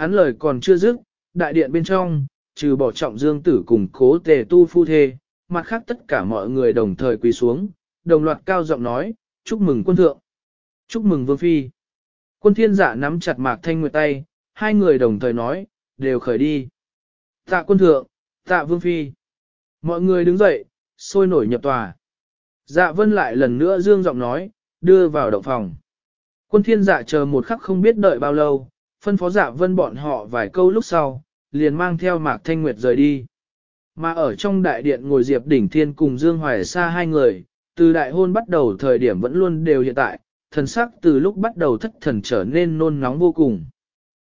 Hắn lời còn chưa dứt, đại điện bên trong, trừ bỏ trọng dương tử cùng cố tề tu phu thê, mặt khác tất cả mọi người đồng thời quỳ xuống, đồng loạt cao giọng nói, chúc mừng quân thượng, chúc mừng vương phi. Quân thiên giả nắm chặt mạc thanh nguyệt tay, hai người đồng thời nói, đều khởi đi. Tạ quân thượng, tạ vương phi. Mọi người đứng dậy, sôi nổi nhập tòa. Dạ vân lại lần nữa dương giọng nói, đưa vào động phòng. Quân thiên dạ chờ một khắc không biết đợi bao lâu, phân phó dạ vân bọn họ vài câu lúc sau, liền mang theo Mạc Thanh Nguyệt rời đi. Mà ở trong đại điện ngồi Diệp Đỉnh Thiên cùng Dương Hoài Sa hai người, từ đại hôn bắt đầu thời điểm vẫn luôn đều hiện tại, thần sắc từ lúc bắt đầu thất thần trở nên nôn nóng vô cùng.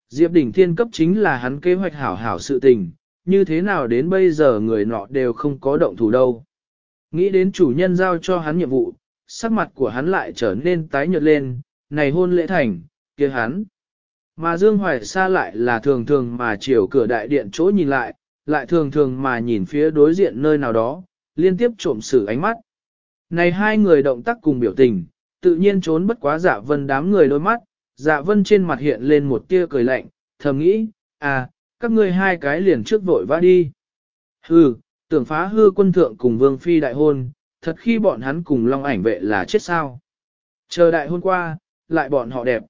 Diệp Đỉnh Thiên cấp chính là hắn kế hoạch hảo hảo sự tình, như thế nào đến bây giờ người nọ đều không có động thủ đâu. Nghĩ đến chủ nhân giao cho hắn nhiệm vụ, sắc mặt của hắn lại trở nên tái nhợt lên, này hôn lễ thành, kia hắn. Mà Dương Hoài Sa lại là thường thường mà chiều cửa đại điện chỗ nhìn lại, lại thường thường mà nhìn phía đối diện nơi nào đó, liên tiếp trộm xử ánh mắt. Này hai người động tác cùng biểu tình, tự nhiên trốn bất quá dạ vân đám người đôi mắt, dạ vân trên mặt hiện lên một tia cười lạnh, thầm nghĩ, à, các ngươi hai cái liền trước vội vã đi. Hừ, tưởng phá hư quân thượng cùng vương phi đại hôn, thật khi bọn hắn cùng long ảnh vệ là chết sao. Chờ đại hôn qua, lại bọn họ đẹp.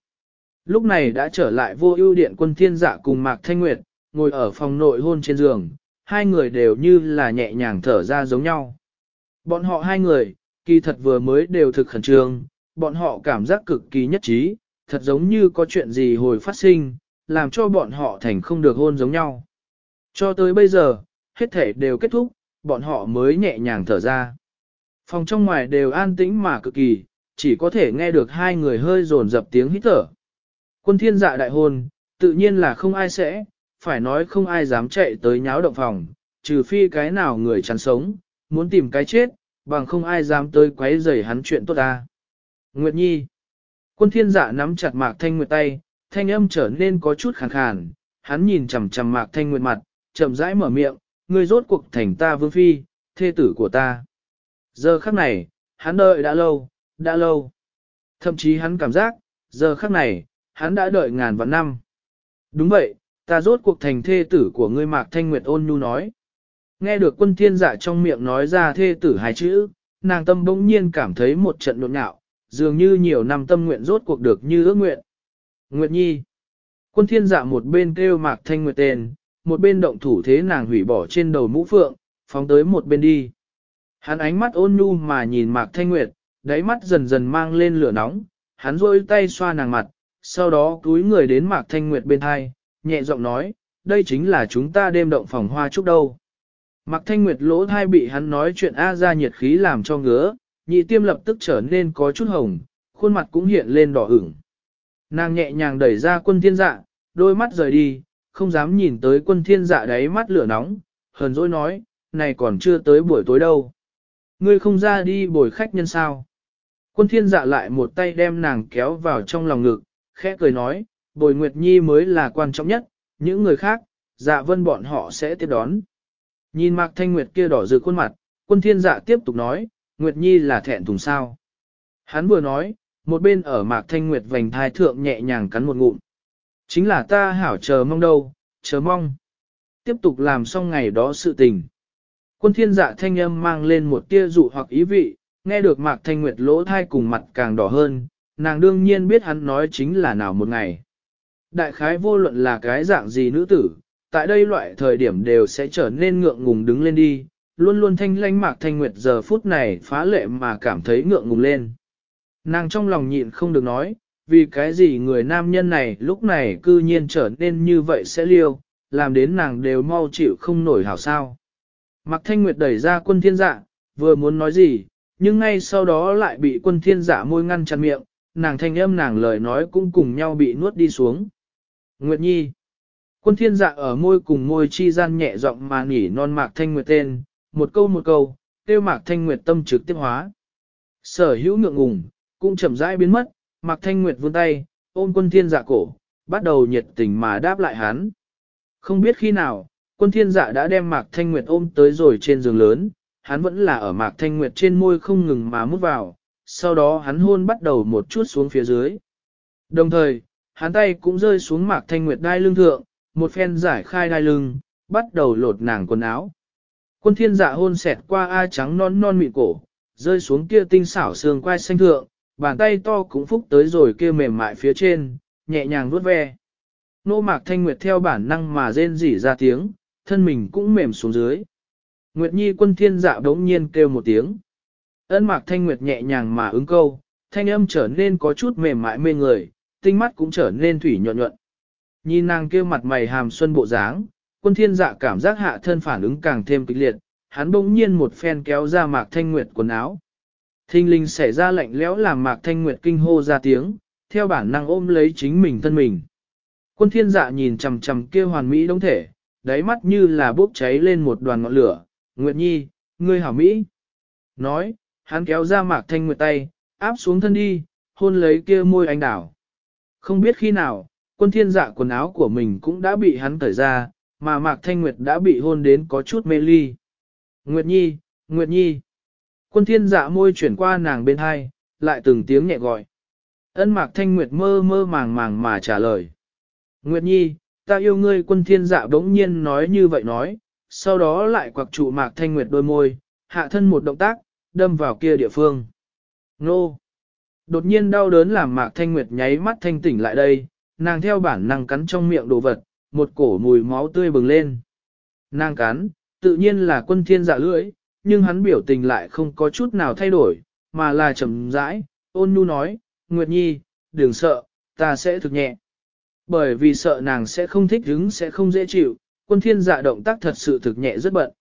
Lúc này đã trở lại vô ưu điện quân thiên dạ cùng Mạc Thanh Nguyệt, ngồi ở phòng nội hôn trên giường, hai người đều như là nhẹ nhàng thở ra giống nhau. Bọn họ hai người, kỳ thật vừa mới đều thực khẩn trương, bọn họ cảm giác cực kỳ nhất trí, thật giống như có chuyện gì hồi phát sinh, làm cho bọn họ thành không được hôn giống nhau. Cho tới bây giờ, hết thể đều kết thúc, bọn họ mới nhẹ nhàng thở ra. Phòng trong ngoài đều an tĩnh mà cực kỳ, chỉ có thể nghe được hai người hơi dồn dập tiếng hít thở. Quân thiên dạ đại hôn, tự nhiên là không ai sẽ, phải nói không ai dám chạy tới nháo động phòng, trừ phi cái nào người chắn sống, muốn tìm cái chết, bằng không ai dám tới quấy rầy hắn chuyện tốt ta. Nguyệt Nhi Quân thiên dạ nắm chặt mạc thanh nguyệt tay, thanh âm trở nên có chút khàn khàn, hắn nhìn chằm chằm mạc thanh nguyệt mặt, chậm rãi mở miệng, ngươi rốt cuộc thành ta vương phi, thê tử của ta. Giờ khắc này, hắn đợi đã lâu, đã lâu. Thậm chí hắn cảm giác, giờ khắc này, hắn đã đợi ngàn vạn năm. Đúng vậy, ta rốt cuộc thành thê tử của ngươi Mạc Thanh Nguyệt ôn nhu nói. Nghe được quân thiên dạ trong miệng nói ra thê tử hai chữ, nàng tâm bỗng nhiên cảm thấy một trận nộn nhạo, dường như nhiều năm tâm nguyện rốt cuộc được như ước nguyện. Nguyệt Nhi Quân thiên dạ một bên kêu Mạc Thanh Nguyệt tên, một bên động thủ thế nàng hủy bỏ trên đầu mũ phượng, phóng tới một bên đi. Hắn ánh mắt ôn nhu mà nhìn Mạc Thanh Nguyệt, đáy mắt dần dần mang lên lửa nóng, hắn rôi tay xoa nàng mặt, sau đó túi người đến Mạc Thanh Nguyệt bên hai, nhẹ giọng nói, đây chính là chúng ta đêm động phòng hoa chúc đâu. Mạc Thanh Nguyệt lỗ thai bị hắn nói chuyện A ra nhiệt khí làm cho ngứa, nhị tiêm lập tức trở nên có chút hồng, khuôn mặt cũng hiện lên đỏ ửng. Nàng nhẹ nhàng đẩy ra quân thiên dạ, đôi mắt rời đi, không dám nhìn tới quân thiên dạ đáy mắt lửa nóng, hờn dỗi nói, này còn chưa tới buổi tối đâu. Ngươi không ra đi bồi khách nhân sao. Quân thiên dạ lại một tay đem nàng kéo vào trong lòng ngực, khẽ cười nói, bồi Nguyệt Nhi mới là quan trọng nhất, những người khác, dạ vân bọn họ sẽ tiếp đón. Nhìn Mạc Thanh Nguyệt kia đỏ rực khuôn mặt, quân thiên dạ tiếp tục nói, Nguyệt Nhi là thẹn thùng sao. Hắn vừa nói, một bên ở Mạc Thanh Nguyệt vành thai thượng nhẹ nhàng cắn một ngụm. Chính là ta hảo chờ mong đâu, chờ mong. Tiếp tục làm xong ngày đó sự tình. Quân thiên dạ thanh âm mang lên một tia dụ hoặc ý vị, nghe được Mạc Thanh Nguyệt lỗ thai cùng mặt càng đỏ hơn, nàng đương nhiên biết hắn nói chính là nào một ngày. Đại khái vô luận là cái dạng gì nữ tử, tại đây loại thời điểm đều sẽ trở nên ngượng ngùng đứng lên đi, luôn luôn thanh lanh Mạc Thanh Nguyệt giờ phút này phá lệ mà cảm thấy ngượng ngùng lên. Nàng trong lòng nhịn không được nói, vì cái gì người nam nhân này lúc này cư nhiên trở nên như vậy sẽ liêu, làm đến nàng đều mau chịu không nổi hảo sao. Mạc Thanh Nguyệt đẩy ra quân thiên dạ, vừa muốn nói gì, nhưng ngay sau đó lại bị quân thiên dạ môi ngăn chặn miệng, nàng thanh âm nàng lời nói cũng cùng nhau bị nuốt đi xuống. Nguyệt Nhi Quân thiên dạ ở môi cùng môi chi gian nhẹ giọng mà nỉ non Mạc Thanh Nguyệt tên, một câu một câu, tiêu Mạc Thanh Nguyệt tâm trực tiếp hóa. Sở hữu ngượng ngùng, cũng chậm rãi biến mất, Mạc Thanh Nguyệt vươn tay, ôm quân thiên dạ cổ, bắt đầu nhiệt tình mà đáp lại hắn. Không biết khi nào, quân thiên dạ đã đem Mạc Thanh Nguyệt ôm tới rồi trên giường lớn, hắn vẫn là ở Mạc Thanh Nguyệt trên môi không ngừng mà mút vào, sau đó hắn hôn bắt đầu một chút xuống phía dưới. Đồng thời, hắn tay cũng rơi xuống Mạc Thanh Nguyệt đai lưng thượng, một phen giải khai đai lưng, bắt đầu lột nàng quần áo. Quân thiên dạ hôn xẹt qua A trắng non non mịn cổ, rơi xuống kia tinh xảo xương quai xanh thượng, bàn tay to cũng phúc tới rồi kia mềm mại phía trên, nhẹ nhàng vuốt ve. Nô mạc thanh nguyệt theo bản năng mà rên rỉ ra tiếng, thân mình cũng mềm xuống dưới. Nguyệt nhi quân thiên dạ đống nhiên kêu một tiếng. Ân mạc thanh nguyệt nhẹ nhàng mà ứng câu, thanh âm trở nên có chút mềm mại mê người, tinh mắt cũng trở nên thủy nhuận nhuận. Nhìn nàng kêu mặt mày hàm xuân bộ dáng, quân thiên dạ cảm giác hạ thân phản ứng càng thêm kịch liệt, hắn bỗng nhiên một phen kéo ra mạc thanh nguyệt quần áo. Thinh linh xảy ra lạnh lẽo làm mạc thanh nguyệt kinh hô ra tiếng, theo bản năng ôm lấy chính mình thân mình. Quân thiên dạ nhìn chầm chầm kia hoàn mỹ đông thể, đáy mắt như là bốc cháy lên một đoàn ngọn lửa, Nguyệt Nhi, ngươi hảo Mỹ. Nói, hắn kéo ra mạc thanh nguyệt tay, áp xuống thân đi, hôn lấy kia môi anh đảo. Không biết khi nào, quân thiên dạ quần áo của mình cũng đã bị hắn cởi ra, mà mạc thanh nguyệt đã bị hôn đến có chút mê ly. Nguyệt Nhi, Nguyệt Nhi. Quân thiên dạ môi chuyển qua nàng bên hai, lại từng tiếng nhẹ gọi. Ân mạc thanh nguyệt mơ mơ màng màng mà trả lời. Nguyệt Nhi, ta yêu ngươi quân thiên dạ bỗng nhiên nói như vậy nói, sau đó lại quặc trụ mạc thanh nguyệt đôi môi, hạ thân một động tác, đâm vào kia địa phương. Nô! Đột nhiên đau đớn làm mạc thanh nguyệt nháy mắt thanh tỉnh lại đây, nàng theo bản năng cắn trong miệng đồ vật, một cổ mùi máu tươi bừng lên. Nàng cắn, tự nhiên là quân thiên dạ lưỡi, nhưng hắn biểu tình lại không có chút nào thay đổi, mà là trầm rãi, ôn nhu nói, Nguyệt Nhi, đừng sợ, ta sẽ thực nhẹ. Bởi vì sợ nàng sẽ không thích hứng sẽ không dễ chịu, quân thiên dạ động tác thật sự thực nhẹ rất bận.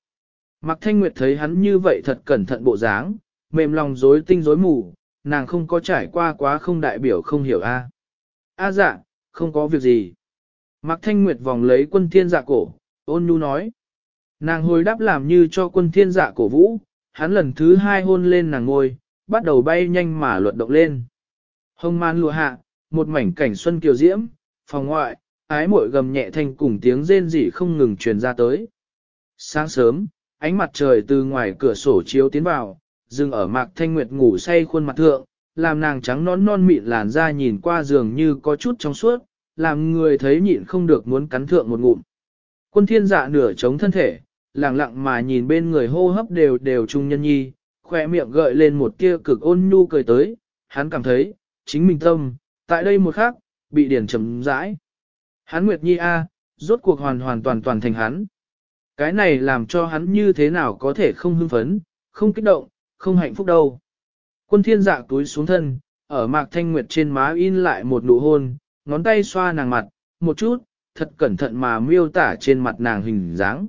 Mạc Thanh Nguyệt thấy hắn như vậy thật cẩn thận bộ dáng, mềm lòng rối tinh rối mù, nàng không có trải qua quá không đại biểu không hiểu a. A dạ, không có việc gì. Mạc Thanh Nguyệt vòng lấy quân thiên dạ cổ, ôn nhu nói. Nàng hồi đáp làm như cho quân thiên dạ cổ vũ, hắn lần thứ hai hôn lên nàng ngôi, bắt đầu bay nhanh mà luận động lên. Hồng man lùa hạ, một mảnh cảnh xuân kiều diễm, phòng ngoại, ái muội gầm nhẹ thanh cùng tiếng rên rỉ không ngừng truyền ra tới. Sáng sớm, ánh mặt trời từ ngoài cửa sổ chiếu tiến vào, dừng ở mạc thanh nguyệt ngủ say khuôn mặt thượng, làm nàng trắng nón non mịn làn da nhìn qua giường như có chút trong suốt, làm người thấy nhịn không được muốn cắn thượng một ngụm. Quân thiên dạ nửa chống thân thể, lặng lặng mà nhìn bên người hô hấp đều đều trung nhân nhi, khỏe miệng gợi lên một tia cực ôn nhu cười tới, hắn cảm thấy, chính mình tâm, tại đây một khắc, bị điển chấm rãi. Hắn Nguyệt Nhi A, rốt cuộc hoàn hoàn toàn toàn thành hắn. Cái này làm cho hắn như thế nào có thể không hưng phấn, không kích động, không hạnh phúc đâu. Quân thiên dạ túi xuống thân, ở mạc thanh nguyệt trên má in lại một nụ hôn, ngón tay xoa nàng mặt, một chút, thật cẩn thận mà miêu tả trên mặt nàng hình dáng.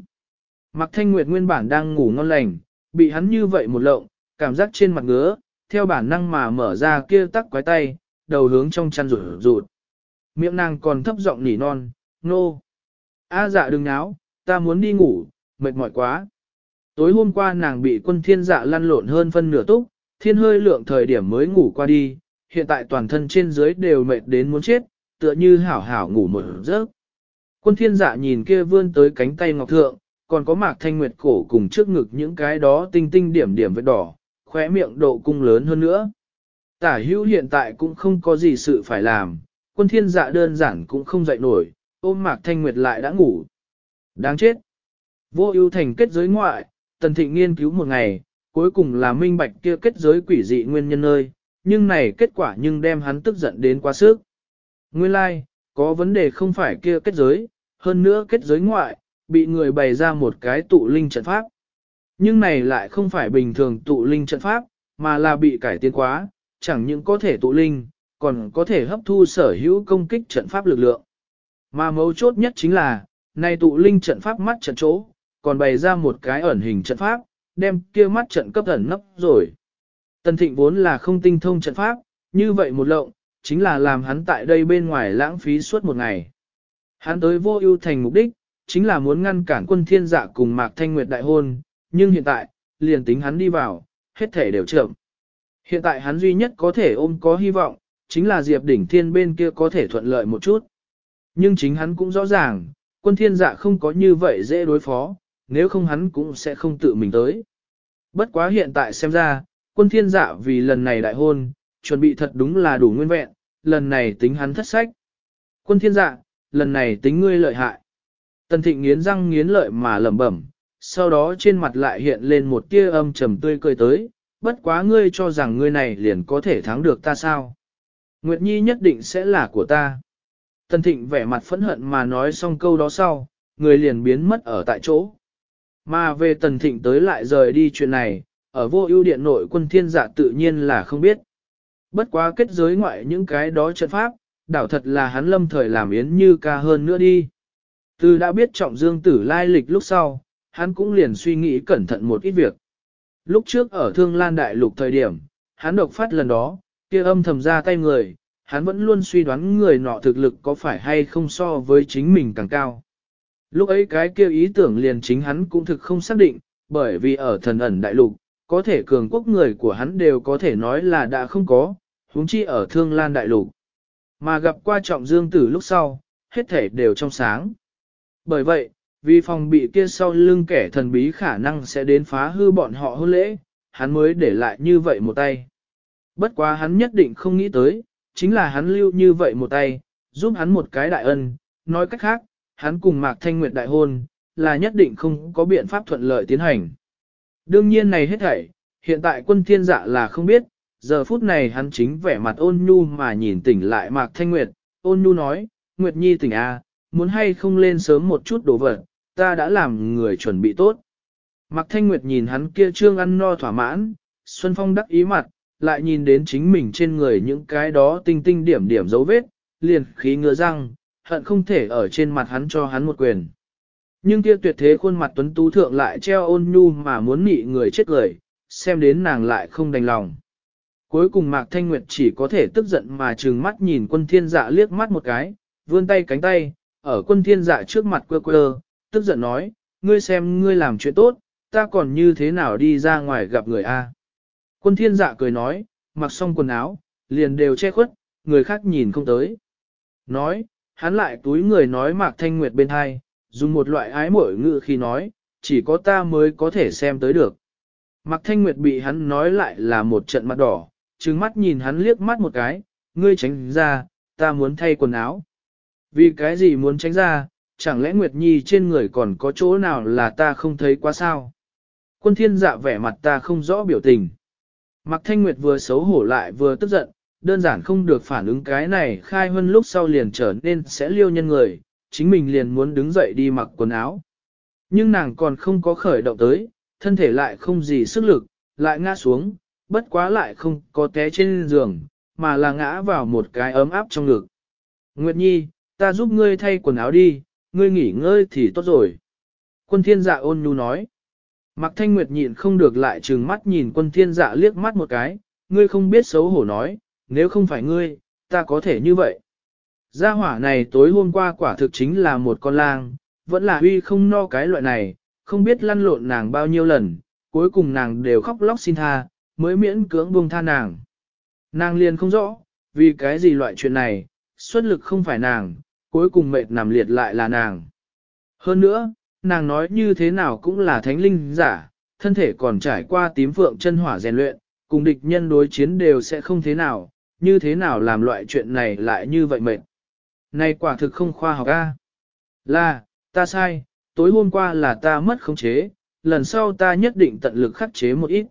Mạc thanh nguyệt nguyên bản đang ngủ ngon lành, bị hắn như vậy một lộng, cảm giác trên mặt ngứa, theo bản năng mà mở ra kia tắc quái tay, đầu hướng trong chăn rụt rụt. Miệng nàng còn thấp giọng nỉ non, nô. A dạ đừng náo, ta muốn đi ngủ, mệt mỏi quá. Tối hôm qua nàng bị quân thiên dạ lăn lộn hơn phân nửa túc, thiên hơi lượng thời điểm mới ngủ qua đi, hiện tại toàn thân trên dưới đều mệt đến muốn chết, tựa như hảo hảo ngủ một giấc. Quân thiên dạ nhìn kia vươn tới cánh tay ngọc thượng, còn có mạc thanh nguyệt cổ cùng trước ngực những cái đó tinh tinh điểm điểm vết đỏ, khóe miệng độ cung lớn hơn nữa. Tả hữu hiện tại cũng không có gì sự phải làm, quân thiên dạ đơn giản cũng không dậy nổi, ôm mạc thanh nguyệt lại đã ngủ. Đáng chết. Vô ưu thành kết giới ngoại, tần thịnh nghiên cứu một ngày, cuối cùng là minh bạch kia kết giới quỷ dị nguyên nhân nơi, nhưng này kết quả nhưng đem hắn tức giận đến quá sức. Nguyên lai, like, có vấn đề không phải kia kết giới, hơn nữa kết giới ngoại, bị người bày ra một cái tụ linh trận pháp. Nhưng này lại không phải bình thường tụ linh trận pháp, mà là bị cải tiến quá, chẳng những có thể tụ linh, còn có thể hấp thu sở hữu công kích trận pháp lực lượng. Mà mấu chốt nhất chính là, nay tụ linh trận pháp mắt trận chỗ, còn bày ra một cái ẩn hình trận pháp, đem kia mắt trận cấp ẩn nấp rồi. Tần thịnh vốn là không tinh thông trận pháp, như vậy một lộng, chính là làm hắn tại đây bên ngoài lãng phí suốt một ngày. Hắn tới vô ưu thành mục đích, chính là muốn ngăn cản quân thiên dạ cùng Mạc Thanh Nguyệt đại hôn, nhưng hiện tại, liền tính hắn đi vào, hết thể đều chậm. Hiện tại hắn duy nhất có thể ôm có hy vọng, chính là Diệp Đỉnh Thiên bên kia có thể thuận lợi một chút. Nhưng chính hắn cũng rõ ràng, quân thiên dạ không có như vậy dễ đối phó, nếu không hắn cũng sẽ không tự mình tới. Bất quá hiện tại xem ra, quân thiên dạ vì lần này đại hôn, chuẩn bị thật đúng là đủ nguyên vẹn, lần này tính hắn thất sách. Quân thiên dạ, lần này tính ngươi lợi hại. Tần thịnh nghiến răng nghiến lợi mà lẩm bẩm, sau đó trên mặt lại hiện lên một tia âm trầm tươi cười tới, bất quá ngươi cho rằng ngươi này liền có thể thắng được ta sao. Nguyệt Nhi nhất định sẽ là của ta. Tần thịnh vẻ mặt phẫn hận mà nói xong câu đó sau, người liền biến mất ở tại chỗ. Mà về tần thịnh tới lại rời đi chuyện này, ở vô ưu điện nội quân thiên dạ tự nhiên là không biết. Bất quá kết giới ngoại những cái đó trận pháp, đảo thật là hắn lâm thời làm yến như ca hơn nữa đi. Từ đã biết trọng dương tử lai lịch lúc sau, hắn cũng liền suy nghĩ cẩn thận một ít việc. Lúc trước ở Thương Lan Đại Lục thời điểm, hắn độc phát lần đó, kia âm thầm ra tay người, hắn vẫn luôn suy đoán người nọ thực lực có phải hay không so với chính mình càng cao. Lúc ấy cái kia ý tưởng liền chính hắn cũng thực không xác định, bởi vì ở thần ẩn đại lục, có thể cường quốc người của hắn đều có thể nói là đã không có, huống chi ở thương lan đại lục. Mà gặp qua trọng dương tử lúc sau, hết thể đều trong sáng. Bởi vậy, vì phòng bị kia sau lưng kẻ thần bí khả năng sẽ đến phá hư bọn họ hôn lễ, hắn mới để lại như vậy một tay. Bất quá hắn nhất định không nghĩ tới, chính là hắn lưu như vậy một tay, giúp hắn một cái đại ân, nói cách khác, hắn cùng Mạc Thanh Nguyệt đại hôn, là nhất định không có biện pháp thuận lợi tiến hành. Đương nhiên này hết thảy, hiện tại quân thiên dạ là không biết, giờ phút này hắn chính vẻ mặt ôn nhu mà nhìn tỉnh lại Mạc Thanh Nguyệt, ôn nhu nói, Nguyệt Nhi tỉnh A, muốn hay không lên sớm một chút đồ vật, ta đã làm người chuẩn bị tốt. Mạc Thanh Nguyệt nhìn hắn kia trương ăn no thỏa mãn, Xuân Phong đắc ý mặt, lại nhìn đến chính mình trên người những cái đó tinh tinh điểm điểm dấu vết, liền khí ngựa răng, hận không thể ở trên mặt hắn cho hắn một quyền. Nhưng kia tuyệt thế khuôn mặt tuấn tú thượng lại treo ôn nhu mà muốn nị người chết lời, xem đến nàng lại không đành lòng. Cuối cùng Mạc Thanh Nguyệt chỉ có thể tức giận mà trừng mắt nhìn quân thiên dạ liếc mắt một cái, vươn tay cánh tay, ở quân thiên dạ trước mặt quơ quơ, tức giận nói, ngươi xem ngươi làm chuyện tốt, ta còn như thế nào đi ra ngoài gặp người a? Quân thiên dạ cười nói, mặc xong quần áo, liền đều che khuất, người khác nhìn không tới. Nói, hắn lại túi người nói Mạc Thanh Nguyệt bên hai, dùng một loại ái mội ngữ khi nói, chỉ có ta mới có thể xem tới được. Mạc Thanh Nguyệt bị hắn nói lại là một trận mặt đỏ, trừng mắt nhìn hắn liếc mắt một cái, ngươi tránh ra, ta muốn thay quần áo. Vì cái gì muốn tránh ra, chẳng lẽ Nguyệt Nhi trên người còn có chỗ nào là ta không thấy quá sao? Quân thiên dạ vẻ mặt ta không rõ biểu tình. Mạc Thanh Nguyệt vừa xấu hổ lại vừa tức giận, đơn giản không được phản ứng cái này khai hơn lúc sau liền trở nên sẽ liêu nhân người, chính mình liền muốn đứng dậy đi mặc quần áo. Nhưng nàng còn không có khởi động tới, thân thể lại không gì sức lực, lại ngã xuống, bất quá lại không có té trên giường, mà là ngã vào một cái ấm áp trong ngực. Nguyệt Nhi, ta giúp ngươi thay quần áo đi, ngươi nghỉ ngơi thì tốt rồi. Quân thiên dạ ôn nhu nói. Mạc Thanh Nguyệt nhịn không được lại trừng mắt nhìn quân thiên dạ liếc mắt một cái, ngươi không biết xấu hổ nói, nếu không phải ngươi, ta có thể như vậy. Gia hỏa này tối hôm qua quả thực chính là một con lang, vẫn là huy không no cái loại này, không biết lăn lộn nàng bao nhiêu lần, cuối cùng nàng đều khóc lóc xin tha, mới miễn cưỡng buông tha nàng. Nàng liền không rõ, vì cái gì loại chuyện này, xuất lực không phải nàng, cuối cùng mệt nằm liệt lại là nàng. Hơn nữa, nàng nói như thế nào cũng là thánh linh giả, thân thể còn trải qua tím phượng chân hỏa rèn luyện, cùng địch nhân đối chiến đều sẽ không thế nào, như thế nào làm loại chuyện này lại như vậy mệt. Này quả thực không khoa học a. Là, ta sai, tối hôm qua là ta mất khống chế, lần sau ta nhất định tận lực khắc chế một ít.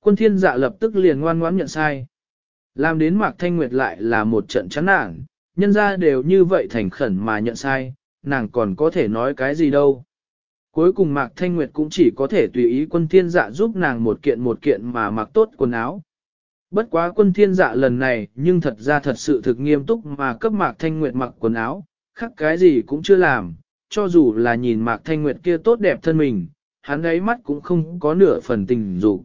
Quân thiên dạ lập tức liền ngoan ngoãn nhận sai. Làm đến Mạc Thanh Nguyệt lại là một trận chán nản, nhân ra đều như vậy thành khẩn mà nhận sai, nàng còn có thể nói cái gì đâu. Cuối cùng Mạc Thanh Nguyệt cũng chỉ có thể tùy ý quân thiên dạ giúp nàng một kiện một kiện mà mặc tốt quần áo. Bất quá quân thiên dạ lần này nhưng thật ra thật sự thực nghiêm túc mà cấp Mạc Thanh Nguyệt mặc quần áo, khác cái gì cũng chưa làm, cho dù là nhìn Mạc Thanh Nguyệt kia tốt đẹp thân mình, hắn ấy mắt cũng không có nửa phần tình dục.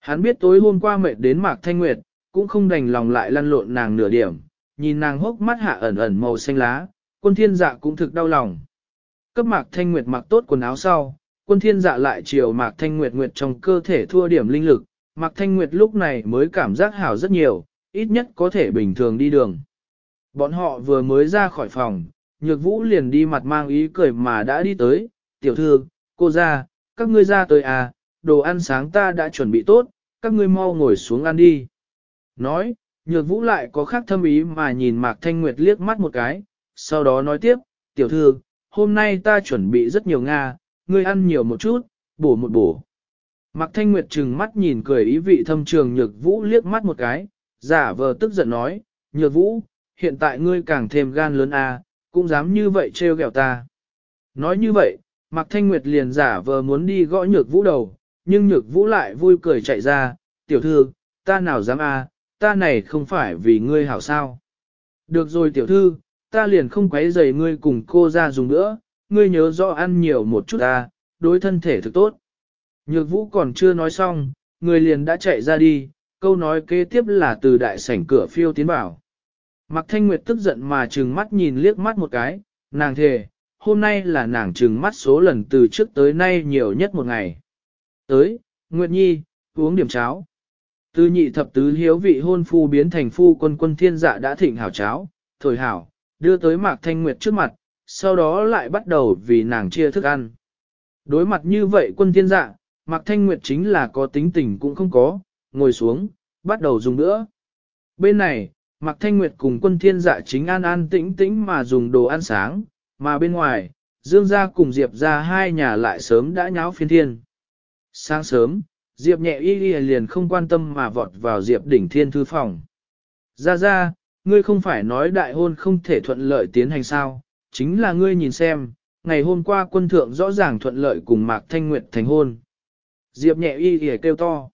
Hắn biết tối hôm qua mệt đến Mạc Thanh Nguyệt, cũng không đành lòng lại lăn lộn nàng nửa điểm, nhìn nàng hốc mắt hạ ẩn ẩn màu xanh lá, quân thiên dạ cũng thực đau lòng. Cấp Mạc Thanh Nguyệt mặc tốt quần áo sau, quân thiên dạ lại chiều Mạc Thanh Nguyệt Nguyệt trong cơ thể thua điểm linh lực, Mạc Thanh Nguyệt lúc này mới cảm giác hảo rất nhiều, ít nhất có thể bình thường đi đường. Bọn họ vừa mới ra khỏi phòng, nhược vũ liền đi mặt mang ý cười mà đã đi tới, tiểu thư, cô ra, các ngươi ra tới à, đồ ăn sáng ta đã chuẩn bị tốt, các ngươi mau ngồi xuống ăn đi. Nói, nhược vũ lại có khác thâm ý mà nhìn Mạc Thanh Nguyệt liếc mắt một cái, sau đó nói tiếp, tiểu thư, hôm nay ta chuẩn bị rất nhiều Nga, ngươi ăn nhiều một chút, bổ một bổ. Mạc Thanh Nguyệt trừng mắt nhìn cười ý vị thâm trường nhược vũ liếc mắt một cái, giả vờ tức giận nói, nhược vũ, hiện tại ngươi càng thêm gan lớn à, cũng dám như vậy trêu ghẹo ta. Nói như vậy, Mạc Thanh Nguyệt liền giả vờ muốn đi gõ nhược vũ đầu, nhưng nhược vũ lại vui cười chạy ra, tiểu thư, ta nào dám à, ta này không phải vì ngươi hảo sao. Được rồi tiểu thư, ta liền không quấy rầy ngươi cùng cô ra dùng nữa, ngươi nhớ rõ ăn nhiều một chút ta, đối thân thể thực tốt. Nhược vũ còn chưa nói xong, người liền đã chạy ra đi, câu nói kế tiếp là từ đại sảnh cửa phiêu tiến bảo. Mạc Thanh Nguyệt tức giận mà trừng mắt nhìn liếc mắt một cái, nàng thề, hôm nay là nàng trừng mắt số lần từ trước tới nay nhiều nhất một ngày. Tới, Nguyệt Nhi, uống điểm cháo. Từ nhị thập tứ hiếu vị hôn phu biến thành phu quân quân thiên dạ đã thịnh hảo cháo, thổi hảo, đưa tới Mạc Thanh Nguyệt trước mặt, sau đó lại bắt đầu vì nàng chia thức ăn. Đối mặt như vậy quân thiên dạ, Mạc Thanh Nguyệt chính là có tính tình cũng không có, ngồi xuống, bắt đầu dùng nữa. Bên này, Mạc Thanh Nguyệt cùng quân thiên dạ chính an an tĩnh tĩnh mà dùng đồ ăn sáng, mà bên ngoài, Dương gia cùng Diệp gia hai nhà lại sớm đã nháo phiên thiên. Sáng sớm, Diệp nhẹ y y liền không quan tâm mà vọt vào Diệp đỉnh thiên thư phòng. Ra ra, ngươi không phải nói đại hôn không thể thuận lợi tiến hành sao, chính là ngươi nhìn xem, ngày hôm qua quân thượng rõ ràng thuận lợi cùng Mạc Thanh Nguyệt thành hôn. Diệp nhẹ y y kêu to.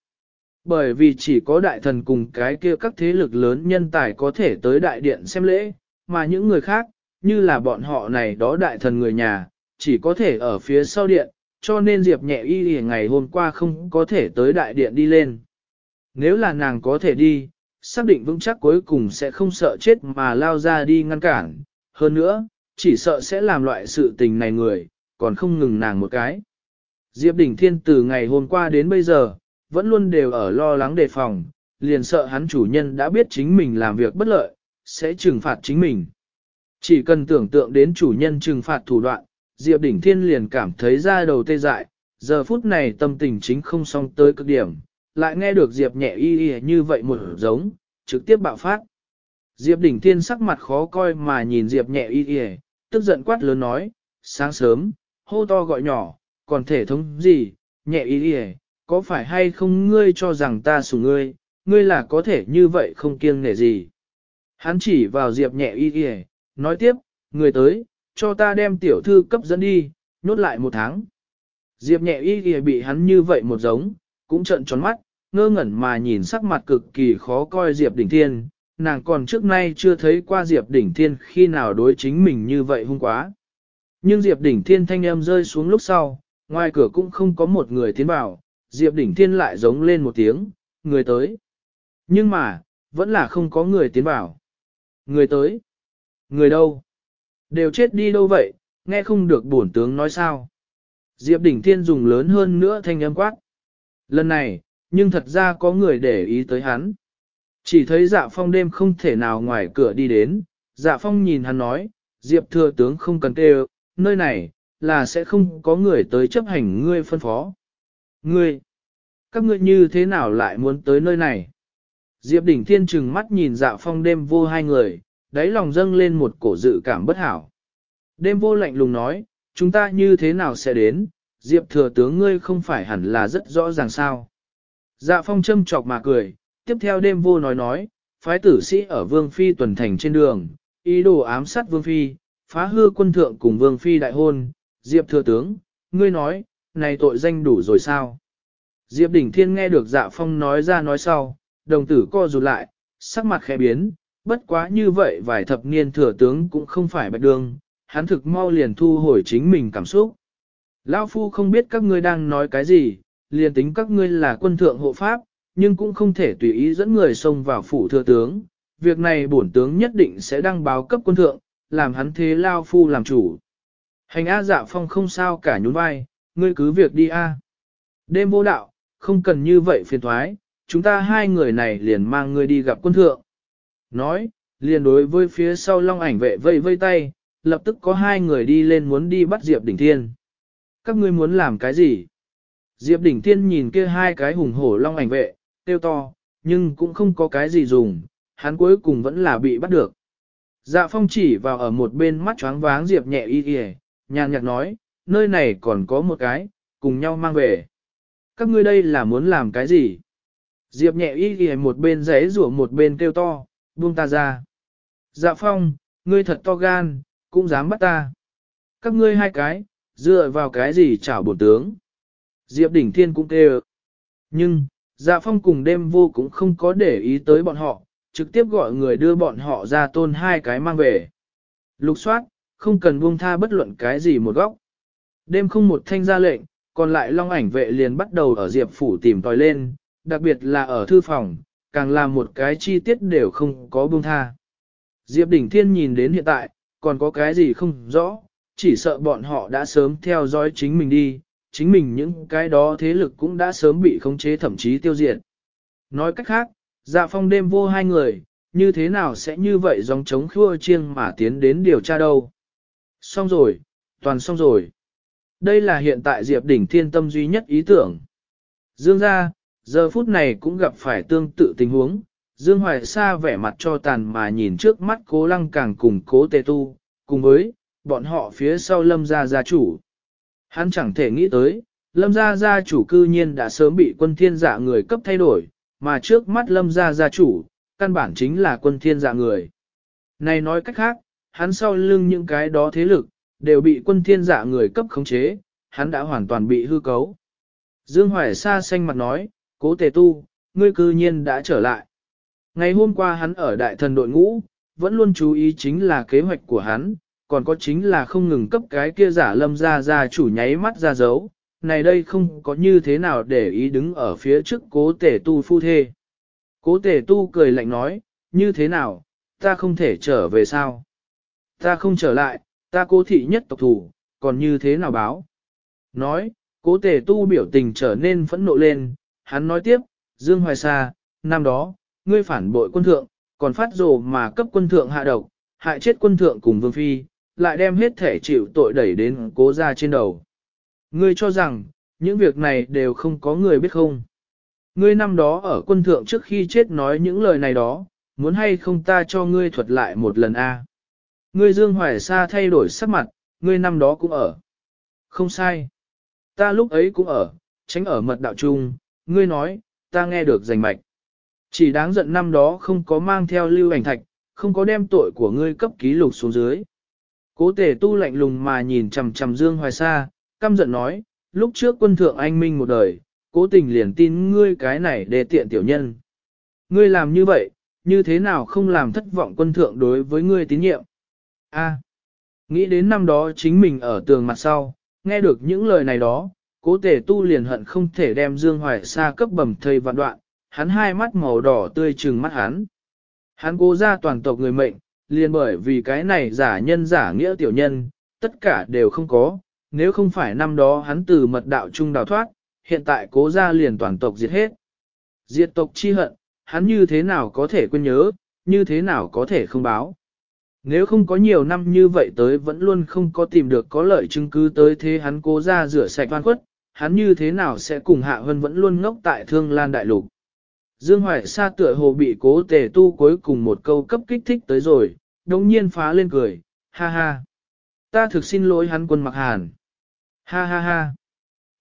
Bởi vì chỉ có đại thần cùng cái kia các thế lực lớn nhân tài có thể tới đại điện xem lễ, mà những người khác, như là bọn họ này đó đại thần người nhà, chỉ có thể ở phía sau điện, cho nên Diệp nhẹ y y ngày hôm qua không có thể tới đại điện đi lên. Nếu là nàng có thể đi, xác định vững chắc cuối cùng sẽ không sợ chết mà lao ra đi ngăn cản, hơn nữa, chỉ sợ sẽ làm loại sự tình này người, còn không ngừng nàng một cái. Diệp Đình Thiên từ ngày hôm qua đến bây giờ, vẫn luôn đều ở lo lắng đề phòng, liền sợ hắn chủ nhân đã biết chính mình làm việc bất lợi, sẽ trừng phạt chính mình. Chỉ cần tưởng tượng đến chủ nhân trừng phạt thủ đoạn, Diệp Đỉnh Thiên liền cảm thấy da đầu tê dại, giờ phút này tâm tình chính không xong tới cực điểm, lại nghe được Diệp nhẹ y y như vậy một giống, trực tiếp bạo phát. Diệp Đỉnh Thiên sắc mặt khó coi mà nhìn Diệp nhẹ y y, tức giận quát lớn nói, sáng sớm, hô to gọi nhỏ, còn thể thống gì, nhẹ y y, có phải hay không ngươi cho rằng ta sủng ngươi, ngươi là có thể như vậy không kiêng nể gì. Hắn chỉ vào Diệp nhẹ y y, nói tiếp, người tới, cho ta đem tiểu thư cấp dẫn đi, nhốt lại một tháng. Diệp nhẹ y y bị hắn như vậy một giống, cũng trợn tròn mắt, ngơ ngẩn mà nhìn sắc mặt cực kỳ khó coi Diệp Đỉnh Thiên, nàng còn trước nay chưa thấy qua Diệp Đỉnh Thiên khi nào đối chính mình như vậy hung quá. Nhưng Diệp Đỉnh Thiên thanh âm rơi xuống lúc sau, ngoài cửa cũng không có một người tiến vào, Diệp Đỉnh Thiên lại giống lên một tiếng, người tới. Nhưng mà, vẫn là không có người tiến vào. Người tới. Người đâu? Đều chết đi đâu vậy, nghe không được bổn tướng nói sao. Diệp Đỉnh Thiên dùng lớn hơn nữa thanh âm quát. Lần này, nhưng thật ra có người để ý tới hắn. Chỉ thấy dạ phong đêm không thể nào ngoài cửa đi đến, dạ phong nhìn hắn nói, Diệp thừa tướng không cần kêu, nơi này, là sẽ không có người tới chấp hành ngươi phân phó. Ngươi, các ngươi như thế nào lại muốn tới nơi này? Diệp đỉnh thiên trừng mắt nhìn dạ phong đêm vô hai người, đáy lòng dâng lên một cổ dự cảm bất hảo. Đêm vô lạnh lùng nói, chúng ta như thế nào sẽ đến, Diệp thừa tướng ngươi không phải hẳn là rất rõ ràng sao. Dạ phong châm chọc mà cười, tiếp theo đêm vô nói nói, phái tử sĩ ở vương phi tuần thành trên đường, ý đồ ám sát vương phi, phá hư quân thượng cùng vương phi đại hôn, Diệp thừa tướng, ngươi nói, này tội danh đủ rồi sao? Diệp đỉnh thiên nghe được dạ phong nói ra nói sau, đồng tử co rụt lại, sắc mặt khẽ biến, bất quá như vậy vài thập niên thừa tướng cũng không phải bạch đường, hắn thực mau liền thu hồi chính mình cảm xúc. Lão phu không biết các ngươi đang nói cái gì, liền tính các ngươi là quân thượng hộ pháp, nhưng cũng không thể tùy ý dẫn người xông vào phủ thừa tướng. Việc này bổn tướng nhất định sẽ đăng báo cấp quân thượng, làm hắn thế lao phu làm chủ. Hành A dạ phong không sao cả nhún vai, ngươi cứ việc đi A. Đêm vô đạo, không cần như vậy phiền thoái, chúng ta hai người này liền mang ngươi đi gặp quân thượng. Nói, liền đối với phía sau long ảnh vệ vây vây tay, lập tức có hai người đi lên muốn đi bắt Diệp Đỉnh Thiên. Các ngươi muốn làm cái gì? Diệp Đỉnh Thiên nhìn kia hai cái hùng hổ long ảnh vệ, tiêu to, nhưng cũng không có cái gì dùng, hắn cuối cùng vẫn là bị bắt được. Dạ phong chỉ vào ở một bên mắt choáng váng Diệp nhẹ y y, nhàn nhạt nói, nơi này còn có một cái, cùng nhau mang về. Các ngươi đây là muốn làm cái gì? Diệp nhẹ y y một bên giấy rủa một bên kêu to, buông ta ra. Dạ phong, ngươi thật to gan, cũng dám bắt ta. Các ngươi hai cái, dựa vào cái gì chảo bổn tướng. Diệp đỉnh thiên cũng kêu. Nhưng, dạ phong cùng đêm vô cũng không có để ý tới bọn họ, trực tiếp gọi người đưa bọn họ ra tôn hai cái mang về. Lục soát, không cần buông tha bất luận cái gì một góc. Đêm không một thanh ra lệnh, còn lại long ảnh vệ liền bắt đầu ở Diệp phủ tìm tòi lên, đặc biệt là ở thư phòng, càng làm một cái chi tiết đều không có buông tha. Diệp Đỉnh Thiên nhìn đến hiện tại, còn có cái gì không rõ, chỉ sợ bọn họ đã sớm theo dõi chính mình đi, chính mình những cái đó thế lực cũng đã sớm bị khống chế thậm chí tiêu diệt. Nói cách khác, dạ phong đêm vô hai người, như thế nào sẽ như vậy dòng chống khua chiêng mà tiến đến điều tra đâu. Xong rồi, toàn xong rồi. Đây là hiện tại Diệp Đỉnh Thiên tâm duy nhất ý tưởng. Dương ra, giờ phút này cũng gặp phải tương tự tình huống. Dương Hoài Sa vẻ mặt cho tàn mà nhìn trước mắt cố lăng càng cùng cố tề tu, cùng với, bọn họ phía sau lâm gia gia chủ. Hắn chẳng thể nghĩ tới, lâm gia gia chủ cư nhiên đã sớm bị quân thiên dạ người cấp thay đổi, mà trước mắt lâm gia gia chủ, căn bản chính là quân thiên dạ người. Này nói cách khác, hắn sau lưng những cái đó thế lực, đều bị quân thiên dạ người cấp khống chế, hắn đã hoàn toàn bị hư cấu. Dương Hoài Sa xanh mặt nói, cố tề tu, ngươi cư nhiên đã trở lại. Ngày hôm qua hắn ở đại thần đội ngũ, vẫn luôn chú ý chính là kế hoạch của hắn, còn có chính là không ngừng cấp cái kia giả lâm ra ra chủ nháy mắt ra dấu, này đây không có như thế nào để ý đứng ở phía trước cố tể tu phu thê. Cố tể tu cười lạnh nói, như thế nào, ta không thể trở về sao? Ta không trở lại, ta cố thị nhất tộc thủ, còn như thế nào báo? Nói, cố tể tu biểu tình trở nên phẫn nộ lên, hắn nói tiếp, Dương Hoài Sa, năm đó, ngươi phản bội quân thượng, còn phát rồ mà cấp quân thượng hạ độc, hại chết quân thượng cùng vương phi, lại đem hết thể chịu tội đẩy đến cố ra trên đầu. Ngươi cho rằng, những việc này đều không có người biết không. Ngươi năm đó ở quân thượng trước khi chết nói những lời này đó, muốn hay không ta cho ngươi thuật lại một lần a? Ngươi Dương Hoài Sa thay đổi sắc mặt, ngươi năm đó cũng ở. Không sai. Ta lúc ấy cũng ở, tránh ở mật đạo trung, ngươi nói, ta nghe được rành mạch. Chỉ đáng giận năm đó không có mang theo lưu ảnh thạch, không có đem tội của ngươi cấp ký lục xuống dưới. Cố tề tu lạnh lùng mà nhìn chằm chằm Dương Hoài Sa, căm giận nói, lúc trước quân thượng anh minh một đời, cố tình liền tin ngươi cái này để tiện tiểu nhân. Ngươi làm như vậy, như thế nào không làm thất vọng quân thượng đối với ngươi tín nhiệm? A. nghĩ đến năm đó chính mình ở tường mặt sau, nghe được những lời này đó, cố tề tu liền hận không thể đem Dương Hoài Sa cấp bẩm thầy vạn đoạn, hắn hai mắt màu đỏ tươi trừng mắt hắn. Hắn cố ra toàn tộc người mệnh, liền bởi vì cái này giả nhân giả nghĩa tiểu nhân, tất cả đều không có, nếu không phải năm đó hắn từ mật đạo trung đào thoát, hiện tại cố ra liền toàn tộc diệt hết. Diệt tộc chi hận, hắn như thế nào có thể quên nhớ, như thế nào có thể không báo. Nếu không có nhiều năm như vậy tới vẫn luôn không có tìm được có lợi chứng cứ tới thế hắn cố ra rửa sạch oan khuất, hắn như thế nào sẽ cùng Hạ Hân vẫn luôn ngốc tại Thương Lan Đại Lục. Dương Hoài Sa tựa hồ bị cố tề tu cuối cùng một câu cấp kích thích tới rồi, đồng nhiên phá lên cười, ha ha. Ta thực xin lỗi hắn quân mặc hàn. Ha ha ha.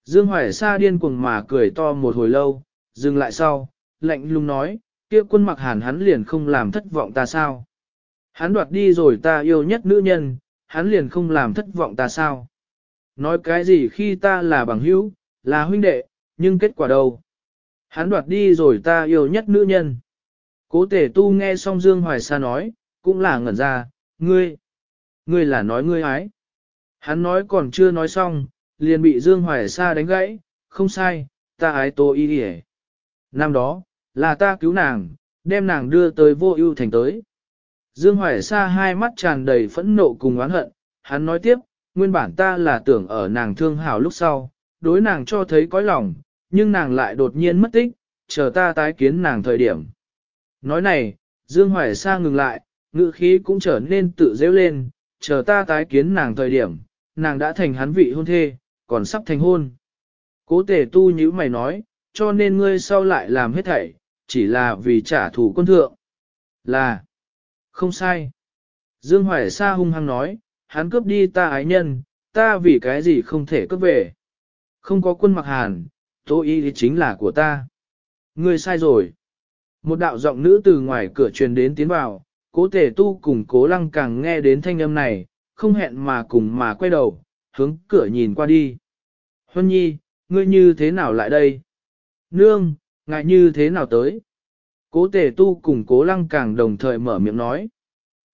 Dương Hoài Sa điên cuồng mà cười to một hồi lâu, dừng lại sau, lạnh lùng nói, kia quân mặc hàn hắn liền không làm thất vọng ta sao. Hắn đoạt đi rồi ta yêu nhất nữ nhân, hắn liền không làm thất vọng ta sao. Nói cái gì khi ta là bằng hữu, là huynh đệ, nhưng kết quả đâu? Hắn đoạt đi rồi ta yêu nhất nữ nhân. Cố tể tu nghe xong Dương Hoài Sa nói, cũng là ngẩn ra, ngươi, ngươi là nói ngươi ái. Hắn nói còn chưa nói xong, liền bị Dương Hoài Sa đánh gãy, không sai, ta ái tô y đi Năm đó, là ta cứu nàng, đem nàng đưa tới vô ưu thành tới. Dương Hoài Sa hai mắt tràn đầy phẫn nộ cùng oán hận, hắn nói tiếp, nguyên bản ta là tưởng ở nàng thương hào lúc sau, đối nàng cho thấy cõi lòng, nhưng nàng lại đột nhiên mất tích, chờ ta tái kiến nàng thời điểm. Nói này, Dương Hoài Sa ngừng lại, ngữ khí cũng trở nên tự dễ lên, chờ ta tái kiến nàng thời điểm, nàng đã thành hắn vị hôn thê, còn sắp thành hôn. Cố tể tu như mày nói, cho nên ngươi sau lại làm hết thảy, chỉ là vì trả thù quân thượng. Là, không sai. Dương Hoài Sa hung hăng nói, hắn cướp đi ta ái nhân, ta vì cái gì không thể cướp về. Không có quân mặc hàn, Tô Y chính là của ta. Ngươi sai rồi. Một đạo giọng nữ từ ngoài cửa truyền đến tiến vào, cố tề tu cùng cố lăng càng nghe đến thanh âm này, không hẹn mà cùng mà quay đầu, hướng cửa nhìn qua đi. Huân nhi, ngươi như thế nào lại đây? Nương, ngại như thế nào tới? Cố tề tu cùng cố lăng càng đồng thời mở miệng nói.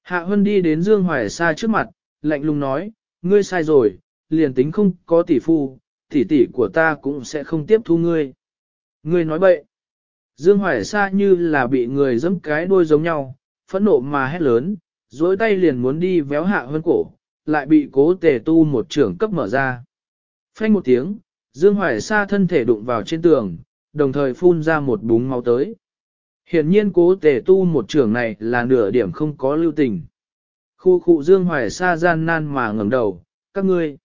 Hạ Huân đi đến Dương Hoài Sa trước mặt, lạnh lùng nói, ngươi sai rồi, liền tính không có tỷ phu, tỷ tỷ của ta cũng sẽ không tiếp thu ngươi. Ngươi nói bậy. Dương Hoài Sa như là bị người giẫm cái đuôi giống nhau, phẫn nộ mà hét lớn, dối tay liền muốn đi véo Hạ hơn cổ, lại bị cố tề tu một trưởng cấp mở ra. Phanh một tiếng, Dương Hoài Sa thân thể đụng vào trên tường, đồng thời phun ra một búng máu tới. Hiển nhiên cố tề tu một trưởng này là nửa điểm không có lưu tình. Khu khu Dương Hoài Sa gian nan mà ngẩng đầu, các ngươi,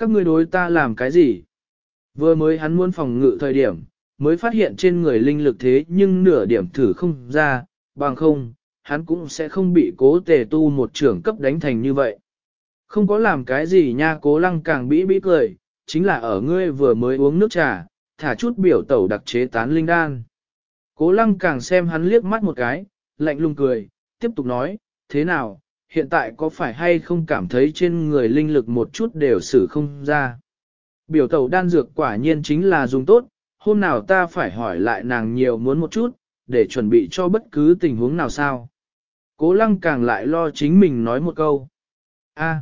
các ngươi đối ta làm cái gì? Vừa mới hắn muốn phòng ngự thời điểm, mới phát hiện trên người linh lực thế nhưng nửa điểm thử không ra, bằng không, hắn cũng sẽ không bị cố tề tu một trưởng cấp đánh thành như vậy. Không có làm cái gì nha cố lăng càng bĩ bĩ cười, chính là ở ngươi vừa mới uống nước trà, thả chút biểu tẩu đặc chế tán linh đan. Cố lăng càng xem hắn liếc mắt một cái, lạnh lùng cười, tiếp tục nói, thế nào, hiện tại có phải hay không cảm thấy trên người linh lực một chút đều xử không ra. Biểu tẩu đan dược quả nhiên chính là dùng tốt, hôm nào ta phải hỏi lại nàng nhiều muốn một chút, để chuẩn bị cho bất cứ tình huống nào sao. Cố lăng càng lại lo chính mình nói một câu. A.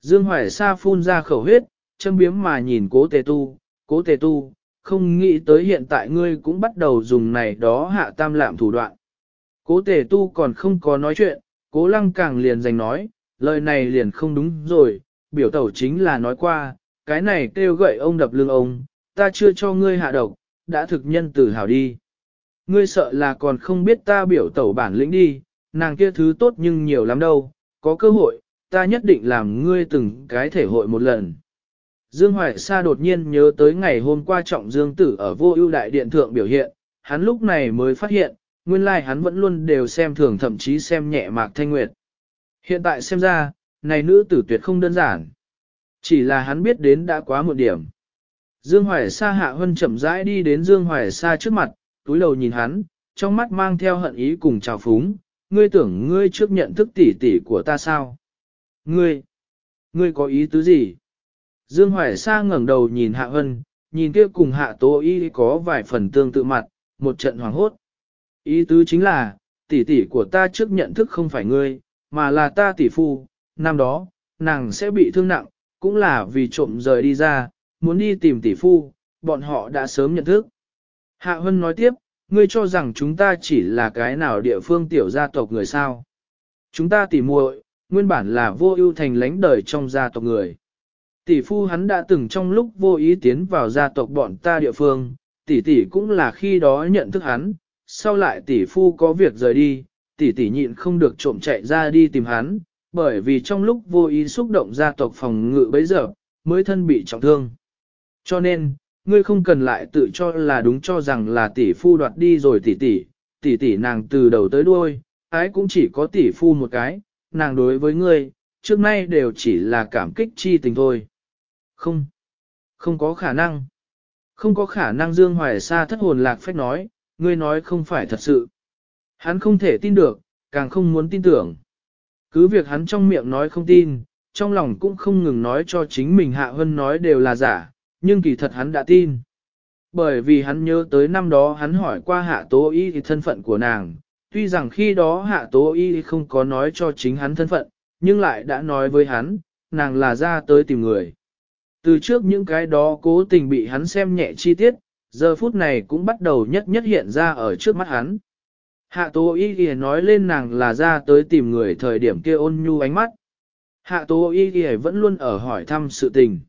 Dương Hoài Sa phun ra khẩu huyết, châm biếm mà nhìn cố tề tu, cố tề tu, không nghĩ tới hiện tại ngươi cũng bắt đầu dùng này đó hạ tam lạm thủ đoạn. Cố tề tu còn không có nói chuyện, cố lăng càng liền giành nói, lời này liền không đúng rồi, biểu tẩu chính là nói qua, cái này kêu gậy ông đập lưng ông, ta chưa cho ngươi hạ độc, đã thực nhân tử hào đi. Ngươi sợ là còn không biết ta biểu tẩu bản lĩnh đi, nàng kia thứ tốt nhưng nhiều lắm đâu, có cơ hội, ta nhất định làm ngươi từng cái thể hội một lần. Dương Hoài Sa đột nhiên nhớ tới ngày hôm qua trọng Dương Tử ở vô ưu đại điện thượng biểu hiện, hắn lúc này mới phát hiện, nguyên lai like hắn vẫn luôn đều xem thường thậm chí xem nhẹ Mạc Thanh Nguyệt. Hiện tại xem ra, này nữ tử tuyệt không đơn giản. Chỉ là hắn biết đến đã quá một điểm. Dương Hoài Sa hạ hân chậm rãi đi đến Dương Hoài Sa trước mặt, túi đầu nhìn hắn, trong mắt mang theo hận ý cùng chào phúng, ngươi tưởng ngươi trước nhận thức tỷ tỷ của ta sao? Ngươi, ngươi có ý tứ gì? Dương Hoài Sa ngẩng đầu nhìn Hạ Hân, nhìn kia cùng Hạ Tố Y có vài phần tương tự mặt, một trận hoảng hốt. Ý tứ chính là, tỷ tỷ của ta trước nhận thức không phải ngươi, mà là ta tỷ phu, năm đó, nàng sẽ bị thương nặng, cũng là vì trộm rời đi ra, muốn đi tìm tỷ phu, bọn họ đã sớm nhận thức. Hạ Hân nói tiếp, ngươi cho rằng chúng ta chỉ là cái nào địa phương tiểu gia tộc người sao. Chúng ta tỷ muội, nguyên bản là vô ưu thành lãnh đời trong gia tộc người. Tỷ phu hắn đã từng trong lúc vô ý tiến vào gia tộc bọn ta địa phương, tỷ tỷ cũng là khi đó nhận thức hắn, sau lại tỷ phu có việc rời đi, tỷ tỷ nhịn không được trộm chạy ra đi tìm hắn, bởi vì trong lúc vô ý xúc động gia tộc phòng ngự bấy giờ, mới thân bị trọng thương. Cho nên, ngươi không cần lại tự cho là đúng cho rằng là tỷ phu đoạt đi rồi tỷ tỷ, tỷ tỷ nàng từ đầu tới đuôi, ái cũng chỉ có tỷ phu một cái, nàng đối với ngươi, trước nay đều chỉ là cảm kích chi tình thôi. Không, không có khả năng. Không có khả năng Dương Hoài Sa thất hồn lạc phách nói, ngươi nói không phải thật sự. Hắn không thể tin được, càng không muốn tin tưởng. Cứ việc hắn trong miệng nói không tin, trong lòng cũng không ngừng nói cho chính mình Hạ Hân nói đều là giả, nhưng kỳ thật hắn đã tin. Bởi vì hắn nhớ tới năm đó hắn hỏi qua Hạ Tố Y thì thân phận của nàng, tuy rằng khi đó Hạ Tố Y không có nói cho chính hắn thân phận, nhưng lại đã nói với hắn, nàng là ra tới tìm người. Từ trước những cái đó cố tình bị hắn xem nhẹ chi tiết, giờ phút này cũng bắt đầu nhất nhất hiện ra ở trước mắt hắn. Hạ Tố Y Y nói lên nàng là ra tới tìm người thời điểm kia ôn nhu ánh mắt. Hạ Tố Y Y vẫn luôn ở hỏi thăm sự tình.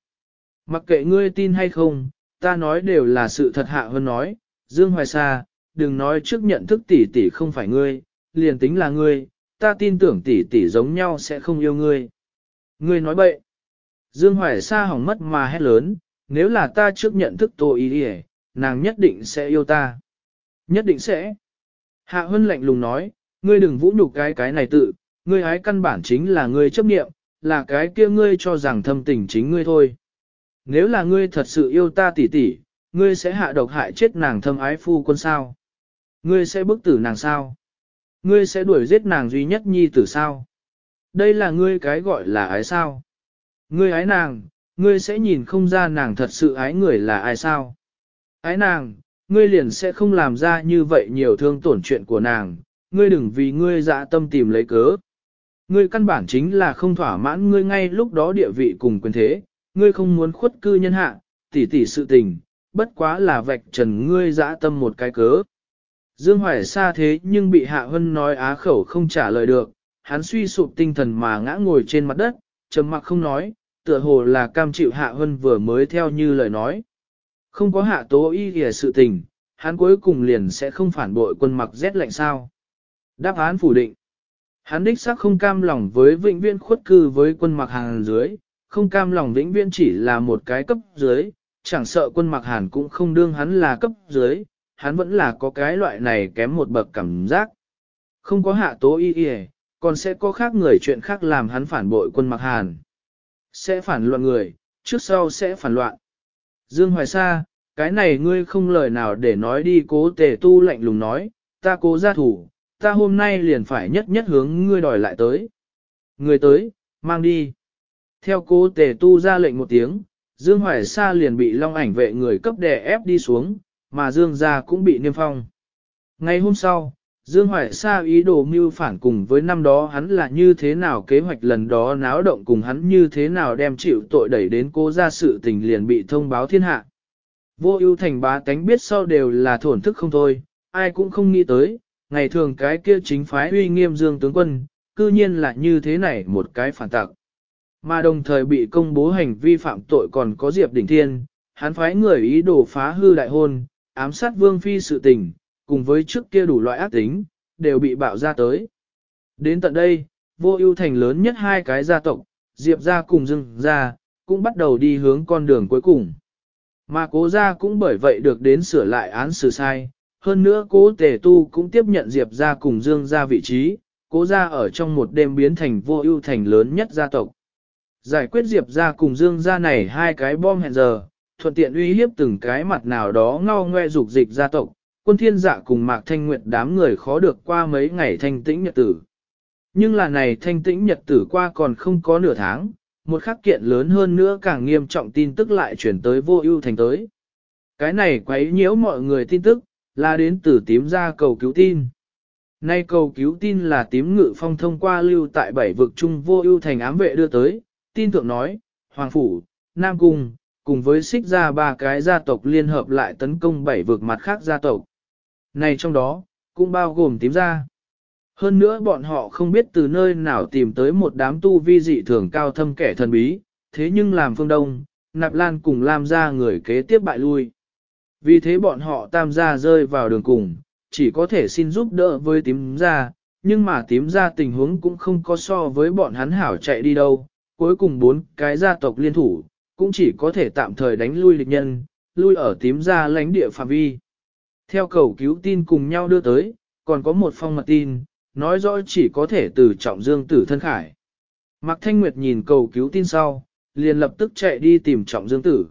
Mặc kệ ngươi tin hay không, ta nói đều là sự thật Hạ Hơn nói, Dương Hoài Sa, đừng nói trước nhận thức tỷ tỷ không phải ngươi, liền tính là ngươi, ta tin tưởng tỷ tỷ giống nhau sẽ không yêu ngươi. Ngươi nói bậy. Dương Hoài Sa hỏng mất mà hét lớn, nếu là ta trước nhận thức Tô Y Y, nàng nhất định sẽ yêu ta. Nhất định sẽ. Hạ Hân lạnh lùng nói, ngươi đừng vũ nhục cái cái này tự, ngươi ái căn bản chính là ngươi chấp nghiệm, là cái kia ngươi cho rằng thâm tình chính ngươi thôi. Nếu là ngươi thật sự yêu ta tỷ tỷ, ngươi sẽ hạ độc hại chết nàng thâm ái phu quân sao? Ngươi sẽ bức tử nàng sao? Ngươi sẽ đuổi giết nàng duy nhất nhi tử sao? Đây là ngươi cái gọi là ái sao? Ngươi ái nàng, ngươi sẽ nhìn không ra nàng thật sự ái người là ai sao? Ái nàng, ngươi liền sẽ không làm ra như vậy nhiều thương tổn chuyện của nàng, ngươi đừng vì ngươi dạ tâm tìm lấy cớ. Ngươi căn bản chính là không thỏa mãn ngươi ngay lúc đó địa vị cùng quyền thế, ngươi không muốn khuất cư nhân hạ, tỉ tỉ sự tình, bất quá là vạch trần ngươi dã tâm một cái cớ. Dương Hoài xa thế nhưng bị Hạ Hân nói á khẩu không trả lời được, hắn suy sụp tinh thần mà ngã ngồi trên mặt đất, trầm mặc không nói, tựa hồ là cam chịu Hạ Hân vừa mới theo như lời nói. Không có Hạ Tố y kìa sự tình, hắn cuối cùng liền sẽ không phản bội quân mặc rét lạnh sao. Đáp án phủ định. Hắn đích xác không cam lòng với vĩnh viên khuất cư với quân mặc hàng dưới, không cam lòng vĩnh viên chỉ là một cái cấp dưới, chẳng sợ quân mặc hàn cũng không đương hắn là cấp dưới, hắn vẫn là có cái loại này kém một bậc cảm giác. Không có hạ tố y y, còn sẽ có khác người chuyện khác làm hắn phản bội quân mặc hàn. Sẽ phản loạn người, trước sau sẽ phản loạn. Dương Hoài Sa, cái này ngươi không lời nào để nói đi cố tề tu lạnh lùng nói, ta cố ra thủ, ta hôm nay liền phải nhất nhất hướng ngươi đòi lại tới. Người tới, mang đi. Theo cố tề tu ra lệnh một tiếng, Dương Hoài Sa liền bị long ảnh vệ người cấp đè ép đi xuống, mà Dương gia cũng bị niêm phong. Ngày hôm sau, Dương Hoài Sa ý đồ mưu phản cùng với năm đó hắn là như thế nào kế hoạch lần đó náo động cùng hắn như thế nào đem chịu tội đẩy đến cố gia sự tình liền bị thông báo thiên hạ. Vô ưu thành bá tánh biết sau đều là thổn thức không thôi, ai cũng không nghĩ tới, ngày thường cái kia chính phái uy nghiêm Dương tướng quân, cư nhiên là như thế này một cái phản tặc. Mà đồng thời bị công bố hành vi phạm tội còn có Diệp Đỉnh Thiên, hắn phái người ý đồ phá hư đại hôn, ám sát vương phi sự tình, cùng với trước kia đủ loại ác tính, đều bị bạo ra tới. Đến tận đây, vô ưu thành lớn nhất hai cái gia tộc, Diệp gia cùng Dương gia, cũng bắt đầu đi hướng con đường cuối cùng. Mà cố gia cũng bởi vậy được đến sửa lại án xử sai, hơn nữa cố tề tu cũng tiếp nhận Diệp gia cùng Dương gia vị trí, cố gia ở trong một đêm biến thành vô ưu thành lớn nhất gia tộc. Giải quyết Diệp ra cùng Dương ra này hai cái bom hẹn giờ, thuận tiện uy hiếp từng cái mặt nào đó ngao ngoe dục dịch gia tộc, quân thiên dạ cùng Mạc Thanh Nguyệt đám người khó được qua mấy ngày thanh tĩnh nhật tử. Nhưng là này thanh tĩnh nhật tử qua còn không có nửa tháng, một khắc kiện lớn hơn nữa càng nghiêm trọng tin tức lại chuyển tới vô ưu thành tới. Cái này quấy nhiễu mọi người tin tức, là đến từ tím ra cầu cứu tin. Nay cầu cứu tin là tím ngự phong thông qua lưu tại bảy vực trung vô ưu thành ám vệ đưa tới, tin thượng nói, Hoàng Phủ, Nam Cung, cùng với xích ra ba cái gia tộc liên hợp lại tấn công bảy vực mặt khác gia tộc. Này trong đó, cũng bao gồm tím gia. Hơn nữa bọn họ không biết từ nơi nào tìm tới một đám tu vi dị thường cao thâm kẻ thần bí, thế nhưng làm phương đông, nạp lan cùng làm ra người kế tiếp bại lui. Vì thế bọn họ tam gia rơi vào đường cùng, chỉ có thể xin giúp đỡ với tím gia, nhưng mà tím gia tình huống cũng không có so với bọn hắn hảo chạy đi đâu, cuối cùng bốn cái gia tộc liên thủ, cũng chỉ có thể tạm thời đánh lui địch nhân, lui ở tím gia lãnh địa phạm vi. Theo cầu cứu tin cùng nhau đưa tới, còn có một phong mật tin, nói rõ chỉ có thể từ trọng dương tử thân khải. Mạc Thanh Nguyệt nhìn cầu cứu tin sau, liền lập tức chạy đi tìm trọng dương tử.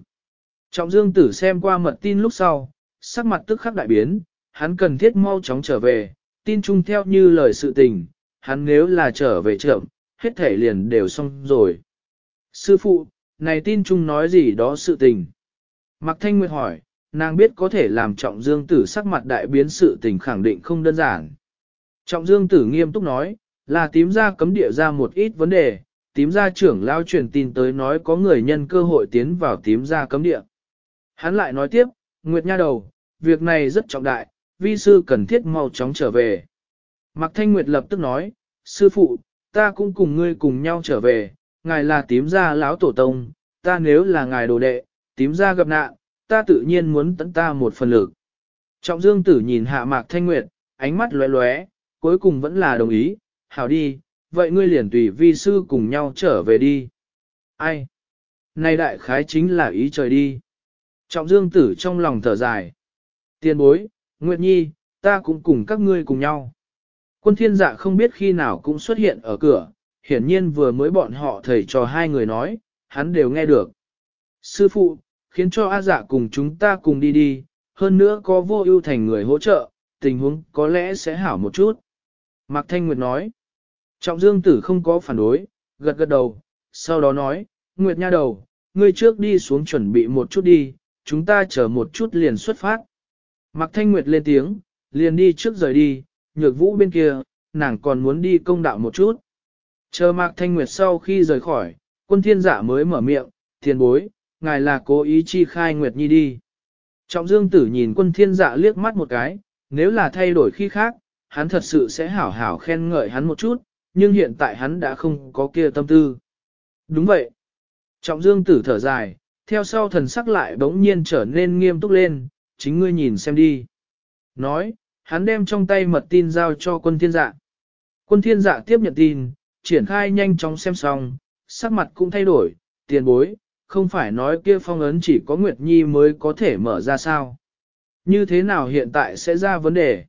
Trọng dương tử xem qua mật tin lúc sau, sắc mặt tức khắc đại biến, hắn cần thiết mau chóng trở về, tin chung theo như lời sự tình, hắn nếu là trở về trưởng, hết thể liền đều xong rồi. Sư phụ, này tin chung nói gì đó sự tình. Mạc Thanh Nguyệt hỏi, nàng biết có thể làm trọng dương tử sắc mặt đại biến sự tình khẳng định không đơn giản. Trọng dương tử nghiêm túc nói, là tím ra cấm địa ra một ít vấn đề, tím ra trưởng lao truyền tin tới nói có người nhân cơ hội tiến vào tím ra cấm địa. Hắn lại nói tiếp, Nguyệt Nha đầu, việc này rất trọng đại, vi sư cần thiết mau chóng trở về. Mạc Thanh Nguyệt lập tức nói, sư phụ, ta cũng cùng ngươi cùng nhau trở về, ngài là tím gia lão tổ tông, ta nếu là ngài đồ đệ, tím gia gặp nạn, ta tự nhiên muốn tận ta một phần lực. Trọng dương tử nhìn hạ mạc thanh nguyệt, ánh mắt lóe lóe, cuối cùng vẫn là đồng ý, hảo đi, vậy ngươi liền tùy vi sư cùng nhau trở về đi. Ai? Này đại khái chính là ý trời đi. Trọng dương tử trong lòng thở dài. Tiên bối, Nguyệt Nhi, ta cũng cùng các ngươi cùng nhau. Quân thiên dạ không biết khi nào cũng xuất hiện ở cửa, hiển nhiên vừa mới bọn họ thầy trò hai người nói, hắn đều nghe được. Sư phụ, khiến cho A dạ cùng chúng ta cùng đi đi, hơn nữa có vô ưu thành người hỗ trợ, tình huống có lẽ sẽ hảo một chút. Mạc Thanh Nguyệt nói, trọng dương tử không có phản đối, gật gật đầu, sau đó nói, Nguyệt nha đầu, ngươi trước đi xuống chuẩn bị một chút đi, chúng ta chờ một chút liền xuất phát. Mạc Thanh Nguyệt lên tiếng, liền đi trước rời đi, nhược vũ bên kia, nàng còn muốn đi công đạo một chút. Chờ Mạc Thanh Nguyệt sau khi rời khỏi, quân thiên giả mới mở miệng, tiền bối, ngài là cố ý chi khai Nguyệt Nhi đi. Trọng Dương Tử nhìn quân thiên dạ liếc mắt một cái, nếu là thay đổi khi khác, hắn thật sự sẽ hảo hảo khen ngợi hắn một chút, nhưng hiện tại hắn đã không có kia tâm tư. Đúng vậy. Trọng Dương Tử thở dài, theo sau thần sắc lại bỗng nhiên trở nên nghiêm túc lên, chính ngươi nhìn xem đi. Nói, hắn đem trong tay mật tin giao cho quân thiên dạ. Quân thiên dạ tiếp nhận tin, triển khai nhanh chóng xem xong, sắc mặt cũng thay đổi, tiền bối, không phải nói kia phong ấn chỉ có Nguyệt Nhi mới có thể mở ra sao. Như thế nào hiện tại sẽ ra vấn đề?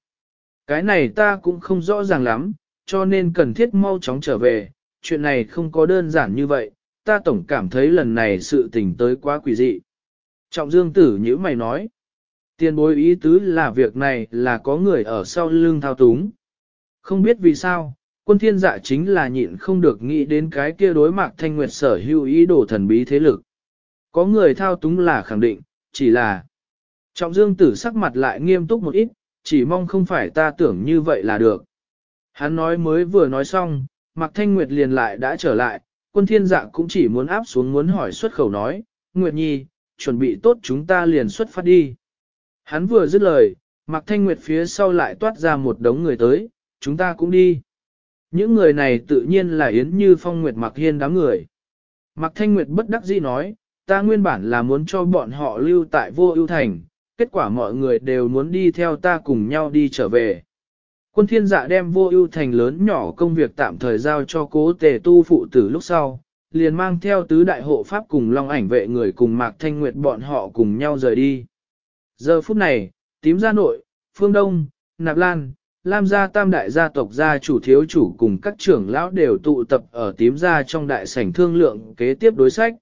Cái này ta cũng không rõ ràng lắm, cho nên cần thiết mau chóng trở về, chuyện này không có đơn giản như vậy, ta tổng cảm thấy lần này sự tình tới quá quỷ dị. Trọng Dương Tử như mày nói, tiền bối ý tứ là việc này là có người ở sau lưng thao túng. Không biết vì sao, quân thiên dạ chính là nhịn không được nghĩ đến cái kia đối mạc thanh nguyệt sở hữu ý đồ thần bí thế lực. Có người thao túng là khẳng định, chỉ là trọng dương tử sắc mặt lại nghiêm túc một ít, chỉ mong không phải ta tưởng như vậy là được. Hắn nói mới vừa nói xong, Mạc Thanh Nguyệt liền lại đã trở lại, quân thiên dạ cũng chỉ muốn áp xuống muốn hỏi xuất khẩu nói, Nguyệt Nhi, chuẩn bị tốt chúng ta liền xuất phát đi. Hắn vừa dứt lời, Mạc Thanh Nguyệt phía sau lại toát ra một đống người tới, chúng ta cũng đi. Những người này tự nhiên là Yến Như Phong Nguyệt Mạc Hiên đám người. Mạc Thanh Nguyệt bất đắc dĩ nói, ta nguyên bản là muốn cho bọn họ lưu tại vô ưu thành, kết quả mọi người đều muốn đi theo ta cùng nhau đi trở về. Quân thiên dạ đem vô ưu thành lớn nhỏ công việc tạm thời giao cho cố tề tu phụ tử lúc sau, liền mang theo tứ đại hộ pháp cùng long ảnh vệ người cùng Mạc Thanh Nguyệt bọn họ cùng nhau rời đi. Giờ phút này, tím gia nội, phương đông, nạp lan, lam gia tam đại gia tộc gia chủ thiếu chủ cùng các trưởng lão đều tụ tập ở tím gia trong đại sảnh thương lượng kế tiếp đối sách.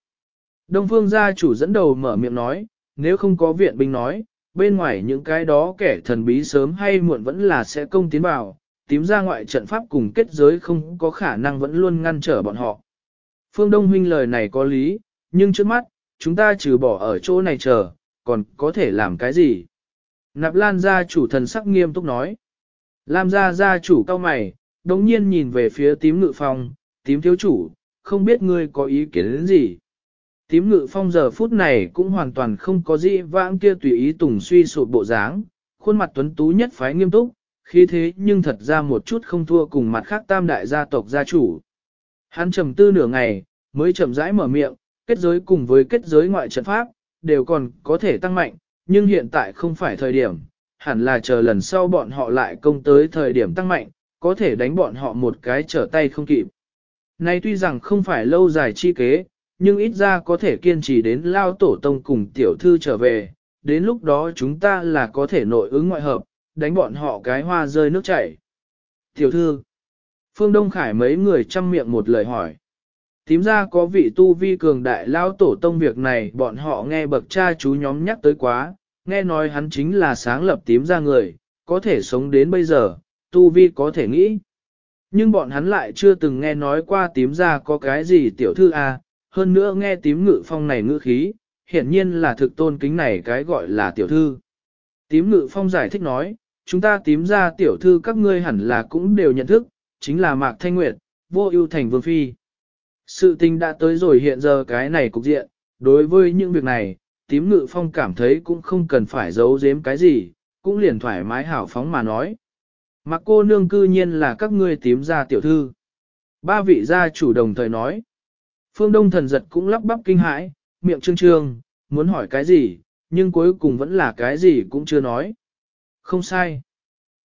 Đông phương gia chủ dẫn đầu mở miệng nói, nếu không có viện binh nói, bên ngoài những cái đó kẻ thần bí sớm hay muộn vẫn là sẽ công tiến vào, tím ra ngoại trận pháp cùng kết giới không có khả năng vẫn luôn ngăn trở bọn họ. Phương Đông huynh lời này có lý, nhưng trước mắt, chúng ta trừ bỏ ở chỗ này chờ, còn có thể làm cái gì? Nạp Lan gia chủ thần sắc nghiêm túc nói. Lam gia gia chủ cao mày, đống nhiên nhìn về phía tím ngự phong, tím thiếu chủ, không biết ngươi có ý kiến đến gì? Tím ngự phong giờ phút này cũng hoàn toàn không có gì vãng kia tùy ý tùng suy sụp bộ dáng, khuôn mặt tuấn tú nhất phái nghiêm túc, khi thế nhưng thật ra một chút không thua cùng mặt khác tam đại gia tộc gia chủ. Hắn trầm tư nửa ngày, mới chậm rãi mở miệng, kết giới cùng với kết giới ngoại trận pháp, đều còn có thể tăng mạnh, nhưng hiện tại không phải thời điểm, hẳn là chờ lần sau bọn họ lại công tới thời điểm tăng mạnh, có thể đánh bọn họ một cái trở tay không kịp. Nay tuy rằng không phải lâu dài chi kế, nhưng ít ra có thể kiên trì đến lao tổ tông cùng tiểu thư trở về, đến lúc đó chúng ta là có thể nội ứng ngoại hợp, đánh bọn họ cái hoa rơi nước chảy. Tiểu thư, Phương Đông Khải mấy người chăm miệng một lời hỏi. Tím ra có vị tu vi cường đại lao tổ tông việc này bọn họ nghe bậc cha chú nhóm nhắc tới quá, nghe nói hắn chính là sáng lập tím ra người, có thể sống đến bây giờ, tu vi có thể nghĩ. Nhưng bọn hắn lại chưa từng nghe nói qua tím ra có cái gì tiểu thư à, hơn nữa nghe tím ngự phong này ngữ khí, hiển nhiên là thực tôn kính này cái gọi là tiểu thư. Tím ngự phong giải thích nói, chúng ta tím ra tiểu thư các ngươi hẳn là cũng đều nhận thức, chính là Mạc Thanh Nguyệt, vô ưu thành vương phi. Sự tình đã tới rồi hiện giờ cái này cục diện, đối với những việc này, tím ngự phong cảm thấy cũng không cần phải giấu giếm cái gì, cũng liền thoải mái hảo phóng mà nói. Mặc cô nương cư nhiên là các ngươi tím ra tiểu thư. Ba vị gia chủ đồng thời nói. Phương Đông thần giật cũng lắp bắp kinh hãi, miệng trương trương, muốn hỏi cái gì, nhưng cuối cùng vẫn là cái gì cũng chưa nói. Không sai.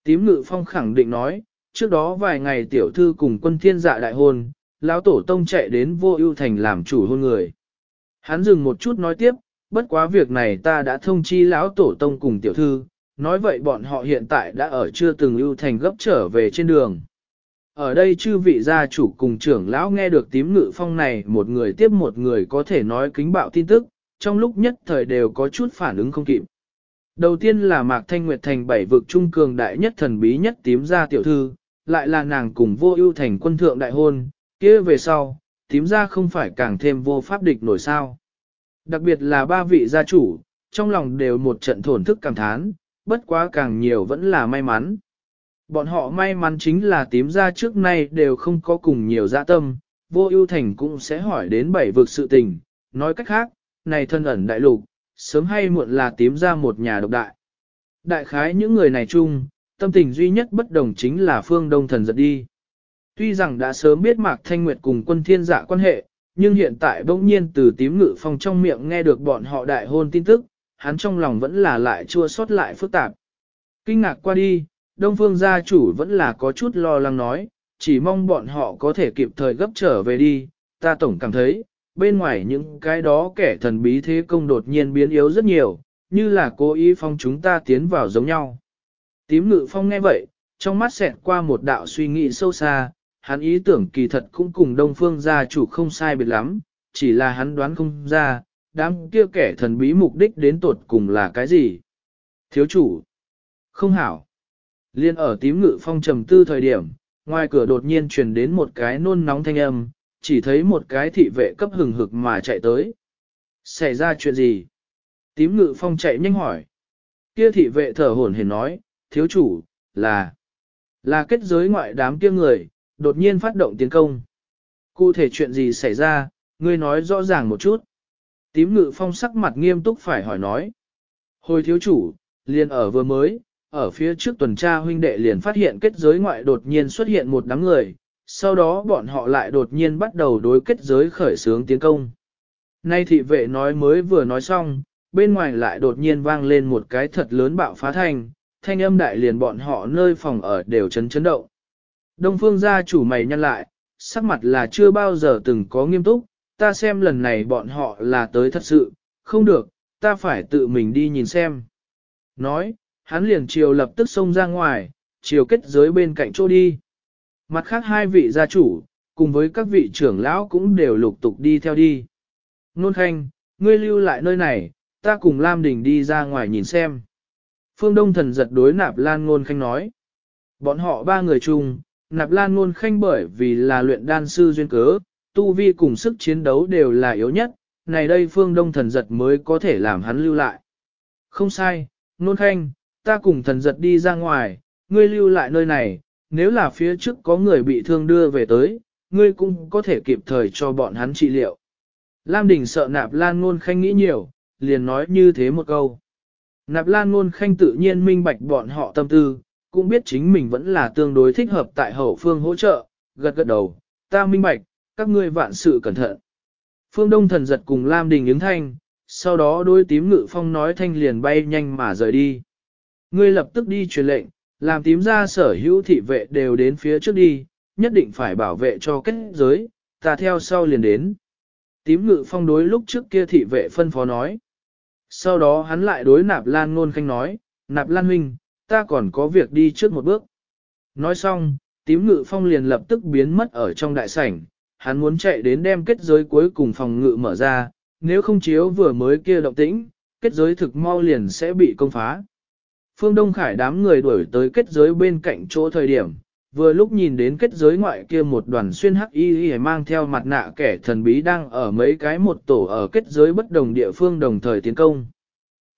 Tím ngự phong khẳng định nói, trước đó vài ngày tiểu thư cùng quân thiên dạ đại hôn, lão tổ tông chạy đến vô ưu thành làm chủ hôn người. Hắn dừng một chút nói tiếp, bất quá việc này ta đã thông chi lão tổ tông cùng tiểu thư, nói vậy bọn họ hiện tại đã ở chưa từng ưu thành gấp trở về trên đường. Ở đây chư vị gia chủ cùng trưởng lão nghe được tím ngự phong này một người tiếp một người có thể nói kính bạo tin tức, trong lúc nhất thời đều có chút phản ứng không kịp. Đầu tiên là Mạc Thanh Nguyệt thành bảy vực trung cường đại nhất thần bí nhất tím gia tiểu thư, lại là nàng cùng vô ưu thành quân thượng đại hôn, kia về sau, tím gia không phải càng thêm vô pháp địch nổi sao. Đặc biệt là ba vị gia chủ, trong lòng đều một trận thổn thức cảm thán, bất quá càng nhiều vẫn là may mắn. Bọn họ may mắn chính là tím gia trước nay đều không có cùng nhiều dạ tâm, vô ưu thành cũng sẽ hỏi đến bảy vực sự tình, nói cách khác, này thân ẩn đại lục, sớm hay muộn là tím ra một nhà độc đại. Đại khái những người này chung, tâm tình duy nhất bất đồng chính là phương đông thần giật đi. Tuy rằng đã sớm biết Mạc Thanh Nguyệt cùng quân thiên dạ quan hệ, nhưng hiện tại bỗng nhiên từ tím ngự phong trong miệng nghe được bọn họ đại hôn tin tức, hắn trong lòng vẫn là lại chua xót lại phức tạp. Kinh ngạc qua đi, Đông Phương gia chủ vẫn là có chút lo lắng nói, chỉ mong bọn họ có thể kịp thời gấp trở về đi, ta tổng cảm thấy, bên ngoài những cái đó kẻ thần bí thế công đột nhiên biến yếu rất nhiều, như là cố ý phong chúng ta tiến vào giống nhau. Tím ngự phong nghe vậy, trong mắt xẹt qua một đạo suy nghĩ sâu xa, hắn ý tưởng kỳ thật cũng cùng đông phương gia chủ không sai biệt lắm, chỉ là hắn đoán không ra, đám kia kẻ thần bí mục đích đến tột cùng là cái gì. Thiếu chủ, không hảo. Liên ở tím ngự phong trầm tư thời điểm, ngoài cửa đột nhiên truyền đến một cái nôn nóng thanh âm, chỉ thấy một cái thị vệ cấp hừng hực mà chạy tới. Xảy ra chuyện gì? Tím ngự phong chạy nhanh hỏi. Kia thị vệ thở hổn hển nói, thiếu chủ, là, là kết giới ngoại đám kia người, đột nhiên phát động tiến công. Cụ thể chuyện gì xảy ra, ngươi nói rõ ràng một chút. Tím ngự phong sắc mặt nghiêm túc phải hỏi nói. Hồi thiếu chủ, liền ở vừa mới, ở phía trước tuần tra huynh đệ liền phát hiện kết giới ngoại đột nhiên xuất hiện một đám người, sau đó bọn họ lại đột nhiên bắt đầu đối kết giới khởi xướng tiến công. Nay thị vệ nói mới vừa nói xong, bên ngoài lại đột nhiên vang lên một cái thật lớn bạo phá thanh, thanh âm đại liền bọn họ nơi phòng ở đều chấn chấn động. Đông phương gia chủ mày nhăn lại, sắc mặt là chưa bao giờ từng có nghiêm túc, ta xem lần này bọn họ là tới thật sự, không được, ta phải tự mình đi nhìn xem. Nói, hắn liền chiều lập tức xông ra ngoài, chiều kết giới bên cạnh chỗ đi. Mặt khác hai vị gia chủ, cùng với các vị trưởng lão cũng đều lục tục đi theo đi. Nôn khanh, ngươi lưu lại nơi này, ta cùng Lam Đình đi ra ngoài nhìn xem. Phương Đông thần giật đối nạp lan ngôn khanh nói. Bọn họ ba người chung, nạp lan ngôn khanh bởi vì là luyện đan sư duyên cớ, tu vi cùng sức chiến đấu đều là yếu nhất, này đây phương đông thần giật mới có thể làm hắn lưu lại. Không sai, nôn khanh, ta cùng thần giật đi ra ngoài, ngươi lưu lại nơi này, nếu là phía trước có người bị thương đưa về tới, ngươi cũng có thể kịp thời cho bọn hắn trị liệu. Lam Đình sợ nạp lan ngôn khanh nghĩ nhiều, liền nói như thế một câu. Nạp lan ngôn khanh tự nhiên minh bạch bọn họ tâm tư, cũng biết chính mình vẫn là tương đối thích hợp tại hậu phương hỗ trợ, gật gật đầu, ta minh bạch, các ngươi vạn sự cẩn thận. Phương Đông thần giật cùng Lam Đình ứng thanh, sau đó đôi tím ngự phong nói thanh liền bay nhanh mà rời đi. Ngươi lập tức đi truyền lệnh, làm tím ra sở hữu thị vệ đều đến phía trước đi, nhất định phải bảo vệ cho kết giới, ta theo sau liền đến. Tím ngự phong đối lúc trước kia thị vệ phân phó nói. Sau đó hắn lại đối nạp lan ngôn khanh nói, nạp lan huynh, ta còn có việc đi trước một bước. Nói xong, tím ngự phong liền lập tức biến mất ở trong đại sảnh, hắn muốn chạy đến đem kết giới cuối cùng phòng ngự mở ra, nếu không chiếu vừa mới kia động tĩnh, kết giới thực mau liền sẽ bị công phá. Phương Đông Khải đám người đuổi tới kết giới bên cạnh chỗ thời điểm, vừa lúc nhìn đến kết giới ngoại kia một đoàn xuyên hắc y y mang theo mặt nạ kẻ thần bí đang ở mấy cái một tổ ở kết giới bất đồng địa phương đồng thời tiến công.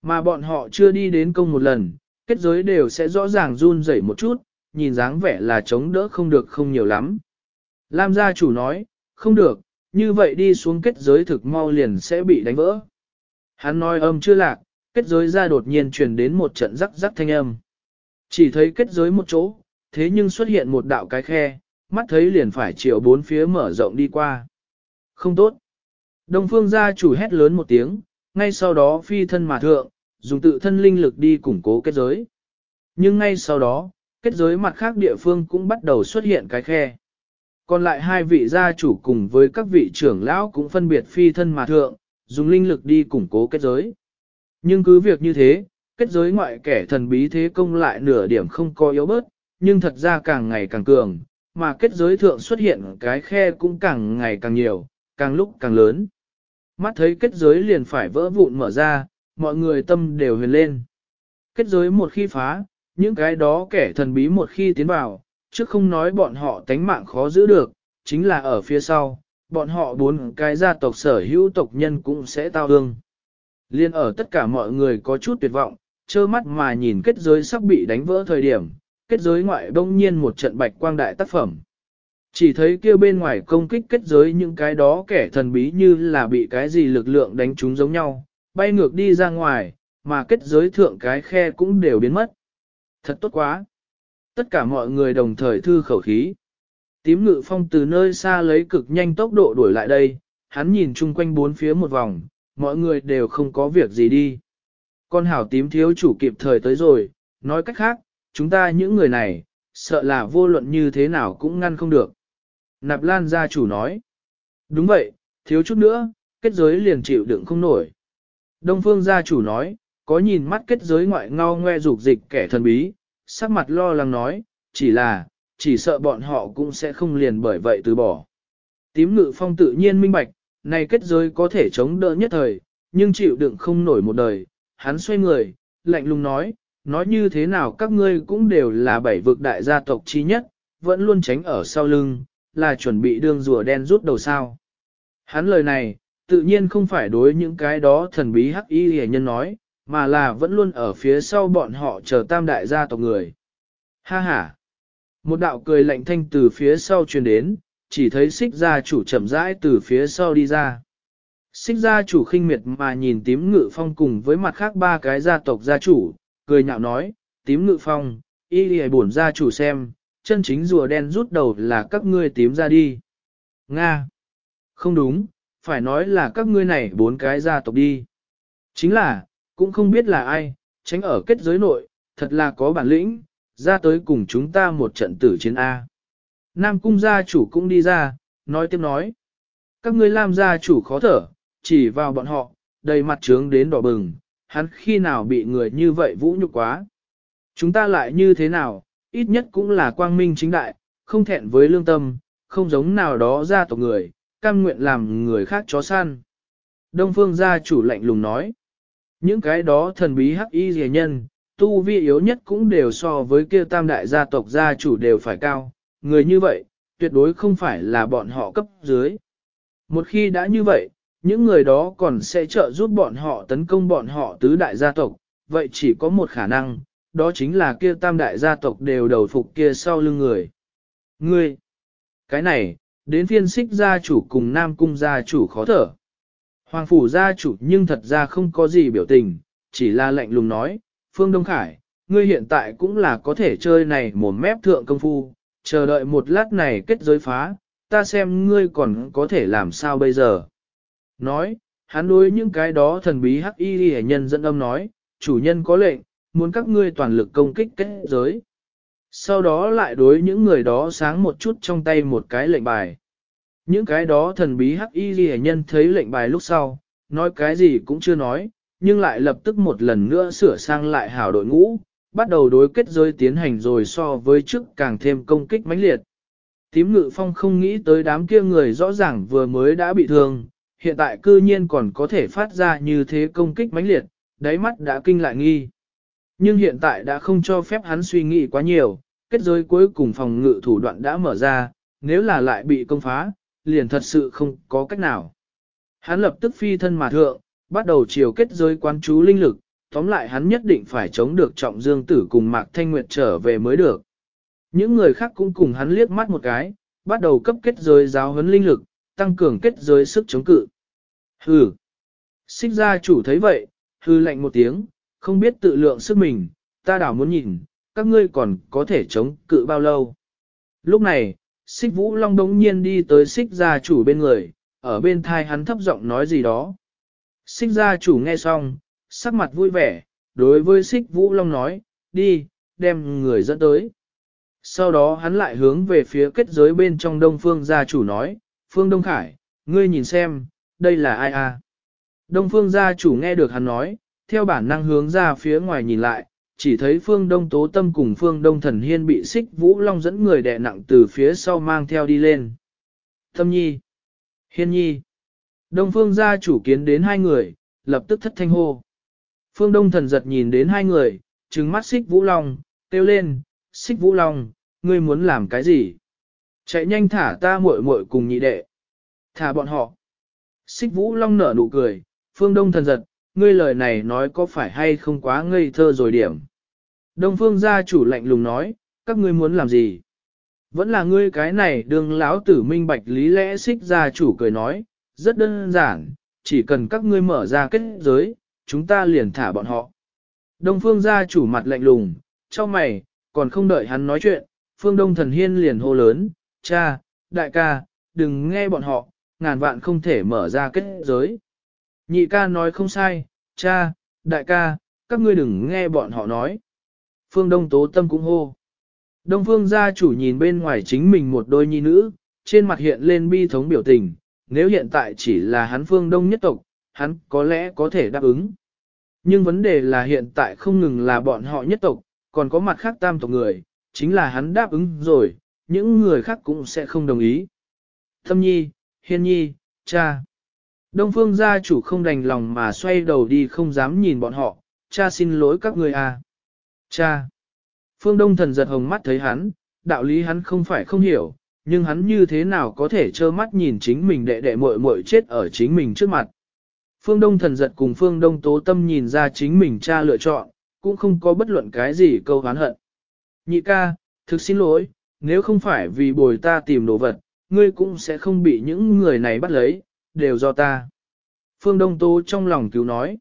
Mà bọn họ chưa đi đến công một lần, kết giới đều sẽ rõ ràng run rẩy một chút, nhìn dáng vẻ là chống đỡ không được không nhiều lắm. Lam gia chủ nói, không được, như vậy đi xuống kết giới thực mau liền sẽ bị đánh vỡ. Hắn nói âm chưa lạc, kết giới ra đột nhiên truyền đến một trận rắc rắc thanh âm. Chỉ thấy kết giới một chỗ, thế nhưng xuất hiện một đạo cái khe, mắt thấy liền phải chiều bốn phía mở rộng đi qua. Không tốt. Đông phương gia chủ hét lớn một tiếng, ngay sau đó phi thân mà thượng, dùng tự thân linh lực đi củng cố kết giới. Nhưng ngay sau đó, kết giới mặt khác địa phương cũng bắt đầu xuất hiện cái khe. Còn lại hai vị gia chủ cùng với các vị trưởng lão cũng phân biệt phi thân mà thượng, dùng linh lực đi củng cố kết giới. Nhưng cứ việc như thế, kết giới ngoại kẻ thần bí thế công lại nửa điểm không có yếu bớt, nhưng thật ra càng ngày càng cường, mà kết giới thượng xuất hiện cái khe cũng càng ngày càng nhiều, càng lúc càng lớn. Mắt thấy kết giới liền phải vỡ vụn mở ra, mọi người tâm đều huyền lên. Kết giới một khi phá, những cái đó kẻ thần bí một khi tiến vào, chứ không nói bọn họ tánh mạng khó giữ được, chính là ở phía sau, bọn họ bốn cái gia tộc sở hữu tộc nhân cũng sẽ tao hương. Liên ở tất cả mọi người có chút tuyệt vọng, trơ mắt mà nhìn kết giới sắp bị đánh vỡ thời điểm, kết giới ngoại đông nhiên một trận bạch quang đại tác phẩm. Chỉ thấy kia bên ngoài công kích kết giới những cái đó kẻ thần bí như là bị cái gì lực lượng đánh chúng giống nhau, bay ngược đi ra ngoài, mà kết giới thượng cái khe cũng đều biến mất. Thật tốt quá! Tất cả mọi người đồng thời thư khẩu khí. Tím ngự phong từ nơi xa lấy cực nhanh tốc độ đuổi lại đây, hắn nhìn chung quanh bốn phía một vòng, mọi người đều không có việc gì đi. Con hảo tím thiếu chủ kịp thời tới rồi, nói cách khác, chúng ta những người này, sợ là vô luận như thế nào cũng ngăn không được. Nạp Lan gia chủ nói. Đúng vậy, thiếu chút nữa, kết giới liền chịu đựng không nổi. Đông Phương gia chủ nói, có nhìn mắt kết giới ngoại ngao ngoe dục dịch kẻ thần bí, sắc mặt lo lắng nói, chỉ là, chỉ sợ bọn họ cũng sẽ không liền bởi vậy từ bỏ. Tím ngự phong tự nhiên minh bạch, này kết giới có thể chống đỡ nhất thời, nhưng chịu đựng không nổi một đời. Hắn xoay người, lạnh lùng nói, nói như thế nào các ngươi cũng đều là bảy vực đại gia tộc chi nhất, vẫn luôn tránh ở sau lưng, là chuẩn bị đương rùa đen rút đầu sao. Hắn lời này, tự nhiên không phải đối những cái đó thần bí hắc y hề nhân nói, mà là vẫn luôn ở phía sau bọn họ chờ tam đại gia tộc người. Ha ha! Một đạo cười lạnh thanh từ phía sau truyền đến, chỉ thấy xích gia chủ chậm rãi từ phía sau đi ra. Xích gia chủ khinh miệt mà nhìn tím ngự phong cùng với mặt khác ba cái gia tộc gia chủ, cười nhạo nói, tím ngự phong, y lì bổn gia chủ xem, chân chính rùa đen rút đầu là các ngươi tím ra đi. Nga! Không đúng, phải nói là các ngươi này bốn cái gia tộc đi. Chính là, cũng không biết là ai, tránh ở kết giới nội, thật là có bản lĩnh, ra tới cùng chúng ta một trận tử chiến A. Nam cung gia chủ cũng đi ra, nói tiếp nói. Các ngươi làm gia chủ khó thở, chỉ vào bọn họ, đầy mặt trướng đến đỏ bừng, hắn khi nào bị người như vậy vũ nhục quá. Chúng ta lại như thế nào, ít nhất cũng là quang minh chính đại, không thẹn với lương tâm, không giống nào đó gia tộc người, cam nguyện làm người khác chó săn. Đông phương gia chủ lạnh lùng nói. Những cái đó thần bí hắc y rìa nhân, tu vi yếu nhất cũng đều so với kia tam đại gia tộc gia chủ đều phải cao, người như vậy, tuyệt đối không phải là bọn họ cấp dưới. Một khi đã như vậy, những người đó còn sẽ trợ giúp bọn họ tấn công bọn họ tứ đại gia tộc, vậy chỉ có một khả năng, đó chính là kia tam đại gia tộc đều đầu phục kia sau lưng người. Ngươi, cái này, đến phiên xích gia chủ cùng nam cung gia chủ khó thở. Hoàng phủ gia chủ nhưng thật ra không có gì biểu tình, chỉ là lạnh lùng nói, Phương Đông Khải, ngươi hiện tại cũng là có thể chơi này một mép thượng công phu, chờ đợi một lát này kết giới phá, ta xem ngươi còn có thể làm sao bây giờ. Nói, hắn đối những cái đó thần bí hắc y hệ nhân dẫn âm nói, chủ nhân có lệnh, muốn các ngươi toàn lực công kích kết giới. Sau đó lại đối những người đó sáng một chút trong tay một cái lệnh bài. Những cái đó thần bí hắc y hệ nhân thấy lệnh bài lúc sau, nói cái gì cũng chưa nói, nhưng lại lập tức một lần nữa sửa sang lại hảo đội ngũ, bắt đầu đối kết giới tiến hành rồi so với trước càng thêm công kích mãnh liệt. Tím ngự phong không nghĩ tới đám kia người rõ ràng vừa mới đã bị thương, hiện tại cư nhiên còn có thể phát ra như thế công kích mãnh liệt, đáy mắt đã kinh lại nghi. Nhưng hiện tại đã không cho phép hắn suy nghĩ quá nhiều, kết giới cuối cùng phòng ngự thủ đoạn đã mở ra, nếu là lại bị công phá, liền thật sự không có cách nào. Hắn lập tức phi thân mà thượng, bắt đầu chiều kết giới quan chú linh lực, tóm lại hắn nhất định phải chống được trọng dương tử cùng Mạc Thanh Nguyệt trở về mới được. Những người khác cũng cùng hắn liếc mắt một cái, bắt đầu cấp kết giới giáo huấn linh lực, tăng cường kết giới sức chống cự. Hừ. Xích gia chủ thấy vậy, hư lạnh một tiếng, không biết tự lượng sức mình, ta đảo muốn nhìn, các ngươi còn có thể chống cự bao lâu. Lúc này, xích vũ long đống nhiên đi tới xích gia chủ bên người, ở bên thai hắn thấp giọng nói gì đó. Xích gia chủ nghe xong, sắc mặt vui vẻ, đối với xích vũ long nói, đi, đem người dẫn tới. Sau đó hắn lại hướng về phía kết giới bên trong đông phương gia chủ nói, phương đông khải, ngươi nhìn xem, đây là ai à? Đông phương gia chủ nghe được hắn nói, theo bản năng hướng ra phía ngoài nhìn lại, chỉ thấy phương đông tố tâm cùng phương đông thần hiên bị xích vũ long dẫn người đè nặng từ phía sau mang theo đi lên. Tâm nhi, hiên nhi, đông phương gia chủ kiến đến hai người, lập tức thất thanh hô. Phương đông thần giật nhìn đến hai người, trừng mắt xích vũ long, kêu lên, xích vũ long, ngươi muốn làm cái gì? Chạy nhanh thả ta muội muội cùng nhị đệ. Thả bọn họ. Xích vũ long nở nụ cười, phương đông thần giật, ngươi lời này nói có phải hay không quá ngây thơ rồi điểm. Đông phương gia chủ lạnh lùng nói, các ngươi muốn làm gì? Vẫn là ngươi cái này đương lão tử minh bạch lý lẽ xích gia chủ cười nói, rất đơn giản, chỉ cần các ngươi mở ra kết giới, chúng ta liền thả bọn họ. Đông phương gia chủ mặt lạnh lùng, cho mày, còn không đợi hắn nói chuyện, phương đông thần hiên liền hô lớn, cha, đại ca, đừng nghe bọn họ, ngàn vạn không thể mở ra kết giới. Nhị ca nói không sai, cha, đại ca, các ngươi đừng nghe bọn họ nói. Phương Đông Tố Tâm cũng hô. Đông Phương gia chủ nhìn bên ngoài chính mình một đôi nhi nữ, trên mặt hiện lên bi thống biểu tình, nếu hiện tại chỉ là hắn Phương Đông nhất tộc, hắn có lẽ có thể đáp ứng. Nhưng vấn đề là hiện tại không ngừng là bọn họ nhất tộc, còn có mặt khác tam tộc người, chính là hắn đáp ứng rồi, những người khác cũng sẽ không đồng ý. Thâm nhi, hiên nhi, cha. Đông phương gia chủ không đành lòng mà xoay đầu đi không dám nhìn bọn họ, cha xin lỗi các người à. Cha. Phương Đông thần giật hồng mắt thấy hắn, đạo lý hắn không phải không hiểu, nhưng hắn như thế nào có thể trơ mắt nhìn chính mình đệ đệ muội muội chết ở chính mình trước mặt. Phương Đông thần giật cùng Phương Đông tố tâm nhìn ra chính mình cha lựa chọn, cũng không có bất luận cái gì câu hán hận. Nhị ca, thực xin lỗi, nếu không phải vì bồi ta tìm đồ vật, ngươi cũng sẽ không bị những người này bắt lấy, đều do ta. Phương Đông Tố trong lòng cứu nói.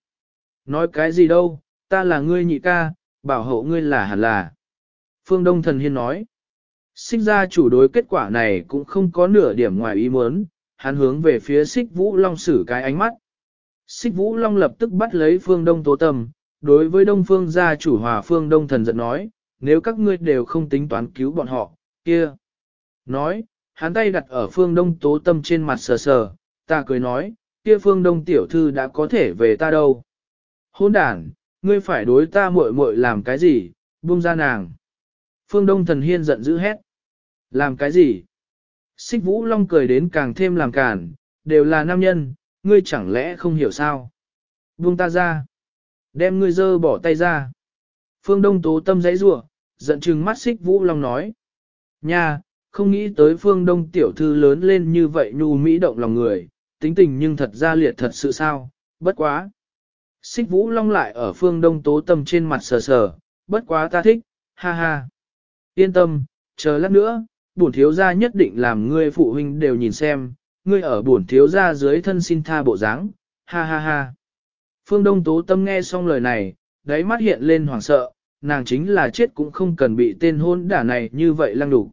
Nói cái gì đâu, ta là ngươi nhị ca, bảo hộ ngươi là hẳn là. Phương Đông Thần Hiên nói. Xích ra chủ đối kết quả này cũng không có nửa điểm ngoài ý muốn, hắn hướng về phía xích vũ long sử cái ánh mắt. Xích vũ long lập tức bắt lấy phương đông tố tâm, đối với đông phương gia chủ hòa phương đông thần giận nói, nếu các ngươi đều không tính toán cứu bọn họ, kia. Nói, hắn tay đặt ở phương đông tố tâm trên mặt sờ sờ, ta cười nói, kia phương đông tiểu thư đã có thể về ta đâu. Hôn đàn, ngươi phải đối ta muội muội làm cái gì, buông ra nàng. Phương đông thần hiên giận dữ hét. Làm cái gì? Xích vũ long cười đến càng thêm làm cản, đều là nam nhân, ngươi chẳng lẽ không hiểu sao? Buông ta ra. Đem ngươi dơ bỏ tay ra. Phương đông tố tâm dãy rủa giận chừng mắt xích vũ long nói. Nha, không nghĩ tới phương đông tiểu thư lớn lên như vậy nhu mỹ động lòng người, tính tình nhưng thật ra liệt thật sự sao, bất quá. Xích vũ long lại ở phương đông tố tâm trên mặt sờ sờ, bất quá ta thích, ha ha. Yên tâm, chờ lát nữa, bổn thiếu gia nhất định làm ngươi phụ huynh đều nhìn xem, ngươi ở buồn thiếu gia dưới thân xin tha bộ dáng, ha ha ha. Phương Đông Tố Tâm nghe xong lời này, đáy mắt hiện lên hoảng sợ, nàng chính là chết cũng không cần bị tên hôn đả này như vậy lăng đủ.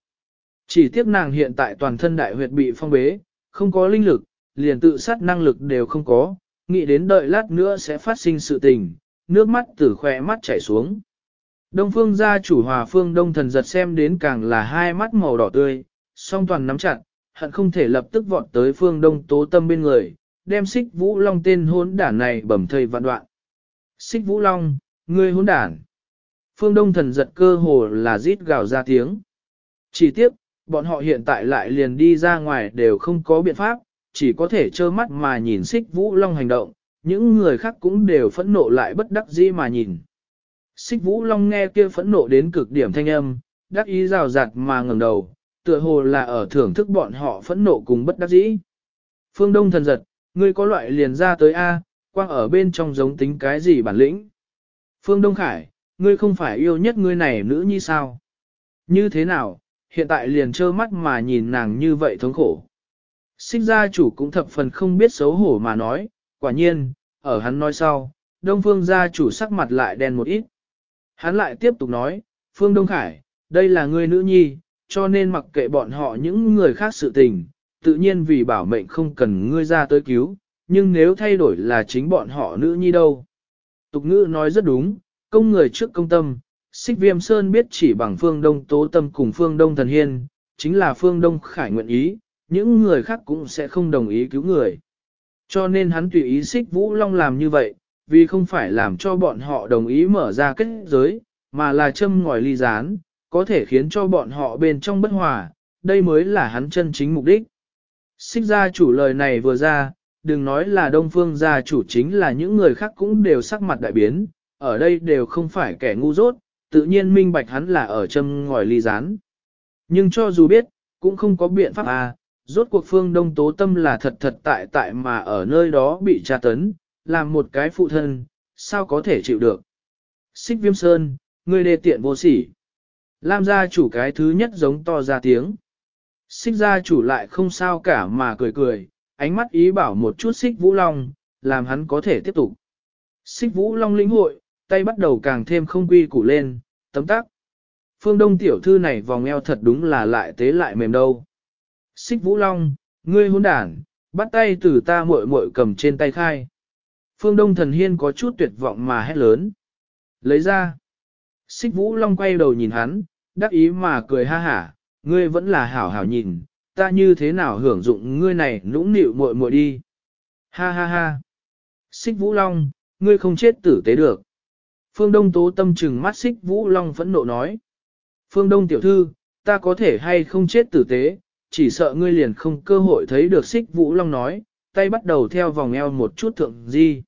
Chỉ tiếc nàng hiện tại toàn thân đại huyệt bị phong bế, không có linh lực, liền tự sát năng lực đều không có, nghĩ đến đợi lát nữa sẽ phát sinh sự tình, nước mắt từ khỏe mắt chảy xuống. Đông phương gia chủ hòa phương đông thần giật xem đến càng là hai mắt màu đỏ tươi, song toàn nắm chặt, hận không thể lập tức vọt tới phương đông tố tâm bên người, đem xích vũ long tên hốn đản này bẩm thầy vạn đoạn. Xích vũ long, ngươi hốn đản. Phương đông thần giật cơ hồ là rít gào ra tiếng. Chỉ tiếp, bọn họ hiện tại lại liền đi ra ngoài đều không có biện pháp, chỉ có thể trơ mắt mà nhìn xích vũ long hành động, những người khác cũng đều phẫn nộ lại bất đắc dĩ mà nhìn. Xích vũ long nghe kia phẫn nộ đến cực điểm thanh âm, đắc ý rào rạt mà ngẩng đầu, tựa hồ là ở thưởng thức bọn họ phẫn nộ cùng bất đắc dĩ. Phương Đông thần giật, ngươi có loại liền ra tới A, quang ở bên trong giống tính cái gì bản lĩnh. Phương Đông Khải, ngươi không phải yêu nhất ngươi này nữ như sao? Như thế nào, hiện tại liền trơ mắt mà nhìn nàng như vậy thống khổ. Sinh gia chủ cũng thập phần không biết xấu hổ mà nói, quả nhiên, ở hắn nói sau, Đông Phương gia chủ sắc mặt lại đen một ít. Hắn lại tiếp tục nói, Phương Đông Khải, đây là ngươi nữ nhi, cho nên mặc kệ bọn họ những người khác sự tình, tự nhiên vì bảo mệnh không cần ngươi ra tới cứu, nhưng nếu thay đổi là chính bọn họ nữ nhi đâu. Tục ngữ nói rất đúng, công người trước công tâm, xích viêm sơn biết chỉ bằng phương đông tố tâm cùng phương đông thần hiên, chính là phương đông khải nguyện ý, những người khác cũng sẽ không đồng ý cứu người. Cho nên hắn tùy ý xích vũ long làm như vậy, vì không phải làm cho bọn họ đồng ý mở ra kết giới, mà là châm ngòi ly gián, có thể khiến cho bọn họ bên trong bất hòa, đây mới là hắn chân chính mục đích. Xích gia chủ lời này vừa ra, đừng nói là đông phương gia chủ chính là những người khác cũng đều sắc mặt đại biến, ở đây đều không phải kẻ ngu dốt, tự nhiên minh bạch hắn là ở châm ngòi ly gián. Nhưng cho dù biết, cũng không có biện pháp à, rốt cuộc phương đông tố tâm là thật thật tại tại mà ở nơi đó bị tra tấn, làm một cái phụ thân, sao có thể chịu được. Xích viêm sơn, ngươi đề tiện vô sỉ. Lam gia chủ cái thứ nhất giống to ra tiếng. Xích gia chủ lại không sao cả mà cười cười, ánh mắt ý bảo một chút xích vũ long, làm hắn có thể tiếp tục. Xích vũ long lĩnh hội, tay bắt đầu càng thêm không quy củ lên, tấm tắc. Phương đông tiểu thư này vòng eo thật đúng là lại tế lại mềm đâu. Xích vũ long, ngươi hôn đản, bắt tay từ ta muội muội cầm trên tay khai. Phương đông thần hiên có chút tuyệt vọng mà hét lớn. Lấy ra. Xích vũ long quay đầu nhìn hắn, đắc ý mà cười ha hả, ngươi vẫn là hảo hảo nhìn, ta như thế nào hưởng dụng ngươi này nũng nịu muội muội đi. Ha ha ha. Xích vũ long, ngươi không chết tử tế được. Phương Đông tố tâm trừng mắt xích vũ long phẫn nộ nói. Phương Đông tiểu thư, ta có thể hay không chết tử tế, chỉ sợ ngươi liền không cơ hội thấy được xích vũ long nói, tay bắt đầu theo vòng eo một chút thượng di.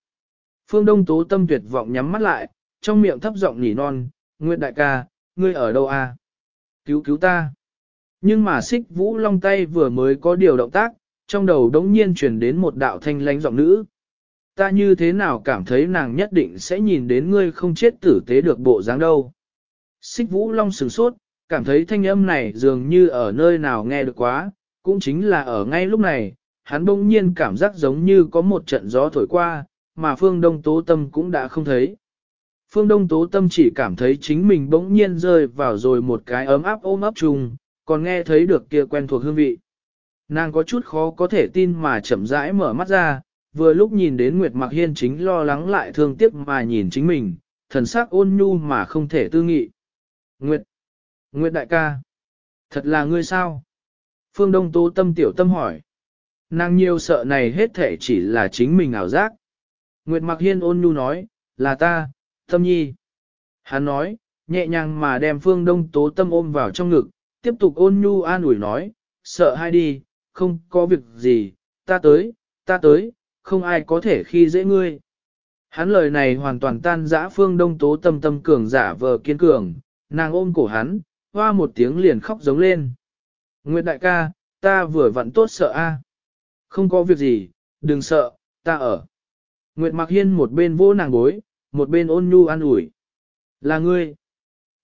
Phương Đông tố tâm tuyệt vọng nhắm mắt lại, trong miệng thấp giọng nhỉ non, Nguyệt đại ca, ngươi ở đâu à? Cứu cứu ta. Nhưng mà xích vũ long tay vừa mới có điều động tác, trong đầu đống nhiên truyền đến một đạo thanh lánh giọng nữ. Ta như thế nào cảm thấy nàng nhất định sẽ nhìn đến ngươi không chết tử tế được bộ dáng đâu. Xích vũ long sửng sốt, cảm thấy thanh âm này dường như ở nơi nào nghe được quá, cũng chính là ở ngay lúc này, hắn bỗng nhiên cảm giác giống như có một trận gió thổi qua, mà phương đông tố tâm cũng đã không thấy. Phương Đông Tố Tâm chỉ cảm thấy chính mình bỗng nhiên rơi vào rồi một cái ấm áp ôm ấp chung, còn nghe thấy được kia quen thuộc hương vị. Nàng có chút khó có thể tin mà chậm rãi mở mắt ra, vừa lúc nhìn đến Nguyệt Mạc Hiên chính lo lắng lại thương tiếc mà nhìn chính mình, thần sắc ôn nhu mà không thể tư nghị. Nguyệt! Nguyệt đại ca! Thật là ngươi sao? Phương Đông Tố Tâm tiểu tâm hỏi. Nàng nhiều sợ này hết thể chỉ là chính mình ảo giác. Nguyệt Mạc Hiên ôn nhu nói, là ta, Tâm nhi. Hắn nói, nhẹ nhàng mà đem phương đông tố tâm ôm vào trong ngực, tiếp tục ôn nhu an ủi nói, sợ hai đi, không có việc gì, ta tới, ta tới, không ai có thể khi dễ ngươi. Hắn lời này hoàn toàn tan dã phương đông tố tâm tâm cường giả vờ kiên cường, nàng ôm cổ hắn, hoa một tiếng liền khóc giống lên. Nguyệt đại ca, ta vừa vặn tốt sợ a. Không có việc gì, đừng sợ, ta ở. Nguyệt Mặc Hiên một bên vô nàng bối, một bên ôn nhu an ủi. Là ngươi.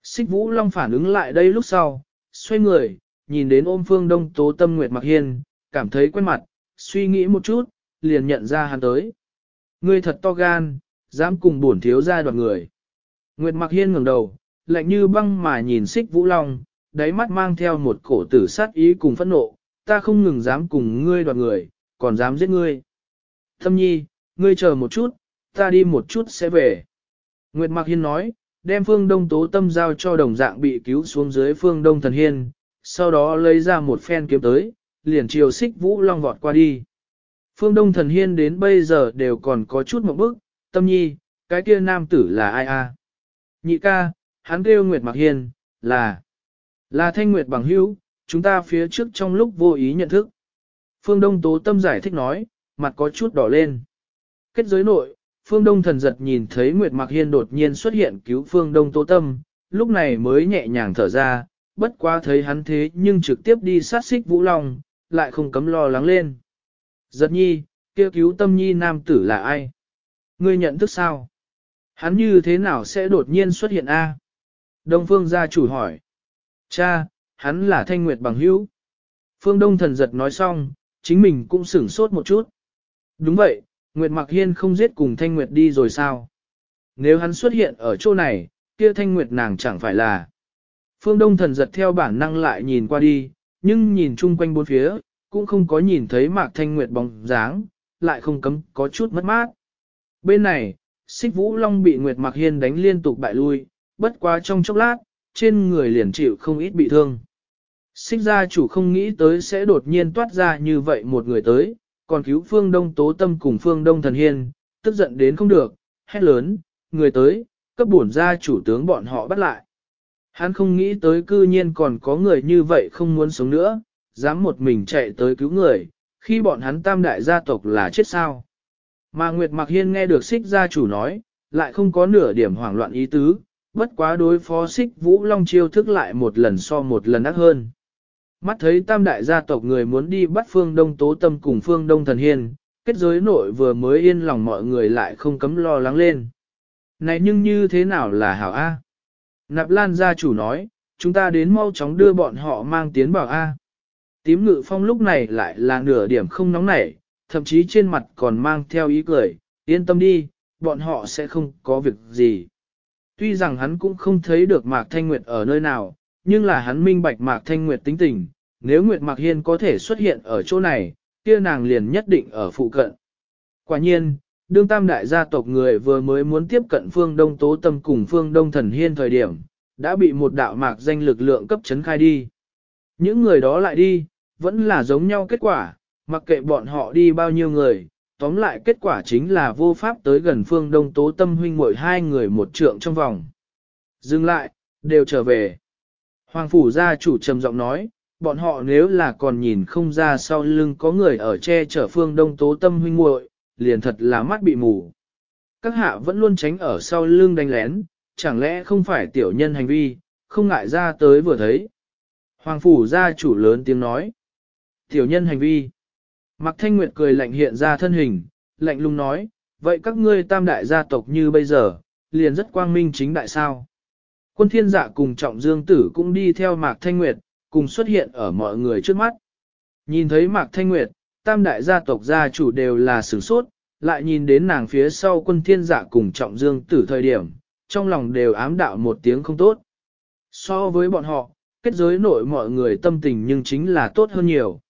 Xích Vũ Long phản ứng lại đây lúc sau, xoay người, nhìn đến ôm phương đông tố tâm Nguyệt Mặc Hiên, cảm thấy quen mặt, suy nghĩ một chút, liền nhận ra hắn tới. Ngươi thật to gan, dám cùng bổn thiếu gia đoạt người. Nguyệt Mặc Hiên ngẩng đầu, lạnh như băng mà nhìn xích Vũ Long, đáy mắt mang theo một cổ tử sát ý cùng phẫn nộ, ta không ngừng dám cùng ngươi đoạt người, còn dám giết ngươi. Thâm nhi, ngươi chờ một chút, ta đi một chút sẽ về. Nguyệt Mạc Hiên nói, đem phương đông tố tâm giao cho đồng dạng bị cứu xuống dưới phương đông thần hiên, sau đó lấy ra một phen kiếm tới, liền chiều xích vũ long vọt qua đi. Phương đông thần hiên đến bây giờ đều còn có chút một bức, tâm nhi, cái kia nam tử là ai a? Nhị ca, hắn kêu Nguyệt Mạc Hiên, là, là thanh Nguyệt bằng hữu, chúng ta phía trước trong lúc vô ý nhận thức. Phương Đông Tố Tâm giải thích nói, mặt có chút đỏ lên. Kết giới nội, Phương Đông thần giật nhìn thấy Nguyệt Mạc Hiên đột nhiên xuất hiện cứu Phương Đông Tố Tâm, lúc này mới nhẹ nhàng thở ra, bất quá thấy hắn thế nhưng trực tiếp đi sát xích Vũ Long, lại không cấm lo lắng lên. Giật nhi, kêu cứu tâm nhi nam tử là ai? Ngươi nhận thức sao? Hắn như thế nào sẽ đột nhiên xuất hiện A? Đông Phương gia chủ hỏi. Cha, hắn là Thanh Nguyệt bằng hữu. Phương Đông thần giật nói xong, chính mình cũng sửng sốt một chút. Đúng vậy, Nguyệt Mặc Hiên không giết cùng Thanh Nguyệt đi rồi sao? Nếu hắn xuất hiện ở chỗ này, kia Thanh Nguyệt nàng chẳng phải là. Phương Đông thần giật theo bản năng lại nhìn qua đi, nhưng nhìn chung quanh bốn phía, cũng không có nhìn thấy Mạc Thanh Nguyệt bóng dáng, lại không cấm có chút mất mát. Bên này, Xích Vũ Long bị Nguyệt Mạc Hiên đánh liên tục bại lui, bất quá trong chốc lát, trên người liền chịu không ít bị thương. Xích gia chủ không nghĩ tới sẽ đột nhiên toát ra như vậy một người tới, còn cứu phương đông tố tâm cùng phương đông thần hiên, tức giận đến không được, hét lớn, người tới, cấp bổn ra chủ tướng bọn họ bắt lại. Hắn không nghĩ tới cư nhiên còn có người như vậy không muốn sống nữa, dám một mình chạy tới cứu người, khi bọn hắn tam đại gia tộc là chết sao. Mà Nguyệt Mạc Hiên nghe được xích gia chủ nói, lại không có nửa điểm hoảng loạn ý tứ, bất quá đối phó xích Vũ Long chiêu thức lại một lần so một lần ác hơn. Mắt thấy tam đại gia tộc người muốn đi bắt phương đông tố tâm cùng phương đông thần hiên, kết giới nội vừa mới yên lòng mọi người lại không cấm lo lắng lên. Này nhưng như thế nào là hảo A? Nạp Lan gia chủ nói, chúng ta đến mau chóng đưa bọn họ mang tiến vào A. Tím ngự phong lúc này lại là nửa điểm không nóng nảy, thậm chí trên mặt còn mang theo ý cười, yên tâm đi, bọn họ sẽ không có việc gì. Tuy rằng hắn cũng không thấy được Mạc Thanh Nguyệt ở nơi nào, nhưng là hắn minh bạch Mạc Thanh Nguyệt tính tình, nếu Nguyệt Mạc Hiên có thể xuất hiện ở chỗ này, kia nàng liền nhất định ở phụ cận. Quả nhiên, đương tam đại gia tộc người vừa mới muốn tiếp cận phương Đông Tố Tâm cùng phương Đông Thần Hiên thời điểm, đã bị một đạo mạc danh lực lượng cấp chấn khai đi. Những người đó lại đi, vẫn là giống nhau kết quả, mặc kệ bọn họ đi bao nhiêu người, tóm lại kết quả chính là vô pháp tới gần phương Đông Tố Tâm huynh muội hai người một trượng trong vòng. Dừng lại, đều trở về. Hoàng phủ gia chủ trầm giọng nói, bọn họ nếu là còn nhìn không ra sau lưng có người ở che chở phương Đông Tố Tâm huynh muội, liền thật là mắt bị mù. Các hạ vẫn luôn tránh ở sau lưng đánh lén, chẳng lẽ không phải tiểu nhân hành vi, không ngại ra tới vừa thấy. Hoàng phủ gia chủ lớn tiếng nói. Tiểu nhân hành vi. Mạc Thanh Nguyệt cười lạnh hiện ra thân hình, lạnh lùng nói, vậy các ngươi tam đại gia tộc như bây giờ, liền rất quang minh chính đại sao. Quân thiên dạ cùng trọng dương tử cũng đi theo Mạc Thanh Nguyệt, cùng xuất hiện ở mọi người trước mắt. Nhìn thấy Mạc Thanh Nguyệt, tam đại gia tộc gia chủ đều là sửng sốt, lại nhìn đến nàng phía sau quân thiên giả cùng trọng dương tử thời điểm, trong lòng đều ám đạo một tiếng không tốt. So với bọn họ, kết giới nội mọi người tâm tình nhưng chính là tốt hơn nhiều.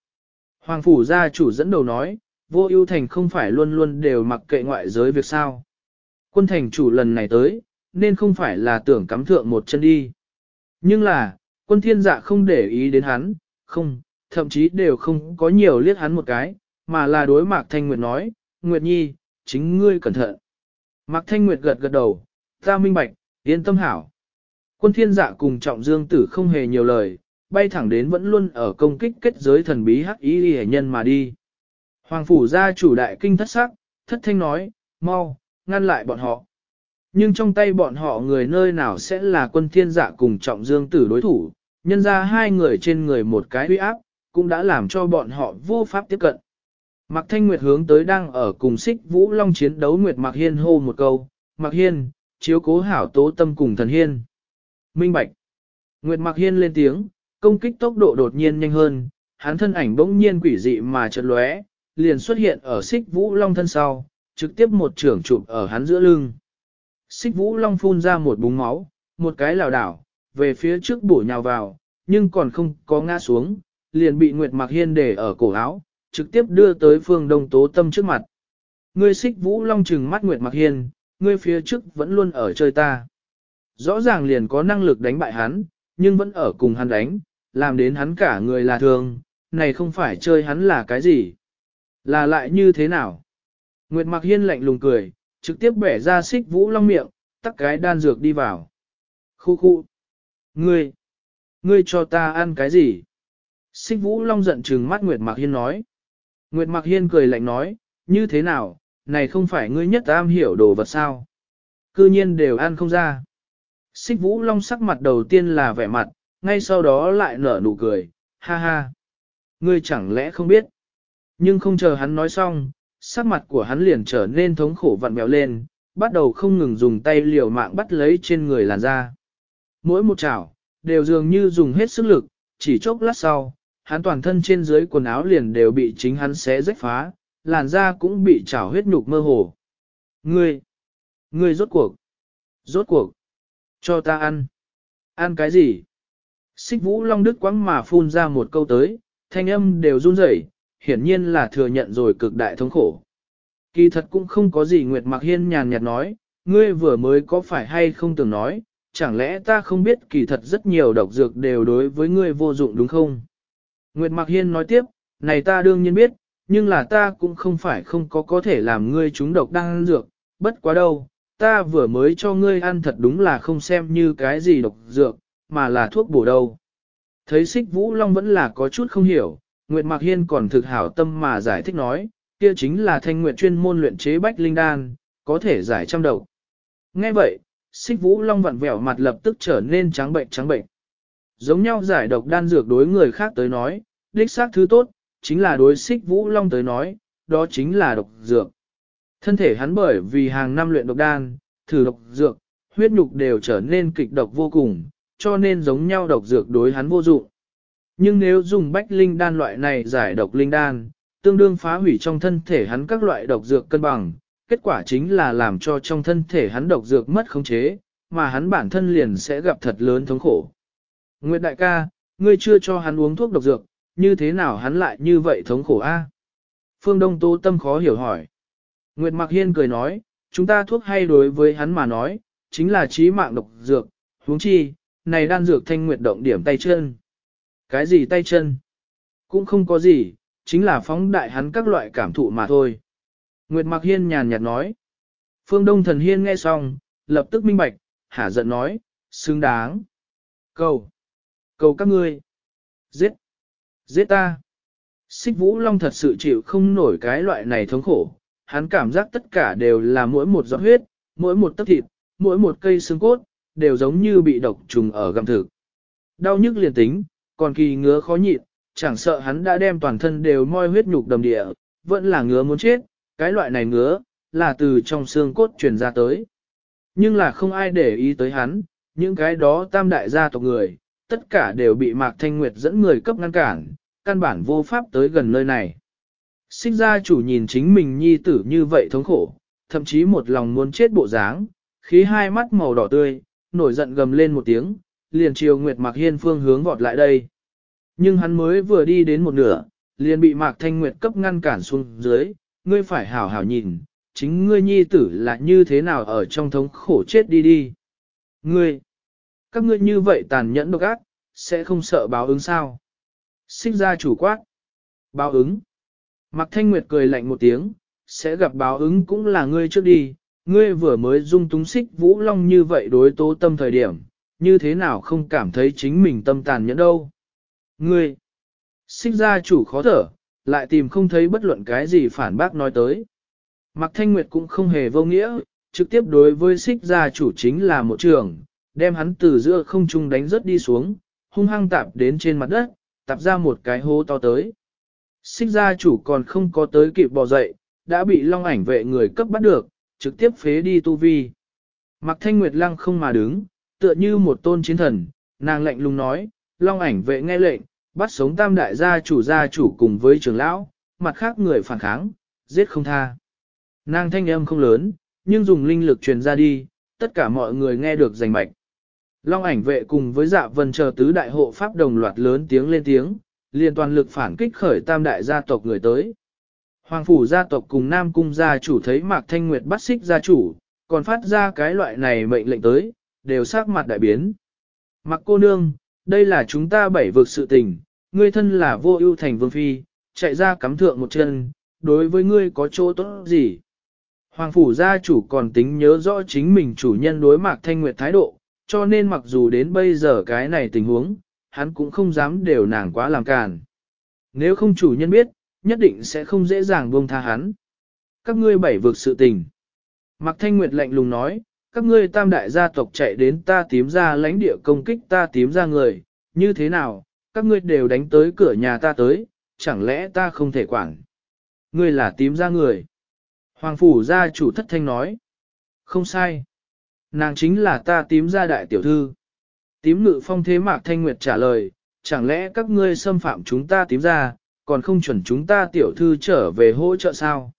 Hoàng phủ gia chủ dẫn đầu nói, vô ưu thành không phải luôn luôn đều mặc kệ ngoại giới việc sao. Quân thành chủ lần này tới, nên không phải là tưởng cắm thượng một chân đi. Nhưng là, quân thiên dạ không để ý đến hắn, không, thậm chí đều không có nhiều liếc hắn một cái, mà là đối Mạc Thanh Nguyệt nói, Nguyệt Nhi, chính ngươi cẩn thận. Mạc Thanh Nguyệt gật gật đầu, ta minh bạch, yên tâm hảo. Quân thiên dạ cùng trọng dương tử không hề nhiều lời, bay thẳng đến vẫn luôn ở công kích kết giới thần bí hắc ý hệ nhân mà đi. Hoàng phủ gia chủ đại kinh thất sắc, thất thanh nói, mau, ngăn lại bọn họ. Nhưng trong tay bọn họ người nơi nào sẽ là quân thiên dạ cùng trọng dương tử đối thủ, nhân ra hai người trên người một cái uy áp, cũng đã làm cho bọn họ vô pháp tiếp cận. Mạc Thanh Nguyệt hướng tới đang ở cùng xích Vũ Long chiến đấu Nguyệt Mạc Hiên hô một câu, Mạc Hiên, chiếu cố hảo tố tâm cùng thần Hiên. Minh Bạch. Nguyệt Mạc Hiên lên tiếng, công kích tốc độ đột nhiên nhanh hơn, hắn thân ảnh bỗng nhiên quỷ dị mà chợt lóe, liền xuất hiện ở xích Vũ Long thân sau, trực tiếp một trưởng chụp ở hắn giữa lưng. Xích Vũ Long phun ra một búng máu, một cái lảo đảo, về phía trước bổ nhào vào, nhưng còn không có ngã xuống, liền bị Nguyệt Mạc Hiên để ở cổ áo, trực tiếp đưa tới phương Đông Tố Tâm trước mặt. Ngươi xích Vũ Long trừng mắt Nguyệt Mạc Hiên, ngươi phía trước vẫn luôn ở chơi ta. Rõ ràng liền có năng lực đánh bại hắn, nhưng vẫn ở cùng hắn đánh, làm đến hắn cả người là thường, này không phải chơi hắn là cái gì. Là lại như thế nào? Nguyệt Mạc Hiên lạnh lùng cười, trực tiếp bẻ ra xích Vũ Long miệng, tắc cái đan dược đi vào. Khu khu. Ngươi, ngươi cho ta ăn cái gì? Xích Vũ Long giận trừng mắt Nguyệt Mạc Hiên nói. Nguyệt Mạc Hiên cười lạnh nói, như thế nào, này không phải ngươi nhất am hiểu đồ vật sao? Cư nhiên đều ăn không ra. Xích Vũ Long sắc mặt đầu tiên là vẻ mặt, ngay sau đó lại nở nụ cười, ha ha. Ngươi chẳng lẽ không biết? Nhưng không chờ hắn nói xong, sắc mặt của hắn liền trở nên thống khổ vặn mèo lên, bắt đầu không ngừng dùng tay liều mạng bắt lấy trên người làn da. Mỗi một chảo, đều dường như dùng hết sức lực, chỉ chốc lát sau, hắn toàn thân trên dưới quần áo liền đều bị chính hắn xé rách phá, làn da cũng bị chảo huyết nhục mơ hồ. Ngươi, ngươi rốt cuộc, rốt cuộc, cho ta ăn. Ăn cái gì? Xích vũ long đức quãng mà phun ra một câu tới, thanh âm đều run rẩy, hiển nhiên là thừa nhận rồi cực đại thống khổ. Kỳ thật cũng không có gì Nguyệt Mạc Hiên nhàn nhạt nói, ngươi vừa mới có phải hay không từng nói, chẳng lẽ ta không biết kỳ thật rất nhiều độc dược đều đối với ngươi vô dụng đúng không? Nguyệt Mạc Hiên nói tiếp, này ta đương nhiên biết, nhưng là ta cũng không phải không có có thể làm ngươi trúng độc đang dược, bất quá đâu, ta vừa mới cho ngươi ăn thật đúng là không xem như cái gì độc dược, mà là thuốc bổ đâu. Thấy xích vũ long vẫn là có chút không hiểu, Nguyệt Mạc Hiên còn thực hảo tâm mà giải thích nói, kia chính là thanh nguyện chuyên môn luyện chế bách linh đan, có thể giải trăm độc. Nghe vậy, xích vũ long vặn vẹo mặt lập tức trở nên trắng bệnh trắng bệnh. Giống nhau giải độc đan dược đối người khác tới nói, đích xác thứ tốt, chính là đối xích vũ long tới nói, đó chính là độc dược. Thân thể hắn bởi vì hàng năm luyện độc đan, thử độc dược, huyết nhục đều trở nên kịch độc vô cùng, cho nên giống nhau độc dược đối hắn vô dụng. Nhưng nếu dùng bách linh đan loại này giải độc linh đan, tương đương phá hủy trong thân thể hắn các loại độc dược cân bằng, kết quả chính là làm cho trong thân thể hắn độc dược mất khống chế, mà hắn bản thân liền sẽ gặp thật lớn thống khổ. Nguyệt đại ca, ngươi chưa cho hắn uống thuốc độc dược, như thế nào hắn lại như vậy thống khổ a? Phương Đông Tô Tâm khó hiểu hỏi. Nguyệt Mạc Hiên cười nói, chúng ta thuốc hay đối với hắn mà nói, chính là trí mạng độc dược, huống chi, này đan dược thanh nguyệt động điểm tay chân. Cái gì tay chân? Cũng không có gì, chính là phóng đại hắn các loại cảm thụ mà thôi. Nguyệt Mạc Hiên nhàn nhạt nói. Phương Đông Thần Hiên nghe xong, lập tức minh bạch, hả giận nói, xứng đáng. Cầu! Cầu các ngươi! Giết! Giết ta! Xích Vũ Long thật sự chịu không nổi cái loại này thống khổ, hắn cảm giác tất cả đều là mỗi một giọt huyết, mỗi một tấc thịt, mỗi một cây xương cốt, đều giống như bị độc trùng ở gặm thực. Đau nhức liền tính, còn kỳ ngứa khó nhịn, chẳng sợ hắn đã đem toàn thân đều moi huyết nhục đầm địa, vẫn là ngứa muốn chết, cái loại này ngứa, là từ trong xương cốt truyền ra tới. Nhưng là không ai để ý tới hắn, những cái đó tam đại gia tộc người, tất cả đều bị Mạc Thanh Nguyệt dẫn người cấp ngăn cản, căn bản vô pháp tới gần nơi này. Sinh ra chủ nhìn chính mình nhi tử như vậy thống khổ, thậm chí một lòng muốn chết bộ dáng, khí hai mắt màu đỏ tươi, nổi giận gầm lên một tiếng, liền chiều Nguyệt Mạc Hiên phương hướng vọt lại đây. Nhưng hắn mới vừa đi đến một nửa, liền bị Mạc Thanh Nguyệt cấp ngăn cản xuống dưới, ngươi phải hảo hảo nhìn, chính ngươi nhi tử là như thế nào ở trong thống khổ chết đi đi. Ngươi, các ngươi như vậy tàn nhẫn độc ác, sẽ không sợ báo ứng sao? Xích ra chủ quát. Báo ứng. Mạc Thanh Nguyệt cười lạnh một tiếng, sẽ gặp báo ứng cũng là ngươi trước đi, ngươi vừa mới dung túng xích vũ long như vậy đối tố tâm thời điểm, như thế nào không cảm thấy chính mình tâm tàn nhẫn đâu. Ngươi, xích gia chủ khó thở, lại tìm không thấy bất luận cái gì phản bác nói tới. Mạc Thanh Nguyệt cũng không hề vô nghĩa, trực tiếp đối với xích gia chủ chính là một trường, đem hắn từ giữa không trung đánh rớt đi xuống, hung hăng tạp đến trên mặt đất, tạp ra một cái hố to tới. Xích gia chủ còn không có tới kịp bò dậy, đã bị long ảnh vệ người cấp bắt được, trực tiếp phế đi tu vi. Mạc Thanh Nguyệt lăng không mà đứng, tựa như một tôn chiến thần, nàng lạnh lùng nói, long ảnh vệ nghe lệnh, bắt sống tam đại gia chủ gia chủ cùng với trưởng lão, mặt khác người phản kháng, giết không tha. Nàng thanh âm không lớn, nhưng dùng linh lực truyền ra đi, tất cả mọi người nghe được rành mạch. Long ảnh vệ cùng với dạ vân chờ tứ đại hộ pháp đồng loạt lớn tiếng lên tiếng, liền toàn lực phản kích khởi tam đại gia tộc người tới. Hoàng phủ gia tộc cùng Nam cung gia chủ thấy Mạc Thanh Nguyệt bắt xích gia chủ, còn phát ra cái loại này mệnh lệnh tới, đều sắc mặt đại biến. Mạc cô nương, đây là chúng ta bảy vực sự tình, ngươi thân là vô ưu thành vương phi, chạy ra cắm thượng một chân, đối với ngươi có chỗ tốt gì? Hoàng phủ gia chủ còn tính nhớ rõ chính mình chủ nhân đối Mạc Thanh Nguyệt thái độ, cho nên mặc dù đến bây giờ cái này tình huống, hắn cũng không dám đều nàng quá làm càn. Nếu không chủ nhân biết, nhất định sẽ không dễ dàng buông tha hắn. Các ngươi bảy vực sự tình. Mạc Thanh Nguyệt lạnh lùng nói, các ngươi tam đại gia tộc chạy đến ta tím ra lãnh địa công kích ta tím ra người, như thế nào, các ngươi đều đánh tới cửa nhà ta tới, chẳng lẽ ta không thể quản. Ngươi là tím ra người. Hoàng phủ gia chủ thất thanh nói. Không sai. Nàng chính là ta tím ra đại tiểu thư. Tím ngự phong thế mạc thanh nguyệt trả lời, chẳng lẽ các ngươi xâm phạm chúng ta tím ra, còn không chuẩn chúng ta tiểu thư trở về hỗ trợ sao?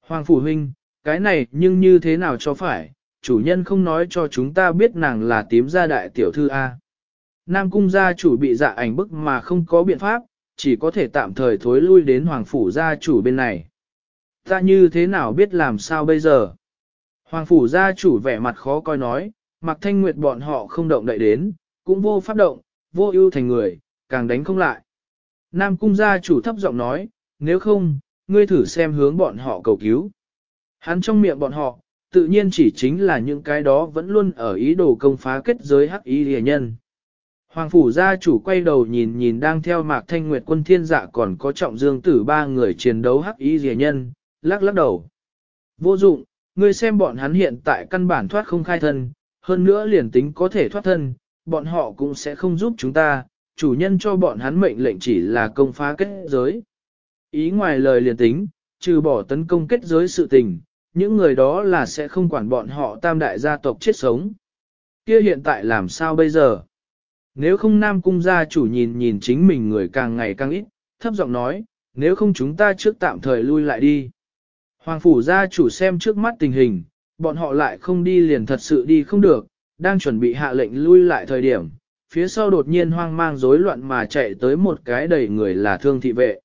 Hoàng phủ huynh, cái này nhưng như thế nào cho phải, chủ nhân không nói cho chúng ta biết nàng là tím gia đại tiểu thư A. Nam cung gia chủ bị dạ ảnh bức mà không có biện pháp, chỉ có thể tạm thời thối lui đến hoàng phủ gia chủ bên này. Ta như thế nào biết làm sao bây giờ? Hoàng phủ gia chủ vẻ mặt khó coi nói, mặc thanh nguyệt bọn họ không động đậy đến, cũng vô pháp động, vô ưu thành người, càng đánh không lại. Nam cung gia chủ thấp giọng nói, nếu không, ngươi thử xem hướng bọn họ cầu cứu. Hắn trong miệng bọn họ, tự nhiên chỉ chính là những cái đó vẫn luôn ở ý đồ công phá kết giới hắc y rìa nhân. Hoàng phủ gia chủ quay đầu nhìn nhìn đang theo mạc thanh nguyệt quân thiên dạ còn có trọng dương tử ba người chiến đấu hắc y rìa nhân, lắc lắc đầu. Vô dụng, ngươi xem bọn hắn hiện tại căn bản thoát không khai thân, hơn nữa liền tính có thể thoát thân, bọn họ cũng sẽ không giúp chúng ta, chủ nhân cho bọn hắn mệnh lệnh chỉ là công phá kết giới. Ý ngoài lời liền tính, trừ bỏ tấn công kết giới sự tình, những người đó là sẽ không quản bọn họ tam đại gia tộc chết sống. Kia hiện tại làm sao bây giờ? Nếu không Nam Cung gia chủ nhìn nhìn chính mình người càng ngày càng ít, thấp giọng nói, nếu không chúng ta trước tạm thời lui lại đi. Hoàng phủ gia chủ xem trước mắt tình hình, bọn họ lại không đi liền thật sự đi không được, đang chuẩn bị hạ lệnh lui lại thời điểm, phía sau đột nhiên hoang mang rối loạn mà chạy tới một cái đầy người là thương thị vệ.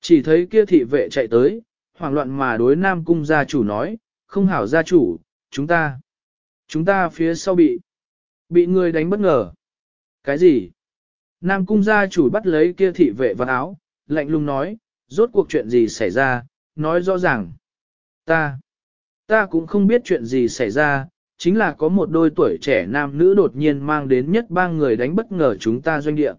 Chỉ thấy kia thị vệ chạy tới, hoảng loạn mà đối Nam Cung gia chủ nói, không hảo gia chủ, chúng ta, chúng ta phía sau bị, bị người đánh bất ngờ. Cái gì? Nam Cung gia chủ bắt lấy kia thị vệ vào áo, lạnh lùng nói, rốt cuộc chuyện gì xảy ra, nói rõ ràng. Ta, ta cũng không biết chuyện gì xảy ra, chính là có một đôi tuổi trẻ nam nữ đột nhiên mang đến nhất ba người đánh bất ngờ chúng ta doanh địa.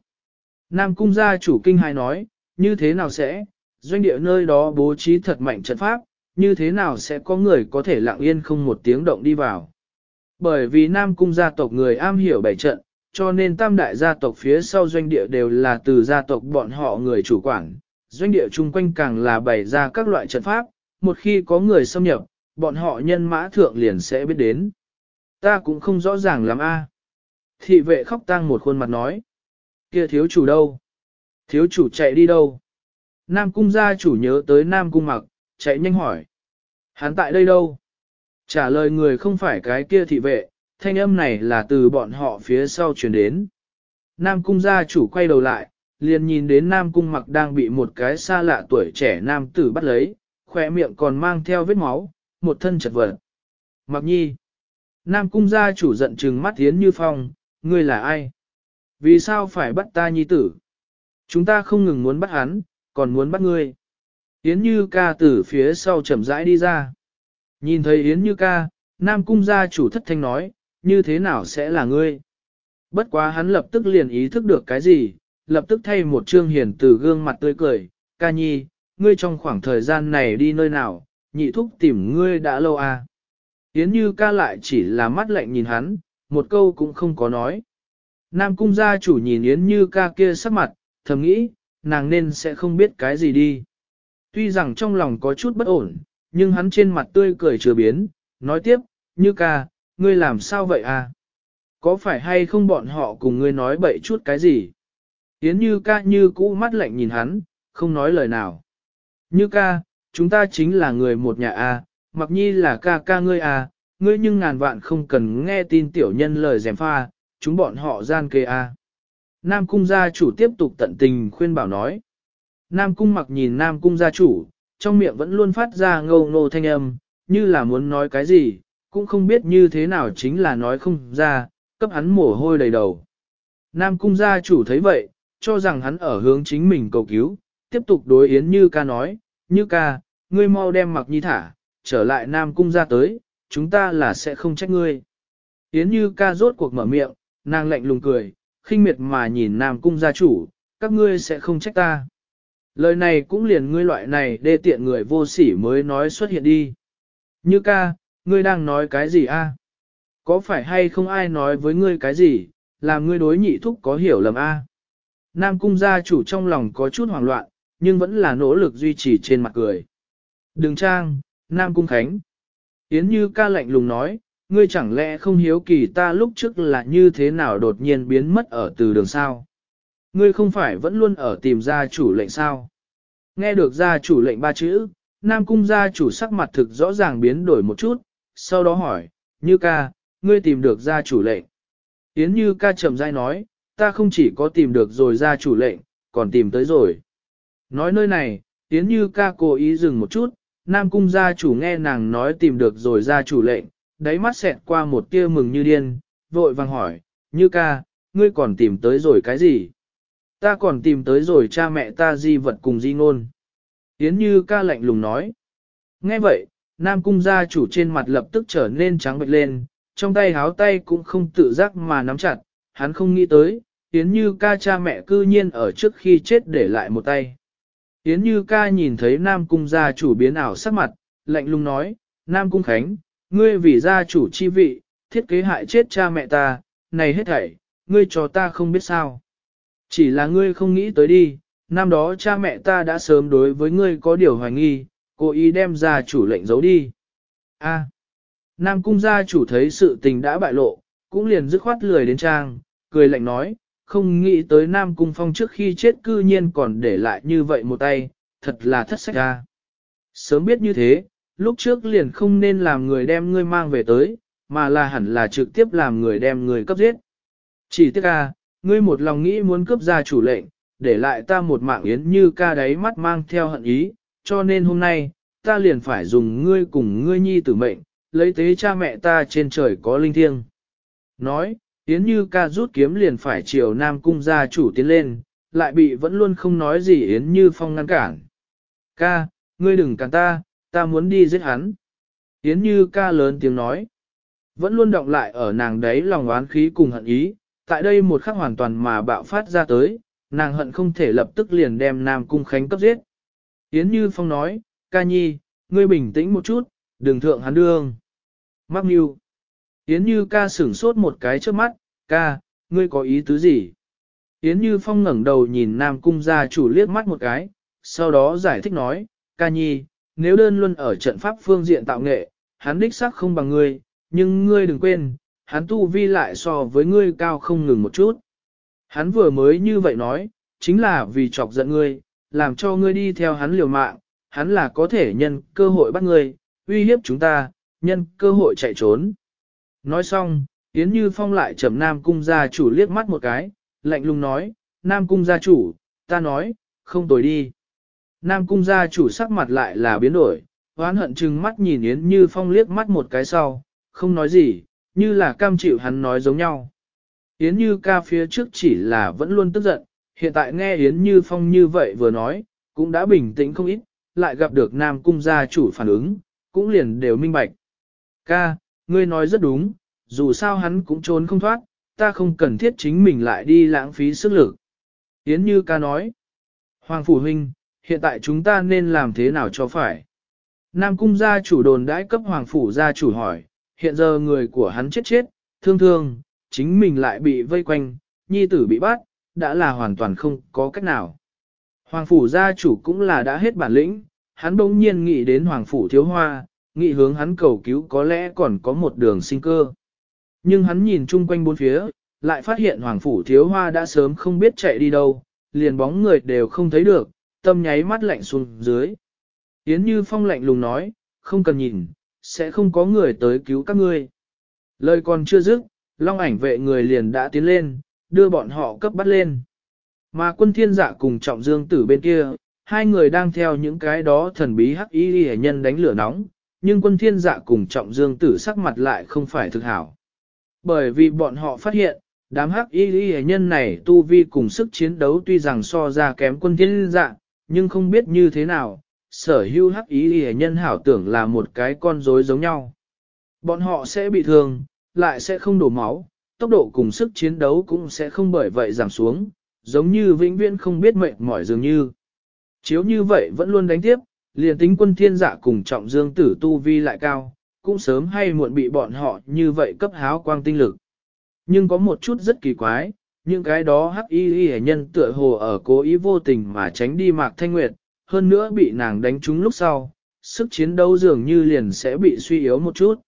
Nam cung gia chủ kinh hai nói, như thế nào sẽ, doanh địa nơi đó bố trí thật mạnh trận pháp, như thế nào sẽ có người có thể lặng yên không một tiếng động đi vào. Bởi vì Nam cung gia tộc người am hiểu bảy trận, cho nên tam đại gia tộc phía sau doanh địa đều là từ gia tộc bọn họ người chủ quản, doanh địa chung quanh càng là bày ra các loại trận pháp, một khi có người xâm nhập, bọn họ nhân mã thượng liền sẽ biết đến. Ta cũng không rõ ràng lắm a. À. Thị vệ khóc tang một khuôn mặt nói. kia thiếu chủ đâu? Thiếu chủ chạy đi đâu? Nam cung gia chủ nhớ tới Nam cung mặc, chạy nhanh hỏi. Hắn tại đây đâu? Trả lời người không phải cái kia thị vệ, thanh âm này là từ bọn họ phía sau truyền đến. Nam cung gia chủ quay đầu lại, liền nhìn đến Nam cung mặc đang bị một cái xa lạ tuổi trẻ nam tử bắt lấy, khỏe miệng còn mang theo vết máu, một thân chật vật. Mặc nhi. Nam cung gia chủ giận trừng mắt Yến Như Phong, ngươi là ai? Vì sao phải bắt ta nhi tử? Chúng ta không ngừng muốn bắt hắn, còn muốn bắt ngươi. Yến Như ca từ phía sau chậm rãi đi ra. Nhìn thấy Yến Như ca, Nam cung gia chủ thất thanh nói, như thế nào sẽ là ngươi? Bất quá hắn lập tức liền ý thức được cái gì, lập tức thay một trương hiền từ gương mặt tươi cười, ca nhi, ngươi trong khoảng thời gian này đi nơi nào, nhị thúc tìm ngươi đã lâu à. Yến Như ca lại chỉ là mắt lạnh nhìn hắn, một câu cũng không có nói. Nam cung gia chủ nhìn Yến Như ca kia sắc mặt, thầm nghĩ, nàng nên sẽ không biết cái gì đi. Tuy rằng trong lòng có chút bất ổn, nhưng hắn trên mặt tươi cười chưa biến, nói tiếp, Như ca, ngươi làm sao vậy à? Có phải hay không bọn họ cùng ngươi nói bậy chút cái gì? Yến Như ca như cũ mắt lạnh nhìn hắn, không nói lời nào. Như ca, chúng ta chính là người một nhà a, mặc nhi là ca ca ngươi a, ngươi nhưng ngàn vạn không cần nghe tin tiểu nhân lời dèm pha, chúng bọn họ gian kê a. Nam cung gia chủ tiếp tục tận tình khuyên bảo nói. Nam cung mặc nhìn Nam cung gia chủ, trong miệng vẫn luôn phát ra ngâu ngô thanh âm, như là muốn nói cái gì, cũng không biết như thế nào chính là nói không ra, cấp hắn mồ hôi đầy đầu. Nam cung gia chủ thấy vậy, cho rằng hắn ở hướng chính mình cầu cứu, tiếp tục đối Yến Như ca nói, Như ca, ngươi mau đem mặc nhi thả, trở lại Nam Cung gia tới, chúng ta là sẽ không trách ngươi. Yến Như ca rốt cuộc mở miệng, nàng lạnh lùng cười, khinh miệt mà nhìn Nam Cung gia chủ, các ngươi sẽ không trách ta. Lời này cũng liền ngươi loại này đê tiện người vô sỉ mới nói xuất hiện đi. Như ca, ngươi đang nói cái gì a? Có phải hay không ai nói với ngươi cái gì, làm ngươi đối nhị thúc có hiểu lầm a? Nam cung gia chủ trong lòng có chút hoảng loạn, nhưng vẫn là nỗ lực duy trì trên mặt cười. Đừng trang, Nam cung khánh. Yến như ca lạnh lùng nói, ngươi chẳng lẽ không hiếu kỳ ta lúc trước là như thế nào đột nhiên biến mất ở từ đường sao? Ngươi không phải vẫn luôn ở tìm gia chủ lệnh sao? Nghe được gia chủ lệnh ba chữ, Nam cung gia chủ sắc mặt thực rõ ràng biến đổi một chút, sau đó hỏi, như ca, ngươi tìm được gia chủ lệnh. Yến như ca chậm rãi nói, ta không chỉ có tìm được rồi gia chủ lệnh, còn tìm tới rồi. Nói nơi này, Yến Như ca cố ý dừng một chút, Nam Cung gia chủ nghe nàng nói tìm được rồi gia chủ lệnh, đáy mắt xẹt qua một tia mừng như điên, vội vàng hỏi, Như ca, ngươi còn tìm tới rồi cái gì? Ta còn tìm tới rồi cha mẹ ta di vật cùng di ngôn. Yến Như ca lạnh lùng nói. Nghe vậy, Nam cung gia chủ trên mặt lập tức trở nên trắng bệch lên, trong tay háo tay cũng không tự giác mà nắm chặt, hắn không nghĩ tới, Yến Như ca cha mẹ cư nhiên ở trước khi chết để lại một tay. Yến Như ca nhìn thấy Nam cung gia chủ biến ảo sắc mặt, lạnh lùng nói, Nam cung Khánh, ngươi vì gia chủ chi vị, thiết kế hại chết cha mẹ ta, này hết thảy, ngươi cho ta không biết sao. Chỉ là ngươi không nghĩ tới đi, năm đó cha mẹ ta đã sớm đối với ngươi có điều hoài nghi, Cô ý đem ra chủ lệnh giấu đi. A. À, Nam cung gia chủ thấy sự tình đã bại lộ, cũng liền dứt khoát lười đến trang, cười lạnh nói, không nghĩ tới Nam cung phong trước khi chết cư nhiên còn để lại như vậy một tay, thật là thất sách ra. À. Sớm biết như thế, lúc trước liền không nên làm người đem ngươi mang về tới, mà là hẳn là trực tiếp làm người đem người cấp giết. Chỉ tiếc a, ngươi một lòng nghĩ muốn cướp ra chủ lệnh, để lại ta một mạng yến như ca đáy mắt mang theo hận ý, cho nên hôm nay, ta liền phải dùng ngươi cùng ngươi nhi tử mệnh, lấy tế cha mẹ ta trên trời có linh thiêng. Nói, yến như ca rút kiếm liền phải chiều nam cung gia chủ tiến lên, lại bị vẫn luôn không nói gì yến như phong ngăn cản. Ca, ngươi đừng cản ta, ta muốn đi giết hắn. Yến như ca lớn tiếng nói. Vẫn luôn động lại ở nàng đấy lòng oán khí cùng hận ý, tại đây một khắc hoàn toàn mà bạo phát ra tới, nàng hận không thể lập tức liền đem Nam Cung Khánh cấp giết. Yến Như Phong nói, ca nhi, ngươi bình tĩnh một chút, đừng thượng hắn đương. Mắc mưu. Yến Như ca sửng sốt một cái trước mắt, ca, ngươi có ý tứ gì? Yến Như Phong ngẩng đầu nhìn Nam Cung gia chủ liếc mắt một cái, sau đó giải thích nói, ca nhi, nếu đơn luân ở trận pháp phương diện tạo nghệ, hắn đích xác không bằng ngươi, nhưng ngươi đừng quên, hắn tu vi lại so với ngươi cao không ngừng một chút. Hắn vừa mới như vậy nói, chính là vì chọc giận ngươi, làm cho ngươi đi theo hắn liều mạng, hắn là có thể nhân cơ hội bắt ngươi, uy hiếp chúng ta, nhân cơ hội chạy trốn. Nói xong, Yến Như Phong lại chầm Nam Cung gia chủ liếc mắt một cái, lạnh lùng nói, Nam Cung gia chủ, ta nói, không tồi đi. Nam Cung gia chủ sắc mặt lại là biến đổi, hoán hận chừng mắt nhìn Yến Như Phong liếc mắt một cái sau, không nói gì, như là cam chịu hắn nói giống nhau. Yến Như ca phía trước chỉ là vẫn luôn tức giận, hiện tại nghe Yến Như Phong như vậy vừa nói, cũng đã bình tĩnh không ít, lại gặp được Nam Cung gia chủ phản ứng, cũng liền đều minh bạch. Ca, ngươi nói rất đúng, dù sao hắn cũng trốn không thoát, ta không cần thiết chính mình lại đi lãng phí sức lực. Yến Như ca nói, Hoàng Phủ Huynh, hiện tại chúng ta nên làm thế nào cho phải? Nam Cung gia chủ đồn đãi cấp Hoàng Phủ gia chủ hỏi, hiện giờ người của hắn chết chết, thương thương, chính mình lại bị vây quanh, nhi tử bị bắt, đã là hoàn toàn không có cách nào. Hoàng phủ gia chủ cũng là đã hết bản lĩnh, hắn bỗng nhiên nghĩ đến hoàng phủ thiếu hoa, nghĩ hướng hắn cầu cứu có lẽ còn có một đường sinh cơ. Nhưng hắn nhìn chung quanh bốn phía, lại phát hiện hoàng phủ thiếu hoa đã sớm không biết chạy đi đâu, liền bóng người đều không thấy được, tâm nháy mắt lạnh xuống dưới. Yến Như Phong lạnh lùng nói, không cần nhìn, sẽ không có người tới cứu các ngươi. Lời còn chưa dứt, long ảnh vệ người liền đã tiến lên, đưa bọn họ cấp bắt lên. Mà quân thiên dạ cùng trọng dương tử bên kia, hai người đang theo những cái đó thần bí hắc y hệ nhân đánh lửa nóng, nhưng quân thiên dạ cùng trọng dương tử sắc mặt lại không phải thực hảo. Bởi vì bọn họ phát hiện, đám hắc y hệ nhân này tu vi cùng sức chiến đấu tuy rằng so ra kém quân thiên dạ, nhưng không biết như thế nào, sở hữu hắc ý hệ nhân hảo tưởng là một cái con rối giống nhau. Bọn họ sẽ bị thương, lại sẽ không đổ máu, tốc độ cùng sức chiến đấu cũng sẽ không bởi vậy giảm xuống, giống như vĩnh viễn không biết mệt mỏi dường như. Chiếu như vậy vẫn luôn đánh tiếp, liền tính quân thiên giả cùng trọng dương tử tu vi lại cao, cũng sớm hay muộn bị bọn họ như vậy cấp háo quang tinh lực. Nhưng có một chút rất kỳ quái, những cái đó hắc y y nhân tựa hồ ở cố ý vô tình mà tránh đi mạc thanh nguyệt, hơn nữa bị nàng đánh trúng lúc sau, sức chiến đấu dường như liền sẽ bị suy yếu một chút.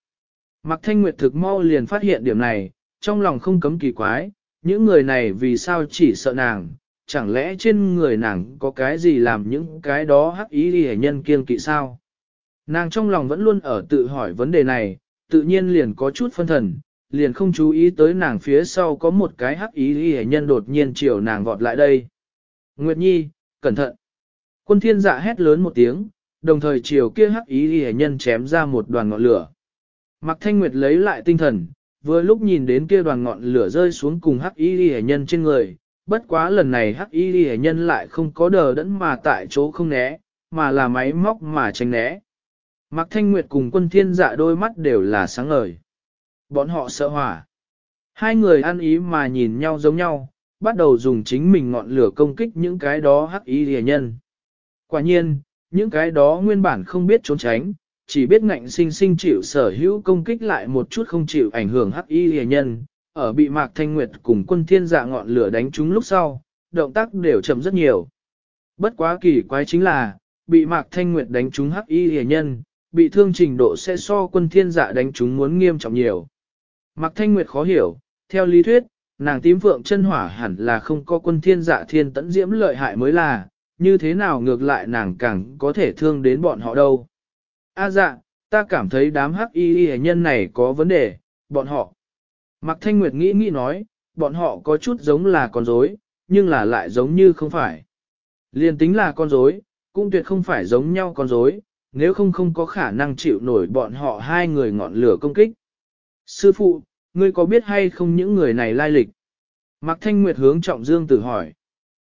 Mạc Thanh Nguyệt thực mau liền phát hiện điểm này, trong lòng không cấm kỳ quái, những người này vì sao chỉ sợ nàng, chẳng lẽ trên người nàng có cái gì làm những cái đó hắc ý đi nhân kiên kỵ sao? Nàng trong lòng vẫn luôn ở tự hỏi vấn đề này, tự nhiên liền có chút phân thần, liền không chú ý tới nàng phía sau có một cái hắc ý đi nhân đột nhiên chiều nàng vọt lại đây. Nguyệt Nhi, cẩn thận! Quân thiên dạ hét lớn một tiếng, đồng thời chiều kia hắc ý đi nhân chém ra một đoàn ngọn lửa. Mạc Thanh Nguyệt lấy lại tinh thần, vừa lúc nhìn đến kia đoàn ngọn lửa rơi xuống cùng hắc y ghi nhân trên người, bất quá lần này hắc y ghi nhân lại không có đờ đẫn mà tại chỗ không né, mà là máy móc mà tránh né. Mạc Thanh Nguyệt cùng quân thiên dạ đôi mắt đều là sáng ngời. Bọn họ sợ hỏa. Hai người ăn ý mà nhìn nhau giống nhau, bắt đầu dùng chính mình ngọn lửa công kích những cái đó hắc Y rìa nhân. Quả nhiên, những cái đó nguyên bản không biết trốn tránh, chỉ biết ngạnh sinh sinh chịu sở hữu công kích lại một chút không chịu ảnh hưởng hắc y rìa nhân, ở bị Mạc Thanh Nguyệt cùng quân thiên dạ ngọn lửa đánh trúng lúc sau, động tác đều chậm rất nhiều. Bất quá kỳ quái chính là, bị Mạc Thanh Nguyệt đánh trúng hắc y rìa nhân, bị thương trình độ sẽ so quân thiên dạ đánh trúng muốn nghiêm trọng nhiều. Mạc Thanh Nguyệt khó hiểu, theo lý thuyết, nàng tím vượng chân hỏa hẳn là không có quân thiên dạ thiên tẫn diễm lợi hại mới là, như thế nào ngược lại nàng càng có thể thương đến bọn họ đâu. A dạ, ta cảm thấy đám hắc y y nhân này có vấn đề, bọn họ. Mạc Thanh Nguyệt nghĩ nghĩ nói, bọn họ có chút giống là con rối, nhưng là lại giống như không phải. Liên tính là con rối, cũng tuyệt không phải giống nhau con rối, nếu không không có khả năng chịu nổi bọn họ hai người ngọn lửa công kích. Sư phụ, ngươi có biết hay không những người này lai lịch? Mạc Thanh Nguyệt hướng Trọng Dương Tử hỏi.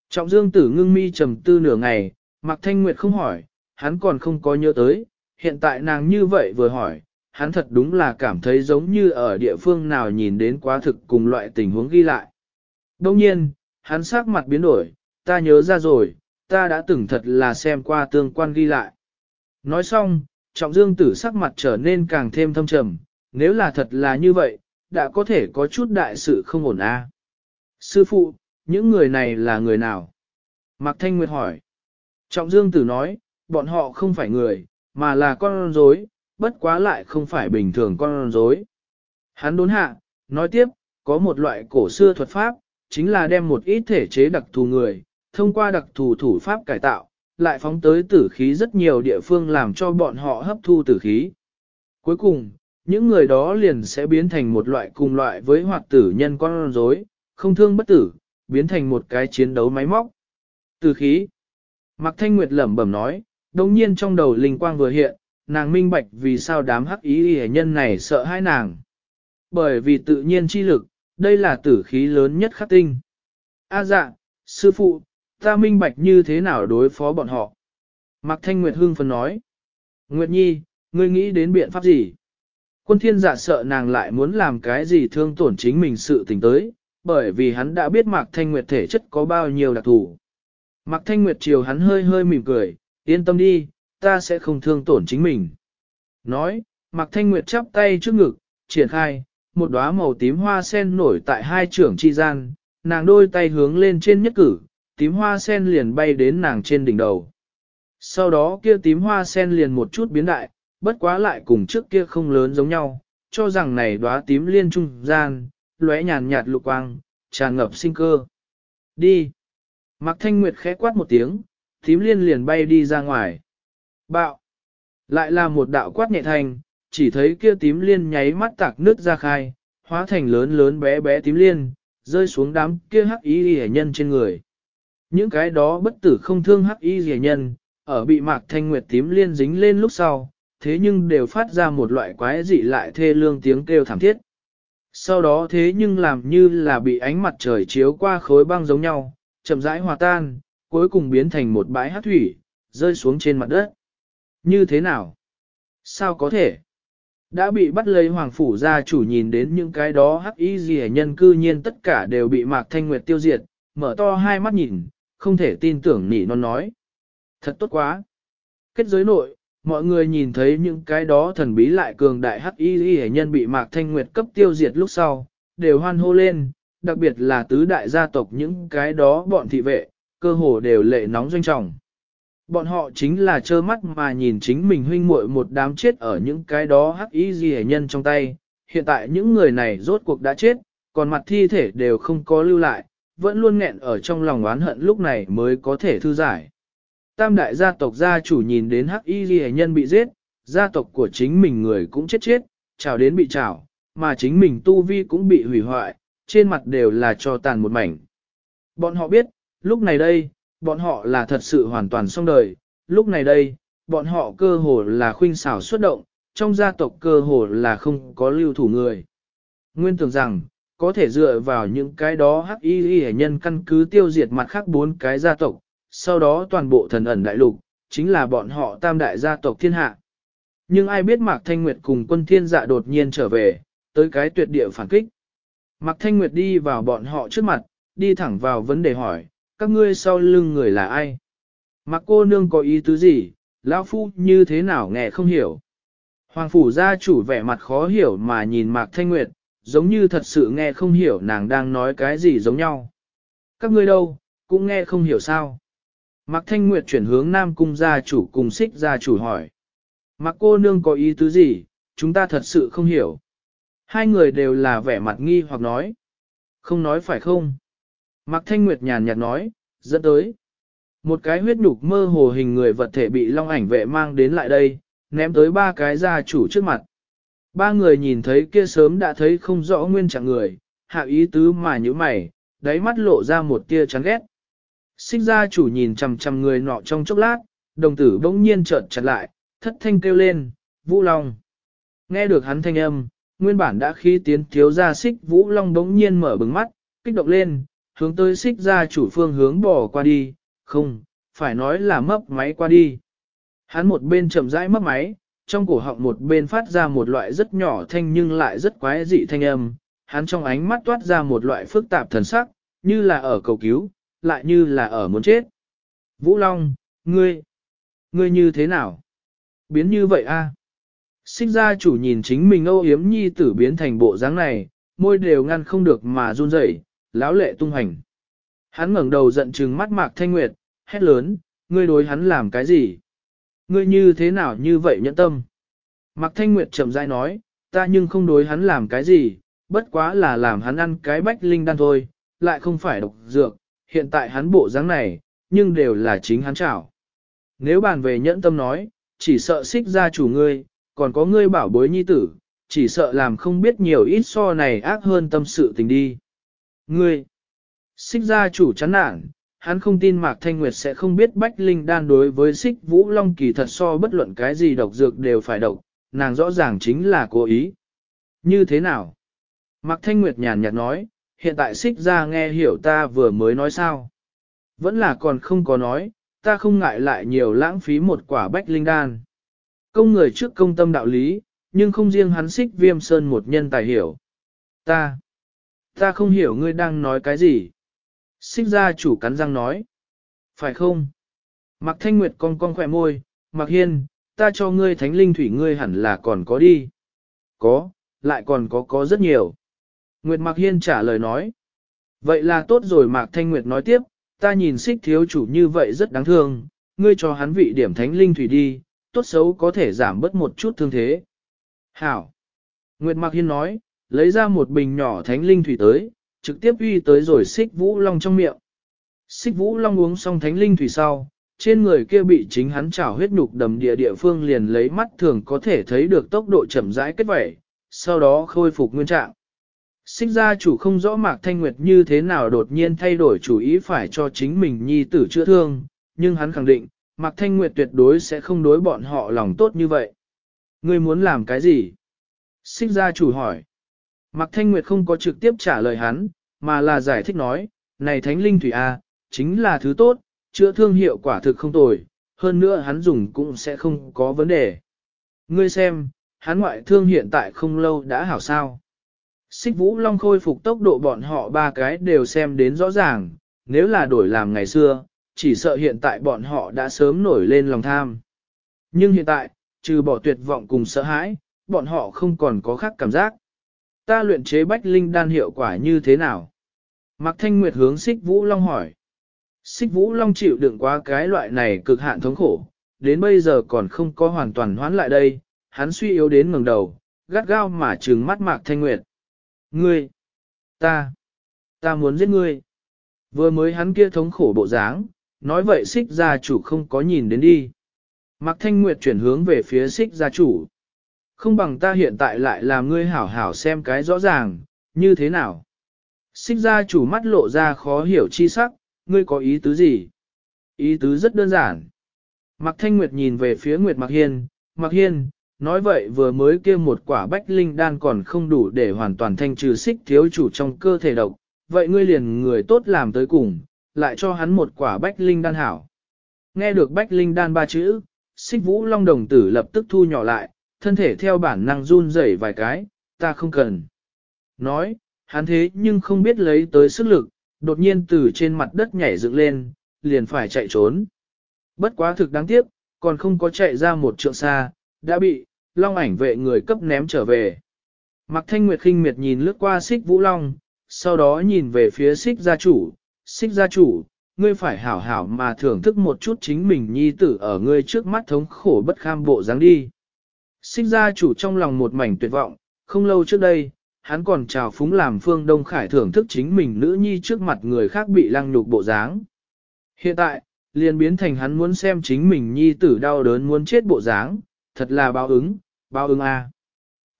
Trọng Dương Tử ngưng mi trầm tư nửa ngày, Mạc Thanh Nguyệt không hỏi, hắn còn không có nhớ tới, hiện tại nàng như vậy vừa hỏi, hắn thật đúng là cảm thấy giống như ở địa phương nào nhìn đến quá thực cùng loại tình huống ghi lại. Đông nhiên, hắn sắc mặt biến đổi, ta nhớ ra rồi, ta đã từng thật là xem qua tương quan ghi lại. Nói xong, trọng dương tử sắc mặt trở nên càng thêm thâm trầm, nếu là thật là như vậy, đã có thể có chút đại sự không ổn a. Sư phụ, những người này là người nào? Mạc Thanh Nguyệt hỏi. Trọng dương tử nói, bọn họ không phải người, mà là con rối, bất quá lại không phải bình thường con rối. Hắn đốn hạ, nói tiếp, có một loại cổ xưa thuật pháp, chính là đem một ít thể chế đặc thù người, thông qua đặc thù thủ pháp cải tạo, lại phóng tới tử khí rất nhiều địa phương làm cho bọn họ hấp thu tử khí. Cuối cùng, những người đó liền sẽ biến thành một loại cùng loại với hoạt tử nhân con rối, không thương bất tử, biến thành một cái chiến đấu máy móc. Tử khí. Mạc Thanh Nguyệt lẩm bẩm nói, đồng nhiên trong đầu linh quang vừa hiện, nàng minh bạch vì sao đám hắc ý hề nhân này sợ hai nàng. Bởi vì tự nhiên chi lực, đây là tử khí lớn nhất khắc tinh. A dạ, sư phụ, ta minh bạch như thế nào đối phó bọn họ. Mạc Thanh Nguyệt hưng phấn nói. Nguyệt Nhi, ngươi nghĩ đến biện pháp gì? Quân thiên dạ sợ nàng lại muốn làm cái gì thương tổn chính mình sự tình tới, bởi vì hắn đã biết Mạc Thanh Nguyệt thể chất có bao nhiêu đặc thù. Mạc Thanh Nguyệt chiều hắn hơi hơi mỉm cười, yên tâm đi, ta sẽ không thương tổn chính mình. Nói, Mạc Thanh Nguyệt chắp tay trước ngực, triển khai, một đóa màu tím hoa sen nổi tại hai trưởng chi gian, nàng đôi tay hướng lên trên nhất cử, tím hoa sen liền bay đến nàng trên đỉnh đầu. Sau đó kia tím hoa sen liền một chút biến đại, bất quá lại cùng trước kia không lớn giống nhau, cho rằng này đóa tím liên trung gian, lóe nhàn nhạt lục quang, tràn ngập sinh cơ. Đi! Mạc Thanh Nguyệt khẽ quát một tiếng, tím liên liền bay đi ra ngoài. Bạo! Lại là một đạo quát nhẹ thành, chỉ thấy kia tím liên nháy mắt tạc nước ra khai, hóa thành lớn lớn bé bé tím liên, rơi xuống đám kia hắc y rẻ nhân trên người. Những cái đó bất tử không thương hắc y rẻ nhân, ở bị mạc thanh nguyệt tím liên dính lên lúc sau, thế nhưng đều phát ra một loại quái dị lại thê lương tiếng kêu thảm thiết. Sau đó thế nhưng làm như là bị ánh mặt trời chiếu qua khối băng giống nhau, chậm rãi hòa tan, cuối cùng biến thành một bãi hát thủy, rơi xuống trên mặt đất. Như thế nào? Sao có thể? Đã bị bắt lấy hoàng phủ gia chủ nhìn đến những cái đó hắc y gì nhân cư nhiên tất cả đều bị Mạc Thanh Nguyệt tiêu diệt, mở to hai mắt nhìn, không thể tin tưởng nỉ non nói. Thật tốt quá. Kết giới nội, mọi người nhìn thấy những cái đó thần bí lại cường đại hắc y gì nhân bị Mạc Thanh Nguyệt cấp tiêu diệt lúc sau, đều hoan hô lên, đặc biệt là tứ đại gia tộc những cái đó bọn thị vệ, cơ hồ đều lệ nóng doanh trọng. Bọn họ chính là trơ mắt mà nhìn chính mình huynh muội một đám chết ở những cái đó hắc y gì nhân trong tay. Hiện tại những người này rốt cuộc đã chết, còn mặt thi thể đều không có lưu lại, vẫn luôn nghẹn ở trong lòng oán hận lúc này mới có thể thư giải. Tam đại gia tộc gia chủ nhìn đến hắc y ghi nhân bị giết, gia tộc của chính mình người cũng chết chết, chào đến bị chào, mà chính mình tu vi cũng bị hủy hoại, trên mặt đều là cho tàn một mảnh. Bọn họ biết, lúc này đây, bọn họ là thật sự hoàn toàn xong đời, lúc này đây, bọn họ cơ hồ là khuynh xảo xuất động, trong gia tộc cơ hồ là không có lưu thủ người. Nguyên tưởng rằng, có thể dựa vào những cái đó hắc y y nhân căn cứ tiêu diệt mặt khác bốn cái gia tộc, sau đó toàn bộ thần ẩn đại lục, chính là bọn họ tam đại gia tộc thiên hạ. Nhưng ai biết Mạc Thanh Nguyệt cùng quân thiên dạ đột nhiên trở về, tới cái tuyệt địa phản kích. Mạc Thanh Nguyệt đi vào bọn họ trước mặt, đi thẳng vào vấn đề hỏi, các ngươi sau lưng người là ai? mặc cô nương có ý tứ gì, lão phu như thế nào nghe không hiểu. Hoàng phủ gia chủ vẻ mặt khó hiểu mà nhìn Mạc Thanh Nguyệt, giống như thật sự nghe không hiểu nàng đang nói cái gì giống nhau. Các ngươi đâu, cũng nghe không hiểu sao. Mạc Thanh Nguyệt chuyển hướng Nam Cung gia chủ cùng xích gia chủ hỏi. Mạc cô nương có ý tứ gì, chúng ta thật sự không hiểu. Hai người đều là vẻ mặt nghi hoặc nói. Không nói phải không? Mạc Thanh Nguyệt nhàn nhạt nói, dẫn tới. Một cái huyết nhục mơ hồ hình người vật thể bị long ảnh vệ mang đến lại đây, ném tới ba cái gia chủ trước mặt. Ba người nhìn thấy kia sớm đã thấy không rõ nguyên trạng người, hạ ý tứ mà như mày, đáy mắt lộ ra một tia chán ghét. Xích gia chủ nhìn chằm chằm người nọ trong chốc lát, đồng tử bỗng nhiên trợn chặt lại, thất thanh kêu lên, Vũ Long. Nghe được hắn thanh âm, nguyên bản đã khi tiến thiếu ra xích Vũ Long bỗng nhiên mở bừng mắt, kích động lên, hướng tới xích ra chủ phương hướng bỏ qua đi, không, phải nói là mấp máy qua đi. Hắn một bên chậm rãi mấp máy, trong cổ họng một bên phát ra một loại rất nhỏ thanh nhưng lại rất quái dị thanh âm, hắn trong ánh mắt toát ra một loại phức tạp thần sắc, như là ở cầu cứu, lại như là ở muốn chết. Vũ Long, ngươi, ngươi như thế nào? Biến như vậy a? À? Xích gia chủ nhìn chính mình âu yếm nhi tử biến thành bộ dáng này, môi đều ngăn không được mà run rẩy, lão lệ tung hành. Hắn ngẩng đầu giận trừng mắt Mạc Thanh Nguyệt, hét lớn, ngươi đối hắn làm cái gì? Ngươi như thế nào như vậy nhẫn tâm? Mạc Thanh Nguyệt chậm rãi nói, ta nhưng không đối hắn làm cái gì, bất quá là làm hắn ăn cái bách linh đan thôi, lại không phải độc dược, hiện tại hắn bộ dáng này, nhưng đều là chính hắn chảo. Nếu bàn về nhẫn tâm nói, chỉ sợ xích ra chủ ngươi, còn có ngươi bảo bối nhi tử, chỉ sợ làm không biết nhiều ít so này ác hơn tâm sự tình đi. Ngươi, xích gia chủ chán nản, hắn không tin Mạc Thanh Nguyệt sẽ không biết Bách Linh đan đối với xích Vũ Long kỳ thật so bất luận cái gì độc dược đều phải độc, nàng rõ ràng chính là cố ý. Như thế nào? Mạc Thanh Nguyệt nhàn nhạt nói, hiện tại xích gia nghe hiểu ta vừa mới nói sao. Vẫn là còn không có nói, ta không ngại lại nhiều lãng phí một quả Bách Linh đan. Công người trước công tâm đạo lý, nhưng không riêng hắn xích viêm sơn một nhân tài hiểu. Ta, ta không hiểu ngươi đang nói cái gì. Xích ra chủ cắn răng nói. Phải không? Mạc Thanh Nguyệt cong cong khỏe môi, Mạc Hiên, ta cho ngươi thánh linh thủy ngươi hẳn là còn có đi. Có, lại còn có có rất nhiều. Nguyệt Mạc Hiên trả lời nói. Vậy là tốt rồi Mạc Thanh Nguyệt nói tiếp, ta nhìn xích thiếu chủ như vậy rất đáng thương, ngươi cho hắn vị điểm thánh linh thủy đi, tốt xấu có thể giảm bớt một chút thương thế. Hảo. Nguyệt Mạc Hiên nói, lấy ra một bình nhỏ thánh linh thủy tới, trực tiếp uy tới rồi xích vũ long trong miệng. Xích vũ long uống xong thánh linh thủy sau, trên người kia bị chính hắn trào huyết nhục đầm địa địa phương liền lấy mắt thường có thể thấy được tốc độ chậm rãi kết vẩy, sau đó khôi phục nguyên trạng. Xích gia chủ không rõ Mạc Thanh Nguyệt như thế nào đột nhiên thay đổi chủ ý phải cho chính mình nhi tử chữa thương, nhưng hắn khẳng định, Mạc Thanh Nguyệt tuyệt đối sẽ không đối bọn họ lòng tốt như vậy. Ngươi muốn làm cái gì? Xích gia chủ hỏi. Mạc Thanh Nguyệt không có trực tiếp trả lời hắn, mà là giải thích nói, này thánh linh thủy A, chính là thứ tốt, chữa thương hiệu quả thực không tồi, hơn nữa hắn dùng cũng sẽ không có vấn đề. Ngươi xem, hắn ngoại thương hiện tại không lâu đã hảo sao. Xích vũ long khôi phục tốc độ bọn họ ba cái đều xem đến rõ ràng, nếu là đổi làm ngày xưa, chỉ sợ hiện tại bọn họ đã sớm nổi lên lòng tham. Nhưng hiện tại, trừ bỏ tuyệt vọng cùng sợ hãi, bọn họ không còn có khác cảm giác. Ta luyện chế bách linh đan hiệu quả như thế nào? Mạc Thanh Nguyệt hướng Xích Vũ Long hỏi. Xích Vũ Long chịu đựng quá cái loại này cực hạn thống khổ, đến bây giờ còn không có hoàn toàn hoán lại đây, hắn suy yếu đến ngẩng đầu, gắt gao mà trừng mắt Mạc Thanh Nguyệt. Ngươi! Ta! Ta muốn giết ngươi! Vừa mới hắn kia thống khổ bộ dáng, nói vậy xích gia chủ không có nhìn đến đi. Mạc Thanh Nguyệt chuyển hướng về phía xích gia chủ. Không bằng ta hiện tại lại làm ngươi hảo hảo xem cái rõ ràng, như thế nào. Xích gia chủ mắt lộ ra khó hiểu chi sắc, ngươi có ý tứ gì? Ý tứ rất đơn giản. Mạc Thanh Nguyệt nhìn về phía Nguyệt Mạc Hiên, Mạc Hiên, nói vậy vừa mới kia một quả bách linh đan còn không đủ để hoàn toàn thanh trừ xích thiếu chủ trong cơ thể độc, vậy ngươi liền người tốt làm tới cùng, lại cho hắn một quả bách linh đan hảo. Nghe được bách linh đan ba chữ, xích vũ long đồng tử lập tức thu nhỏ lại, thân thể theo bản năng run rẩy vài cái, ta không cần. Nói, hắn thế nhưng không biết lấy tới sức lực, đột nhiên từ trên mặt đất nhảy dựng lên, liền phải chạy trốn. Bất quá thực đáng tiếc, còn không có chạy ra một trượng xa, đã bị, long ảnh vệ người cấp ném trở về. Mạc Thanh Nguyệt khinh miệt nhìn lướt qua xích vũ long, sau đó nhìn về phía xích gia chủ, xích gia chủ, ngươi phải hảo hảo mà thưởng thức một chút chính mình nhi tử ở ngươi trước mắt thống khổ bất kham bộ dáng đi sinh ra chủ trong lòng một mảnh tuyệt vọng, không lâu trước đây, hắn còn chào phúng làm phương Đông Khải thưởng thức chính mình nữ nhi trước mặt người khác bị lăng nhục bộ dáng. Hiện tại, liền biến thành hắn muốn xem chính mình nhi tử đau đớn muốn chết bộ dáng, thật là báo ứng, báo ứng a. À.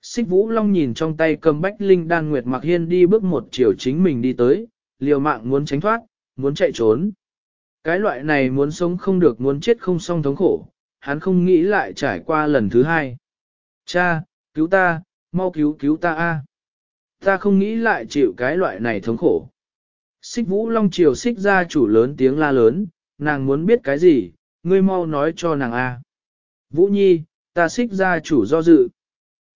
Xích Vũ Long nhìn trong tay cầm bách linh đan Nguyệt Mặc Hiên đi bước một chiều chính mình đi tới, liều mạng muốn tránh thoát, muốn chạy trốn. Cái loại này muốn sống không được muốn chết không xong thống khổ, hắn không nghĩ lại trải qua lần thứ hai. Cha, cứu ta, mau cứu cứu ta a. Ta không nghĩ lại chịu cái loại này thống khổ. Xích Vũ Long triều xích ra chủ lớn tiếng la lớn, nàng muốn biết cái gì, ngươi mau nói cho nàng a. Vũ Nhi, ta xích ra chủ do dự.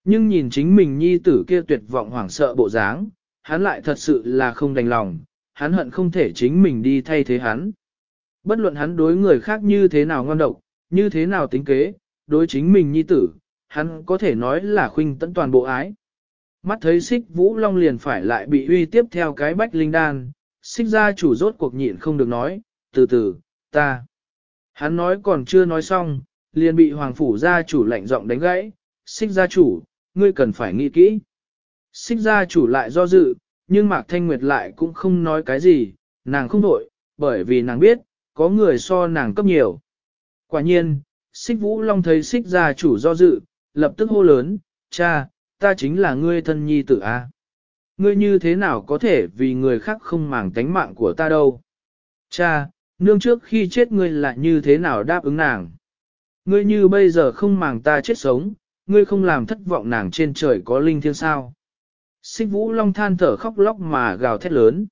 Nhưng nhìn chính mình nhi tử kia tuyệt vọng hoảng sợ bộ dáng, hắn lại thật sự là không đành lòng, hắn hận không thể chính mình đi thay thế hắn. Bất luận hắn đối người khác như thế nào ngon độc, như thế nào tính kế, đối chính mình nhi tử, hắn có thể nói là khuynh tận toàn bộ ái. Mắt thấy xích vũ long liền phải lại bị uy tiếp theo cái bách linh đan, xích gia chủ rốt cuộc nhịn không được nói, từ từ, ta. Hắn nói còn chưa nói xong, liền bị hoàng phủ gia chủ lạnh giọng đánh gãy, xích gia chủ, ngươi cần phải nghĩ kỹ. Xích gia chủ lại do dự, nhưng Mạc Thanh Nguyệt lại cũng không nói cái gì, nàng không đổi, bởi vì nàng biết, có người so nàng cấp nhiều. Quả nhiên, xích vũ long thấy xích gia chủ do dự, lập tức hô lớn, cha, ta chính là ngươi thân nhi tử A. Ngươi như thế nào có thể vì người khác không màng tánh mạng của ta đâu. Cha, nương trước khi chết ngươi là như thế nào đáp ứng nàng. Ngươi như bây giờ không màng ta chết sống, ngươi không làm thất vọng nàng trên trời có linh thiêng sao. Xích vũ long than thở khóc lóc mà gào thét lớn.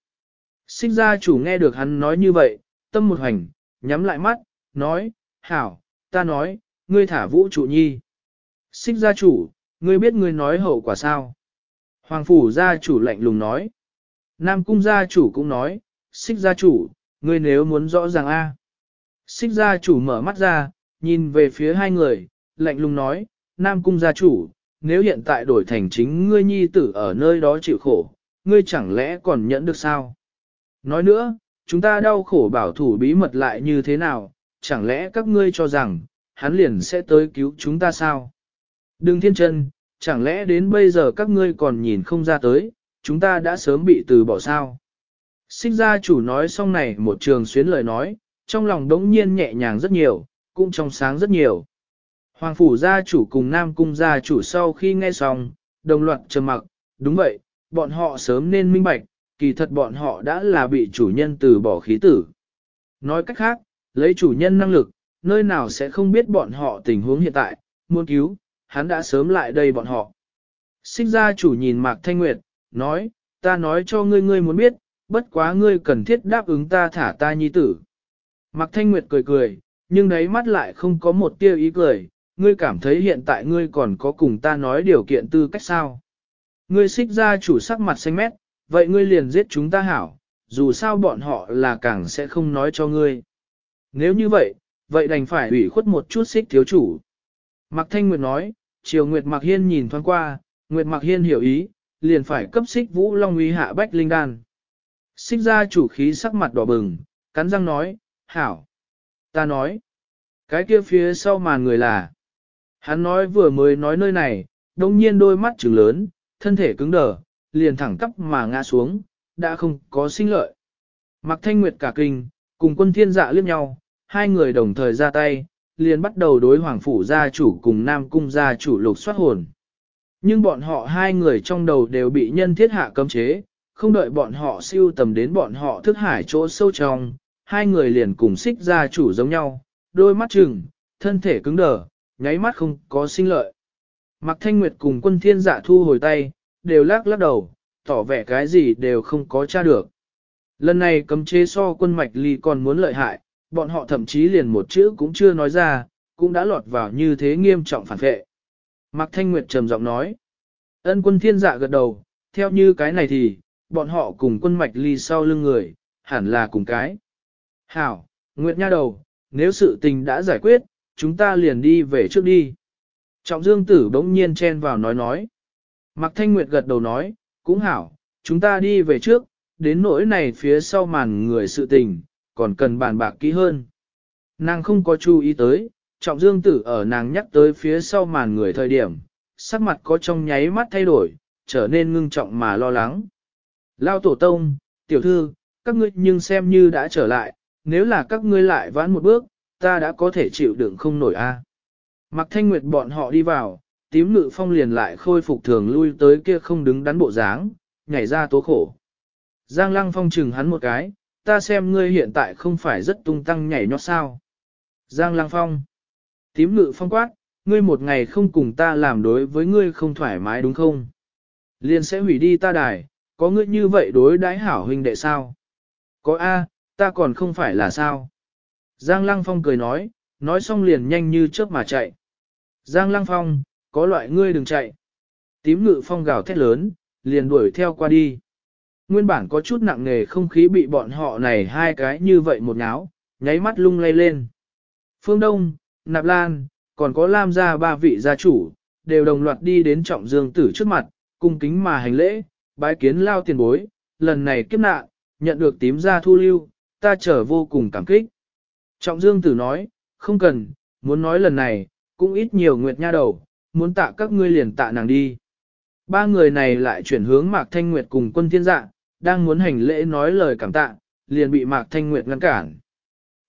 Xích gia chủ nghe được hắn nói như vậy, tâm một hành, nhắm lại mắt, nói, hảo, ta nói, ngươi thả vũ trụ nhi. Xích gia chủ, ngươi biết ngươi nói hậu quả sao? Hoàng phủ gia chủ lạnh lùng nói. Nam cung gia chủ cũng nói, xích gia chủ, ngươi nếu muốn rõ ràng a. Xích gia chủ mở mắt ra, nhìn về phía hai người, lạnh lùng nói, Nam cung gia chủ, nếu hiện tại đổi thành chính ngươi nhi tử ở nơi đó chịu khổ, ngươi chẳng lẽ còn nhẫn được sao? Nói nữa, chúng ta đau khổ bảo thủ bí mật lại như thế nào, chẳng lẽ các ngươi cho rằng, hắn liền sẽ tới cứu chúng ta sao? Đừng thiên chân, chẳng lẽ đến bây giờ các ngươi còn nhìn không ra tới, chúng ta đã sớm bị từ bỏ sao? Xích gia chủ nói xong này một trường xuyến lời nói, trong lòng đống nhiên nhẹ nhàng rất nhiều, cũng trong sáng rất nhiều. Hoàng phủ gia chủ cùng Nam cung gia chủ sau khi nghe xong, đồng loạt trầm mặc, đúng vậy, bọn họ sớm nên minh bạch, kỳ thật bọn họ đã là bị chủ nhân từ bỏ khí tử. Nói cách khác, lấy chủ nhân năng lực, nơi nào sẽ không biết bọn họ tình huống hiện tại, muốn cứu, hắn đã sớm lại đây bọn họ. Xích gia chủ nhìn Mạc Thanh Nguyệt, nói, ta nói cho ngươi ngươi muốn biết, bất quá ngươi cần thiết đáp ứng ta thả ta nhi tử. Mạc Thanh Nguyệt cười cười, nhưng đấy mắt lại không có một tia ý cười, ngươi cảm thấy hiện tại ngươi còn có cùng ta nói điều kiện tư cách sao. Ngươi xích gia chủ sắc mặt xanh mét, vậy ngươi liền giết chúng ta hảo, dù sao bọn họ là càng sẽ không nói cho ngươi. Nếu như vậy, vậy đành phải ủy khuất một chút xích thiếu chủ. Mạc Thanh Nguyệt nói, Triều Nguyệt Mạc Hiên nhìn thoáng qua, Nguyệt Mạc Hiên hiểu ý, liền phải cấp xích vũ long uy hạ bách linh đan. Xích ra chủ khí sắc mặt đỏ bừng, cắn răng nói, hảo. Ta nói, cái kia phía sau màn người là. Hắn nói vừa mới nói nơi này, đồng nhiên đôi mắt trừng lớn, thân thể cứng đờ, liền thẳng tắp mà ngã xuống, đã không có sinh lợi. Mạc Thanh Nguyệt cả kinh, cùng quân thiên dạ liếc nhau, hai người đồng thời ra tay, liền bắt đầu đối hoàng phủ gia chủ cùng nam cung gia chủ lục soát hồn. Nhưng bọn họ hai người trong đầu đều bị nhân thiết hạ cấm chế, không đợi bọn họ siêu tầm đến bọn họ thức hải chỗ sâu trong, hai người liền cùng xích gia chủ giống nhau, đôi mắt trừng, thân thể cứng đờ, nháy mắt không có sinh lợi. Mạc Thanh Nguyệt cùng quân thiên dạ thu hồi tay, đều lắc lắc đầu, tỏ vẻ cái gì đều không có tra được. Lần này cấm chế so quân mạch ly còn muốn lợi hại, bọn họ thậm chí liền một chữ cũng chưa nói ra, cũng đã lọt vào như thế nghiêm trọng phản vệ. Mạc Thanh Nguyệt trầm giọng nói. Ân quân thiên dạ gật đầu, theo như cái này thì, bọn họ cùng quân mạch ly sau lưng người, hẳn là cùng cái. Hảo, Nguyệt nha đầu, nếu sự tình đã giải quyết, chúng ta liền đi về trước đi. Trọng Dương Tử bỗng nhiên chen vào nói nói. Mạc Thanh Nguyệt gật đầu nói, cũng hảo, chúng ta đi về trước, đến nỗi này phía sau màn người sự tình, còn cần bàn bạc kỹ hơn. Nàng không có chú ý tới, Trọng Dương Tử ở nàng nhắc tới phía sau màn người thời điểm, sắc mặt có trong nháy mắt thay đổi, trở nên ngưng trọng mà lo lắng. Lao tổ tông, tiểu thư, các ngươi nhưng xem như đã trở lại, nếu là các ngươi lại vãn một bước, ta đã có thể chịu đựng không nổi a. À. Mặc thanh nguyệt bọn họ đi vào, tím ngự phong liền lại khôi phục thường lui tới kia không đứng đắn bộ dáng, nhảy ra tố khổ. Giang lăng phong chừng hắn một cái, ta xem ngươi hiện tại không phải rất tung tăng nhảy nhót sao. Giang lăng phong. Tím ngự phong quát, ngươi một ngày không cùng ta làm đối với ngươi không thoải mái đúng không? Liền sẽ hủy đi ta đài, có ngươi như vậy đối đãi hảo huynh đệ sao? Có A, ta còn không phải là sao? Giang Lăng Phong cười nói, nói xong liền nhanh như chớp mà chạy. Giang Lăng Phong, có loại ngươi đừng chạy. Tím ngự phong gào thét lớn, liền đuổi theo qua đi. Nguyên bản có chút nặng nề không khí bị bọn họ này hai cái như vậy một náo, nháy mắt lung lay lên. Phương Đông, Nạp Lan, còn có Lam gia ba vị gia chủ, đều đồng loạt đi đến trọng dương tử trước mặt, cung kính mà hành lễ, bái kiến lao tiền bối, lần này kiếp nạn, nhận được tím gia thu lưu, ta trở vô cùng cảm kích. Trọng dương tử nói, không cần, muốn nói lần này, cũng ít nhiều nguyệt nha đầu, muốn tạ các ngươi liền tạ nàng đi. Ba người này lại chuyển hướng Mạc Thanh Nguyệt cùng quân thiên dạ, đang muốn hành lễ nói lời cảm tạ, liền bị Mạc Thanh Nguyệt ngăn cản.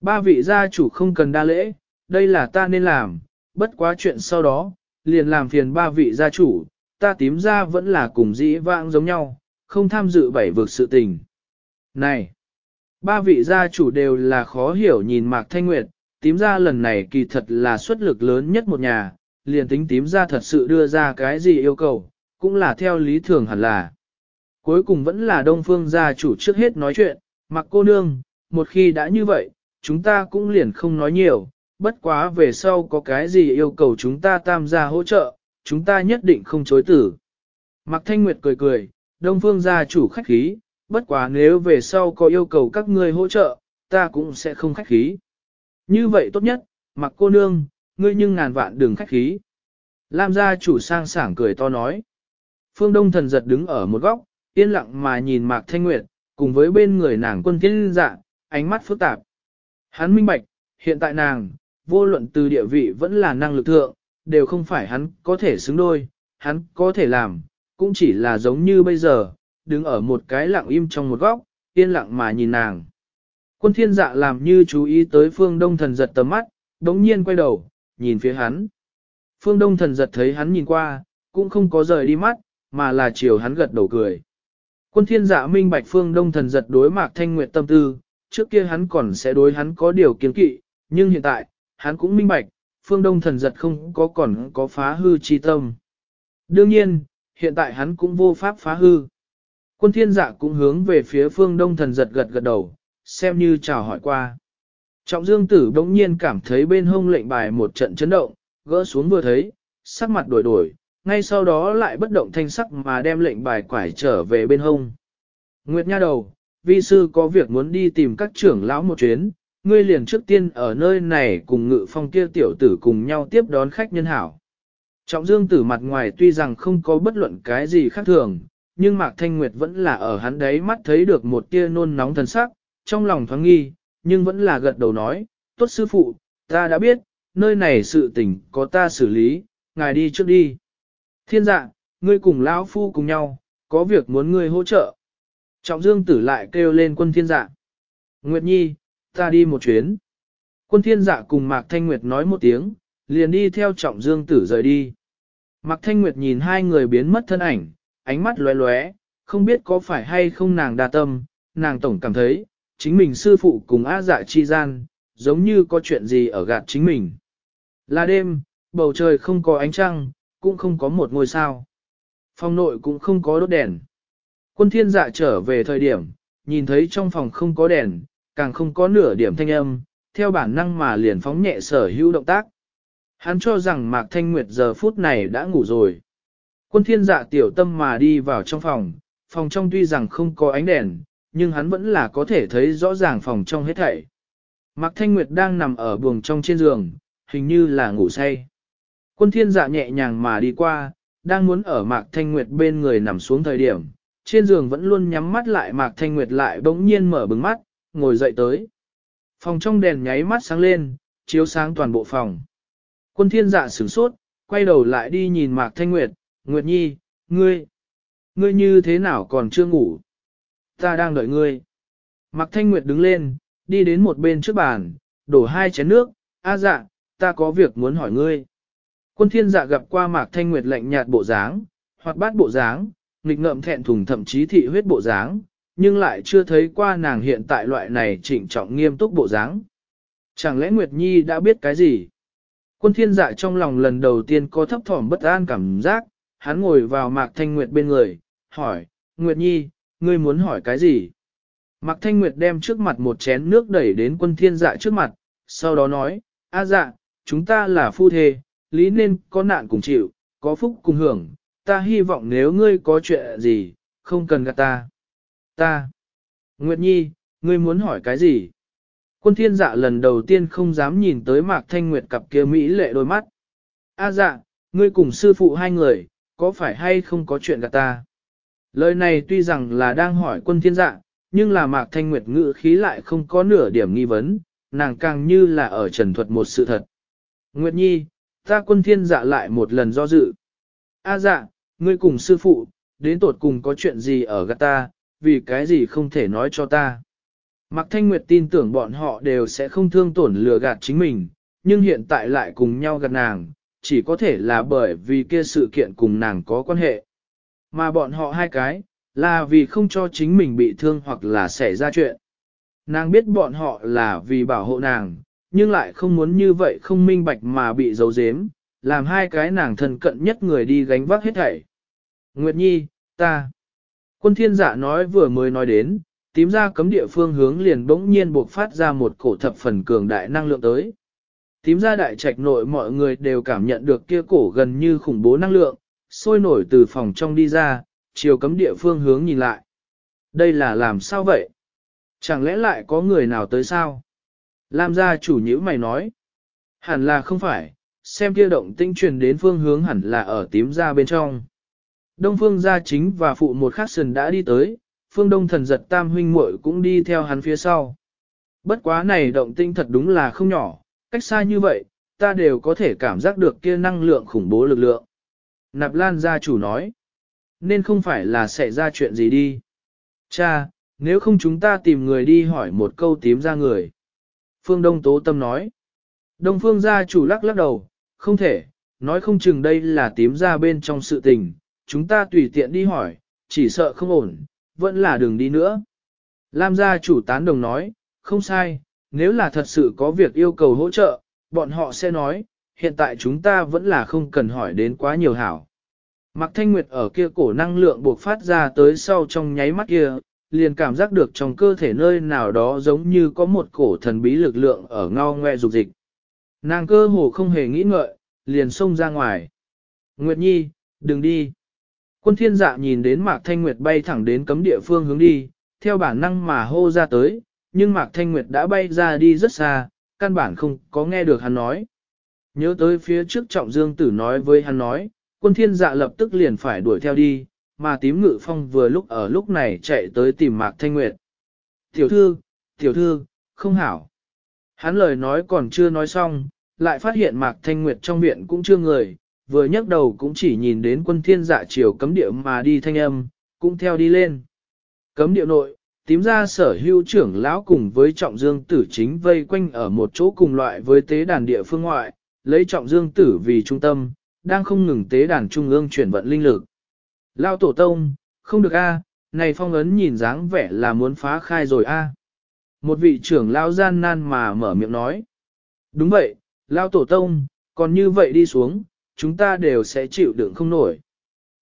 Ba vị gia chủ không cần đa lễ, đây là ta nên làm, bất quá chuyện sau đó, liền làm phiền ba vị gia chủ, ta tím ra vẫn là cùng dĩ vãng giống nhau, không tham dự bảy vực sự tình. Này, ba vị gia chủ đều là khó hiểu nhìn Mạc Thanh Nguyệt, tím ra lần này kỳ thật là xuất lực lớn nhất một nhà, liền tính tím ra thật sự đưa ra cái gì yêu cầu, cũng là theo lý thường hẳn là. Cuối cùng vẫn là đông phương gia chủ trước hết nói chuyện, mặc cô nương, một khi đã như vậy, chúng ta cũng liền không nói nhiều, bất quá về sau có cái gì yêu cầu chúng ta tam gia hỗ trợ, chúng ta nhất định không chối tử. Mạc Thanh Nguyệt cười cười, Đông Phương gia chủ khách khí, bất quá nếu về sau có yêu cầu các ngươi hỗ trợ, ta cũng sẽ không khách khí. Như vậy tốt nhất, Mạc cô nương, ngươi nhưng ngàn vạn đừng khách khí. Lam gia chủ sang sảng cười to nói. Phương Đông thần giật đứng ở một góc, yên lặng mà nhìn Mạc Thanh Nguyệt, cùng với bên người nàng quân thiên dạ, ánh mắt phức tạp. Hắn minh bạch, hiện tại nàng, vô luận từ địa vị vẫn là năng lực thượng, đều không phải hắn có thể xứng đôi, hắn có thể làm, cũng chỉ là giống như bây giờ, đứng ở một cái lặng im trong một góc, yên lặng mà nhìn nàng. Quân thiên dạ làm như chú ý tới phương đông thần giật tầm mắt, đống nhiên quay đầu, nhìn phía hắn. Phương đông thần giật thấy hắn nhìn qua, cũng không có rời đi mắt, mà là chiều hắn gật đầu cười. Quân thiên dạ minh bạch phương đông thần giật đối mạc thanh nguyệt tâm tư, trước kia hắn còn sẽ đối hắn có điều kiến kỵ, nhưng hiện tại, hắn cũng minh bạch, phương đông thần giật không có còn có phá hư chi tâm. Đương nhiên, hiện tại hắn cũng vô pháp phá hư. Quân thiên dạ cũng hướng về phía phương đông thần giật gật gật đầu, xem như chào hỏi qua. Trọng dương tử đống nhiên cảm thấy bên hông lệnh bài một trận chấn động, gỡ xuống vừa thấy, sắc mặt đổi đổi, ngay sau đó lại bất động thanh sắc mà đem lệnh bài quải trở về bên hông. Nguyệt nha đầu, vi sư có việc muốn đi tìm các trưởng lão một chuyến, ngươi liền trước tiên ở nơi này cùng ngự phong kia tiểu tử cùng nhau tiếp đón khách nhân hảo. Trọng dương tử mặt ngoài tuy rằng không có bất luận cái gì khác thường, nhưng Mạc Thanh Nguyệt vẫn là ở hắn đấy mắt thấy được một tia nôn nóng thần sắc, trong lòng thoáng nghi, nhưng vẫn là gật đầu nói, tốt sư phụ, ta đã biết, nơi này sự tình có ta xử lý, ngài đi trước đi. Thiên dạ, ngươi cùng lão phu cùng nhau, có việc muốn ngươi hỗ trợ. Trọng dương tử lại kêu lên quân thiên dạ. Nguyệt Nhi, ta đi một chuyến. Quân thiên dạ cùng Mạc Thanh Nguyệt nói một tiếng, liền đi theo trọng dương tử rời đi. Mạc Thanh Nguyệt nhìn hai người biến mất thân ảnh, ánh mắt lóe lóe, không biết có phải hay không nàng đa tâm, nàng tổng cảm thấy, chính mình sư phụ cùng á dạ chi gian, giống như có chuyện gì ở gạt chính mình. Là đêm, bầu trời không có ánh trăng, cũng không có một ngôi sao. Phòng nội cũng không có đốt đèn. Quân thiên dạ trở về thời điểm, nhìn thấy trong phòng không có đèn, càng không có nửa điểm thanh âm, theo bản năng mà liền phóng nhẹ sở hữu động tác. Hắn cho rằng Mạc Thanh Nguyệt giờ phút này đã ngủ rồi. Quân thiên dạ tiểu tâm mà đi vào trong phòng, phòng trong tuy rằng không có ánh đèn, nhưng hắn vẫn là có thể thấy rõ ràng phòng trong hết thảy. Mạc Thanh Nguyệt đang nằm ở buồng trong trên giường, hình như là ngủ say. Quân thiên dạ nhẹ nhàng mà đi qua, đang muốn ở Mạc Thanh Nguyệt bên người nằm xuống thời điểm, trên giường vẫn luôn nhắm mắt lại Mạc Thanh Nguyệt lại bỗng nhiên mở bừng mắt, ngồi dậy tới. Phòng trong đèn nháy mắt sáng lên, chiếu sáng toàn bộ phòng. Quân thiên dạ sửng sốt, quay đầu lại đi nhìn Mạc Thanh Nguyệt, Nguyệt Nhi, ngươi, ngươi như thế nào còn chưa ngủ? Ta đang đợi ngươi. Mạc Thanh Nguyệt đứng lên, đi đến một bên trước bàn, đổ hai chén nước, a dạ, ta có việc muốn hỏi ngươi. Quân thiên dạ gặp qua Mạc Thanh Nguyệt lạnh nhạt bộ dáng, hoặc bát bộ dáng, nghịch ngợm thẹn thùng thậm chí thị huyết bộ dáng, nhưng lại chưa thấy qua nàng hiện tại loại này chỉnh trọng nghiêm túc bộ dáng. Chẳng lẽ Nguyệt Nhi đã biết cái gì? Quân thiên dạ trong lòng lần đầu tiên có thấp thỏm bất an cảm giác, hắn ngồi vào Mạc Thanh Nguyệt bên người, hỏi, Nguyệt Nhi, ngươi muốn hỏi cái gì? Mạc Thanh Nguyệt đem trước mặt một chén nước đẩy đến quân thiên dạ trước mặt, sau đó nói, a dạ, chúng ta là phu thê, lý nên có nạn cùng chịu, có phúc cùng hưởng, ta hy vọng nếu ngươi có chuyện gì, không cần gạt ta. Ta. Nguyệt Nhi, ngươi muốn hỏi cái gì? Quân thiên dạ lần đầu tiên không dám nhìn tới Mạc Thanh Nguyệt cặp kia Mỹ lệ đôi mắt. A dạ, ngươi cùng sư phụ hai người, có phải hay không có chuyện gạt ta? Lời này tuy rằng là đang hỏi quân thiên dạ, nhưng là Mạc Thanh Nguyệt ngữ khí lại không có nửa điểm nghi vấn, nàng càng như là ở trần thuật một sự thật. Nguyệt Nhi, ta quân thiên dạ lại một lần do dự. A dạ, ngươi cùng sư phụ, đến tột cùng có chuyện gì ở gạt ta, vì cái gì không thể nói cho ta. Mạc Thanh Nguyệt tin tưởng bọn họ đều sẽ không thương tổn lừa gạt chính mình, nhưng hiện tại lại cùng nhau gạt nàng, chỉ có thể là bởi vì kia sự kiện cùng nàng có quan hệ. Mà bọn họ hai cái, là vì không cho chính mình bị thương hoặc là xảy ra chuyện. Nàng biết bọn họ là vì bảo hộ nàng, nhưng lại không muốn như vậy không minh bạch mà bị giấu giếm, làm hai cái nàng thân cận nhất người đi gánh vác hết thảy. Nguyệt Nhi, ta. Quân thiên giả nói vừa mới nói đến, tím ra cấm địa phương hướng liền bỗng nhiên buộc phát ra một cổ thập phần cường đại năng lượng tới. Tím ra đại trạch nội mọi người đều cảm nhận được kia cổ gần như khủng bố năng lượng, sôi nổi từ phòng trong đi ra, chiều cấm địa phương hướng nhìn lại. Đây là làm sao vậy? Chẳng lẽ lại có người nào tới sao? Lam gia chủ nhữ mày nói. Hẳn là không phải, xem kia động tinh truyền đến phương hướng hẳn là ở tím gia bên trong. Đông phương gia chính và phụ một khắc sần đã đi tới, phương đông thần giật tam huynh muội cũng đi theo hắn phía sau. Bất quá này động tinh thật đúng là không nhỏ, cách xa như vậy, ta đều có thể cảm giác được kia năng lượng khủng bố lực lượng. Nạp Lan gia chủ nói, nên không phải là xảy ra chuyện gì đi. Cha, nếu không chúng ta tìm người đi hỏi một câu tím ra người. Phương Đông Tố Tâm nói, Đông Phương gia chủ lắc lắc đầu, không thể, nói không chừng đây là tím ra bên trong sự tình, chúng ta tùy tiện đi hỏi, chỉ sợ không ổn, vẫn là đường đi nữa. Lam gia chủ tán đồng nói, không sai, nếu là thật sự có việc yêu cầu hỗ trợ, bọn họ sẽ nói, hiện tại chúng ta vẫn là không cần hỏi đến quá nhiều hảo. Mạc Thanh Nguyệt ở kia cổ năng lượng buộc phát ra tới sau trong nháy mắt kia, liền cảm giác được trong cơ thể nơi nào đó giống như có một cổ thần bí lực lượng ở ngao ngoe dục dịch. Nàng cơ hồ không hề nghĩ ngợi, liền xông ra ngoài. Nguyệt Nhi, đừng đi. Quân thiên dạ nhìn đến Mạc Thanh Nguyệt bay thẳng đến cấm địa phương hướng đi, theo bản năng mà hô ra tới, nhưng Mạc Thanh Nguyệt đã bay ra đi rất xa, căn bản không có nghe được hắn nói. Nhớ tới phía trước trọng dương tử nói với hắn nói, quân thiên dạ lập tức liền phải đuổi theo đi, mà tím ngự phong vừa lúc ở lúc này chạy tới tìm Mạc Thanh Nguyệt. Tiểu thư, tiểu thư, không hảo. Hắn lời nói còn chưa nói xong, lại phát hiện Mạc Thanh Nguyệt trong viện cũng chưa người, vừa nhấc đầu cũng chỉ nhìn đến quân thiên dạ chiều cấm địa mà đi thanh âm, cũng theo đi lên. Cấm địa nội, tím ra sở hữu trưởng lão cùng với trọng dương tử chính vây quanh ở một chỗ cùng loại với tế đàn địa phương ngoại, lấy trọng dương tử vì trung tâm, đang không ngừng tế đàn trung ương chuyển vận linh lực. Lao tổ tông, không được a, này phong ấn nhìn dáng vẻ là muốn phá khai rồi a. Một vị trưởng lão gian nan mà mở miệng nói. Đúng vậy, Lao tổ tông, còn như vậy đi xuống, chúng ta đều sẽ chịu đựng không nổi.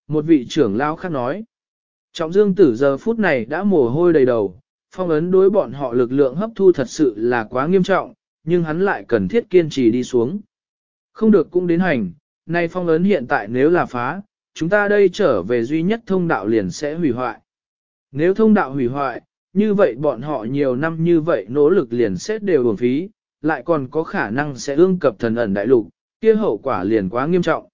Một vị trưởng lão khác nói. Trọng dương tử giờ phút này đã mồ hôi đầy đầu, phong ấn đối bọn họ lực lượng hấp thu thật sự là quá nghiêm trọng, nhưng hắn lại cần thiết kiên trì đi xuống. Không được cũng đến hành, nay phong ấn hiện tại nếu là phá, chúng ta đây trở về duy nhất thông đạo liền sẽ hủy hoại. Nếu thông đạo hủy hoại, như vậy bọn họ nhiều năm như vậy nỗ lực liền sẽ đều uổng phí, lại còn có khả năng sẽ ương cập thần ẩn đại lục, kia hậu quả liền quá nghiêm trọng.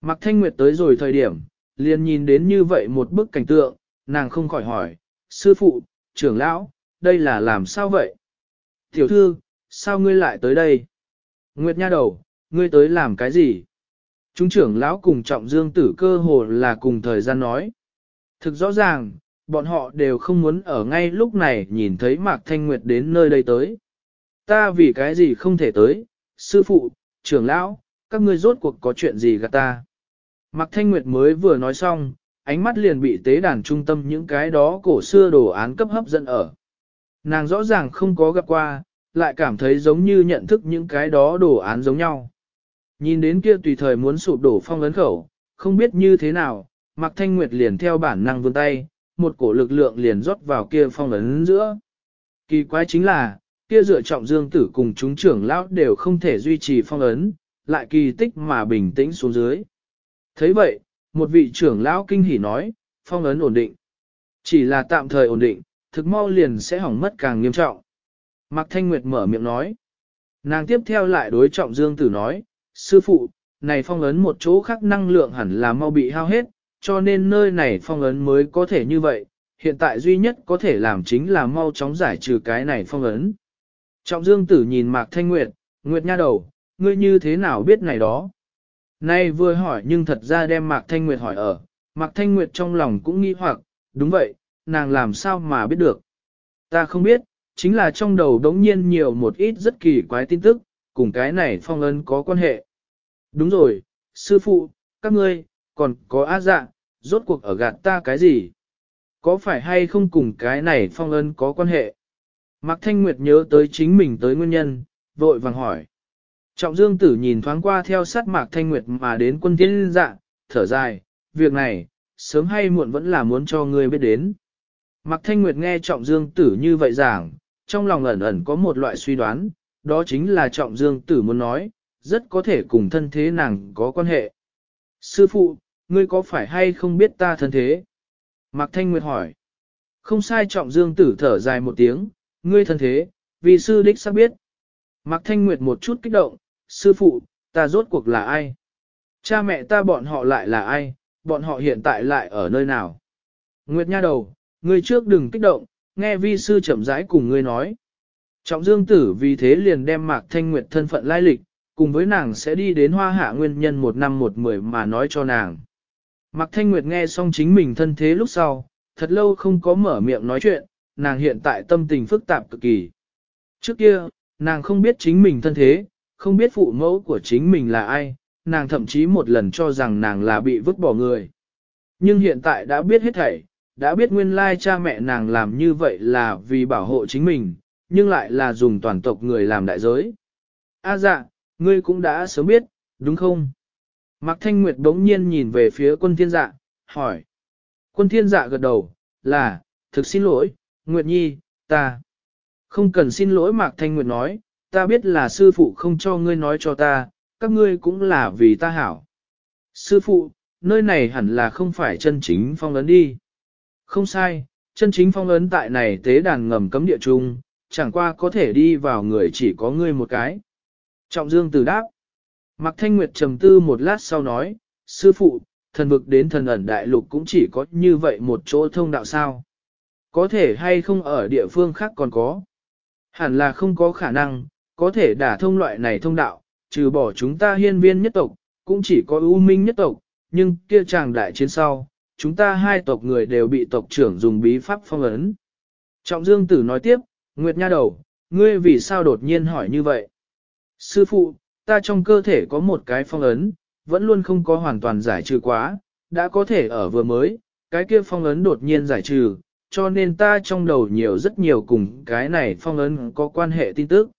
Mạc Thanh Nguyệt tới rồi thời điểm, liền nhìn đến như vậy một bức cảnh tượng, nàng không khỏi hỏi, sư phụ, trưởng lão, đây là làm sao vậy? Tiểu thư, sao ngươi lại tới đây? Nguyệt nha đầu, ngươi tới làm cái gì? Chúng trưởng lão cùng trọng dương tử cơ hồ là cùng thời gian nói. Thực rõ ràng, bọn họ đều không muốn ở ngay lúc này nhìn thấy Mạc Thanh Nguyệt đến nơi đây tới. Ta vì cái gì không thể tới, sư phụ, trưởng lão, các ngươi rốt cuộc có chuyện gì gạt ta. Mạc Thanh Nguyệt mới vừa nói xong, ánh mắt liền bị tế đàn trung tâm những cái đó cổ xưa đồ án cấp hấp dẫn ở. Nàng rõ ràng không có gặp qua, lại cảm thấy giống như nhận thức những cái đó đồ án giống nhau. Nhìn đến kia tùy thời muốn sụp đổ phong ấn khẩu, không biết như thế nào, Mạc Thanh Nguyệt liền theo bản năng vươn tay, một cổ lực lượng liền rót vào kia phong ấn giữa. Kỳ quái chính là, kia dựa trọng dương tử cùng chúng trưởng lão đều không thể duy trì phong ấn, lại kỳ tích mà bình tĩnh xuống dưới. thấy vậy, một vị trưởng lão kinh hỉ nói, phong ấn ổn định. Chỉ là tạm thời ổn định, thực mau liền sẽ hỏng mất càng nghiêm trọng. Mạc Thanh Nguyệt mở miệng nói. Nàng tiếp theo lại đối trọng dương tử nói, sư phụ, này phong ấn một chỗ khác năng lượng hẳn là mau bị hao hết, cho nên nơi này phong ấn mới có thể như vậy, hiện tại duy nhất có thể làm chính là mau chóng giải trừ cái này phong ấn. Trọng dương tử nhìn Mạc Thanh Nguyệt, Nguyệt nha đầu, ngươi như thế nào biết này đó? Nay vừa hỏi nhưng thật ra đem Mạc Thanh Nguyệt hỏi ở, Mạc Thanh Nguyệt trong lòng cũng nghi hoặc, đúng vậy, nàng làm sao mà biết được? Ta không biết, chính là trong đầu đống nhiên nhiều một ít rất kỳ quái tin tức, cùng cái này phong ấn có quan hệ. Đúng rồi, sư phụ, các ngươi, còn có á dạ, rốt cuộc ở gạt ta cái gì? Có phải hay không cùng cái này phong ấn có quan hệ? Mạc Thanh Nguyệt nhớ tới chính mình tới nguyên nhân, vội vàng hỏi. Trọng Dương Tử nhìn thoáng qua theo sát Mạc Thanh Nguyệt mà đến quân thiên dạ, thở dài, việc này, sớm hay muộn vẫn là muốn cho ngươi biết đến. Mạc Thanh Nguyệt nghe Trọng Dương Tử như vậy giảng, trong lòng ẩn ẩn có một loại suy đoán, đó chính là Trọng Dương Tử muốn nói, rất có thể cùng thân thế nàng có quan hệ. Sư phụ, ngươi có phải hay không biết ta thân thế? Mạc Thanh Nguyệt hỏi. Không sai Trọng Dương Tử thở dài một tiếng, ngươi thân thế, vì sư đích sắp biết. Mạc Thanh Nguyệt một chút kích động, sư phụ, ta rốt cuộc là ai? Cha mẹ ta bọn họ lại là ai? Bọn họ hiện tại lại ở nơi nào? Nguyệt nha đầu, ngươi trước đừng kích động, nghe vi sư chậm rãi cùng ngươi nói. Trọng dương tử vì thế liền đem Mạc Thanh Nguyệt thân phận lai lịch, cùng với nàng sẽ đi đến hoa hạ nguyên nhân một năm một mười mà nói cho nàng. Mạc Thanh Nguyệt nghe xong chính mình thân thế lúc sau, thật lâu không có mở miệng nói chuyện, nàng hiện tại tâm tình phức tạp cực kỳ. Trước kia, nàng không biết chính mình thân thế, không biết phụ mẫu của chính mình là ai, nàng thậm chí một lần cho rằng nàng là bị vứt bỏ người. Nhưng hiện tại đã biết hết thảy, đã biết nguyên lai cha mẹ nàng làm như vậy là vì bảo hộ chính mình, nhưng lại là dùng toàn tộc người làm đại giới. A dạ, ngươi cũng đã sớm biết, đúng không? Mạc Thanh Nguyệt đống nhiên nhìn về phía quân thiên dạ, hỏi. Quân thiên dạ gật đầu, là, thực xin lỗi, Nguyệt Nhi, ta. Không cần xin lỗi Mạc Thanh Nguyệt nói, ta biết là sư phụ không cho ngươi nói cho ta, các ngươi cũng là vì ta hảo. Sư phụ, nơi này hẳn là không phải chân chính phong ấn đi. Không sai, chân chính phong ấn tại này tế đàn ngầm cấm địa trung, chẳng qua có thể đi vào người chỉ có ngươi một cái. Trọng Dương từ đáp. Mạc Thanh Nguyệt trầm tư một lát sau nói, sư phụ, thần vực đến thần ẩn đại lục cũng chỉ có như vậy một chỗ thông đạo sao. Có thể hay không ở địa phương khác còn có. Hẳn là không có khả năng, có thể đả thông loại này thông đạo, trừ bỏ chúng ta hiên viên nhất tộc, cũng chỉ có ưu minh nhất tộc, nhưng kia chàng đại chiến sau, chúng ta hai tộc người đều bị tộc trưởng dùng bí pháp phong ấn. Trọng Dương Tử nói tiếp, Nguyệt Nha đầu, ngươi vì sao đột nhiên hỏi như vậy? Sư phụ, ta trong cơ thể có một cái phong ấn, vẫn luôn không có hoàn toàn giải trừ quá, đã có thể ở vừa mới, cái kia phong ấn đột nhiên giải trừ, cho nên ta trong đầu nhiều rất nhiều cùng cái này phong ấn có quan hệ tin tức.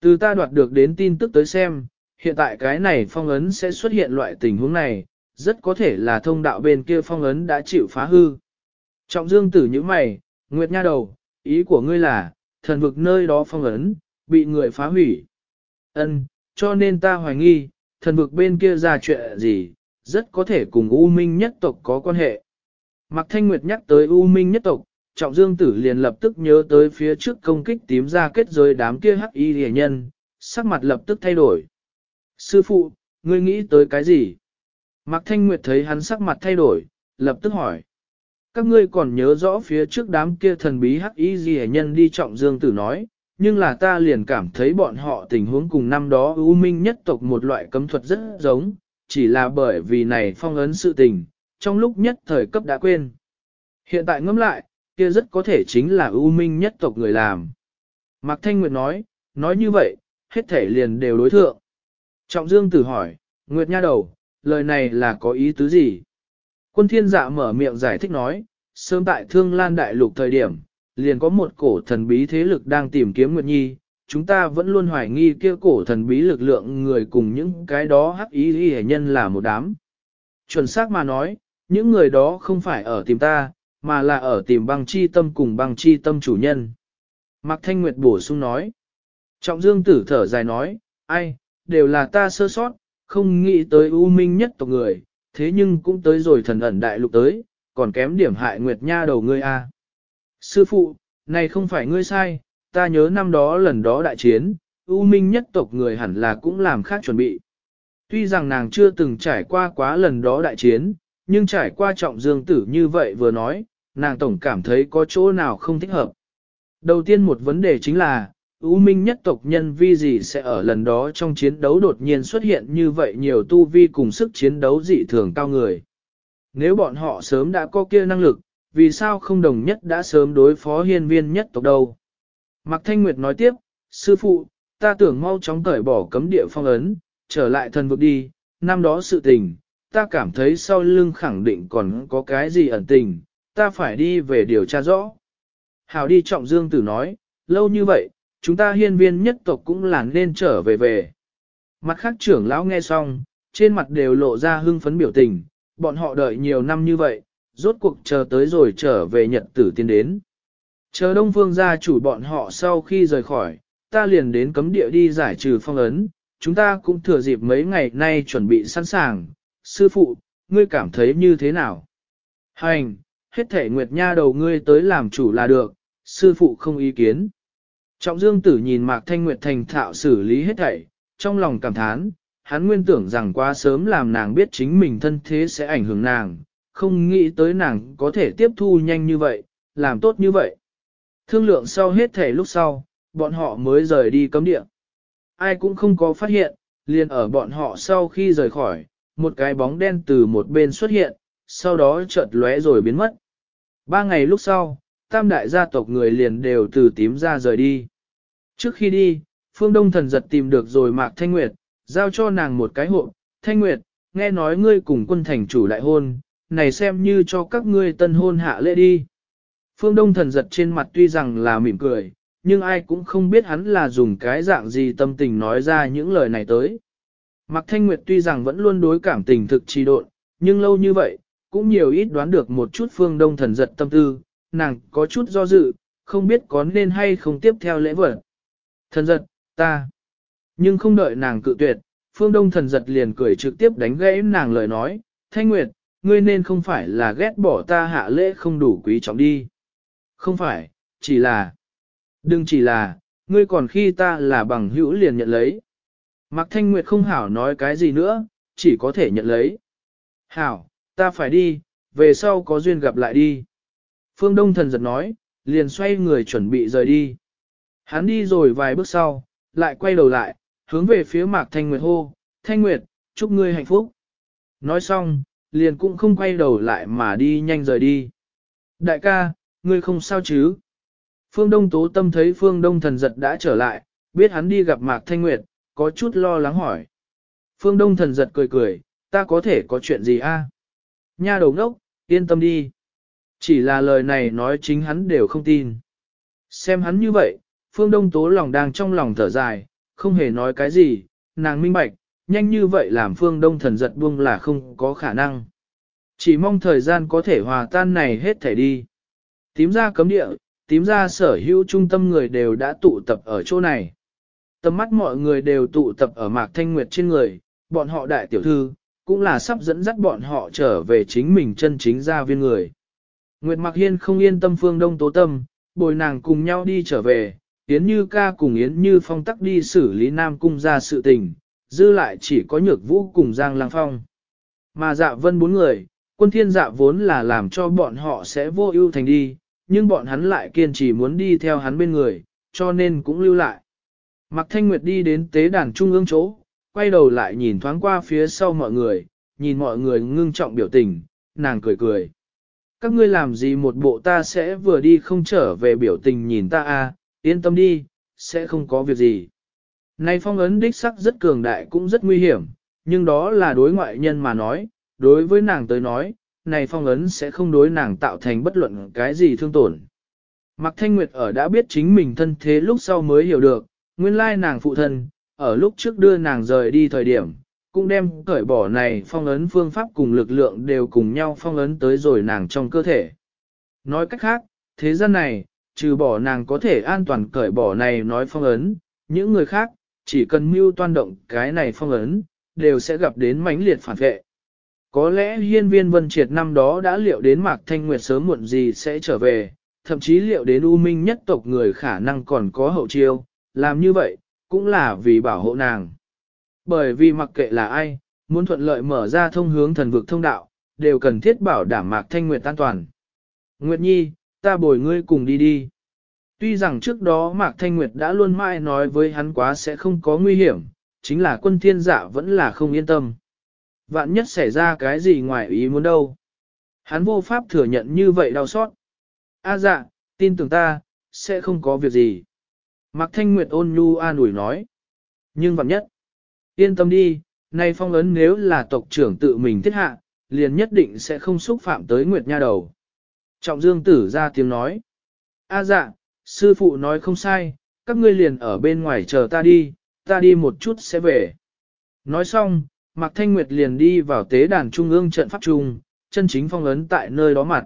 Từ ta đoạt được đến tin tức tới xem, hiện tại cái này phong ấn sẽ xuất hiện loại tình huống này, rất có thể là thông đạo bên kia phong ấn đã chịu phá hư. Trọng dương tử như mày, Nguyệt Nha đầu, ý của ngươi là, thần vực nơi đó phong ấn, bị người phá hủy. Ân, cho nên ta hoài nghi, thần vực bên kia ra chuyện gì, rất có thể cùng U Minh nhất tộc có quan hệ. Mạc Thanh Nguyệt nhắc tới U Minh nhất tộc, Trọng Dương Tử liền lập tức nhớ tới phía trước công kích tím ra kết giới đám kia hắc y rẻ nhân, sắc mặt lập tức thay đổi. Sư phụ, ngươi nghĩ tới cái gì? Mạc Thanh Nguyệt thấy hắn sắc mặt thay đổi, lập tức hỏi. Các ngươi còn nhớ rõ phía trước đám kia thần bí hắc y rẻ nhân đi Trọng Dương Tử nói, nhưng là ta liền cảm thấy bọn họ tình huống cùng năm đó ưu Minh nhất tộc một loại cấm thuật rất giống, chỉ là bởi vì này phong ấn sự tình, trong lúc nhất thời cấp đã quên. Hiện tại ngẫm lại, kia rất có thể chính là ưu minh nhất tộc người làm. Mạc Thanh Nguyệt nói, nói như vậy, hết thể liền đều đối thượng. Trọng Dương tử hỏi, Nguyệt nha đầu, lời này là có ý tứ gì? Quân thiên dạ mở miệng giải thích nói, sớm tại thương lan đại lục thời điểm, liền có một cổ thần bí thế lực đang tìm kiếm Nguyệt Nhi, chúng ta vẫn luôn hoài nghi kia cổ thần bí lực lượng người cùng những cái đó hắc ý hệ nhân là một đám. Chuẩn xác mà nói, những người đó không phải ở tìm ta, mà là ở tìm băng chi tâm cùng băng chi tâm chủ nhân. Mạc Thanh Nguyệt bổ sung nói. Trọng Dương tử thở dài nói, ai, đều là ta sơ sót, không nghĩ tới ưu minh nhất tộc người, thế nhưng cũng tới rồi thần ẩn đại lục tới, còn kém điểm hại Nguyệt Nha đầu ngươi a. Sư phụ, này không phải ngươi sai, ta nhớ năm đó lần đó đại chiến, ưu minh nhất tộc người hẳn là cũng làm khác chuẩn bị. Tuy rằng nàng chưa từng trải qua quá lần đó đại chiến, nhưng trải qua trọng dương tử như vậy vừa nói, nàng tổng cảm thấy có chỗ nào không thích hợp. Đầu tiên một vấn đề chính là, U Minh nhất tộc nhân vi gì sẽ ở lần đó trong chiến đấu đột nhiên xuất hiện như vậy nhiều tu vi cùng sức chiến đấu dị thường cao người. Nếu bọn họ sớm đã có kia năng lực, vì sao không đồng nhất đã sớm đối phó hiên viên nhất tộc đâu? Mạc Thanh Nguyệt nói tiếp, sư phụ, ta tưởng mau chóng cởi bỏ cấm địa phong ấn, trở lại thần vực đi, năm đó sự tình, ta cảm thấy sau lưng khẳng định còn có cái gì ẩn tình, ta phải đi về điều tra rõ. Hào đi trọng dương tử nói, lâu như vậy, chúng ta hiên viên nhất tộc cũng là nên trở về về. Mặt khác trưởng lão nghe xong, trên mặt đều lộ ra hưng phấn biểu tình, bọn họ đợi nhiều năm như vậy, rốt cuộc chờ tới rồi trở về nhật tử tiên đến. Chờ đông phương gia chủ bọn họ sau khi rời khỏi, ta liền đến cấm địa đi giải trừ phong ấn, chúng ta cũng thừa dịp mấy ngày nay chuẩn bị sẵn sàng, sư phụ, ngươi cảm thấy như thế nào? Hành, hết thể nguyệt nha đầu ngươi tới làm chủ là được, sư phụ không ý kiến. Trọng dương tử nhìn Mạc Thanh Nguyệt thành thạo xử lý hết thảy, trong lòng cảm thán, hắn nguyên tưởng rằng quá sớm làm nàng biết chính mình thân thế sẽ ảnh hưởng nàng, không nghĩ tới nàng có thể tiếp thu nhanh như vậy, làm tốt như vậy. Thương lượng sau hết thể lúc sau, bọn họ mới rời đi cấm địa. Ai cũng không có phát hiện, liền ở bọn họ sau khi rời khỏi, một cái bóng đen từ một bên xuất hiện, sau đó chợt lóe rồi biến mất. Ba ngày lúc sau, tam đại gia tộc người liền đều từ tím ra rời đi. Trước khi đi, Phương Đông thần giật tìm được rồi Mạc Thanh Nguyệt, giao cho nàng một cái hộp. Thanh Nguyệt, nghe nói ngươi cùng quân thành chủ đại hôn, này xem như cho các ngươi tân hôn hạ lễ đi. Phương Đông thần giật trên mặt tuy rằng là mỉm cười, nhưng ai cũng không biết hắn là dùng cái dạng gì tâm tình nói ra những lời này tới. Mạc Thanh Nguyệt tuy rằng vẫn luôn đối cảm tình thực trì độn, nhưng lâu như vậy, cũng nhiều ít đoán được một chút phương đông thần giật tâm tư, nàng có chút do dự, không biết có nên hay không tiếp theo lễ vật. Thần giật, ta. Nhưng không đợi nàng cự tuyệt, phương đông thần giật liền cười trực tiếp đánh gãy nàng lời nói, Thanh Nguyệt, ngươi nên không phải là ghét bỏ ta hạ lễ không đủ quý trọng đi. Không phải, chỉ là, đừng chỉ là, ngươi còn khi ta là bằng hữu liền nhận lấy. Mạc Thanh Nguyệt không hảo nói cái gì nữa, chỉ có thể nhận lấy. Hảo, ta phải đi, về sau có duyên gặp lại đi. Phương Đông thần giật nói, liền xoay người chuẩn bị rời đi. Hắn đi rồi vài bước sau, lại quay đầu lại, hướng về phía Mạc Thanh Nguyệt hô, Thanh Nguyệt, chúc ngươi hạnh phúc. Nói xong, liền cũng không quay đầu lại mà đi nhanh rời đi. Đại ca, ngươi không sao chứ? Phương Đông Tố Tâm thấy Phương Đông thần giật đã trở lại, biết hắn đi gặp Mạc Thanh Nguyệt, có chút lo lắng hỏi. Phương Đông thần giật cười cười, ta có thể có chuyện gì a? Nha đầu ngốc, yên tâm đi. Chỉ là lời này nói chính hắn đều không tin. Xem hắn như vậy, Phương Đông Tố lòng đang trong lòng thở dài, không hề nói cái gì, nàng minh bạch, nhanh như vậy làm Phương Đông thần giật buông là không có khả năng. Chỉ mong thời gian có thể hòa tan này hết thể đi. Tím ra cấm địa, tím ra sở hữu trung tâm người đều đã tụ tập ở chỗ này. Tầm mắt mọi người đều tụ tập ở Mạc Thanh Nguyệt trên người, bọn họ đại tiểu thư, cũng là sắp dẫn dắt bọn họ trở về chính mình chân chính gia viên người. Nguyệt Mạc Hiên không yên tâm phương đông tố tâm, bồi nàng cùng nhau đi trở về, Yến Như ca cùng Yến Như phong tắc đi xử lý Nam Cung ra sự tình, dư lại chỉ có nhược vũ cùng Giang Lang Phong. Mà dạ vân bốn người, quân thiên dạ vốn là làm cho bọn họ sẽ vô ưu thành đi, nhưng bọn hắn lại kiên trì muốn đi theo hắn bên người, cho nên cũng lưu lại. Mạc Thanh Nguyệt đi đến tế đàn trung ương chỗ, quay đầu lại nhìn thoáng qua phía sau mọi người, nhìn mọi người ngưng trọng biểu tình, nàng cười cười. Các ngươi làm gì một bộ ta sẽ vừa đi không trở về biểu tình nhìn ta a, yên tâm đi, sẽ không có việc gì. Này phong ấn đích sắc rất cường đại cũng rất nguy hiểm, nhưng đó là đối ngoại nhân mà nói, đối với nàng tới nói, này phong ấn sẽ không đối nàng tạo thành bất luận cái gì thương tổn. Mạc Thanh Nguyệt ở đã biết chính mình thân thế lúc sau mới hiểu được, nguyên lai nàng phụ thân, ở lúc trước đưa nàng rời đi thời điểm, cũng đem cởi bỏ này phong ấn phương pháp cùng lực lượng đều cùng nhau phong ấn tới rồi nàng trong cơ thể. Nói cách khác, thế gian này, trừ bỏ nàng có thể an toàn cởi bỏ này nói phong ấn, những người khác, chỉ cần mưu toan động cái này phong ấn, đều sẽ gặp đến mãnh liệt phản vệ. Có lẽ hiên viên vân triệt năm đó đã liệu đến Mạc Thanh Nguyệt sớm muộn gì sẽ trở về, thậm chí liệu đến U Minh nhất tộc người khả năng còn có hậu chiêu, làm như vậy, cũng là vì bảo hộ nàng. Bởi vì mặc kệ là ai, muốn thuận lợi mở ra thông hướng thần vực thông đạo, đều cần thiết bảo đảm Mạc Thanh Nguyệt an toàn. Nguyệt Nhi, ta bồi ngươi cùng đi đi. Tuy rằng trước đó Mạc Thanh Nguyệt đã luôn mãi nói với hắn quá sẽ không có nguy hiểm, chính là quân thiên dạ vẫn là không yên tâm. Vạn nhất xảy ra cái gì ngoài ý muốn đâu. Hắn vô pháp thừa nhận như vậy đau xót. A dạ, tin tưởng ta, sẽ không có việc gì. Mạc Thanh Nguyệt ôn nhu an ủi nói. Nhưng vạn nhất, yên tâm đi, nay phong ấn nếu là tộc trưởng tự mình thiết hạ, liền nhất định sẽ không xúc phạm tới Nguyệt Nha đầu. Trọng Dương tử ra tiếng nói. A dạ, sư phụ nói không sai, các ngươi liền ở bên ngoài chờ ta đi, ta đi một chút sẽ về. Nói xong, Mạc Thanh Nguyệt liền đi vào tế đàn trung ương trận pháp trung, chân chính phong ấn tại nơi đó mặt.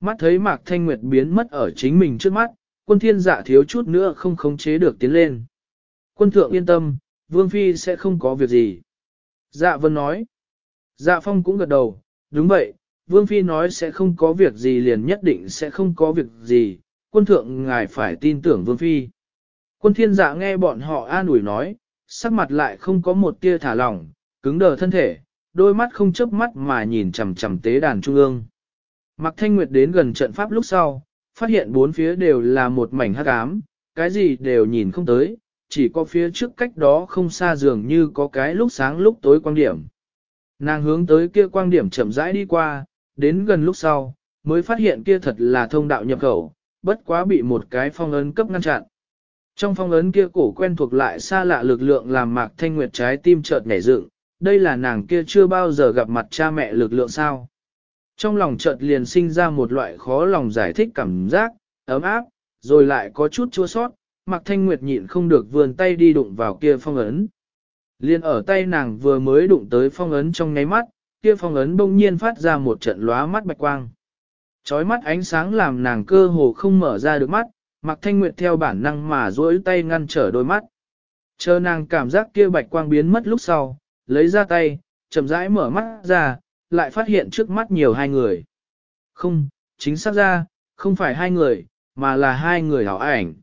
Mắt thấy Mạc Thanh Nguyệt biến mất ở chính mình trước mắt, quân thiên dạ thiếu chút nữa không khống chế được tiến lên. Quân thượng yên tâm, Vương Phi sẽ không có việc gì. Dạ Vân nói. Dạ Phong cũng gật đầu, đúng vậy, Vương Phi nói sẽ không có việc gì liền nhất định sẽ không có việc gì, quân thượng ngài phải tin tưởng Vương Phi. Quân thiên dạ nghe bọn họ an ủi nói, sắc mặt lại không có một tia thả lỏng, cứng đờ thân thể, đôi mắt không chớp mắt mà nhìn chằm chằm tế đàn trung ương. Mạc Thanh Nguyệt đến gần trận pháp lúc sau, phát hiện bốn phía đều là một mảnh hắc ám, cái gì đều nhìn không tới, chỉ có phía trước cách đó không xa dường như có cái lúc sáng lúc tối quang điểm. Nàng hướng tới kia quang điểm chậm rãi đi qua, đến gần lúc sau, mới phát hiện kia thật là thông đạo nhập khẩu, bất quá bị một cái phong ấn cấp ngăn chặn. Trong phong ấn kia cổ quen thuộc lại xa lạ lực lượng làm Mạc Thanh Nguyệt trái tim chợt nhảy dựng, đây là nàng kia chưa bao giờ gặp mặt cha mẹ lực lượng sao. Trong lòng chợt liền sinh ra một loại khó lòng giải thích cảm giác, ấm áp, rồi lại có chút chua sót, Mạc Thanh Nguyệt nhịn không được vươn tay đi đụng vào kia phong ấn. Liên ở tay nàng vừa mới đụng tới phong ấn trong nháy mắt, kia phong ấn bỗng nhiên phát ra một trận lóa mắt bạch quang. Chói mắt ánh sáng làm nàng cơ hồ không mở ra được mắt, Mạc Thanh Nguyệt theo bản năng mà duỗi tay ngăn trở đôi mắt. Chờ nàng cảm giác kia bạch quang biến mất lúc sau, lấy ra tay, chậm rãi mở mắt ra, lại phát hiện trước mắt nhiều hai người. Không, chính xác ra, không phải hai người, mà là hai người hảo ảnh.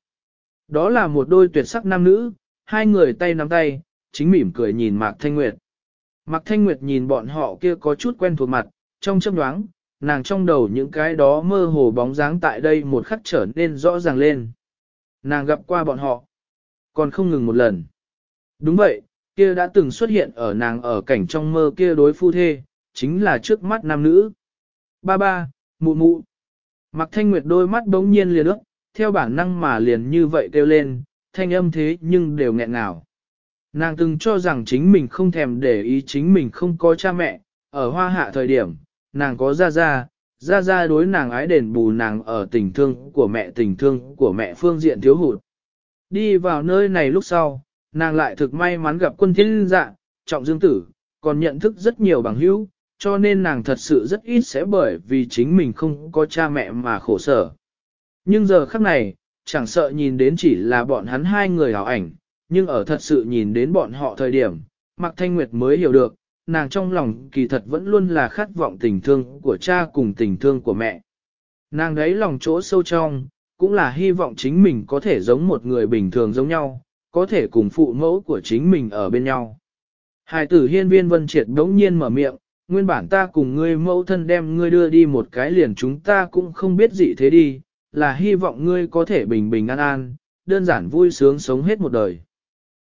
Đó là một đôi tuyệt sắc nam nữ, hai người tay nắm tay, chính mỉm cười nhìn Mạc Thanh Nguyệt. Mạc Thanh Nguyệt nhìn bọn họ kia có chút quen thuộc mặt, trong chớp nhoáng, nàng trong đầu những cái đó mơ hồ bóng dáng tại đây một khắc trở nên rõ ràng lên. Nàng gặp qua bọn họ, còn không ngừng một lần. Đúng vậy, kia đã từng xuất hiện ở nàng ở cảnh trong mơ kia đối phu thê, chính là trước mắt nam nữ. Ba ba, mụ mụ. Mặc thanh nguyệt đôi mắt bỗng nhiên liền ước, theo bản năng mà liền như vậy kêu lên, thanh âm thế nhưng đều nghẹn ngào. Nàng từng cho rằng chính mình không thèm để ý chính mình không có cha mẹ, ở hoa hạ thời điểm, nàng có ra ra, ra ra đối nàng ái đền bù nàng ở tình thương của mẹ tình thương của mẹ phương diện thiếu hụt. Đi vào nơi này lúc sau, nàng lại thực may mắn gặp quân thiên dạ, trọng dương tử, còn nhận thức rất nhiều bằng hữu, cho nên nàng thật sự rất ít sẽ bởi vì chính mình không có cha mẹ mà khổ sở. Nhưng giờ khắc này, chẳng sợ nhìn đến chỉ là bọn hắn hai người hảo ảnh, nhưng ở thật sự nhìn đến bọn họ thời điểm, Mạc Thanh Nguyệt mới hiểu được, nàng trong lòng kỳ thật vẫn luôn là khát vọng tình thương của cha cùng tình thương của mẹ. Nàng đấy lòng chỗ sâu trong, cũng là hy vọng chính mình có thể giống một người bình thường giống nhau, có thể cùng phụ mẫu của chính mình ở bên nhau. Hải tử hiên viên vân triệt đống nhiên mở miệng, nguyên bản ta cùng ngươi mẫu thân đem ngươi đưa đi một cái liền chúng ta cũng không biết gì thế đi, là hy vọng ngươi có thể bình bình an an, đơn giản vui sướng sống hết một đời.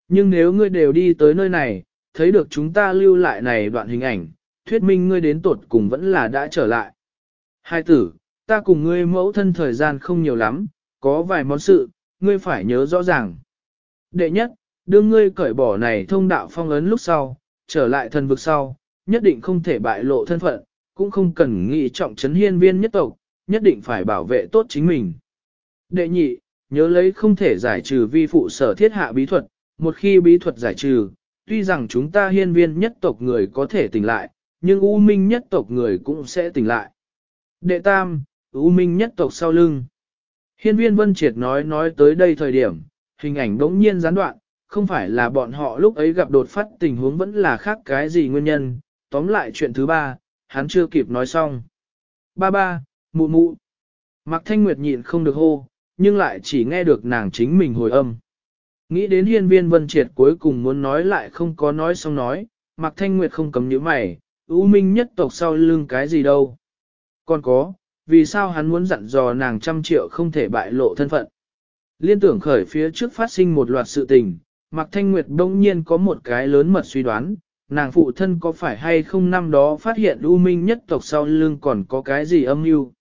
Nhưng nếu ngươi đều đi tới nơi này, thấy được chúng ta lưu lại này đoạn hình ảnh, thuyết minh ngươi đến tột cùng vẫn là đã trở lại. Hai tử, ta cùng ngươi mẫu thân thời gian không nhiều lắm, có vài món sự, ngươi phải nhớ rõ ràng. Đệ nhất, đương ngươi cởi bỏ này thông đạo phong ấn lúc sau, trở lại thần vực sau, nhất định không thể bại lộ thân phận, cũng không cần nghĩ trọng trấn hiên viên nhất tộc, nhất định phải bảo vệ tốt chính mình. Đệ nhị, nhớ lấy không thể giải trừ vi phụ sở thiết hạ bí thuật, một khi bí thuật giải trừ, tuy rằng chúng ta hiên viên nhất tộc người có thể tỉnh lại, nhưng U Minh nhất tộc người cũng sẽ tỉnh lại. Đệ tam, U Minh nhất tộc sau lưng. Hiên viên Vân Triệt nói nói tới đây thời điểm, hình ảnh đống nhiên gián đoạn, không phải là bọn họ lúc ấy gặp đột phát tình huống vẫn là khác cái gì nguyên nhân, tóm lại chuyện thứ ba, hắn chưa kịp nói xong. Ba ba, mụ mụ. Mạc Thanh Nguyệt nhịn không được hô, nhưng lại chỉ nghe được nàng chính mình hồi âm. Nghĩ đến hiên viên vân triệt cuối cùng muốn nói lại không có nói xong nói, Mạc Thanh Nguyệt không cấm nhíu mày, ưu minh nhất tộc sau lưng cái gì đâu. Còn có, vì sao hắn muốn dặn dò nàng trăm triệu không thể bại lộ thân phận. Liên tưởng khởi phía trước phát sinh một loạt sự tình, Mạc Thanh Nguyệt đông nhiên có một cái lớn mật suy đoán, nàng phụ thân có phải hay không năm đó phát hiện ưu minh nhất tộc sau lưng còn có cái gì âm mưu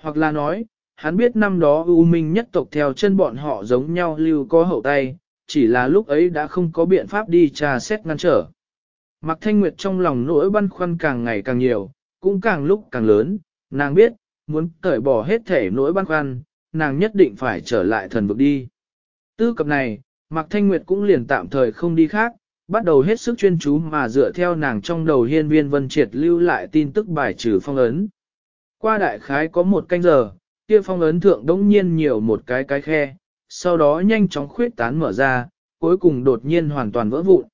Hoặc là nói, hắn biết năm đó ưu minh nhất tộc theo chân bọn họ giống nhau lưu có hậu tay, chỉ là lúc ấy đã không có biện pháp đi trà xét ngăn trở. Mạc Thanh Nguyệt trong lòng nỗi băn khoăn càng ngày càng nhiều, cũng càng lúc càng lớn, nàng biết, muốn cởi bỏ hết thể nỗi băn khoăn, nàng nhất định phải trở lại thần vực đi. Tư cập này, Mạc Thanh Nguyệt cũng liền tạm thời không đi khác, bắt đầu hết sức chuyên chú mà dựa theo nàng trong đầu hiên viên vân triệt lưu lại tin tức bài trừ phong ấn. Qua đại khái có một canh giờ, kia phong ấn thượng đống nhiên nhiều một cái cái khe, sau đó nhanh chóng khuyết tán mở ra, cuối cùng đột nhiên hoàn toàn vỡ vụn.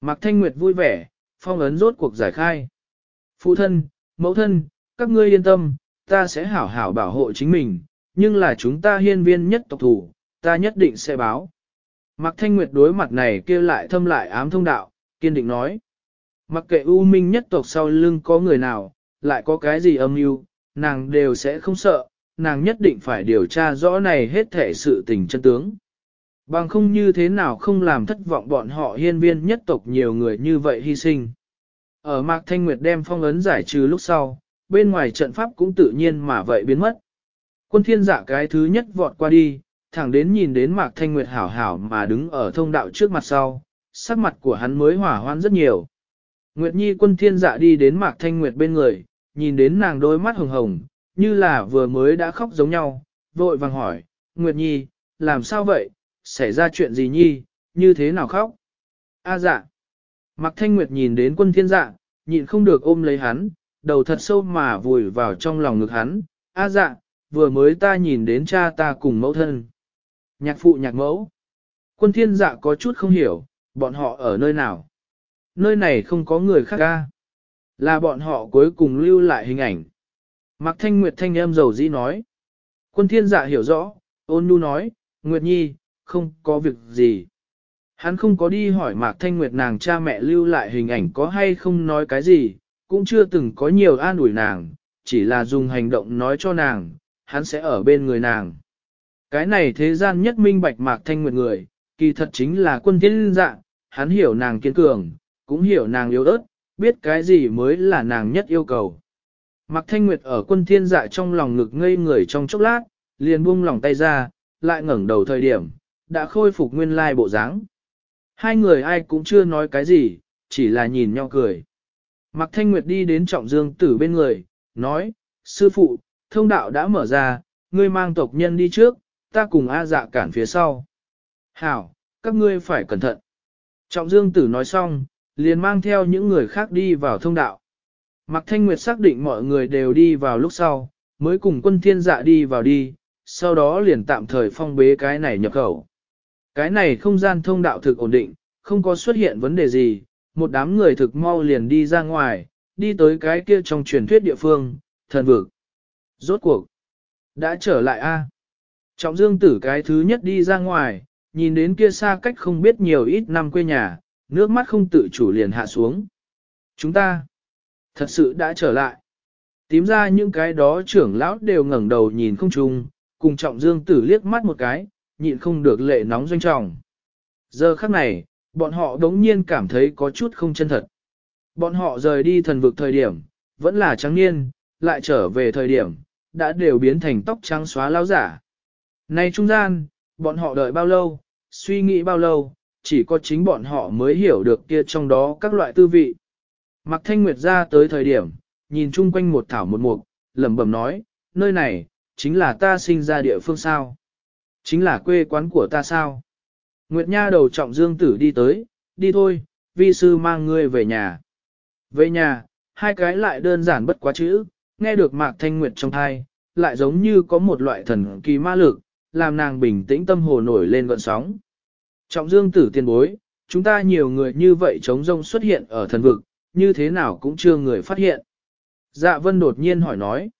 Mạc Thanh Nguyệt vui vẻ, phong ấn rốt cuộc giải khai. Phụ thân, mẫu thân, các ngươi yên tâm, ta sẽ hảo hảo bảo hộ chính mình, nhưng là chúng ta hiên viên nhất tộc thủ, ta nhất định sẽ báo. Mạc Thanh Nguyệt đối mặt này kêu lại thâm lại ám thông đạo, kiên định nói. Mặc kệ U Minh nhất tộc sau lưng có người nào, lại có cái gì âm mưu, nàng đều sẽ không sợ, nàng nhất định phải điều tra rõ này hết thể sự tình chân tướng. Bằng không như thế nào không làm thất vọng bọn họ hiên viên nhất tộc nhiều người như vậy hy sinh. Ở Mạc Thanh Nguyệt đem phong ấn giải trừ lúc sau, bên ngoài trận pháp cũng tự nhiên mà vậy biến mất. Quân thiên giả cái thứ nhất vọt qua đi, thẳng đến nhìn đến Mạc Thanh Nguyệt hảo hảo mà đứng ở thông đạo trước mặt sau, sắc mặt của hắn mới hỏa hoan rất nhiều. Nguyệt Nhi quân thiên dạ đi đến Mạc Thanh Nguyệt bên người, nhìn đến nàng đôi mắt hồng hồng, như là vừa mới đã khóc giống nhau, vội vàng hỏi, Nguyệt Nhi, làm sao vậy, xảy ra chuyện gì Nhi, như thế nào khóc? A dạ. Mạc Thanh Nguyệt nhìn đến quân thiên dạ, nhịn không được ôm lấy hắn, đầu thật sâu mà vùi vào trong lòng ngực hắn, A dạ, vừa mới ta nhìn đến cha ta cùng mẫu thân. Nhạc phụ nhạc mẫu. Quân thiên dạ có chút không hiểu, bọn họ ở nơi nào? Nơi này không có người khác ca. Là bọn họ cuối cùng lưu lại hình ảnh. Mạc Thanh Nguyệt thanh âm rầu dĩ nói. Quân thiên dạ hiểu rõ, ôn nhu nói, Nguyệt Nhi, không có việc gì. Hắn không có đi hỏi Mạc Thanh Nguyệt nàng cha mẹ lưu lại hình ảnh có hay không nói cái gì, cũng chưa từng có nhiều an ủi nàng, chỉ là dùng hành động nói cho nàng, hắn sẽ ở bên người nàng. Cái này thế gian nhất minh bạch Mạc Thanh Nguyệt người, kỳ thật chính là quân thiên dạ, hắn hiểu nàng kiên cường, cũng hiểu nàng yếu ớt, biết cái gì mới là nàng nhất yêu cầu. Mạc Thanh Nguyệt ở quân thiên dạ trong lòng ngực ngây người trong chốc lát, liền buông lòng tay ra, lại ngẩng đầu thời điểm, đã khôi phục nguyên lai bộ dáng. Hai người ai cũng chưa nói cái gì, chỉ là nhìn nhau cười. Mạc Thanh Nguyệt đi đến trọng dương tử bên người, nói, sư phụ, thông đạo đã mở ra, ngươi mang tộc nhân đi trước, ta cùng A dạ cản phía sau. Hảo, các ngươi phải cẩn thận. Trọng dương tử nói xong, liền mang theo những người khác đi vào thông đạo. Mạc Thanh Nguyệt xác định mọi người đều đi vào lúc sau, mới cùng quân thiên dạ đi vào đi, sau đó liền tạm thời phong bế cái này nhập khẩu. Cái này không gian thông đạo thực ổn định, không có xuất hiện vấn đề gì, một đám người thực mau liền đi ra ngoài, đi tới cái kia trong truyền thuyết địa phương, thần vực. Rốt cuộc, đã trở lại a. Trọng dương tử cái thứ nhất đi ra ngoài, nhìn đến kia xa cách không biết nhiều ít năm quê nhà, nước mắt không tự chủ liền hạ xuống. Chúng ta, thật sự đã trở lại. Tím ra những cái đó trưởng lão đều ngẩng đầu nhìn không chung, cùng trọng dương tử liếc mắt một cái, nhịn không được lệ nóng doanh trọng. Giờ khắc này, bọn họ đống nhiên cảm thấy có chút không chân thật. Bọn họ rời đi thần vực thời điểm, vẫn là trắng niên, lại trở về thời điểm, đã đều biến thành tóc trắng xóa lao giả. Này trung gian, bọn họ đợi bao lâu, suy nghĩ bao lâu, chỉ có chính bọn họ mới hiểu được kia trong đó các loại tư vị. Mạc thanh nguyệt ra tới thời điểm, nhìn chung quanh một thảo một mục, lẩm bẩm nói, nơi này, chính là ta sinh ra địa phương sao. Chính là quê quán của ta sao. Nguyệt Nha đầu trọng dương tử đi tới, đi thôi, vi sư mang ngươi về nhà. Về nhà, hai cái lại đơn giản bất quá chữ, nghe được Mạc Thanh Nguyệt trong thai, lại giống như có một loại thần kỳ ma lực, làm nàng bình tĩnh tâm hồ nổi lên gọn sóng. Trọng dương tử tiền bối, chúng ta nhiều người như vậy chống rông xuất hiện ở thần vực, như thế nào cũng chưa người phát hiện. Dạ vân đột nhiên hỏi nói.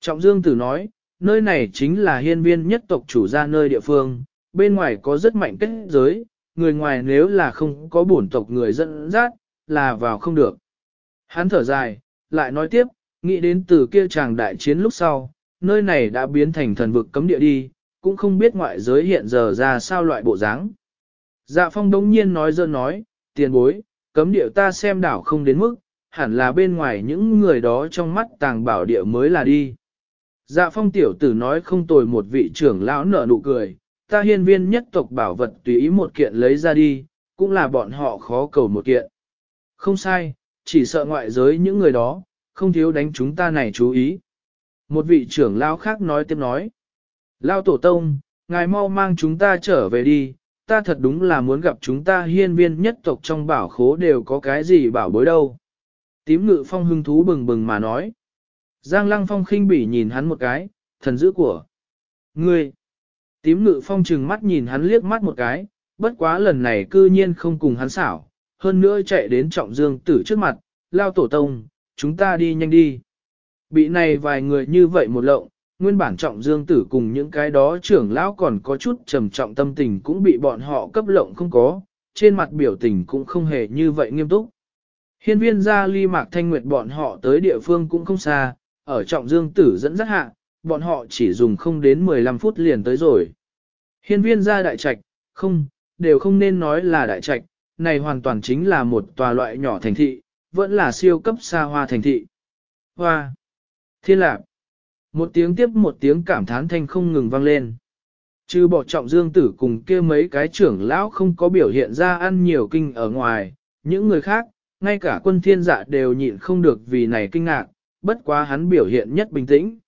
Trọng dương tử nói, nơi này chính là hiên viên nhất tộc chủ gia nơi địa phương, bên ngoài có rất mạnh kết giới, người ngoài nếu là không có bổn tộc người dẫn dắt, là vào không được. Hắn thở dài, lại nói tiếp, nghĩ đến từ kia chàng đại chiến lúc sau, nơi này đã biến thành thần vực cấm địa đi, cũng không biết ngoại giới hiện giờ ra sao loại bộ dáng. Dạ phong đống nhiên nói dơ nói, tiền bối, cấm địa ta xem đảo không đến mức, hẳn là bên ngoài những người đó trong mắt tàng bảo địa mới là đi. Dạ phong tiểu tử nói không tồi một vị trưởng lão nở nụ cười, ta hiên viên nhất tộc bảo vật tùy ý một kiện lấy ra đi, cũng là bọn họ khó cầu một kiện. Không sai, chỉ sợ ngoại giới những người đó, không thiếu đánh chúng ta này chú ý. Một vị trưởng lão khác nói tiếp nói. Lao tổ tông, ngài mau mang chúng ta trở về đi, ta thật đúng là muốn gặp chúng ta hiên viên nhất tộc trong bảo khố đều có cái gì bảo bối đâu. Tím ngự phong hưng thú bừng bừng mà nói. Giang lăng phong khinh bỉ nhìn hắn một cái, thần dữ của. Ngươi! Tím ngự phong trừng mắt nhìn hắn liếc mắt một cái, bất quá lần này cư nhiên không cùng hắn xảo, hơn nữa chạy đến trọng dương tử trước mặt, lao tổ tông, chúng ta đi nhanh đi. Bị này vài người như vậy một lộng, nguyên bản trọng dương tử cùng những cái đó trưởng lão còn có chút trầm trọng tâm tình cũng bị bọn họ cấp lộng không có, trên mặt biểu tình cũng không hề như vậy nghiêm túc. Hiên viên gia ly mạc thanh nguyệt bọn họ tới địa phương cũng không xa, ở trọng dương tử dẫn dắt hạ, bọn họ chỉ dùng không đến 15 phút liền tới rồi. Hiên viên gia đại trạch, không, đều không nên nói là đại trạch, này hoàn toàn chính là một tòa loại nhỏ thành thị, vẫn là siêu cấp xa hoa thành thị. Hoa! Thiên lạc! Một tiếng tiếp một tiếng cảm thán thanh không ngừng vang lên. Chứ bỏ trọng dương tử cùng kia mấy cái trưởng lão không có biểu hiện ra ăn nhiều kinh ở ngoài, những người khác, ngay cả quân thiên dạ đều nhịn không được vì này kinh ngạc, bất quá hắn biểu hiện nhất bình tĩnh.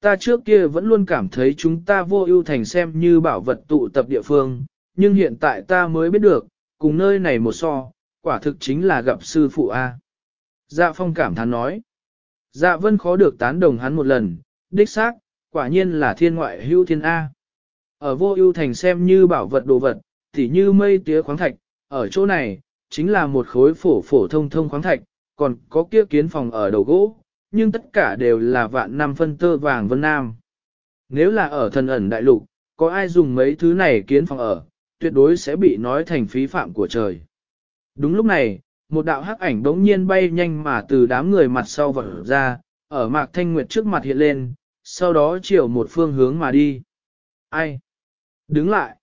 Ta trước kia vẫn luôn cảm thấy chúng ta vô ưu thành xem như bảo vật tụ tập địa phương, nhưng hiện tại ta mới biết được, cùng nơi này một so, quả thực chính là gặp sư phụ A. Dạ phong cảm thán nói. Dạ vân khó được tán đồng hắn một lần, đích xác, quả nhiên là thiên ngoại hưu thiên A. Ở vô ưu thành xem như bảo vật đồ vật, thì như mây tía khoáng thạch, ở chỗ này, chính là một khối phổ phổ thông thông khoáng thạch, còn có kia kiến phòng ở đầu gỗ, nhưng tất cả đều là vạn năm phân tơ vàng vân nam. Nếu là ở thần ẩn đại lục, có ai dùng mấy thứ này kiến phòng ở, tuyệt đối sẽ bị nói thành phí phạm của trời. Đúng lúc này, một đạo hắc ảnh bỗng nhiên bay nhanh mà từ đám người mặt sau vỡ ra, ở mạc thanh nguyệt trước mặt hiện lên, sau đó chiều một phương hướng mà đi. Ai? Đứng lại.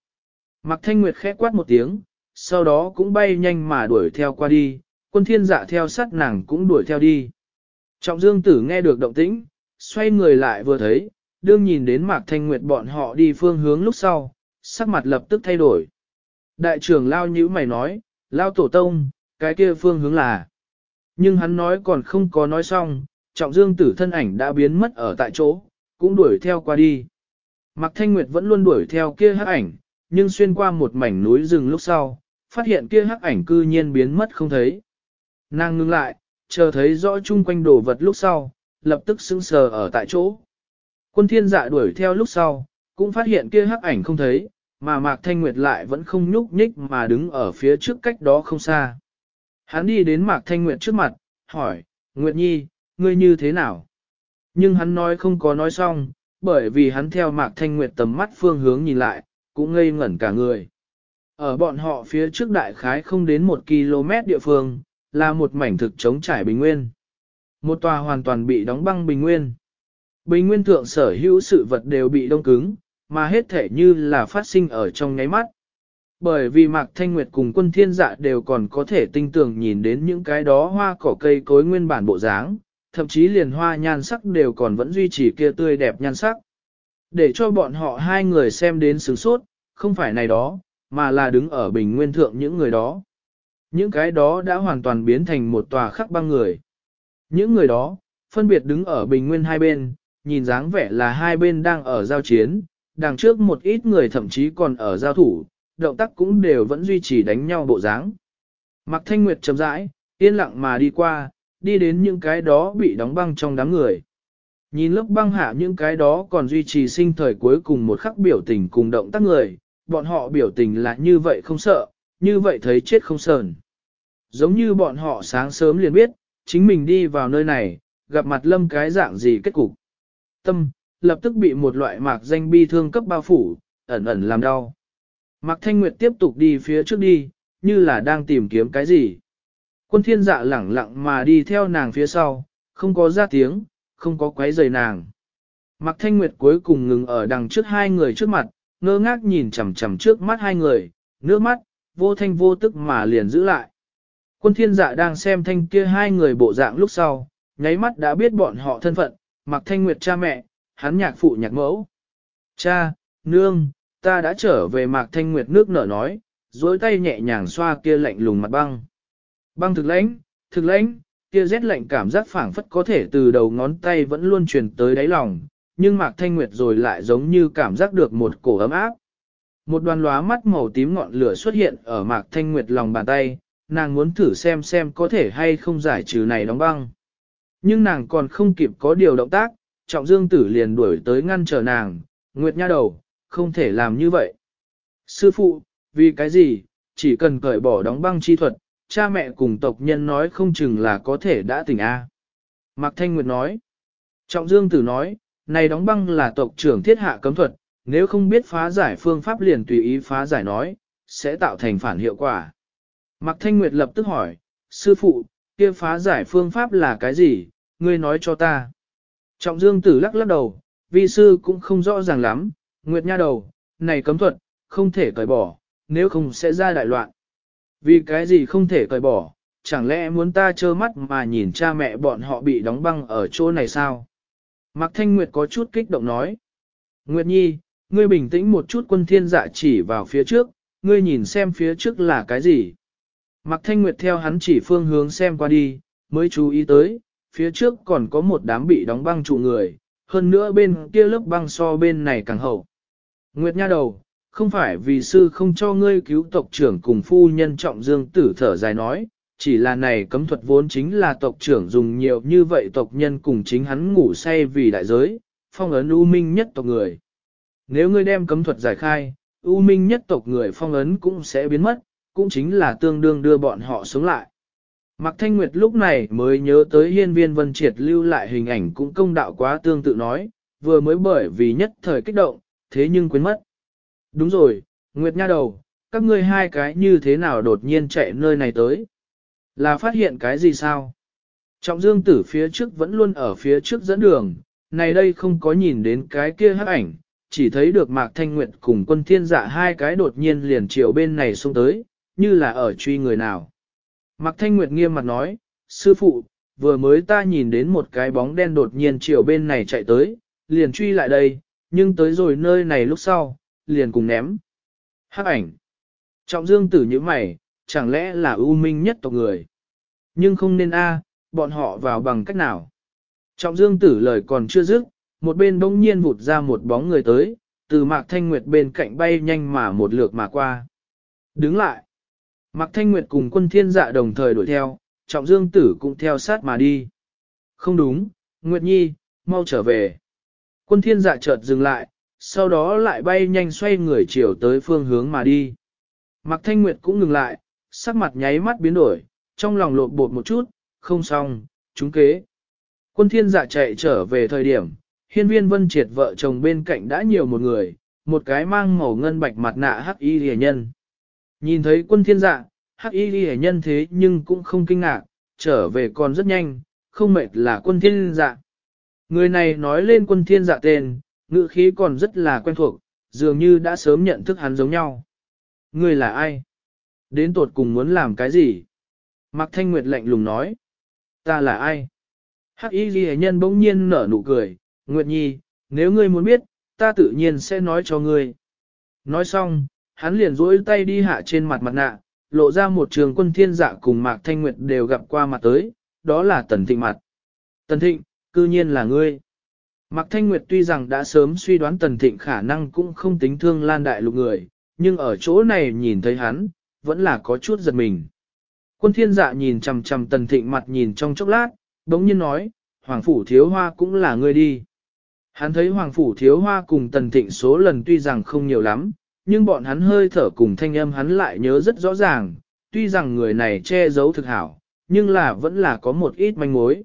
Mạc thanh nguyệt khẽ quát một tiếng, sau đó cũng bay nhanh mà đuổi theo qua đi, quân thiên dạ theo sát nàng cũng đuổi theo đi. Trọng dương tử nghe được động tĩnh, xoay người lại vừa thấy, đương nhìn đến Mạc Thanh Nguyệt bọn họ đi phương hướng lúc sau, sắc mặt lập tức thay đổi. Đại trưởng Lao nhữ mày nói, Lao Tổ Tông, cái kia phương hướng là. Nhưng hắn nói còn không có nói xong, trọng dương tử thân ảnh đã biến mất ở tại chỗ, cũng đuổi theo qua đi. Mạc Thanh Nguyệt vẫn luôn đuổi theo kia hắc ảnh, nhưng xuyên qua một mảnh núi rừng lúc sau, phát hiện kia hắc ảnh cư nhiên biến mất không thấy. Nàng ngưng lại, chờ thấy rõ chung quanh đồ vật lúc sau, lập tức sững sờ ở tại chỗ. Quân thiên dạ đuổi theo lúc sau, cũng phát hiện kia hắc ảnh không thấy, mà Mạc Thanh Nguyệt lại vẫn không nhúc nhích mà đứng ở phía trước cách đó không xa. Hắn đi đến Mạc Thanh Nguyệt trước mặt, hỏi, Nguyệt Nhi, ngươi như thế nào? Nhưng hắn nói không có nói xong, bởi vì hắn theo Mạc Thanh Nguyệt tầm mắt phương hướng nhìn lại, cũng ngây ngẩn cả người. Ở bọn họ phía trước đại khái không đến một km địa phương, là một mảnh thực chống trải bình nguyên. Một tòa hoàn toàn bị đóng băng bình nguyên. Bình nguyên thượng sở hữu sự vật đều bị đông cứng, mà hết thể như là phát sinh ở trong nháy mắt. Bởi vì Mạc Thanh Nguyệt cùng quân thiên dạ đều còn có thể tinh tường nhìn đến những cái đó hoa cỏ cây cối nguyên bản bộ dáng, thậm chí liền hoa nhan sắc đều còn vẫn duy trì kia tươi đẹp nhan sắc. Để cho bọn họ hai người xem đến sướng sốt, không phải này đó, mà là đứng ở bình nguyên thượng những người đó. Những cái đó đã hoàn toàn biến thành một tòa khắc băng người. Những người đó, phân biệt đứng ở bình nguyên hai bên, nhìn dáng vẻ là hai bên đang ở giao chiến, đằng trước một ít người thậm chí còn ở giao thủ, động tác cũng đều vẫn duy trì đánh nhau bộ dáng. Mạc Thanh Nguyệt chậm rãi, yên lặng mà đi qua, đi đến những cái đó bị đóng băng trong đám người. Nhìn lớp băng hạ những cái đó còn duy trì sinh thời cuối cùng một khắc biểu tình cùng động tác người, bọn họ biểu tình là như vậy không sợ, như vậy thấy chết không sờn. Giống như bọn họ sáng sớm liền biết, chính mình đi vào nơi này, gặp mặt lâm cái dạng gì kết cục. Tâm, lập tức bị một loại mạc danh bi thương cấp bao phủ, ẩn ẩn làm đau. Mạc Thanh Nguyệt tiếp tục đi phía trước đi, như là đang tìm kiếm cái gì. Quân thiên dạ lẳng lặng mà đi theo nàng phía sau, không có ra tiếng, không có quấy rầy nàng. Mạc Thanh Nguyệt cuối cùng ngừng ở đằng trước hai người trước mặt, ngơ ngác nhìn chằm chằm trước mắt hai người, nước mắt, vô thanh vô tức mà liền giữ lại. Quân thiên dạ đang xem thanh kia hai người bộ dạng lúc sau, nháy mắt đã biết bọn họ thân phận, Mạc Thanh Nguyệt cha mẹ, hắn nhạc phụ nhạc mẫu. Cha, nương, ta đã trở về Mạc Thanh Nguyệt nước nở nói, dối tay nhẹ nhàng xoa kia lạnh lùng mặt băng. Băng thực lãnh, thực lãnh, kia rét lạnh cảm giác phảng phất có thể từ đầu ngón tay vẫn luôn truyền tới đáy lòng, nhưng Mạc Thanh Nguyệt rồi lại giống như cảm giác được một cổ ấm áp. Một đoàn lóa mắt màu tím ngọn lửa xuất hiện ở Mạc Thanh Nguyệt lòng bàn tay, nàng muốn thử xem xem có thể hay không giải trừ này đóng băng. Nhưng nàng còn không kịp có điều động tác, trọng dương tử liền đuổi tới ngăn trở nàng, Nguyệt nha đầu, không thể làm như vậy. Sư phụ, vì cái gì, chỉ cần cởi bỏ đóng băng chi thuật, cha mẹ cùng tộc nhân nói không chừng là có thể đã tỉnh A. Mạc Thanh Nguyệt nói, trọng dương tử nói, này đóng băng là tộc trưởng thiết hạ cấm thuật, nếu không biết phá giải phương pháp liền tùy ý phá giải nói, sẽ tạo thành phản hiệu quả. Mạc Thanh Nguyệt lập tức hỏi, sư phụ, kia phá giải phương pháp là cái gì, ngươi nói cho ta. Trọng Dương Tử lắc lắc đầu, vi sư cũng không rõ ràng lắm, Nguyệt nha đầu, này cấm thuật, không thể cởi bỏ, nếu không sẽ ra đại loạn. Vì cái gì không thể cởi bỏ, chẳng lẽ muốn ta trơ mắt mà nhìn cha mẹ bọn họ bị đóng băng ở chỗ này sao? Mạc Thanh Nguyệt có chút kích động nói. Nguyệt Nhi, ngươi bình tĩnh một chút quân thiên dạ chỉ vào phía trước, ngươi nhìn xem phía trước là cái gì. Mạc Thanh Nguyệt theo hắn chỉ phương hướng xem qua đi, mới chú ý tới, phía trước còn có một đám bị đóng băng trụ người, hơn nữa bên kia lớp băng so bên này càng hậu. Nguyệt nha đầu, không phải vì sư không cho ngươi cứu tộc trưởng cùng phu nhân trọng dương tử thở dài nói, chỉ là này cấm thuật vốn chính là tộc trưởng dùng nhiều như vậy tộc nhân cùng chính hắn ngủ say vì đại giới, phong ấn u minh nhất tộc người. Nếu ngươi đem cấm thuật giải khai, u minh nhất tộc người phong ấn cũng sẽ biến mất, cũng chính là tương đương đưa bọn họ sống lại. Mạc Thanh Nguyệt lúc này mới nhớ tới hiên viên vân triệt lưu lại hình ảnh cũng công đạo quá tương tự nói, vừa mới bởi vì nhất thời kích động, thế nhưng quên mất. Đúng rồi, Nguyệt nha đầu, các ngươi hai cái như thế nào đột nhiên chạy nơi này tới? Là phát hiện cái gì sao? Trọng dương tử phía trước vẫn luôn ở phía trước dẫn đường, này đây không có nhìn đến cái kia hắc ảnh, chỉ thấy được Mạc Thanh Nguyệt cùng quân thiên dạ hai cái đột nhiên liền chiều bên này xông tới, như là ở truy người nào. Mạc Thanh Nguyệt nghiêm mặt nói, sư phụ, vừa mới ta nhìn đến một cái bóng đen đột nhiên chiều bên này chạy tới, liền truy lại đây, nhưng tới rồi nơi này lúc sau, liền cùng ném. Hắc ảnh. Trọng dương tử như mày, chẳng lẽ là ưu minh nhất tộc người. Nhưng không nên a, bọn họ vào bằng cách nào. Trọng dương tử lời còn chưa dứt, một bên bỗng nhiên vụt ra một bóng người tới, từ mạc thanh nguyệt bên cạnh bay nhanh mà một lượt mà qua. Đứng lại. Mạc thanh nguyệt cùng quân thiên dạ đồng thời đuổi theo, trọng dương tử cũng theo sát mà đi. Không đúng, Nguyệt Nhi, mau trở về. Quân thiên dạ chợt dừng lại, sau đó lại bay nhanh xoay người chiều tới phương hướng mà đi. Mạc Thanh Nguyệt cũng ngừng lại, sắc mặt nháy mắt biến đổi, trong lòng lột bột một chút, không xong, chúng kế. Quân thiên dạ chạy trở về thời điểm, hiên viên vân triệt vợ chồng bên cạnh đã nhiều một người, một cái mang màu ngân bạch mặt nạ hắc y rẻ nhân. Nhìn thấy quân thiên dạ, hắc y rẻ nhân thế nhưng cũng không kinh ngạc, trở về còn rất nhanh, không mệt là quân thiên dạ. Người này nói lên quân thiên dạ tên, ngữ khí còn rất là quen thuộc, dường như đã sớm nhận thức hắn giống nhau. Người là ai? Đến tột cùng muốn làm cái gì? Mạc Thanh Nguyệt lạnh lùng nói. Ta là ai? Hắc y ghi nhân bỗng nhiên nở nụ cười. Nguyệt Nhi, nếu ngươi muốn biết, ta tự nhiên sẽ nói cho ngươi. Nói xong, hắn liền duỗi tay đi hạ trên mặt mặt nạ, lộ ra một trường quân thiên dạ cùng Mạc Thanh Nguyệt đều gặp qua mặt tới, đó là Tần Thịnh mặt. Tần Thịnh, cư nhiên là ngươi. Mạc Thanh Nguyệt tuy rằng đã sớm suy đoán Tần Thịnh khả năng cũng không tính thương lan đại lục người, nhưng ở chỗ này nhìn thấy hắn, vẫn là có chút giật mình. Quân thiên dạ nhìn chầm chầm Tần Thịnh mặt nhìn trong chốc lát, đống nhiên nói, Hoàng Phủ Thiếu Hoa cũng là người đi. Hắn thấy Hoàng Phủ Thiếu Hoa cùng Tần Thịnh số lần tuy rằng không nhiều lắm, nhưng bọn hắn hơi thở cùng thanh âm hắn lại nhớ rất rõ ràng, tuy rằng người này che giấu thực hảo, nhưng là vẫn là có một ít manh mối.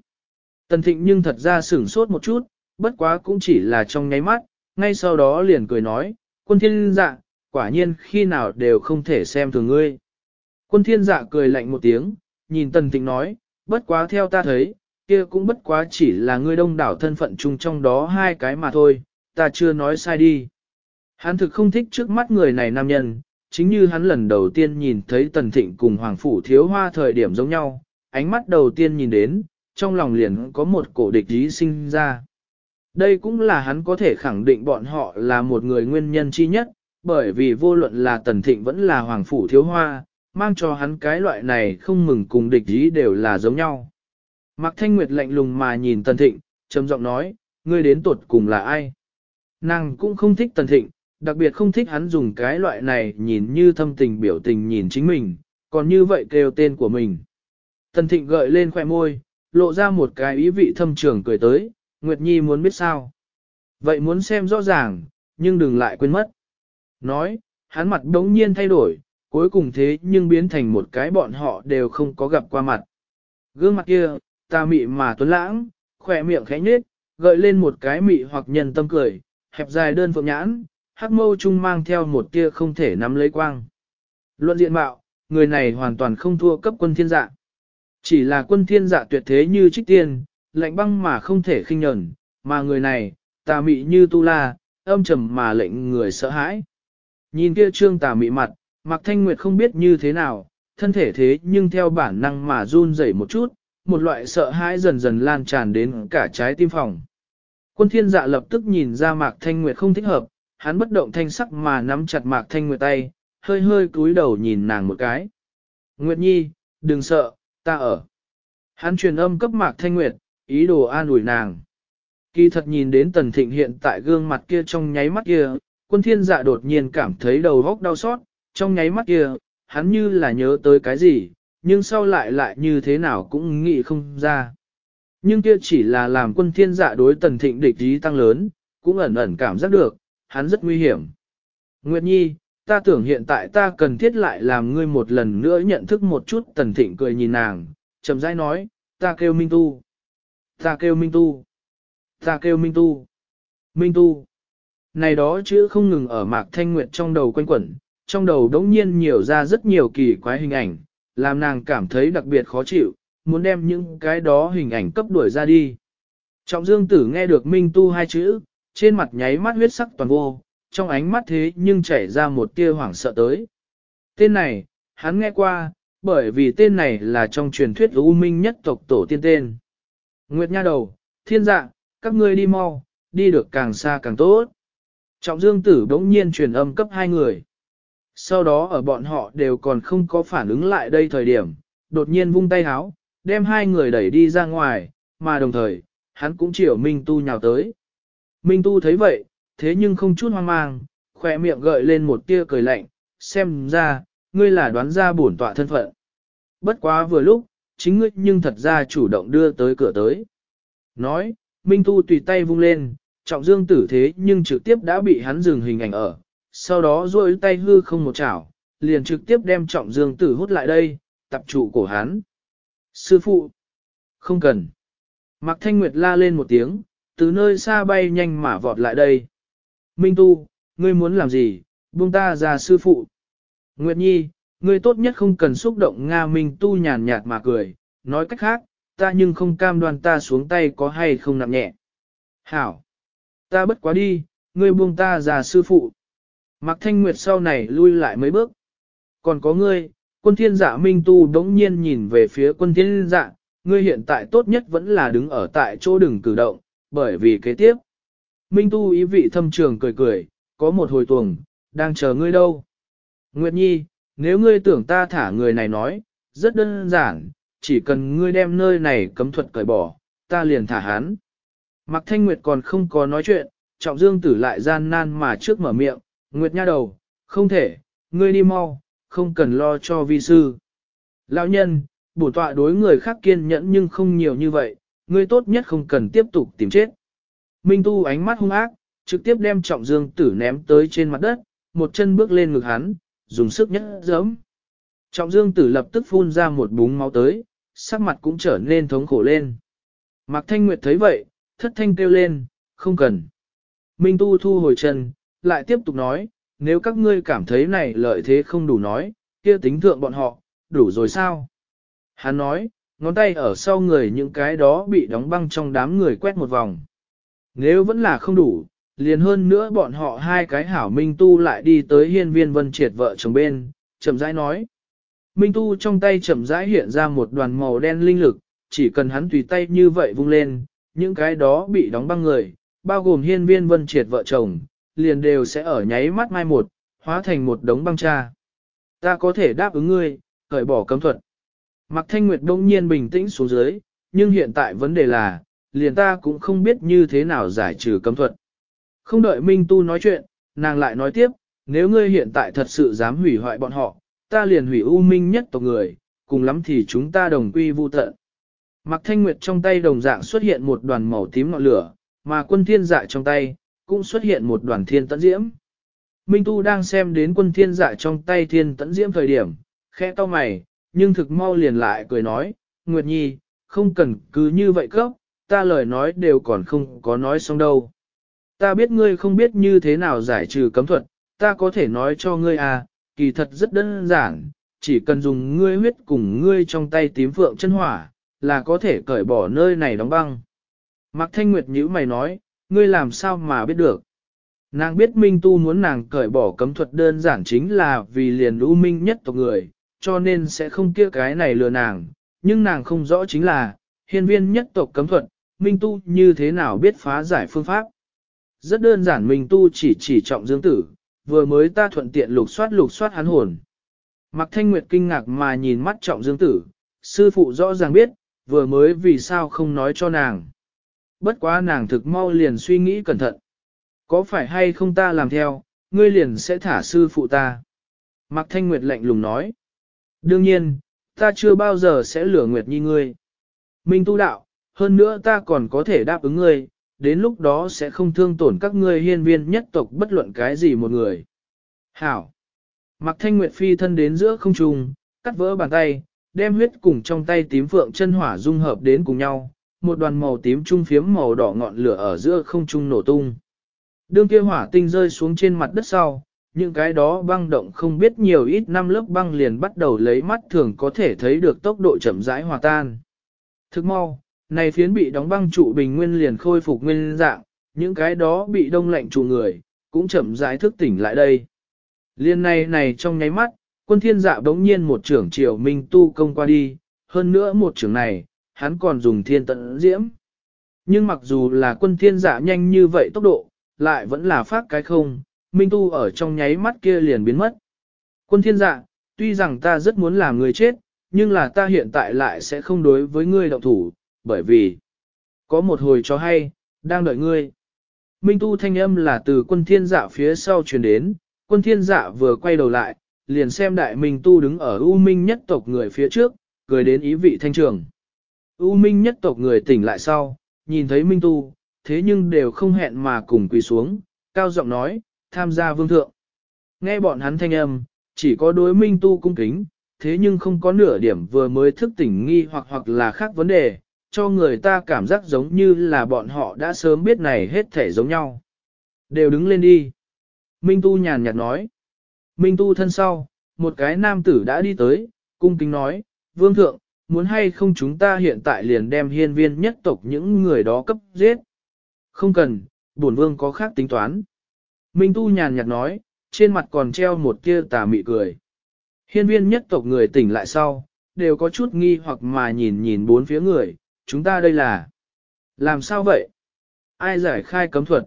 Tần Thịnh nhưng thật ra sửng sốt một chút, bất quá cũng chỉ là trong nháy mắt, ngay sau đó liền cười nói, quân thiên dạ, quả nhiên khi nào đều không thể xem thường ngươi. Quân thiên dạ cười lạnh một tiếng, nhìn Tần Thịnh nói, bất quá theo ta thấy, kia cũng bất quá chỉ là ngươi đông đảo thân phận chung trong đó hai cái mà thôi, ta chưa nói sai đi. Hắn thực không thích trước mắt người này nam nhân, chính như hắn lần đầu tiên nhìn thấy Tần Thịnh cùng Hoàng Phủ Thiếu Hoa thời điểm giống nhau, ánh mắt đầu tiên nhìn đến, trong lòng liền có một cổ địch ý sinh ra. Đây cũng là hắn có thể khẳng định bọn họ là một người nguyên nhân chi nhất, bởi vì vô luận là Tần Thịnh vẫn là Hoàng Phủ Thiếu Hoa, mang cho hắn cái loại này không mừng cùng địch ý đều là giống nhau. Mạc Thanh Nguyệt lạnh lùng mà nhìn Tần Thịnh, trầm giọng nói, ngươi đến tuột cùng là ai? Nàng cũng không thích Tần Thịnh, đặc biệt không thích hắn dùng cái loại này nhìn như thâm tình biểu tình nhìn chính mình, còn như vậy kêu tên của mình. Tần Thịnh gợi lên khoẻ môi, lộ ra một cái ý vị thâm trường cười tới, Nguyệt Nhi muốn biết sao. Vậy muốn xem rõ ràng, nhưng đừng lại quên mất. Nói, hắn mặt đống nhiên thay đổi, cuối cùng thế nhưng biến thành một cái bọn họ đều không có gặp qua mặt. Gương mặt kia, ta mị mà tuấn lãng, khỏe miệng khẽ nhếch, gợi lên một cái mị hoặc nhân tâm cười, hẹp dài đơn phượng nhãn, hắc mâu trung mang theo một tia không thể nắm lấy quang. Luận diện mạo, người này hoàn toàn không thua cấp quân thiên dạ. Chỉ là quân thiên dạ tuyệt thế như trích tiên, lạnh băng mà không thể khinh nhẫn, mà người này, tà mị như tu la, âm trầm mà lệnh người sợ hãi. Nhìn kia trương tà mị mặt, Mạc Thanh Nguyệt không biết như thế nào, thân thể thế nhưng theo bản năng mà run rẩy một chút, một loại sợ hãi dần dần lan tràn đến cả trái tim phòng. Quân thiên dạ lập tức nhìn ra Mạc Thanh Nguyệt không thích hợp, hắn bất động thanh sắc mà nắm chặt Mạc Thanh Nguyệt tay, hơi hơi cúi đầu nhìn nàng một cái. Nguyệt Nhi, đừng sợ, ta ở. Hắn truyền âm cấp Mạc Thanh Nguyệt, ý đồ an ủi nàng. Kỳ thật nhìn đến Tần Thịnh hiện tại gương mặt kia trong nháy mắt kia, quân thiên dạ đột nhiên cảm thấy đầu góc đau xót, trong nháy mắt kia, hắn như là nhớ tới cái gì, nhưng sau lại lại như thế nào cũng nghĩ không ra. Nhưng kia chỉ là làm quân thiên dạ đối Tần Thịnh địch ý tăng lớn, cũng ẩn ẩn cảm giác được, hắn rất nguy hiểm. Nguyệt Nhi, ta tưởng hiện tại ta cần thiết lại làm ngươi một lần nữa nhận thức một chút Tần Thịnh cười nhìn nàng, chậm rãi nói, ta kêu Minh Tu. Ta kêu Minh Tu. Ta kêu Minh Tu. Minh Tu. Này đó chữ không ngừng ở Mạc Thanh Nguyệt trong đầu quanh quẩn, trong đầu đống nhiên nhiều ra rất nhiều kỳ quái hình ảnh, làm nàng cảm thấy đặc biệt khó chịu, muốn đem những cái đó hình ảnh cấp đuổi ra đi. Trọng Dương Tử nghe được Minh Tu hai chữ, trên mặt nháy mắt huyết sắc toàn vô, trong ánh mắt thế nhưng chảy ra một tia hoảng sợ tới. Tên này, hắn nghe qua, bởi vì tên này là trong truyền thuyết U Minh nhất tộc tổ tiên tên. Nguyệt Nha Đầu, Thiên Dạ, các ngươi đi mau, đi được càng xa càng tốt. Trọng Dương Tử đống nhiên truyền âm cấp hai người. Sau đó ở bọn họ đều còn không có phản ứng lại đây thời điểm, đột nhiên vung tay háo, đem hai người đẩy đi ra ngoài, mà đồng thời, hắn cũng chiều Minh Tu nhào tới. Minh Tu thấy vậy, thế nhưng không chút hoang mang, khỏe miệng gợi lên một tia cười lạnh, xem ra, ngươi là đoán ra bổn tọa thân phận. Bất quá vừa lúc, chính ngươi nhưng thật ra chủ động đưa tới cửa tới. Nói, Minh Tu tùy tay vung lên, trọng dương tử thế nhưng trực tiếp đã bị hắn dừng hình ảnh ở, sau đó duỗi tay hư không một chảo, liền trực tiếp đem trọng dương tử hút lại đây, tập trụ cổ hắn. Sư phụ, không cần. Mạc Thanh Nguyệt la lên một tiếng, từ nơi xa bay nhanh mà vọt lại đây. Minh Tu, ngươi muốn làm gì, buông ta ra sư phụ. Nguyệt Nhi, ngươi tốt nhất không cần xúc động Nga Minh Tu nhàn nhạt mà cười, nói cách khác, ta nhưng không cam đoan ta xuống tay có hay không nặng nhẹ. Hảo, ta bất quá đi, ngươi buông ta ra sư phụ. Mạc Thanh Nguyệt sau này lui lại mấy bước. Còn có ngươi, quân thiên dạ Minh Tu đống nhiên nhìn về phía quân thiên giả, ngươi hiện tại tốt nhất vẫn là đứng ở tại chỗ đừng cử động, bởi vì kế tiếp. Minh Tu ý vị thâm trường cười cười, có một hồi tuồng, đang chờ ngươi đâu. Nguyệt Nhi, nếu ngươi tưởng ta thả người này nói, rất đơn giản, chỉ cần ngươi đem nơi này cấm thuật cởi bỏ, ta liền thả hắn. Mạc Thanh Nguyệt còn không có nói chuyện, trọng dương tử lại gian nan mà trước mở miệng, Nguyệt nha đầu, không thể, ngươi đi mau, không cần lo cho vi sư. Lão nhân, bổ tọa đối người khác kiên nhẫn nhưng không nhiều như vậy, ngươi tốt nhất không cần tiếp tục tìm chết. Minh Tu ánh mắt hung ác, trực tiếp đem trọng dương tử ném tới trên mặt đất, một chân bước lên ngực hắn, dùng sức nhất giấm. Trọng dương tử lập tức phun ra một búng máu tới, sắc mặt cũng trở nên thống khổ lên. Mạc Thanh Nguyệt thấy vậy, thất thanh kêu lên, không cần. Minh Tu thu hồi chân, lại tiếp tục nói, nếu các ngươi cảm thấy này lợi thế không đủ nói, kia tính thượng bọn họ, đủ rồi sao? Hắn nói, ngón tay ở sau người những cái đó bị đóng băng trong đám người quét một vòng. Nếu vẫn là không đủ, liền hơn nữa bọn họ hai cái hảo Minh Tu lại đi tới hiên viên vân triệt vợ chồng bên, chậm rãi nói. Minh Tu trong tay chậm rãi hiện ra một đoàn màu đen linh lực, chỉ cần hắn tùy tay như vậy vung lên, những cái đó bị đóng băng người, bao gồm hiên viên vân triệt vợ chồng, liền đều sẽ ở nháy mắt mai một, hóa thành một đống băng cha. Ta có thể đáp ứng ngươi, cởi bỏ cấm thuật. Mạc Thanh Nguyệt đông nhiên bình tĩnh xuống dưới, nhưng hiện tại vấn đề là, liền ta cũng không biết như thế nào giải trừ cấm thuật. Không đợi Minh Tu nói chuyện, nàng lại nói tiếp, nếu ngươi hiện tại thật sự dám hủy hoại bọn họ, ta liền hủy u minh nhất tộc người, cùng lắm thì chúng ta đồng quy vu tận. Mạc Thanh Nguyệt trong tay đồng dạng xuất hiện một đoàn màu tím ngọn lửa, mà quân thiên dạ trong tay, cũng xuất hiện một đoàn thiên tẫn diễm. Minh Tu đang xem đến quân thiên dạ trong tay thiên tẫn diễm thời điểm, khẽ to mày, nhưng thực mau liền lại cười nói, Nguyệt Nhi, không cần cứ như vậy cấp, ta lời nói đều còn không có nói xong đâu. Ta biết ngươi không biết như thế nào giải trừ cấm thuật, ta có thể nói cho ngươi à, kỳ thật rất đơn giản, chỉ cần dùng ngươi huyết cùng ngươi trong tay tím phượng chân hỏa, là có thể cởi bỏ nơi này đóng băng. Mạc Thanh Nguyệt nhữ mày nói, ngươi làm sao mà biết được. Nàng biết Minh Tu muốn nàng cởi bỏ cấm thuật đơn giản chính là vì liền lũ minh nhất tộc người, cho nên sẽ không kia cái này lừa nàng, nhưng nàng không rõ chính là, hiên viên nhất tộc cấm thuật, Minh Tu như thế nào biết phá giải phương pháp. Rất đơn giản Minh Tu chỉ chỉ trọng dương tử, vừa mới ta thuận tiện lục soát lục soát hắn hồn. Mạc Thanh Nguyệt kinh ngạc mà nhìn mắt trọng dương tử, sư phụ rõ ràng biết, vừa mới vì sao không nói cho nàng. Bất quá nàng thực mau liền suy nghĩ cẩn thận. Có phải hay không ta làm theo, ngươi liền sẽ thả sư phụ ta. Mạc Thanh Nguyệt lạnh lùng nói. Đương nhiên, ta chưa bao giờ sẽ lửa Nguyệt Nhi ngươi. Minh tu đạo, hơn nữa ta còn có thể đáp ứng ngươi, đến lúc đó sẽ không thương tổn các ngươi hiên viên nhất tộc bất luận cái gì một người. Hảo! Mặc Thanh Nguyệt phi thân đến giữa không trung, cắt vỡ bàn tay, đem huyết cùng trong tay tím phượng chân hỏa dung hợp đến cùng nhau, một đoàn màu tím trung phiếm màu đỏ ngọn lửa ở giữa không trung nổ tung. Đương kia hỏa tinh rơi xuống trên mặt đất sau, những cái đó băng động không biết nhiều ít năm lớp băng liền bắt đầu lấy mắt thường có thể thấy được tốc độ chậm rãi hòa tan. Thức mau, này phiến bị đóng băng trụ bình nguyên liền khôi phục nguyên dạng, những cái đó bị đông lạnh trụ người, cũng chậm rãi thức tỉnh lại đây. Liên này này trong nháy mắt, quân thiên dạ đống nhiên một trưởng triều minh tu công qua đi, hơn nữa một trưởng này, hắn còn dùng thiên tận diễm. Nhưng mặc dù là quân thiên dạ nhanh như vậy tốc độ, lại vẫn là phát cái không, minh tu ở trong nháy mắt kia liền biến mất. Quân thiên dạ, tuy rằng ta rất muốn làm người chết, nhưng là ta hiện tại lại sẽ không đối với ngươi động thủ, bởi vì có một hồi cho hay, đang đợi ngươi. Minh tu thanh âm là từ quân thiên dạ phía sau truyền đến, quân thiên dạ vừa quay đầu lại, liền xem đại minh tu đứng ở U Minh nhất tộc người phía trước, cười đến ý vị thanh trường. U Minh nhất tộc người tỉnh lại sau, nhìn thấy Minh tu, thế nhưng đều không hẹn mà cùng quỳ xuống, cao giọng nói, tham gia vương thượng. Nghe bọn hắn thanh âm, chỉ có đối Minh tu cung kính, thế nhưng không có nửa điểm vừa mới thức tỉnh nghi hoặc hoặc là khác vấn đề, cho người ta cảm giác giống như là bọn họ đã sớm biết này hết thể giống nhau. Đều đứng lên đi. Minh Tu nhàn nhạt nói. Minh Tu thân sau, một cái nam tử đã đi tới, cung kính nói, Vương Thượng, muốn hay không chúng ta hiện tại liền đem hiên viên nhất tộc những người đó cấp giết. Không cần, bổn Vương có khác tính toán. Minh Tu nhàn nhạt nói, trên mặt còn treo một tia tà mị cười. Hiên viên nhất tộc người tỉnh lại sau, đều có chút nghi hoặc mà nhìn nhìn bốn phía người, chúng ta đây là... Làm sao vậy? Ai giải khai cấm thuật?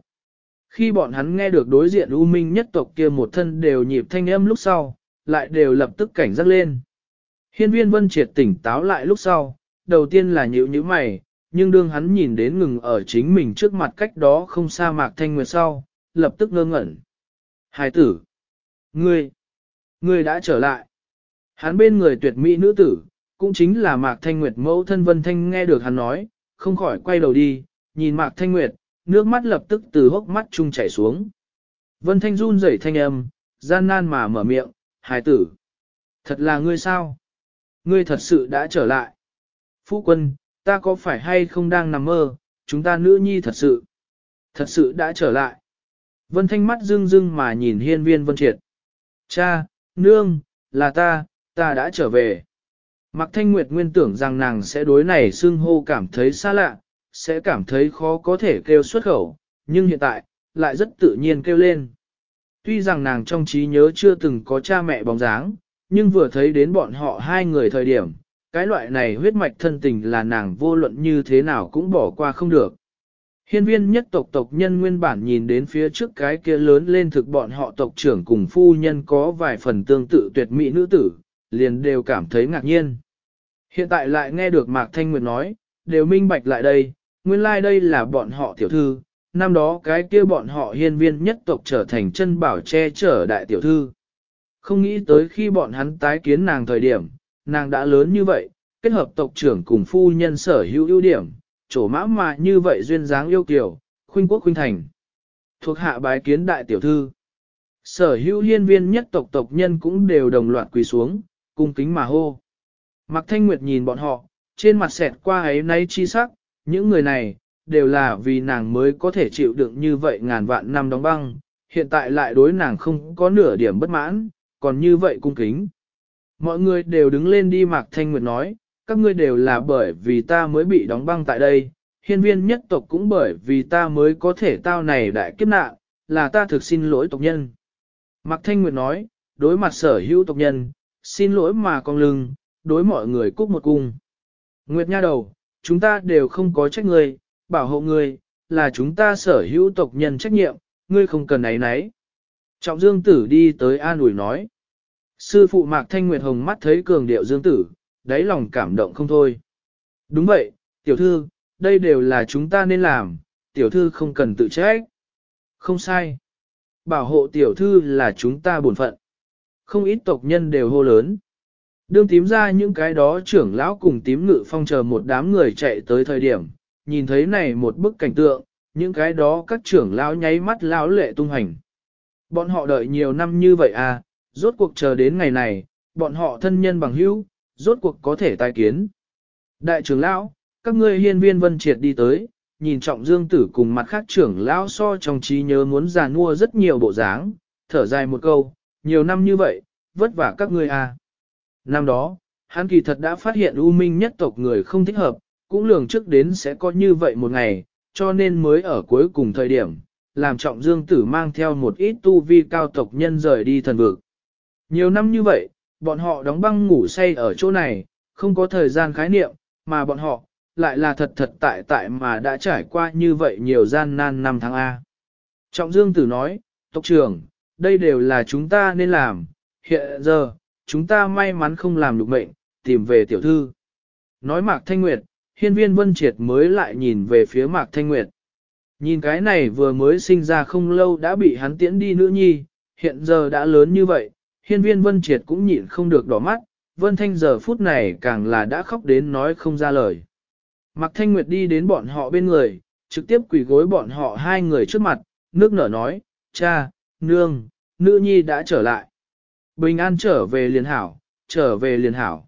Khi bọn hắn nghe được đối diện U Minh nhất tộc kia một thân đều nhịp thanh âm lúc sau, lại đều lập tức cảnh giác lên. Hiên viên vân triệt tỉnh táo lại lúc sau, đầu tiên là nhíu nhíu mày, nhưng đương hắn nhìn đến ngừng ở chính mình trước mặt cách đó không xa mạc thanh nguyệt sau, lập tức ngơ ngẩn. Hải tử! Ngươi! Ngươi đã trở lại! Hắn bên người tuyệt mỹ nữ tử, cũng chính là mạc thanh nguyệt mẫu thân vân thanh nghe được hắn nói, không khỏi quay đầu đi, nhìn mạc thanh nguyệt, nước mắt lập tức từ hốc mắt trung chảy xuống. Vân thanh run rẩy thanh âm, gian nan mà mở miệng, Hải tử! Thật là ngươi sao? Ngươi thật sự đã trở lại. Phu quân, ta có phải hay không đang nằm mơ, chúng ta nữ nhi thật sự, thật sự đã trở lại. Vân Thanh mắt dưng dưng mà nhìn hiên viên Vân Triệt. Cha, nương, là ta, ta đã trở về. Mạc Thanh Nguyệt nguyên tưởng rằng nàng sẽ đối này xưng hô cảm thấy xa lạ, sẽ cảm thấy khó có thể kêu xuất khẩu, nhưng hiện tại, lại rất tự nhiên kêu lên. Tuy rằng nàng trong trí nhớ chưa từng có cha mẹ bóng dáng, nhưng vừa thấy đến bọn họ hai người thời điểm, cái loại này huyết mạch thân tình là nàng vô luận như thế nào cũng bỏ qua không được. Hiên viên nhất tộc tộc nhân nguyên bản nhìn đến phía trước cái kia lớn lên thực bọn họ tộc trưởng cùng phu nhân có vài phần tương tự tuyệt mỹ nữ tử, liền đều cảm thấy ngạc nhiên. Hiện tại lại nghe được Mạc Thanh Nguyệt nói, đều minh bạch lại đây, nguyên lai like đây là bọn họ tiểu thư, năm đó cái kia bọn họ hiên viên nhất tộc trở thành chân bảo che chở đại tiểu thư. Không nghĩ tới khi bọn hắn tái kiến nàng thời điểm, nàng đã lớn như vậy, kết hợp tộc trưởng cùng phu nhân sở hữu ưu điểm, chỗ mã mà như vậy duyên dáng yêu kiều, khuynh quốc khuynh thành. Thuộc hạ bái kiến đại tiểu thư. Sở hữu hiên viên nhất tộc tộc nhân cũng đều đồng loạt quỳ xuống, cung kính mà hô. Mạc Thanh Nguyệt nhìn bọn họ, trên mặt xẹt qua ấy nay chi sắc, những người này, đều là vì nàng mới có thể chịu đựng như vậy ngàn vạn năm đóng băng, hiện tại lại đối nàng không có nửa điểm bất mãn, còn như vậy cung kính. Mọi người đều đứng lên đi Mạc Thanh Nguyệt nói, các ngươi đều là bởi vì ta mới bị đóng băng tại đây, hiên viên nhất tộc cũng bởi vì ta mới có thể tao này đại kiếp nạn, là ta thực xin lỗi tộc nhân. Mạc Thanh Nguyệt nói, đối mặt sở hữu tộc nhân, xin lỗi mà con lưng, đối mọi người cúc một cung. Nguyệt nha đầu, chúng ta đều không có trách ngươi, bảo hộ ngươi, là chúng ta sở hữu tộc nhân trách nhiệm, ngươi không cần ấy nấy. Trọng Dương Tử đi tới an ủi nói. Sư phụ Mạc Thanh Nguyệt Hồng mắt thấy cường điệu Dương Tử, đáy lòng cảm động không thôi. Đúng vậy, tiểu thư, đây đều là chúng ta nên làm, tiểu thư không cần tự trách. Không sai. Bảo hộ tiểu thư là chúng ta bổn phận. Không ít tộc nhân đều hô lớn. Đương tím ra những cái đó trưởng lão cùng tím ngự phong chờ một đám người chạy tới thời điểm, nhìn thấy này một bức cảnh tượng, những cái đó các trưởng lão nháy mắt lão lệ tung hành. Bọn họ đợi nhiều năm như vậy à, rốt cuộc chờ đến ngày này, bọn họ thân nhân bằng hữu, rốt cuộc có thể tai kiến. Đại trưởng lão, các ngươi hiên viên vân triệt đi tới, nhìn trọng dương tử cùng mặt khác trưởng lão so trong trí nhớ muốn già nua rất nhiều bộ dáng, thở dài một câu, nhiều năm như vậy, vất vả các ngươi à. Năm đó, hắn kỳ thật đã phát hiện U Minh nhất tộc người không thích hợp, cũng lường trước đến sẽ có như vậy một ngày, cho nên mới ở cuối cùng thời điểm, làm trọng dương tử mang theo một ít tu vi cao tộc nhân rời đi thần vực. Nhiều năm như vậy, bọn họ đóng băng ngủ say ở chỗ này, không có thời gian khái niệm, mà bọn họ, lại là thật thật tại tại mà đã trải qua như vậy nhiều gian nan năm tháng A. Trọng Dương Tử nói, tộc trưởng, đây đều là chúng ta nên làm, hiện giờ, chúng ta may mắn không làm được mệnh, tìm về tiểu thư. Nói Mạc Thanh Nguyệt, hiên viên Vân Triệt mới lại nhìn về phía Mạc Thanh Nguyệt. Nhìn cái này vừa mới sinh ra không lâu đã bị hắn tiễn đi nữ nhi, hiện giờ đã lớn như vậy, hiên viên Vân Triệt cũng nhịn không được đỏ mắt, Vân Thanh giờ phút này càng là đã khóc đến nói không ra lời. Mạc Thanh Nguyệt đi đến bọn họ bên người, trực tiếp quỳ gối bọn họ hai người trước mặt, nước nở nói, cha, nương, nữ nhi đã trở lại. Bình an trở về liền hảo, trở về liền hảo.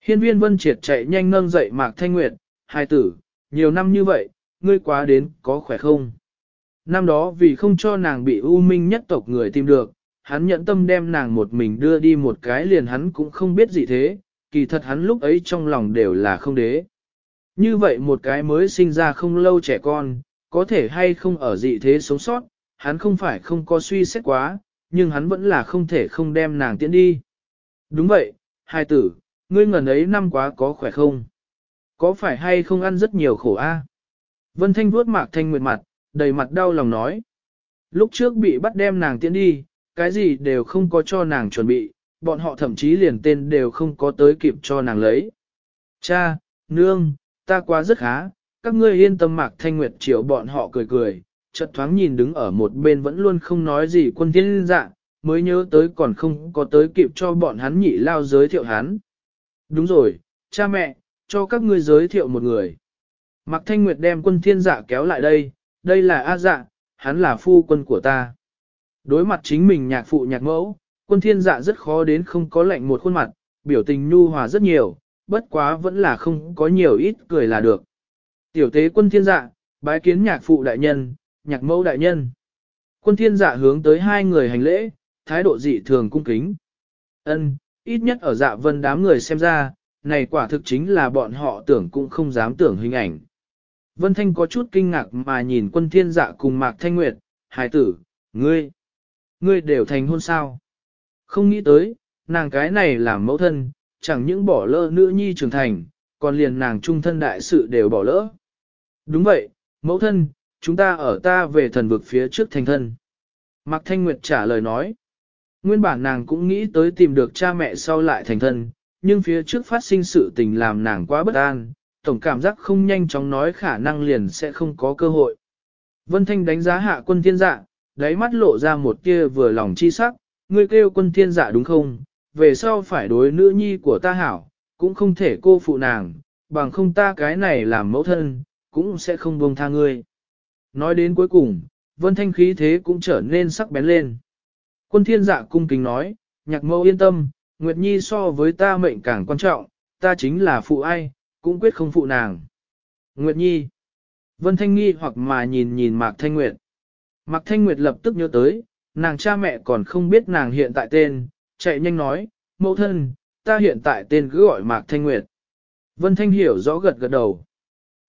Hiên viên vân triệt chạy nhanh nâng dậy Mạc Thanh Nguyệt, hai tử, nhiều năm như vậy, ngươi quá đến, có khỏe không? Năm đó vì không cho nàng bị u minh nhất tộc người tìm được, hắn nhận tâm đem nàng một mình đưa đi một cái liền hắn cũng không biết gì thế, kỳ thật hắn lúc ấy trong lòng đều là không đế. Như vậy một cái mới sinh ra không lâu trẻ con, có thể hay không ở dị thế sống sót, hắn không phải không có suy xét quá, nhưng hắn vẫn là không thể không đem nàng tiễn đi. Đúng vậy, hai tử, ngươi ngần ấy năm quá có khỏe không? Có phải hay không ăn rất nhiều khổ a? Vân Thanh vuốt mạc thanh nguyệt mặt, đầy mặt đau lòng nói. Lúc trước bị bắt đem nàng tiễn đi, cái gì đều không có cho nàng chuẩn bị, bọn họ thậm chí liền tên đều không có tới kịp cho nàng lấy. Cha, nương, ta quá rất khá, các ngươi yên tâm mạc thanh nguyệt chiều bọn họ cười cười, chợt thoáng nhìn đứng ở một bên vẫn luôn không nói gì quân thiên dạ, mới nhớ tới còn không có tới kịp cho bọn hắn nhị lao giới thiệu hắn. Đúng rồi, cha mẹ, cho các ngươi giới thiệu một người. Mạc Thanh Nguyệt đem quân thiên dạ kéo lại đây, đây là A dạ, hắn là phu quân của ta. Đối mặt chính mình nhạc phụ nhạc mẫu, quân thiên dạ rất khó đến không có lạnh một khuôn mặt, biểu tình nhu hòa rất nhiều, bất quá vẫn là không có nhiều ít cười là được. Tiểu tế quân thiên dạ, bái kiến nhạc phụ đại nhân, nhạc mẫu đại nhân. Quân thiên dạ hướng tới hai người hành lễ, thái độ dị thường cung kính. Ân, ít nhất ở dạ vân đám người xem ra, này quả thực chính là bọn họ tưởng cũng không dám tưởng hình ảnh. Vân Thanh có chút kinh ngạc mà nhìn quân thiên dạ cùng Mạc Thanh Nguyệt, hài tử, ngươi, ngươi đều thành hôn sao. Không nghĩ tới, nàng cái này làm mẫu thân, chẳng những bỏ lỡ nữ nhi trưởng thành, còn liền nàng trung thân đại sự đều bỏ lỡ. Đúng vậy, mẫu thân, chúng ta ở ta về thần vực phía trước thành thân. Mạc Thanh Nguyệt trả lời nói, nguyên bản nàng cũng nghĩ tới tìm được cha mẹ sau lại thành thân, nhưng phía trước phát sinh sự tình làm nàng quá bất an, tổng cảm giác không nhanh chóng nói khả năng liền sẽ không có cơ hội. Vân Thanh đánh giá hạ quân thiên dạ, đáy mắt lộ ra một tia vừa lòng chi sắc, ngươi kêu quân thiên dạ đúng không, về sau phải đối nữ nhi của ta hảo, cũng không thể cô phụ nàng, bằng không ta cái này làm mẫu thân, cũng sẽ không buông tha ngươi. Nói đến cuối cùng, vân thanh khí thế cũng trở nên sắc bén lên. Quân thiên dạ cung kính nói, nhạc mẫu yên tâm, Nguyệt Nhi so với ta mệnh càng quan trọng, ta chính là phụ ai, cũng quyết không phụ nàng. Nguyệt Nhi. Vân Thanh nghi hoặc mà nhìn nhìn Mạc Thanh Nguyệt. Mạc Thanh Nguyệt lập tức nhớ tới, nàng cha mẹ còn không biết nàng hiện tại tên, chạy nhanh nói, mẫu thân, ta hiện tại tên cứ gọi Mạc Thanh Nguyệt. Vân Thanh hiểu rõ gật gật đầu.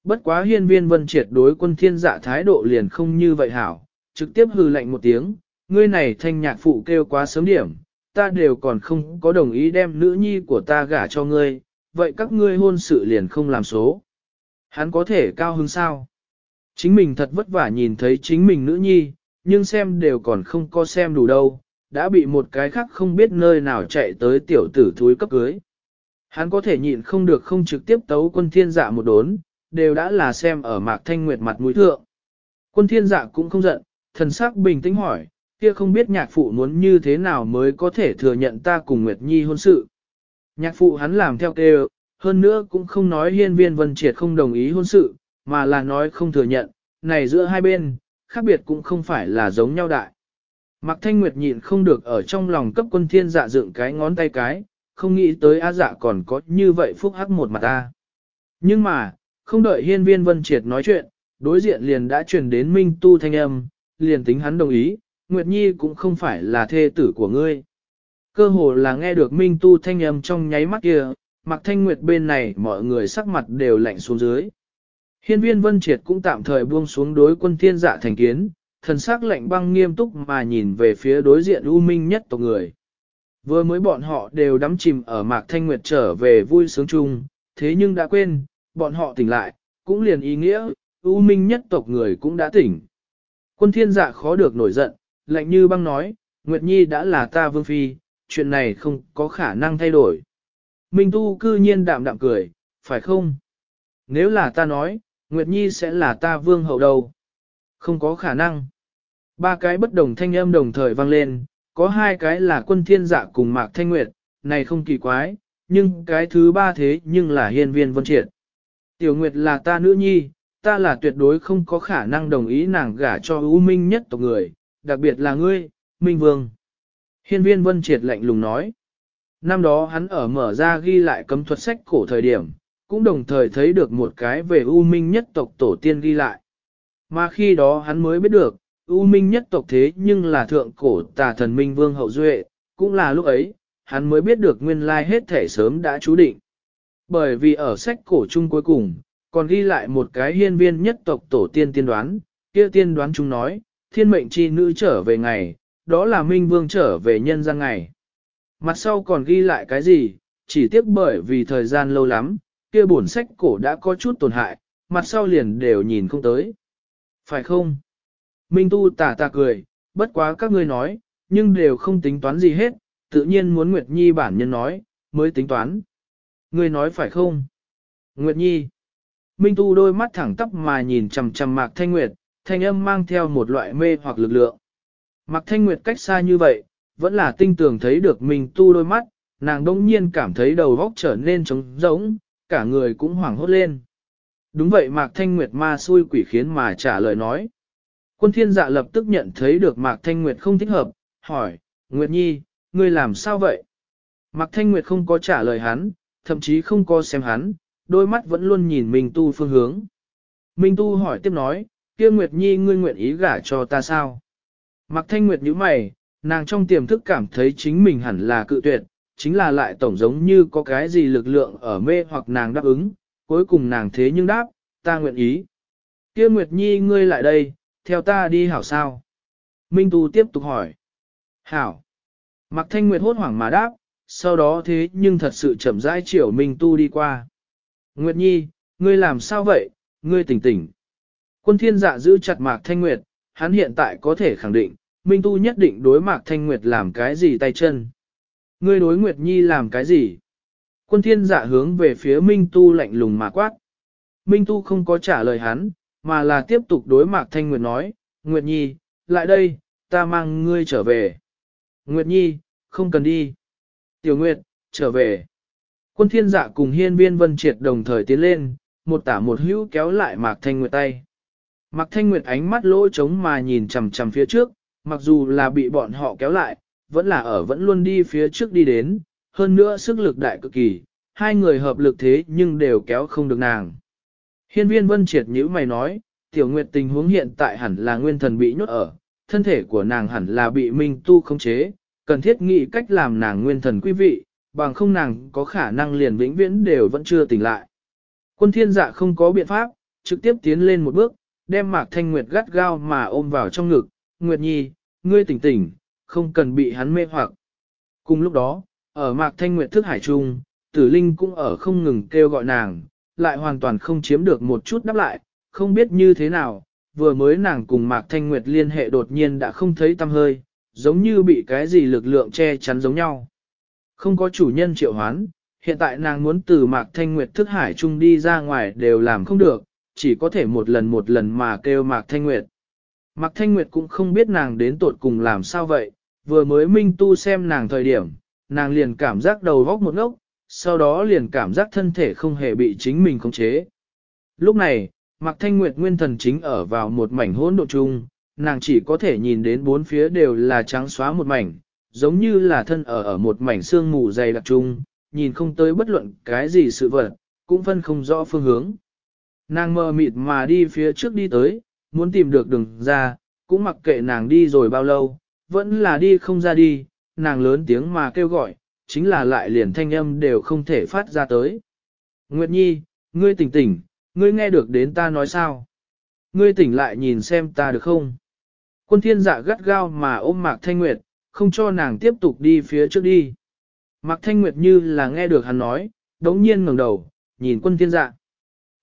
Bất quá hiên viên vân triệt đối quân thiên dạ thái độ liền không như vậy hảo, trực tiếp hừ lạnh một tiếng, ngươi này thanh nhạc phụ kêu quá sớm điểm, ta đều còn không có đồng ý đem nữ nhi của ta gả cho ngươi, vậy các ngươi hôn sự liền không làm số. Hắn có thể cao hứng sao? Chính mình thật vất vả nhìn thấy chính mình nữ nhi, nhưng xem đều còn không có xem đủ đâu, đã bị một cái khác không biết nơi nào chạy tới tiểu tử thúi cấp cưới. Hắn có thể nhịn không được không trực tiếp tấu quân thiên dạ một đốn, đều đã là xem ở mạc thanh nguyệt mặt mũi thượng. Quân thiên dạ cũng không giận, thần sắc bình tĩnh hỏi, kia không biết nhạc phụ muốn như thế nào mới có thể thừa nhận ta cùng Nguyệt Nhi hôn sự. Nhạc phụ hắn làm theo kêu, hơn nữa cũng không nói hiên viên vân triệt không đồng ý hôn sự, mà là nói không thừa nhận, này giữa hai bên, khác biệt cũng không phải là giống nhau đại. Mạc Thanh Nguyệt nhịn không được ở trong lòng cấp quân thiên dạ dựng cái ngón tay cái, không nghĩ tới á dạ còn có như vậy phúc hắc một mặt ta. Nhưng mà, không đợi hiên viên vân triệt nói chuyện, đối diện liền đã truyền đến minh tu thanh âm, liền tính hắn đồng ý, Nguyệt Nhi cũng không phải là thê tử của ngươi. Cơ hồ là nghe được minh tu thanh âm trong nháy mắt kia, mặc thanh nguyệt bên này mọi người sắc mặt đều lạnh xuống dưới. Hiên viên vân triệt cũng tạm thời buông xuống đối quân thiên dạ thành kiến, thần sắc lạnh băng nghiêm túc mà nhìn về phía đối diện u minh nhất tộc người. Vừa mới bọn họ đều đắm chìm ở mạc thanh nguyệt trở về vui sướng chung, thế nhưng đã quên, bọn họ tỉnh lại, cũng liền ý nghĩa, u minh nhất tộc người cũng đã tỉnh. Quân thiên dạ khó được nổi giận, lạnh như băng nói, Nguyệt Nhi đã là ta vương phi, chuyện này không có khả năng thay đổi. Minh Tu cư nhiên đạm đạm cười, phải không? Nếu là ta nói, Nguyệt Nhi sẽ là ta vương hậu đầu. Không có khả năng. Ba cái bất đồng thanh âm đồng thời vang lên, có hai cái là quân thiên dạ cùng Mạc Thanh Nguyệt, này không kỳ quái, nhưng cái thứ ba thế nhưng là hiên viên vân triệt. Tiểu Nguyệt là ta nữ nhi, ta là tuyệt đối không có khả năng đồng ý nàng gả cho ưu minh nhất tộc người, đặc biệt là ngươi, Minh Vương. Hiên viên vân triệt lạnh lùng nói. Năm đó hắn ở mở ra ghi lại cấm thuật sách cổ thời điểm, cũng đồng thời thấy được một cái về U Minh nhất tộc tổ tiên ghi lại. Mà khi đó hắn mới biết được, U Minh nhất tộc thế nhưng là thượng cổ tà thần Minh Vương Hậu Duệ, cũng là lúc ấy, hắn mới biết được nguyên lai hết thể sớm đã chú định. Bởi vì ở sách cổ chung cuối cùng, còn ghi lại một cái hiên viên nhất tộc tổ tiên tiên đoán, kia tiên đoán chúng nói, thiên mệnh chi nữ trở về ngày, đó là Minh Vương trở về nhân gian ngày. Mặt sau còn ghi lại cái gì, chỉ tiếc bởi vì thời gian lâu lắm, kia bổn sách cổ đã có chút tổn hại, mặt sau liền đều nhìn không tới. Phải không? Minh Tu tà tà cười, bất quá các ngươi nói, nhưng đều không tính toán gì hết, tự nhiên muốn Nguyệt Nhi bản nhân nói, mới tính toán. Ngươi nói phải không? Nguyệt Nhi. Minh Tu đôi mắt thẳng tắp mà nhìn chằm chằm Mạc Thanh Nguyệt, thanh âm mang theo một loại mê hoặc lực lượng. Mạc Thanh Nguyệt cách xa như vậy, vẫn là tinh tường thấy được Minh Tu đôi mắt, nàng đông nhiên cảm thấy đầu óc trở nên trống rỗng, cả người cũng hoảng hốt lên. Đúng vậy Mạc Thanh Nguyệt ma xui quỷ khiến mà trả lời nói. Quân thiên dạ lập tức nhận thấy được Mạc Thanh Nguyệt không thích hợp, hỏi, Nguyệt Nhi, ngươi làm sao vậy? Mạc Thanh Nguyệt không có trả lời hắn, thậm chí không có xem hắn, đôi mắt vẫn luôn nhìn Minh Tu phương hướng. Minh Tu hỏi tiếp nói, kia Nguyệt Nhi ngươi nguyện ý gả cho ta sao? Mặc Thanh Nguyệt như mày, nàng trong tiềm thức cảm thấy chính mình hẳn là cự tuyệt, chính là lại tổng giống như có cái gì lực lượng ở mê hoặc nàng đáp ứng, cuối cùng nàng thế nhưng đáp, ta nguyện ý. Kia Nguyệt Nhi ngươi lại đây, theo ta đi hảo sao? Minh Tu tiếp tục hỏi. Hảo. Mạc Thanh Nguyệt hốt hoảng mà đáp, sau đó thế nhưng thật sự chậm rãi chiều Minh Tu đi qua. Nguyệt Nhi, ngươi làm sao vậy, ngươi tỉnh tỉnh. Quân thiên dạ giữ chặt Mạc Thanh Nguyệt, hắn hiện tại có thể khẳng định, Minh Tu nhất định đối Mạc Thanh Nguyệt làm cái gì tay chân. Ngươi đối Nguyệt Nhi làm cái gì? Quân thiên dạ hướng về phía Minh Tu lạnh lùng mà quát. Minh Tu không có trả lời hắn, mà là tiếp tục đối Mạc Thanh Nguyệt nói, Nguyệt Nhi, lại đây, ta mang ngươi trở về. Nguyệt Nhi, không cần đi. Tiểu Nguyệt, trở về. Quân thiên dạ cùng hiên viên vân triệt đồng thời tiến lên, một tả một hữu kéo lại Mạc Thanh Nguyệt tay. Mạc Thanh Nguyệt ánh mắt lỗ trống mà nhìn chằm chằm phía trước, mặc dù là bị bọn họ kéo lại, vẫn là ở vẫn luôn đi phía trước đi đến, hơn nữa sức lực đại cực kỳ, hai người hợp lực thế nhưng đều kéo không được nàng. Hiên viên vân triệt nhữ mày nói, tiểu nguyệt tình huống hiện tại hẳn là nguyên thần bị nhốt ở, thân thể của nàng hẳn là bị minh tu khống chế, cần thiết nghĩ cách làm nàng nguyên thần quý vị, bằng không nàng có khả năng liền vĩnh viễn đều vẫn chưa tỉnh lại. Quân thiên dạ không có biện pháp, trực tiếp tiến lên một bước, đem mạc thanh nguyệt gắt gao mà ôm vào trong ngực, Nguyệt Nhi, ngươi tỉnh tỉnh, không cần bị hắn mê hoặc. Cùng lúc đó, ở mạc thanh nguyệt thức hải trung, tử linh cũng ở không ngừng kêu gọi nàng, lại hoàn toàn không chiếm được một chút đáp lại, không biết như thế nào, vừa mới nàng cùng mạc thanh nguyệt liên hệ đột nhiên đã không thấy tâm hơi, giống như bị cái gì lực lượng che chắn giống nhau. Không có chủ nhân triệu hoán, hiện tại nàng muốn từ mạc thanh nguyệt thức hải trung đi ra ngoài đều làm không được, chỉ có thể một lần một lần mà kêu mạc thanh nguyệt. Mạc thanh nguyệt cũng không biết nàng đến tột cùng làm sao vậy, vừa mới minh tu xem nàng thời điểm, nàng liền cảm giác đầu vóc một ngốc, sau đó liền cảm giác thân thể không hề bị chính mình khống chế. Lúc này, Mạc Thanh Nguyệt nguyên thần chính ở vào một mảnh hỗn độn chung, nàng chỉ có thể nhìn đến bốn phía đều là trắng xóa một mảnh, giống như là thân ở ở một mảnh sương mù dày đặc chung, nhìn không tới bất luận cái gì sự vật, cũng phân không rõ phương hướng. Nàng mơ mịt mà đi phía trước đi tới, muốn tìm được đường ra, cũng mặc kệ nàng đi rồi bao lâu, vẫn là đi không ra đi, nàng lớn tiếng mà kêu gọi, chính là lại liền thanh âm đều không thể phát ra tới. Nguyệt Nhi, ngươi tỉnh tỉnh, ngươi nghe được đến ta nói sao? Ngươi tỉnh lại nhìn xem ta được không? Quân thiên dạ gắt gao mà ôm Mạc Thanh Nguyệt, không cho nàng tiếp tục đi phía trước đi. Mạc Thanh Nguyệt như là nghe được hắn nói, đống nhiên ngẩng đầu, nhìn quân thiên dạ.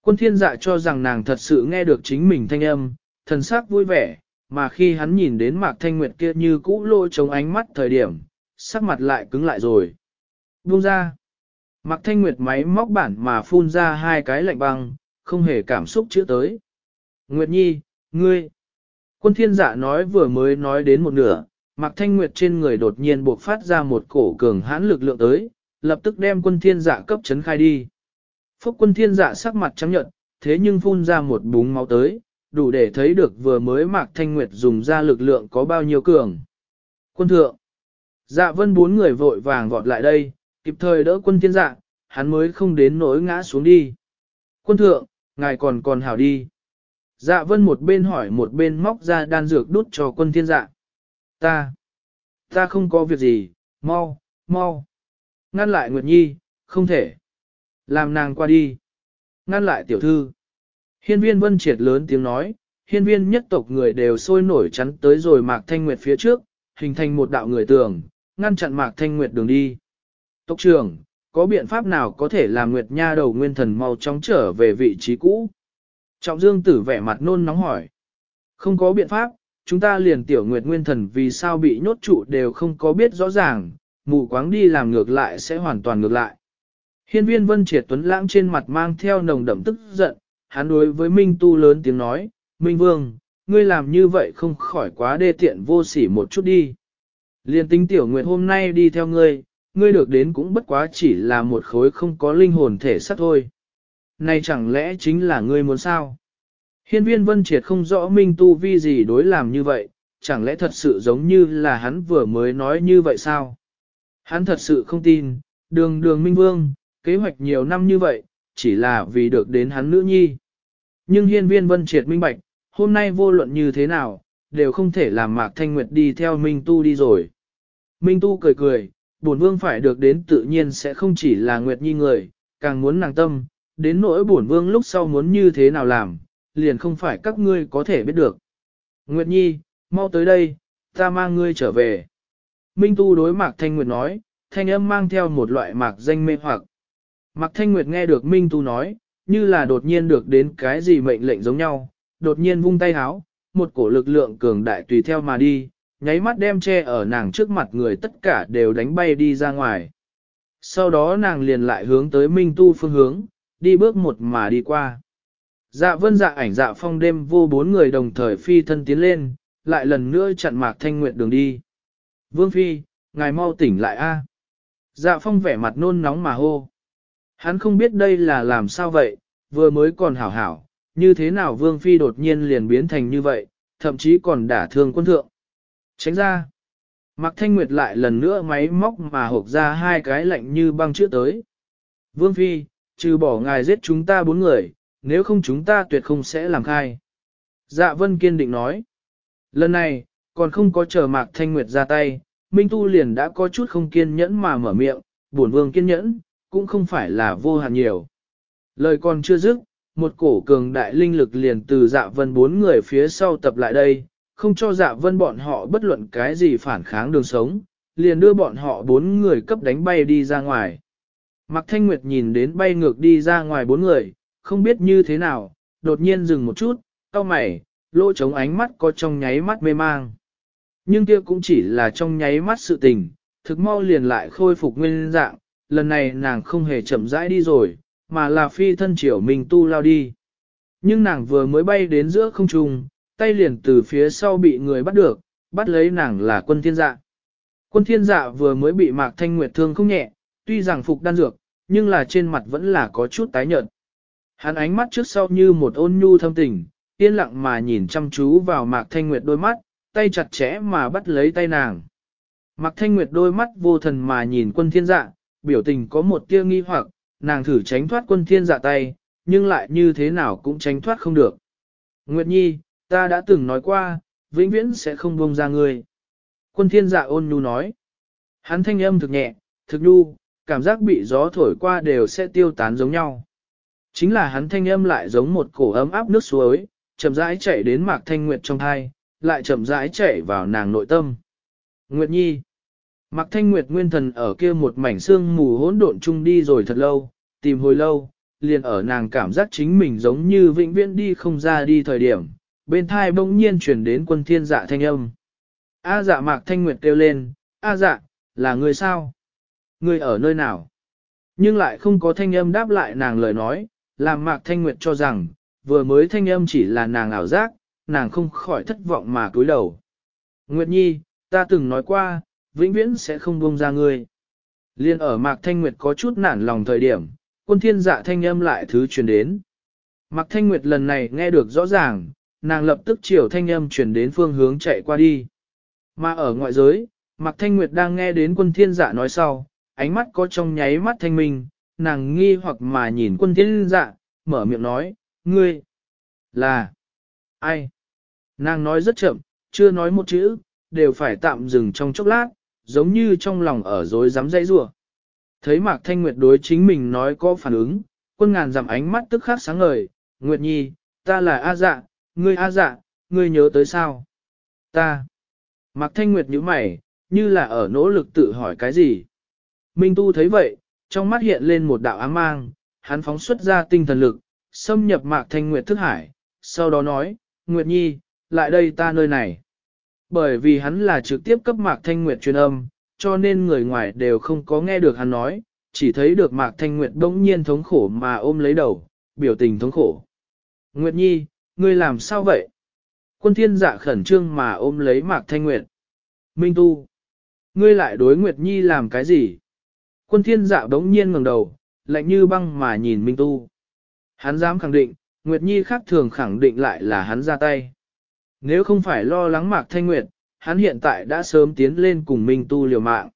Quân thiên dạ cho rằng nàng thật sự nghe được chính mình thanh âm, thần sắc vui vẻ, mà khi hắn nhìn đến Mạc Thanh Nguyệt kia như cũ lôi chống ánh mắt thời điểm, sắc mặt lại cứng lại rồi. Buông ra. Mạc Thanh Nguyệt máy móc bản mà phun ra hai cái lạnh băng, không hề cảm xúc chữa tới. Nguyệt Nhi, ngươi. Quân thiên dạ nói vừa mới nói đến một nửa, Mạc Thanh Nguyệt trên người đột nhiên buộc phát ra một cổ cường hãn lực lượng tới, lập tức đem quân thiên dạ cấp chấn khai đi. Phúc quân thiên dạ sắc mặt trắng nhợt, thế nhưng phun ra một búng máu tới, đủ để thấy được vừa mới Mạc Thanh Nguyệt dùng ra lực lượng có bao nhiêu cường. Quân thượng, dạ vân bốn người vội vàng vọt lại đây, kịp thời đỡ quân thiên dạ, hắn mới không đến nỗi ngã xuống đi. Quân thượng, ngài còn còn hảo đi. Dạ vân một bên hỏi một bên móc ra đan dược đút cho quân thiên dạ. Ta, ta không có việc gì, mau, mau. Ngăn lại Nguyệt Nhi, không thể. Làm nàng qua đi. Ngăn lại tiểu thư. Hiên viên vân triệt lớn tiếng nói, hiên viên nhất tộc người đều sôi nổi chắn tới rồi Mạc Thanh Nguyệt phía trước, hình thành một đạo người tường, ngăn chặn Mạc Thanh Nguyệt đường đi. Tộc trưởng, có biện pháp nào có thể làm Nguyệt Nha đầu nguyên thần mau chóng trở về vị trí cũ? Trọng Dương tử vẻ mặt nôn nóng hỏi. Không có biện pháp, chúng ta liền tiểu Nguyệt nguyên thần vì sao bị nhốt trụ đều không có biết rõ ràng, mù quáng đi làm ngược lại sẽ hoàn toàn ngược lại. Hiên viên vân triệt tuấn lãng trên mặt mang theo nồng đậm tức giận, hắn đối với Minh Tu lớn tiếng nói, Minh Vương, ngươi làm như vậy không khỏi quá đê tiện vô sỉ một chút đi. Liên tính tiểu nguyệt hôm nay đi theo ngươi, ngươi được đến cũng bất quá chỉ là một khối không có linh hồn thể xác thôi. Này chẳng lẽ chính là ngươi muốn sao? Hiên viên vân triệt không rõ Minh Tu vi gì đối làm như vậy, chẳng lẽ thật sự giống như là hắn vừa mới nói như vậy sao? Hắn thật sự không tin, đường đường Minh Vương, kế hoạch nhiều năm như vậy, chỉ là vì được đến hắn nữ nhi. Nhưng hiên viên vân triệt minh bạch, hôm nay vô luận như thế nào, đều không thể làm Mạc Thanh Nguyệt đi theo Minh Tu đi rồi. Minh Tu cười cười, bổn vương phải được đến tự nhiên sẽ không chỉ là Nguyệt Nhi người, càng muốn nàng tâm, đến nỗi bổn vương lúc sau muốn như thế nào làm, liền không phải các ngươi có thể biết được. Nguyệt Nhi, mau tới đây, ta mang ngươi trở về. Minh Tu đối Mạc Thanh Nguyệt nói, thanh âm mang theo một loại mạc danh mê hoặc. Mạc Thanh Nguyệt nghe được Minh Tu nói, như là đột nhiên được đến cái gì mệnh lệnh giống nhau, đột nhiên vung tay háo, một cổ lực lượng cường đại tùy theo mà đi, nháy mắt đem che ở nàng trước mặt người tất cả đều đánh bay đi ra ngoài. Sau đó nàng liền lại hướng tới Minh Tu phương hướng, đi bước một mà đi qua. Dạ vân dạ ảnh dạ phong đêm vô bốn người đồng thời phi thân tiến lên, lại lần nữa chặn mạc thanh nguyệt đường đi. Vương phi, ngài mau tỉnh lại a. Dạ phong vẻ mặt nôn nóng mà hô. Hắn không biết đây là làm sao vậy, vừa mới còn hảo hảo, như thế nào Vương Phi đột nhiên liền biến thành như vậy, thậm chí còn đả thương quân thượng. Tránh ra. Mạc Thanh Nguyệt lại lần nữa máy móc mà hộp ra hai cái lạnh như băng chữa tới. Vương Phi, trừ bỏ ngài giết chúng ta bốn người, nếu không chúng ta tuyệt không sẽ làm khai. Dạ Vân kiên định nói. Lần này, còn không có chờ Mạc Thanh Nguyệt ra tay, Minh Tu liền đã có chút không kiên nhẫn mà mở miệng, buồn vương kiên nhẫn, cũng không phải là vô hạn nhiều. Lời còn chưa dứt, một cổ cường đại linh lực liền từ dạ vân bốn người phía sau tập lại đây, không cho dạ vân bọn họ bất luận cái gì phản kháng đường sống, liền đưa bọn họ bốn người cấp đánh bay đi ra ngoài. Mạc Thanh Nguyệt nhìn đến bay ngược đi ra ngoài bốn người, không biết như thế nào, đột nhiên dừng một chút, cau mày, lỗ trống ánh mắt có trong nháy mắt mê mang. Nhưng kia cũng chỉ là trong nháy mắt sự tình, thực mau liền lại khôi phục nguyên dạng, lần này nàng không hề chậm rãi đi rồi, mà là phi thân triều mình tu lao đi. Nhưng nàng vừa mới bay đến giữa không trung, tay liền từ phía sau bị người bắt được, bắt lấy nàng là quân thiên dạ. Quân thiên dạ vừa mới bị mạc thanh nguyệt thương không nhẹ, tuy rằng phục đan dược, nhưng là trên mặt vẫn là có chút tái nhợt. Hắn ánh mắt trước sau như một ôn nhu thâm tình, yên lặng mà nhìn chăm chú vào mạc thanh nguyệt đôi mắt, tay chặt chẽ mà bắt lấy tay nàng. Mạc thanh nguyệt đôi mắt vô thần mà nhìn quân thiên dạ, biểu tình có một tia nghi hoặc, nàng thử tránh thoát quân thiên dạ tay, nhưng lại như thế nào cũng tránh thoát không được. Nguyệt Nhi, ta đã từng nói qua, vĩnh viễn sẽ không buông ra ngươi. Quân thiên dạ ôn nhu nói. Hắn thanh âm thực nhẹ, thực nhu, cảm giác bị gió thổi qua đều sẽ tiêu tán giống nhau. Chính là hắn thanh âm lại giống một cổ ấm áp nước suối, chậm rãi chảy đến mạc thanh nguyệt trong thai, lại chậm rãi chảy vào nàng nội tâm. Nguyệt Nhi, Mạc Thanh Nguyệt nguyên thần ở kia một mảnh xương mù hỗn độn chung đi rồi thật lâu, tìm hồi lâu, liền ở nàng cảm giác chính mình giống như vĩnh viễn đi không ra đi thời điểm, bên thai bỗng nhiên chuyển đến quân thiên dạ thanh âm. A dạ Mạc Thanh Nguyệt kêu lên, A dạ, là người sao? Người ở nơi nào? Nhưng lại không có thanh âm đáp lại nàng lời nói, làm Mạc Thanh Nguyệt cho rằng, vừa mới thanh âm chỉ là nàng ảo giác, nàng không khỏi thất vọng mà cúi đầu. Nguyệt Nhi, ta từng nói qua, vĩnh viễn sẽ không buông ra ngươi. Liên ở Mạc Thanh Nguyệt có chút nản lòng thời điểm, quân thiên dạ thanh âm lại thứ truyền đến. Mạc Thanh Nguyệt lần này nghe được rõ ràng, nàng lập tức chiều thanh âm truyền đến phương hướng chạy qua đi. Mà ở ngoại giới, Mạc Thanh Nguyệt đang nghe đến quân thiên dạ nói sau, ánh mắt có trong nháy mắt thanh minh, nàng nghi hoặc mà nhìn quân thiên dạ, mở miệng nói, ngươi, là, ai? Nàng nói rất chậm, chưa nói một chữ, đều phải tạm dừng trong chốc lát, giống như trong lòng ở dối dám dây rủa. Thấy Mạc Thanh Nguyệt đối chính mình nói có phản ứng, quân ngàn dặm ánh mắt tức khắc sáng ngời, Nguyệt Nhi, ta là A dạ, ngươi A dạ, ngươi nhớ tới sao? Ta. Mạc Thanh Nguyệt nhíu mày, như là ở nỗ lực tự hỏi cái gì. Minh Tu thấy vậy, trong mắt hiện lên một đạo ám mang, hắn phóng xuất ra tinh thần lực, xâm nhập Mạc Thanh Nguyệt thức hải, sau đó nói, Nguyệt Nhi, lại đây ta nơi này. Bởi vì hắn là trực tiếp cấp Mạc Thanh Nguyệt truyền âm, cho nên người ngoài đều không có nghe được hắn nói, chỉ thấy được Mạc Thanh Nguyệt bỗng nhiên thống khổ mà ôm lấy đầu, biểu tình thống khổ. Nguyệt Nhi, ngươi làm sao vậy? Quân thiên dạ khẩn trương mà ôm lấy Mạc Thanh Nguyệt. Minh Tu, ngươi lại đối Nguyệt Nhi làm cái gì? Quân thiên dạ đống nhiên ngẩng đầu, lạnh như băng mà nhìn Minh Tu. Hắn dám khẳng định, Nguyệt Nhi khác thường khẳng định lại là hắn ra tay. Nếu không phải lo lắng Mạc Thanh Nguyệt, hắn hiện tại đã sớm tiến lên cùng Minh Tu liều mạng.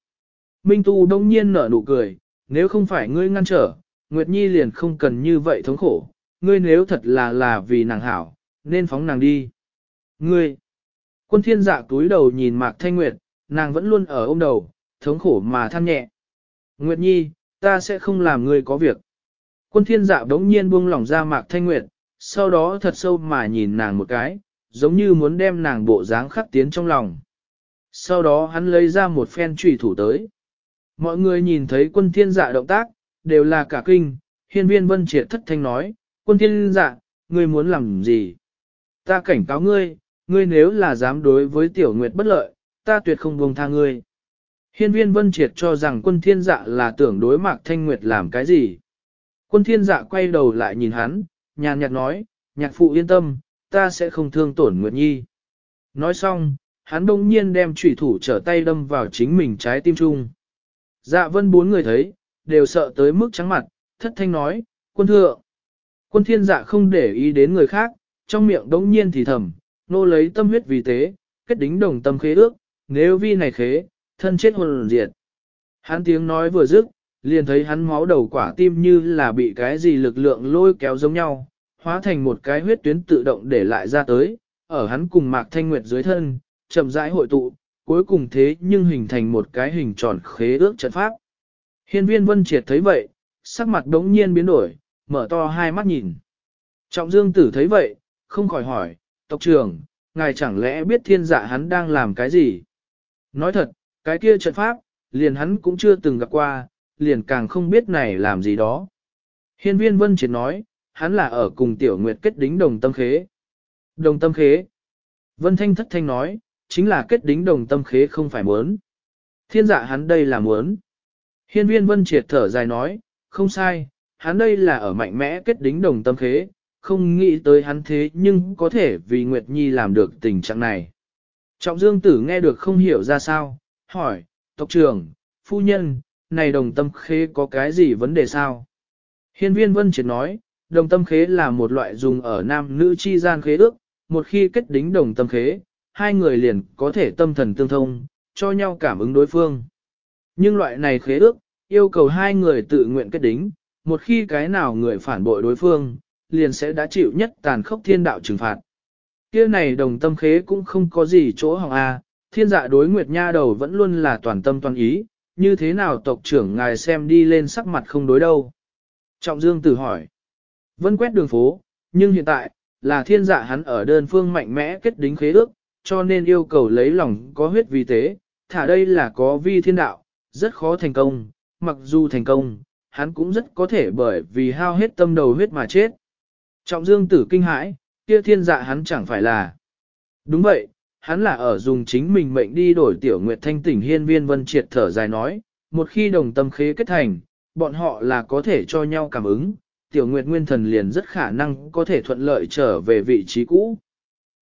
Minh Tu đông nhiên nở nụ cười, nếu không phải ngươi ngăn trở, Nguyệt Nhi liền không cần như vậy thống khổ, ngươi nếu thật là là vì nàng hảo, nên phóng nàng đi. Ngươi, quân thiên dạ túi đầu nhìn Mạc Thanh Nguyệt, nàng vẫn luôn ở ôm đầu, thống khổ mà than nhẹ. Nguyệt Nhi, ta sẽ không làm ngươi có việc. Quân thiên dạ đống nhiên buông lỏng ra Mạc Thanh Nguyệt, sau đó thật sâu mà nhìn nàng một cái, giống như muốn đem nàng bộ dáng khắc tiến trong lòng. Sau đó hắn lấy ra một phen trùy thủ tới. Mọi người nhìn thấy quân thiên dạ động tác, đều là cả kinh, hiên viên vân triệt thất thanh nói, quân thiên dạ, ngươi muốn làm gì? Ta cảnh cáo ngươi, ngươi nếu là dám đối với tiểu nguyệt bất lợi, ta tuyệt không buông tha ngươi. Hiên viên vân triệt cho rằng quân thiên dạ là tưởng đối mạc thanh nguyệt làm cái gì. Quân thiên dạ quay đầu lại nhìn hắn, nhàn nhạt nói, nhạc phụ yên tâm, ta sẽ không thương tổn Nguyệt Nhi. Nói xong, hắn đông nhiên đem trùy thủ trở tay đâm vào chính mình trái tim trung. Dạ vân bốn người thấy, đều sợ tới mức trắng mặt, thất thanh nói, quân thượng. Quân thiên dạ không để ý đến người khác, trong miệng đống nhiên thì thầm, nô lấy tâm huyết vì tế, kết đính đồng tâm khế ước, nếu vi này khế, thân chết hồn diệt. Hắn tiếng nói vừa dứt, liền thấy hắn máu đầu quả tim như là bị cái gì lực lượng lôi kéo giống nhau, hóa thành một cái huyết tuyến tự động để lại ra tới, ở hắn cùng Mạc Thanh Nguyệt dưới thân, chậm rãi hội tụ, cuối cùng thế nhưng hình thành một cái hình tròn khế ước trận pháp. Hiên viên Vân Triệt thấy vậy, sắc mặt đống nhiên biến đổi, mở to hai mắt nhìn. Trọng Dương Tử thấy vậy, không khỏi hỏi, tộc trưởng, ngài chẳng lẽ biết thiên dạ hắn đang làm cái gì? Nói thật, cái kia trận pháp, liền hắn cũng chưa từng gặp qua, liền càng không biết này làm gì đó. Hiên viên Vân Triệt nói, hắn là ở cùng Tiểu Nguyệt kết đính đồng tâm khế. Đồng tâm khế. Vân Thanh thất thanh nói, chính là kết đính đồng tâm khế không phải muốn. Thiên dạ hắn đây là muốn. Hiên viên Vân Triệt thở dài nói, không sai, hắn đây là ở mạnh mẽ kết đính đồng tâm khế, không nghĩ tới hắn thế nhưng có thể vì Nguyệt Nhi làm được tình trạng này. Trọng Dương Tử nghe được không hiểu ra sao, hỏi, tộc trưởng, phu nhân, này đồng tâm khế có cái gì vấn đề sao? Hiên viên Vân Triệt nói, đồng tâm khế là một loại dùng ở nam nữ chi gian khế ước, một khi kết đính đồng tâm khế, hai người liền có thể tâm thần tương thông, cho nhau cảm ứng đối phương. Nhưng loại này khế ước, yêu cầu hai người tự nguyện kết đính, một khi cái nào người phản bội đối phương, liền sẽ đã chịu nhất tàn khốc thiên đạo trừng phạt. Kia này đồng tâm khế cũng không có gì chỗ hỏng a, thiên dạ đối nguyệt nha đầu vẫn luôn là toàn tâm toàn ý, như thế nào tộc trưởng ngài xem đi lên sắc mặt không đối đâu. Trọng Dương tử hỏi. vẫn quét đường phố, nhưng hiện tại, là thiên dạ hắn ở đơn phương mạnh mẽ kết đính khế ước, cho nên yêu cầu lấy lòng có huyết vi tế, thả đây là có vi thiên đạo, rất khó thành công, mặc dù thành công, hắn cũng rất có thể bởi vì hao hết tâm đầu huyết mà chết. Trọng dương tử kinh hãi, kia thiên dạ hắn chẳng phải là. Đúng vậy, hắn là ở dùng chính mình mệnh đi đổi tiểu nguyệt thanh tỉnh hiên viên vân triệt thở dài nói, một khi đồng tâm khế kết thành, bọn họ là có thể cho nhau cảm ứng, tiểu nguyệt nguyên thần liền rất khả năng có thể thuận lợi trở về vị trí cũ.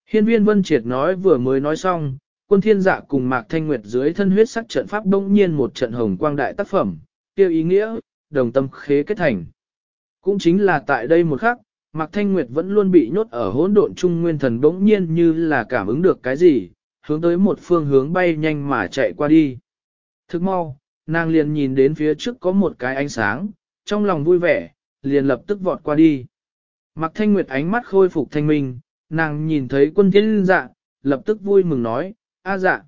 Hiên viên Vân Triệt nói vừa mới nói xong, quân thiên dạ cùng Mạc Thanh Nguyệt dưới thân huyết sắc trận pháp đông nhiên một trận hồng quang đại tác phẩm, tiêu ý nghĩa, đồng tâm khế kết thành. Cũng chính là tại đây một khắc, Mạc Thanh Nguyệt vẫn luôn bị nhốt ở hỗn độn trung nguyên thần bỗng nhiên như là cảm ứng được cái gì, hướng tới một phương hướng bay nhanh mà chạy qua đi. Thức mau, nàng liền nhìn đến phía trước có một cái ánh sáng, trong lòng vui vẻ, liền lập tức vọt qua đi. Mạc thanh nguyệt ánh mắt khôi phục thanh minh, nàng nhìn thấy quân thiên dạ, lập tức vui mừng nói, a dạ.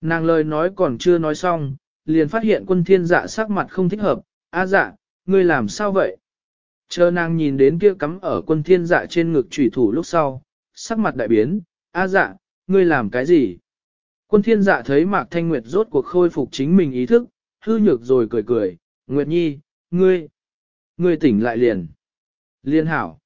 Nàng lời nói còn chưa nói xong, liền phát hiện quân thiên dạ sắc mặt không thích hợp, a dạ, ngươi làm sao vậy? Chờ nàng nhìn đến kia cắm ở quân thiên dạ trên ngực trùy thủ lúc sau, sắc mặt đại biến, a dạ, ngươi làm cái gì? Quân thiên dạ thấy Mạc Thanh Nguyệt rốt cuộc khôi phục chính mình ý thức, hư nhược rồi cười cười, Nguyệt Nhi, ngươi, ngươi tỉnh lại liền. Liên hảo.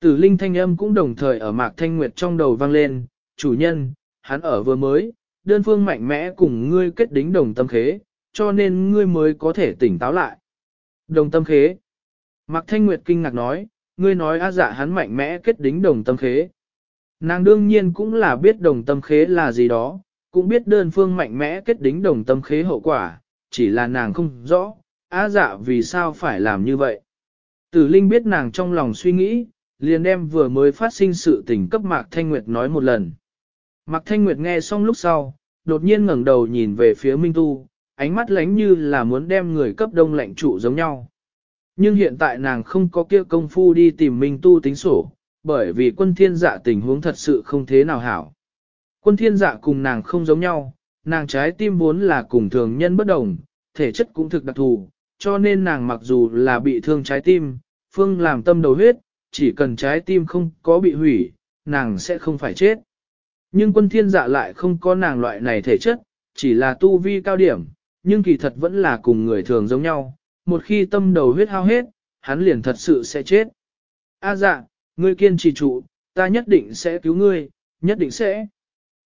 Tử linh thanh âm cũng đồng thời ở Mạc Thanh Nguyệt trong đầu vang lên, chủ nhân, hắn ở vừa mới, đơn phương mạnh mẽ cùng ngươi kết đính đồng tâm khế, cho nên ngươi mới có thể tỉnh táo lại. Đồng tâm khế. Mạc Thanh Nguyệt kinh ngạc nói, ngươi nói á dạ hắn mạnh mẽ kết đính đồng tâm khế. Nàng đương nhiên cũng là biết đồng tâm khế là gì đó, cũng biết đơn phương mạnh mẽ kết đính đồng tâm khế hậu quả, chỉ là nàng không rõ, á dạ vì sao phải làm như vậy. Tử Linh biết nàng trong lòng suy nghĩ, liền đem vừa mới phát sinh sự tình cấp Mạc Thanh Nguyệt nói một lần. Mạc Thanh Nguyệt nghe xong lúc sau, đột nhiên ngẩng đầu nhìn về phía Minh Tu, ánh mắt lánh như là muốn đem người cấp đông lạnh trụ giống nhau. Nhưng hiện tại nàng không có kia công phu đi tìm Minh Tu tính sổ, bởi vì quân thiên dạ tình huống thật sự không thế nào hảo. Quân thiên dạ cùng nàng không giống nhau, nàng trái tim vốn là cùng thường nhân bất đồng, thể chất cũng thực đặc thù, cho nên nàng mặc dù là bị thương trái tim, phương làm tâm đầu huyết, chỉ cần trái tim không có bị hủy, nàng sẽ không phải chết. Nhưng quân thiên dạ lại không có nàng loại này thể chất, chỉ là tu vi cao điểm, nhưng kỳ thật vẫn là cùng người thường giống nhau, một khi tâm đầu huyết hao hết, hắn liền thật sự sẽ chết. A dạ, ngươi kiên trì trụ, ta nhất định sẽ cứu ngươi, nhất định sẽ.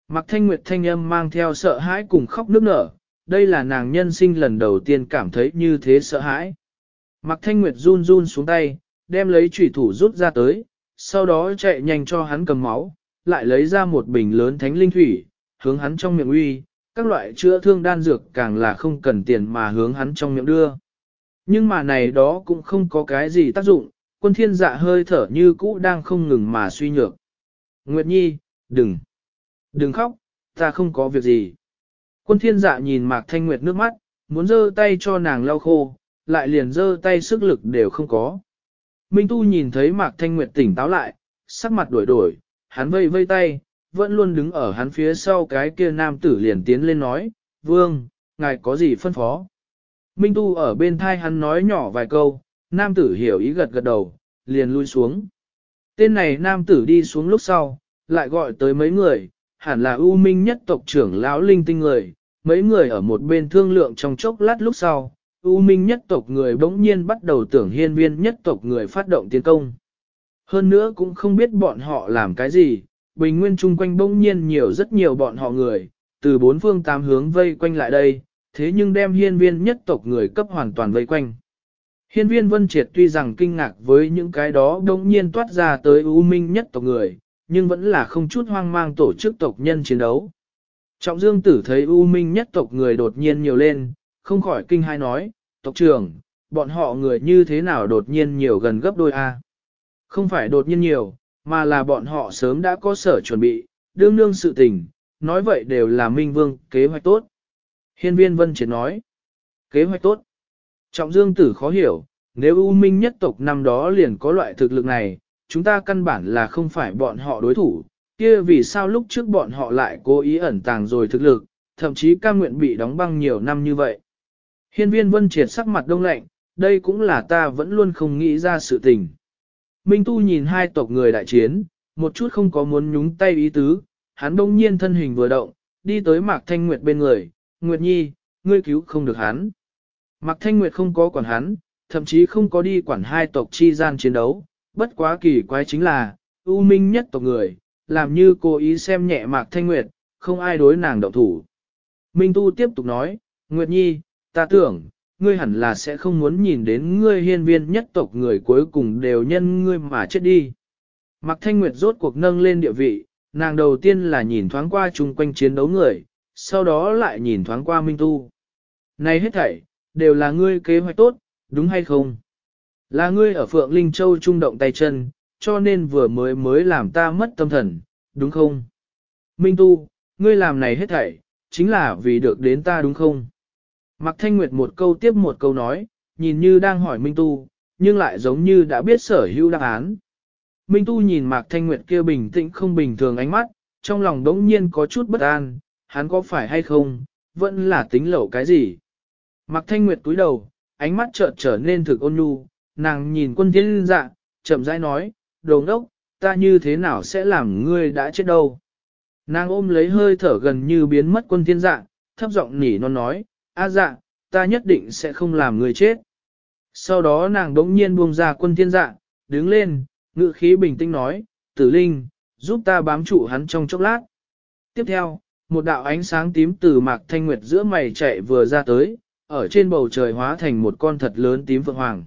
Mặc thanh nguyệt thanh âm mang theo sợ hãi cùng khóc nước nở, đây là nàng nhân sinh lần đầu tiên cảm thấy như thế sợ hãi. Mặc thanh nguyệt run run xuống tay, đem lấy chủy thủ rút ra tới, sau đó chạy nhanh cho hắn cầm máu, lại lấy ra một bình lớn thánh linh thủy, hướng hắn trong miệng uy, các loại chữa thương đan dược càng là không cần tiền mà hướng hắn trong miệng đưa. Nhưng mà này đó cũng không có cái gì tác dụng, quân thiên dạ hơi thở như cũ đang không ngừng mà suy nhược. Nguyệt Nhi, đừng, đừng khóc, ta không có việc gì. Quân thiên dạ nhìn Mạc Thanh Nguyệt nước mắt, muốn giơ tay cho nàng lau khô, lại liền giơ tay sức lực đều không có. Minh Tu nhìn thấy Mạc Thanh Nguyệt tỉnh táo lại, sắc mặt đổi đổi, hắn vây vây tay, vẫn luôn đứng ở hắn phía sau cái kia nam tử liền tiến lên nói, Vương, ngài có gì phân phó? Minh Tu ở bên thai hắn nói nhỏ vài câu, nam tử hiểu ý gật gật đầu, liền lui xuống. Tên này nam tử đi xuống lúc sau, lại gọi tới mấy người, hẳn là ưu minh nhất tộc trưởng lão linh tinh người, mấy người ở một bên thương lượng trong chốc lát lúc sau, ưu minh nhất tộc người bỗng nhiên bắt đầu tưởng hiên viên nhất tộc người phát động tiến công. Hơn nữa cũng không biết bọn họ làm cái gì, bình nguyên chung quanh bỗng nhiên nhiều rất nhiều bọn họ người, từ bốn phương tám hướng vây quanh lại đây, thế nhưng đem hiên viên nhất tộc người cấp hoàn toàn vây quanh. Hiên viên vân triệt tuy rằng kinh ngạc với những cái đó đông nhiên toát ra tới ưu minh nhất tộc người, nhưng vẫn là không chút hoang mang tổ chức tộc nhân chiến đấu. Trọng dương tử thấy ưu minh nhất tộc người đột nhiên nhiều lên, không khỏi kinh hai nói, tộc trưởng, bọn họ người như thế nào đột nhiên nhiều gần gấp đôi A. Không phải đột nhiên nhiều, mà là bọn họ sớm đã có sở chuẩn bị, đương đương sự tình, nói vậy đều là minh vương kế hoạch tốt. Hiên viên vân triệt nói, kế hoạch tốt. Trọng dương tử khó hiểu, nếu U Minh nhất tộc năm đó liền có loại thực lực này, chúng ta căn bản là không phải bọn họ đối thủ, kia vì sao lúc trước bọn họ lại cố ý ẩn tàng rồi thực lực, thậm chí cam nguyện bị đóng băng nhiều năm như vậy. Hiên viên vân triệt sắc mặt đông lạnh, đây cũng là ta vẫn luôn không nghĩ ra sự tình. Minh Tu nhìn hai tộc người đại chiến, một chút không có muốn nhúng tay ý tứ, hắn đông nhiên thân hình vừa động, đi tới Mạc Thanh Nguyệt bên người, Nguyệt Nhi, ngươi cứu không được hắn. Mạc Thanh Nguyệt không có quản hắn, thậm chí không có đi quản hai tộc chi gian chiến đấu, bất quá kỳ quái chính là, ưu minh nhất tộc người, làm như cố ý xem nhẹ Mạc Thanh Nguyệt, không ai đối nàng động thủ. Minh Tu tiếp tục nói, Nguyệt Nhi, ta tưởng, ngươi hẳn là sẽ không muốn nhìn đến ngươi hiên viên nhất tộc người cuối cùng đều nhân ngươi mà chết đi. Mạc Thanh Nguyệt rốt cuộc nâng lên địa vị, nàng đầu tiên là nhìn thoáng qua chung quanh chiến đấu người, sau đó lại nhìn thoáng qua Minh Tu. Này hết thảy, đều là ngươi kế hoạch tốt, đúng hay không? Là ngươi ở Phượng Linh Châu trung động tay chân, cho nên vừa mới mới làm ta mất tâm thần, đúng không? Minh Tu, ngươi làm này hết thảy, chính là vì được đến ta đúng không? Mạc Thanh Nguyệt một câu tiếp một câu nói, nhìn như đang hỏi Minh Tu, nhưng lại giống như đã biết sở hữu đáp án. Minh Tu nhìn Mạc Thanh Nguyệt kia bình tĩnh không bình thường ánh mắt, trong lòng đống nhiên có chút bất an, hắn có phải hay không, vẫn là tính lẩu cái gì. mặc Thanh Nguyệt túi đầu, ánh mắt chợt trở nên thực ôn nhu, nàng nhìn quân thiên dạ, chậm rãi nói, đồ ngốc, ta như thế nào sẽ làm ngươi đã chết đâu. Nàng ôm lấy hơi thở gần như biến mất quân thiên dạ, thấp giọng nỉ non nói, a dạ, ta nhất định sẽ không làm ngươi chết. Sau đó nàng đống nhiên buông ra quân thiên dạ, đứng lên, ngự khí bình tĩnh nói, tử linh, giúp ta bám trụ hắn trong chốc lát. Tiếp theo, một đạo ánh sáng tím từ mạc thanh nguyệt giữa mày chạy vừa ra tới, ở trên bầu trời hóa thành một con thật lớn tím vượng hoàng.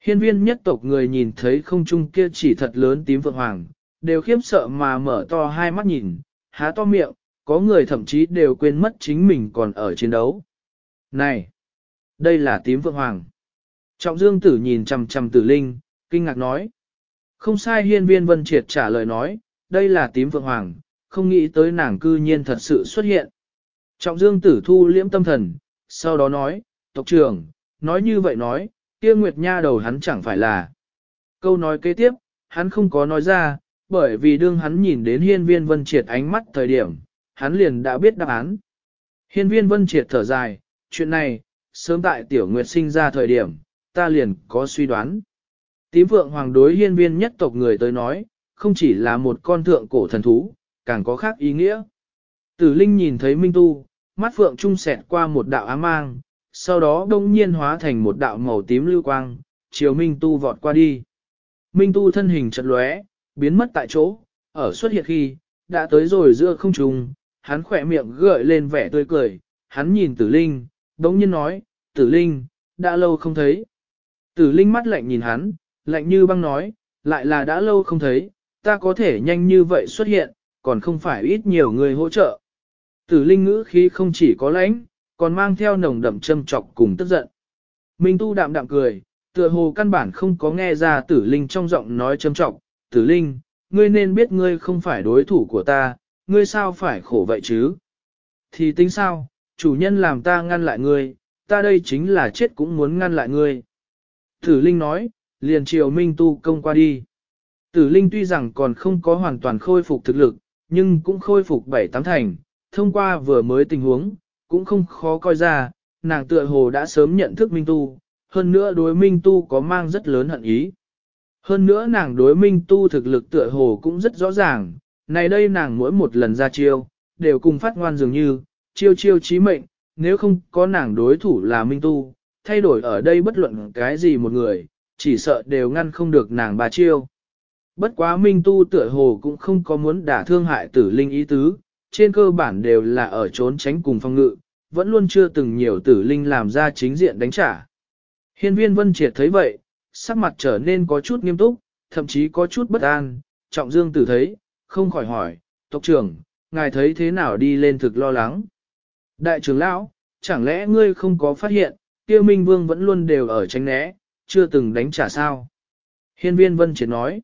Hiên viên nhất tộc người nhìn thấy không trung kia chỉ thật lớn tím vượng hoàng, đều khiếp sợ mà mở to hai mắt nhìn, há to miệng, có người thậm chí đều quên mất chính mình còn ở chiến đấu. Này! Đây là tím vượng hoàng. Trọng dương tử nhìn chằm chằm tử linh, kinh ngạc nói. Không sai hiên viên vân triệt trả lời nói, đây là tím vượng hoàng, không nghĩ tới nàng cư nhiên thật sự xuất hiện. Trọng dương tử thu liễm tâm thần, sau đó nói, tộc trưởng, nói như vậy nói, kia nguyệt nha đầu hắn chẳng phải là. Câu nói kế tiếp, hắn không có nói ra, bởi vì đương hắn nhìn đến hiên viên vân triệt ánh mắt thời điểm, hắn liền đã biết đáp án. Hiên viên vân triệt thở dài, chuyện này, sớm tại tiểu nguyệt sinh ra thời điểm, ta liền có suy đoán. Tím vượng hoàng đối hiên viên nhất tộc người tới nói, không chỉ là một con thượng cổ thần thú, càng có khác ý nghĩa. Tử Linh nhìn thấy Minh Tu, mắt phượng trung sẹt qua một đạo ám mang, sau đó đông nhiên hóa thành một đạo màu tím lưu quang, chiều Minh Tu vọt qua đi. Minh Tu thân hình chật lóe, biến mất tại chỗ, ở xuất hiện khi, đã tới rồi giữa không trung, hắn khỏe miệng gợi lên vẻ tươi cười, hắn nhìn Tử Linh, đống nhiên nói, Tử Linh, đã lâu không thấy. Tử Linh mắt lạnh nhìn hắn, lạnh như băng nói, lại là đã lâu không thấy, ta có thể nhanh như vậy xuất hiện, còn không phải ít nhiều người hỗ trợ. Tử Linh ngữ khí không chỉ có lãnh, còn mang theo nồng đậm châm trọc cùng tức giận. Minh Tu đạm đạm cười, tựa hồ căn bản không có nghe ra Tử Linh trong giọng nói châm trọc, Tử Linh, ngươi nên biết ngươi không phải đối thủ của ta, ngươi sao phải khổ vậy chứ? Thì tính sao, chủ nhân làm ta ngăn lại ngươi, ta đây chính là chết cũng muốn ngăn lại ngươi. Tử Linh nói, liền chiều Minh Tu công qua đi. Tử Linh tuy rằng còn không có hoàn toàn khôi phục thực lực, nhưng cũng khôi phục bảy tám thành, thông qua vừa mới tình huống, cũng không khó coi ra, nàng tựa hồ đã sớm nhận thức Minh Tu, hơn nữa đối Minh Tu có mang rất lớn hận ý. Hơn nữa nàng đối Minh Tu thực lực tựa hồ cũng rất rõ ràng, này đây nàng mỗi một lần ra chiêu, đều cùng phát ngoan dường như, chiêu chiêu chí mệnh, nếu không có nàng đối thủ là Minh Tu, thay đổi ở đây bất luận cái gì một người, chỉ sợ đều ngăn không được nàng bà chiêu. Bất quá Minh Tu tựa hồ cũng không có muốn đả thương hại tử linh ý tứ, trên cơ bản đều là ở trốn tránh cùng phong ngự, vẫn luôn chưa từng nhiều tử linh làm ra chính diện đánh trả. Hiên viên Vân Triệt thấy vậy, sắc mặt trở nên có chút nghiêm túc, thậm chí có chút bất an, trọng dương tử thấy, không khỏi hỏi, tộc trưởng, ngài thấy thế nào đi lên thực lo lắng. Đại trưởng lão, chẳng lẽ ngươi không có phát hiện, tiêu minh vương vẫn luôn đều ở tránh né, chưa từng đánh trả sao? Hiên viên Vân Triệt nói,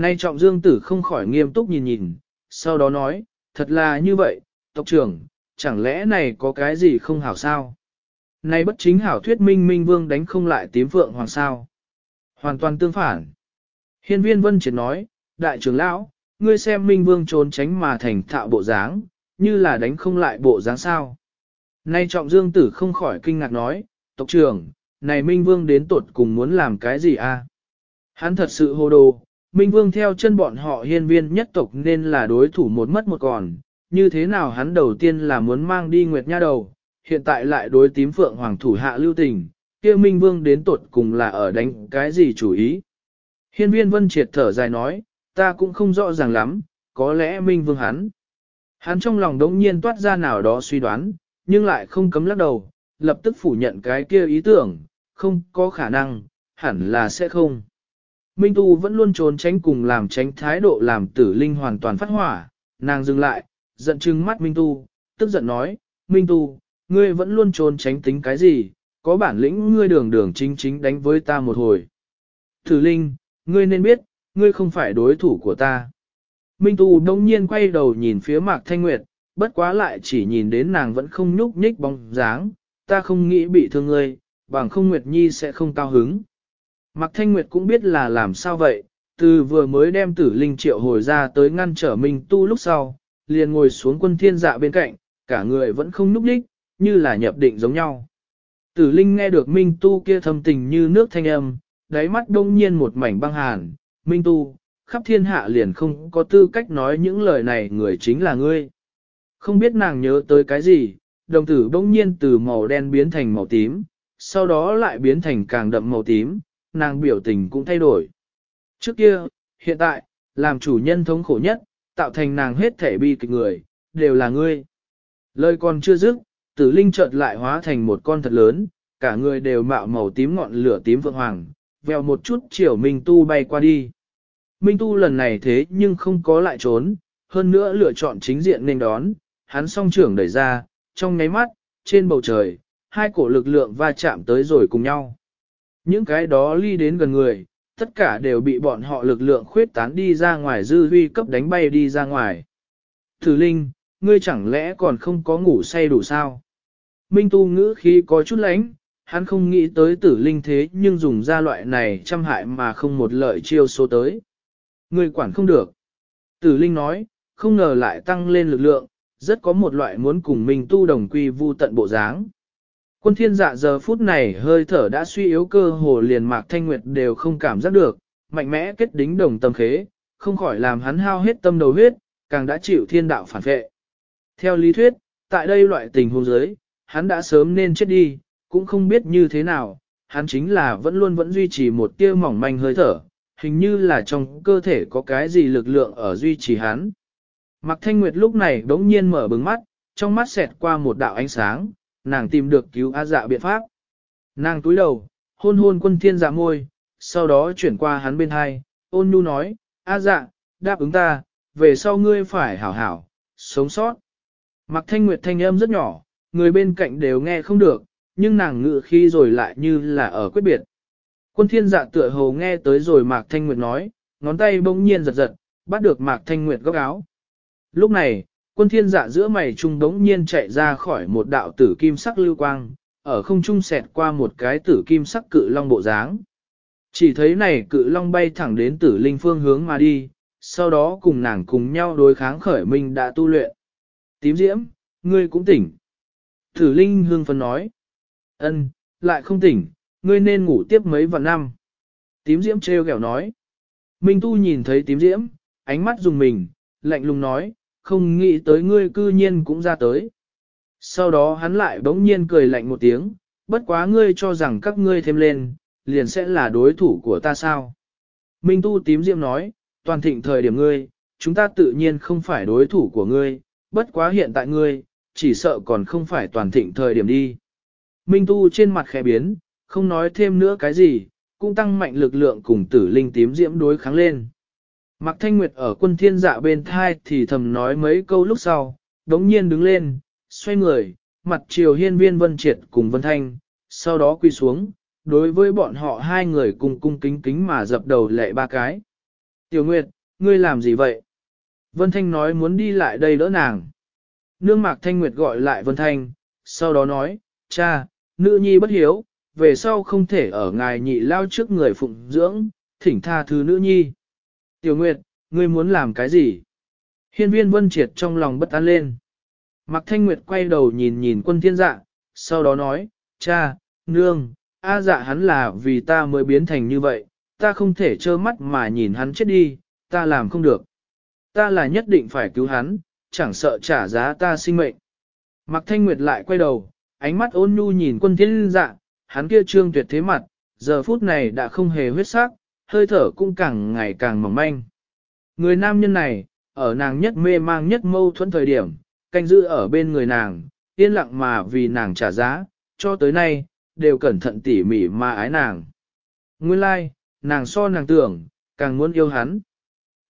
nay trọng dương tử không khỏi nghiêm túc nhìn nhìn, sau đó nói, thật là như vậy, tộc trưởng, chẳng lẽ này có cái gì không hảo sao? nay bất chính hảo thuyết minh minh vương đánh không lại tím phượng hoàng sao? Hoàn toàn tương phản. Hiên viên vân triệt nói, đại trưởng lão, ngươi xem minh vương trốn tránh mà thành thạo bộ dáng, như là đánh không lại bộ dáng sao. Nay trọng dương tử không khỏi kinh ngạc nói, tộc trưởng, này minh vương đến tột cùng muốn làm cái gì a? Hắn thật sự hồ đồ, minh vương theo chân bọn họ hiên viên nhất tộc nên là đối thủ một mất một còn, như thế nào hắn đầu tiên là muốn mang đi nguyệt nha đầu, hiện tại lại đối tím phượng hoàng thủ hạ lưu tình, kia Minh Vương đến tột cùng là ở đánh cái gì chủ ý. Hiên viên vân triệt thở dài nói, ta cũng không rõ ràng lắm, có lẽ Minh Vương hắn. Hắn trong lòng đống nhiên toát ra nào đó suy đoán, nhưng lại không cấm lắc đầu, lập tức phủ nhận cái kia ý tưởng, không có khả năng, hẳn là sẽ không. Minh Tu vẫn luôn trốn tránh cùng làm tránh thái độ làm tử linh hoàn toàn phát hỏa, nàng dừng lại, giận chừng mắt Minh Tu, tức giận nói, Minh Tu, ngươi vẫn luôn trốn tránh tính cái gì, có bản lĩnh ngươi đường đường chính chính đánh với ta một hồi. Tử Linh, ngươi nên biết, ngươi không phải đối thủ của ta. Minh Tu đông nhiên quay đầu nhìn phía Mạc Thanh Nguyệt, bất quá lại chỉ nhìn đến nàng vẫn không nhúc nhích bóng dáng, ta không nghĩ bị thương ngươi, bằng không Nguyệt Nhi sẽ không cao hứng. Mạc Thanh Nguyệt cũng biết là làm sao vậy, từ vừa mới đem tử linh triệu hồi ra tới ngăn trở mình tu lúc sau, liền ngồi xuống quân thiên dạ bên cạnh, cả người vẫn không núp đích, như là nhập định giống nhau. Tử linh nghe được Minh tu kia thâm tình như nước thanh âm, đáy mắt đông nhiên một mảnh băng hàn, Minh tu, khắp thiên hạ liền không có tư cách nói những lời này người chính là ngươi. Không biết nàng nhớ tới cái gì, đồng tử bỗng nhiên từ màu đen biến thành màu tím, sau đó lại biến thành càng đậm màu tím, nàng biểu tình cũng thay đổi. Trước kia, hiện tại, làm chủ nhân thống khổ nhất, tạo thành nàng hết thể bi kịch người, đều là ngươi. Lời còn chưa dứt, tử linh chợt lại hóa thành một con thật lớn, cả người đều mạo màu tím ngọn lửa tím vượng hoàng, vèo một chút chiều Minh Tu bay qua đi. Minh Tu lần này thế nhưng không có lại trốn, hơn nữa lựa chọn chính diện nên đón, hắn song trưởng đẩy ra, trong nháy mắt, trên bầu trời, hai cổ lực lượng va chạm tới rồi cùng nhau. Những cái đó ly đến gần người, tất cả đều bị bọn họ lực lượng khuyết tán đi ra ngoài dư huy cấp đánh bay đi ra ngoài. Thử Linh, ngươi chẳng lẽ còn không có ngủ say đủ sao? Minh Tu ngữ khí có chút lánh, hắn không nghĩ tới tử linh thế nhưng dùng ra loại này trăm hại mà không một lợi chiêu số tới. Ngươi quản không được. Tử linh nói, không ngờ lại tăng lên lực lượng, rất có một loại muốn cùng Minh Tu đồng quy vu tận bộ dáng. Quân thiên dạ giờ phút này hơi thở đã suy yếu cơ hồ liền mạc thanh nguyệt đều không cảm giác được, mạnh mẽ kết đính đồng tâm khế, không khỏi làm hắn hao hết tâm đầu huyết, càng đã chịu thiên đạo phản vệ. Theo lý thuyết, tại đây loại tình huống giới, hắn đã sớm nên chết đi, cũng không biết như thế nào, hắn chính là vẫn luôn vẫn duy trì một tia mỏng manh hơi thở, hình như là trong cơ thể có cái gì lực lượng ở duy trì hắn. Mạc Thanh Nguyệt lúc này đống nhiên mở bừng mắt, trong mắt xẹt qua một đạo ánh sáng, nàng tìm được cứu A dạ biện pháp. Nàng túi đầu, hôn hôn quân thiên dạ môi, sau đó chuyển qua hắn bên hai, ôn nhu nói, A dạ, đáp ứng ta, về sau ngươi phải hảo hảo, sống sót. Mặc thanh nguyệt thanh âm rất nhỏ, người bên cạnh đều nghe không được, nhưng nàng ngự khi rồi lại như là ở quyết biệt. Quân thiên dạ tựa hồ nghe tới rồi Mạc Thanh Nguyệt nói, ngón tay bỗng nhiên giật giật, bắt được Mạc Thanh Nguyệt góc áo. Lúc này, quân thiên dạ giữa mày trung đống nhiên chạy ra khỏi một đạo tử kim sắc lưu quang, ở không trung xẹt qua một cái tử kim sắc cự long bộ dáng. Chỉ thấy này cự long bay thẳng đến tử linh phương hướng mà đi, sau đó cùng nàng cùng nhau đối kháng khởi minh đã tu luyện. Tím diễm, ngươi cũng tỉnh. Tử linh hương phân nói. ân, lại không tỉnh, ngươi nên ngủ tiếp mấy vạn năm. Tím diễm treo kẹo nói. Minh tu nhìn thấy tím diễm, ánh mắt dùng mình, lạnh lùng nói, không nghĩ tới ngươi cư nhiên cũng ra tới. Sau đó hắn lại bỗng nhiên cười lạnh một tiếng, bất quá ngươi cho rằng các ngươi thêm lên, liền sẽ là đối thủ của ta sao. Minh tu tím diệm nói, toàn thịnh thời điểm ngươi, chúng ta tự nhiên không phải đối thủ của ngươi, bất quá hiện tại ngươi, chỉ sợ còn không phải toàn thịnh thời điểm đi. Minh tu trên mặt khẽ biến, không nói thêm nữa cái gì, cũng tăng mạnh lực lượng cùng tử linh tím diễm đối kháng lên. Mạc Thanh Nguyệt ở quân thiên dạ bên thai thì thầm nói mấy câu lúc sau, đống nhiên đứng lên, xoay người, mặt chiều hiên viên vân triệt cùng vân thanh, sau đó quy xuống, đối với bọn họ hai người cùng cung kính kính mà dập đầu lệ ba cái. Tiểu Nguyệt, ngươi làm gì vậy? Vân Thanh nói muốn đi lại đây đỡ nàng. Nương Mạc Thanh Nguyệt gọi lại Vân Thanh, sau đó nói, cha, nữ nhi bất hiếu, về sau không thể ở ngài nhị lao trước người phụng dưỡng, thỉnh tha thứ nữ nhi. Tiểu Nguyệt, ngươi muốn làm cái gì? Hiên viên vân triệt trong lòng bất an lên. Mạc Thanh Nguyệt quay đầu nhìn nhìn quân thiên dạ, sau đó nói, cha, nương, a dạ hắn là vì ta mới biến thành như vậy, ta không thể trơ mắt mà nhìn hắn chết đi, ta làm không được. Ta là nhất định phải cứu hắn, chẳng sợ trả giá ta sinh mệnh. Mạc Thanh Nguyệt lại quay đầu, ánh mắt ôn nhu nhìn quân thiên dạ, hắn kia trương tuyệt thế mặt, giờ phút này đã không hề huyết sắc, hơi thở cũng càng ngày càng mỏng manh. Người nam nhân này, ở nàng nhất mê mang nhất mâu thuẫn thời điểm, canh giữ ở bên người nàng, yên lặng mà vì nàng trả giá, cho tới nay, đều cẩn thận tỉ mỉ mà ái nàng. Nguyên lai, like, nàng so nàng tưởng, càng muốn yêu hắn.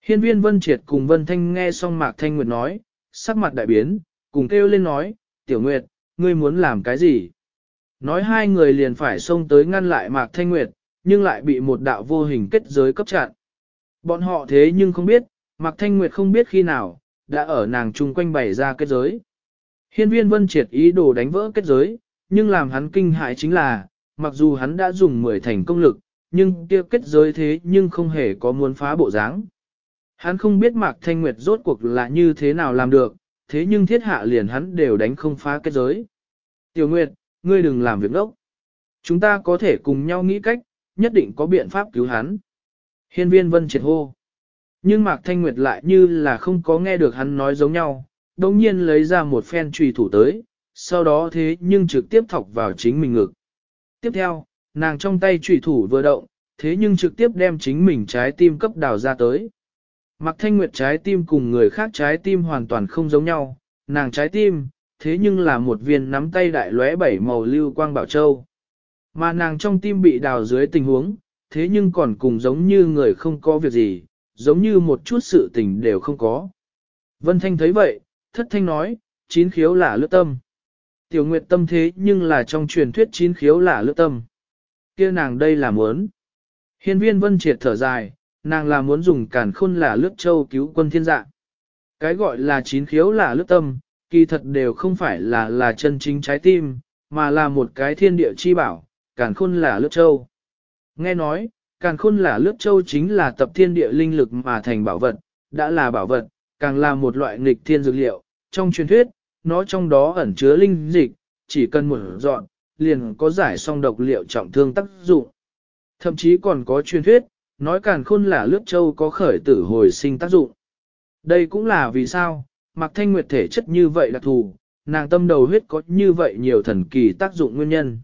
Hiên viên Vân Triệt cùng Vân Thanh nghe xong Mạc Thanh Nguyệt nói, sắc mặt đại biến, cùng kêu lên nói, Tiểu Nguyệt, ngươi muốn làm cái gì? Nói hai người liền phải xông tới ngăn lại Mạc Thanh Nguyệt, nhưng lại bị một đạo vô hình kết giới cấp chặn. Bọn họ thế nhưng không biết, Mạc Thanh Nguyệt không biết khi nào, đã ở nàng chung quanh bày ra kết giới. Hiên viên vân triệt ý đồ đánh vỡ kết giới, nhưng làm hắn kinh hại chính là, mặc dù hắn đã dùng 10 thành công lực, nhưng kia kết giới thế nhưng không hề có muốn phá bộ dáng. Hắn không biết Mạc Thanh Nguyệt rốt cuộc là như thế nào làm được, thế nhưng thiết hạ liền hắn đều đánh không phá kết giới. Tiểu Nguyệt, ngươi đừng làm việc đốc. Chúng ta có thể cùng nhau nghĩ cách, nhất định có biện pháp cứu hắn. Hiên viên vân triệt hô. Nhưng Mạc Thanh Nguyệt lại như là không có nghe được hắn nói giống nhau, đồng nhiên lấy ra một phen trùy thủ tới, sau đó thế nhưng trực tiếp thọc vào chính mình ngực. Tiếp theo, nàng trong tay trùy thủ vừa động, thế nhưng trực tiếp đem chính mình trái tim cấp đào ra tới. Mạc Thanh Nguyệt trái tim cùng người khác trái tim hoàn toàn không giống nhau, nàng trái tim, thế nhưng là một viên nắm tay đại lóe bảy màu lưu quang bảo châu. Mà nàng trong tim bị đào dưới tình huống, thế nhưng còn cùng giống như người không có việc gì, giống như một chút sự tình đều không có. Vân Thanh thấy vậy, thất thanh nói, chín khiếu là lướt tâm. Tiểu Nguyệt tâm thế nhưng là trong truyền thuyết chín khiếu là lướt tâm. kia nàng đây là muốn. Hiên viên Vân Triệt thở dài, nàng là muốn dùng cản khôn là lướt châu cứu quân thiên dạ. Cái gọi là chín khiếu là lướt tâm, kỳ thật đều không phải là là chân chính trái tim, mà là một cái thiên địa chi bảo, Càn khôn là lướt châu. Nghe nói, càn khôn là lướt châu chính là tập thiên địa linh lực mà thành bảo vật, đã là bảo vật, càng là một loại nghịch thiên dược liệu. Trong truyền thuyết, nó trong đó ẩn chứa linh dịch, chỉ cần một dọn, liền có giải song độc liệu trọng thương tác dụng. Thậm chí còn có truyền thuyết, nói càn khôn là lướt châu có khởi tử hồi sinh tác dụng. Đây cũng là vì sao, mặc thanh nguyệt thể chất như vậy đặc thù, nàng tâm đầu huyết có như vậy nhiều thần kỳ tác dụng nguyên nhân.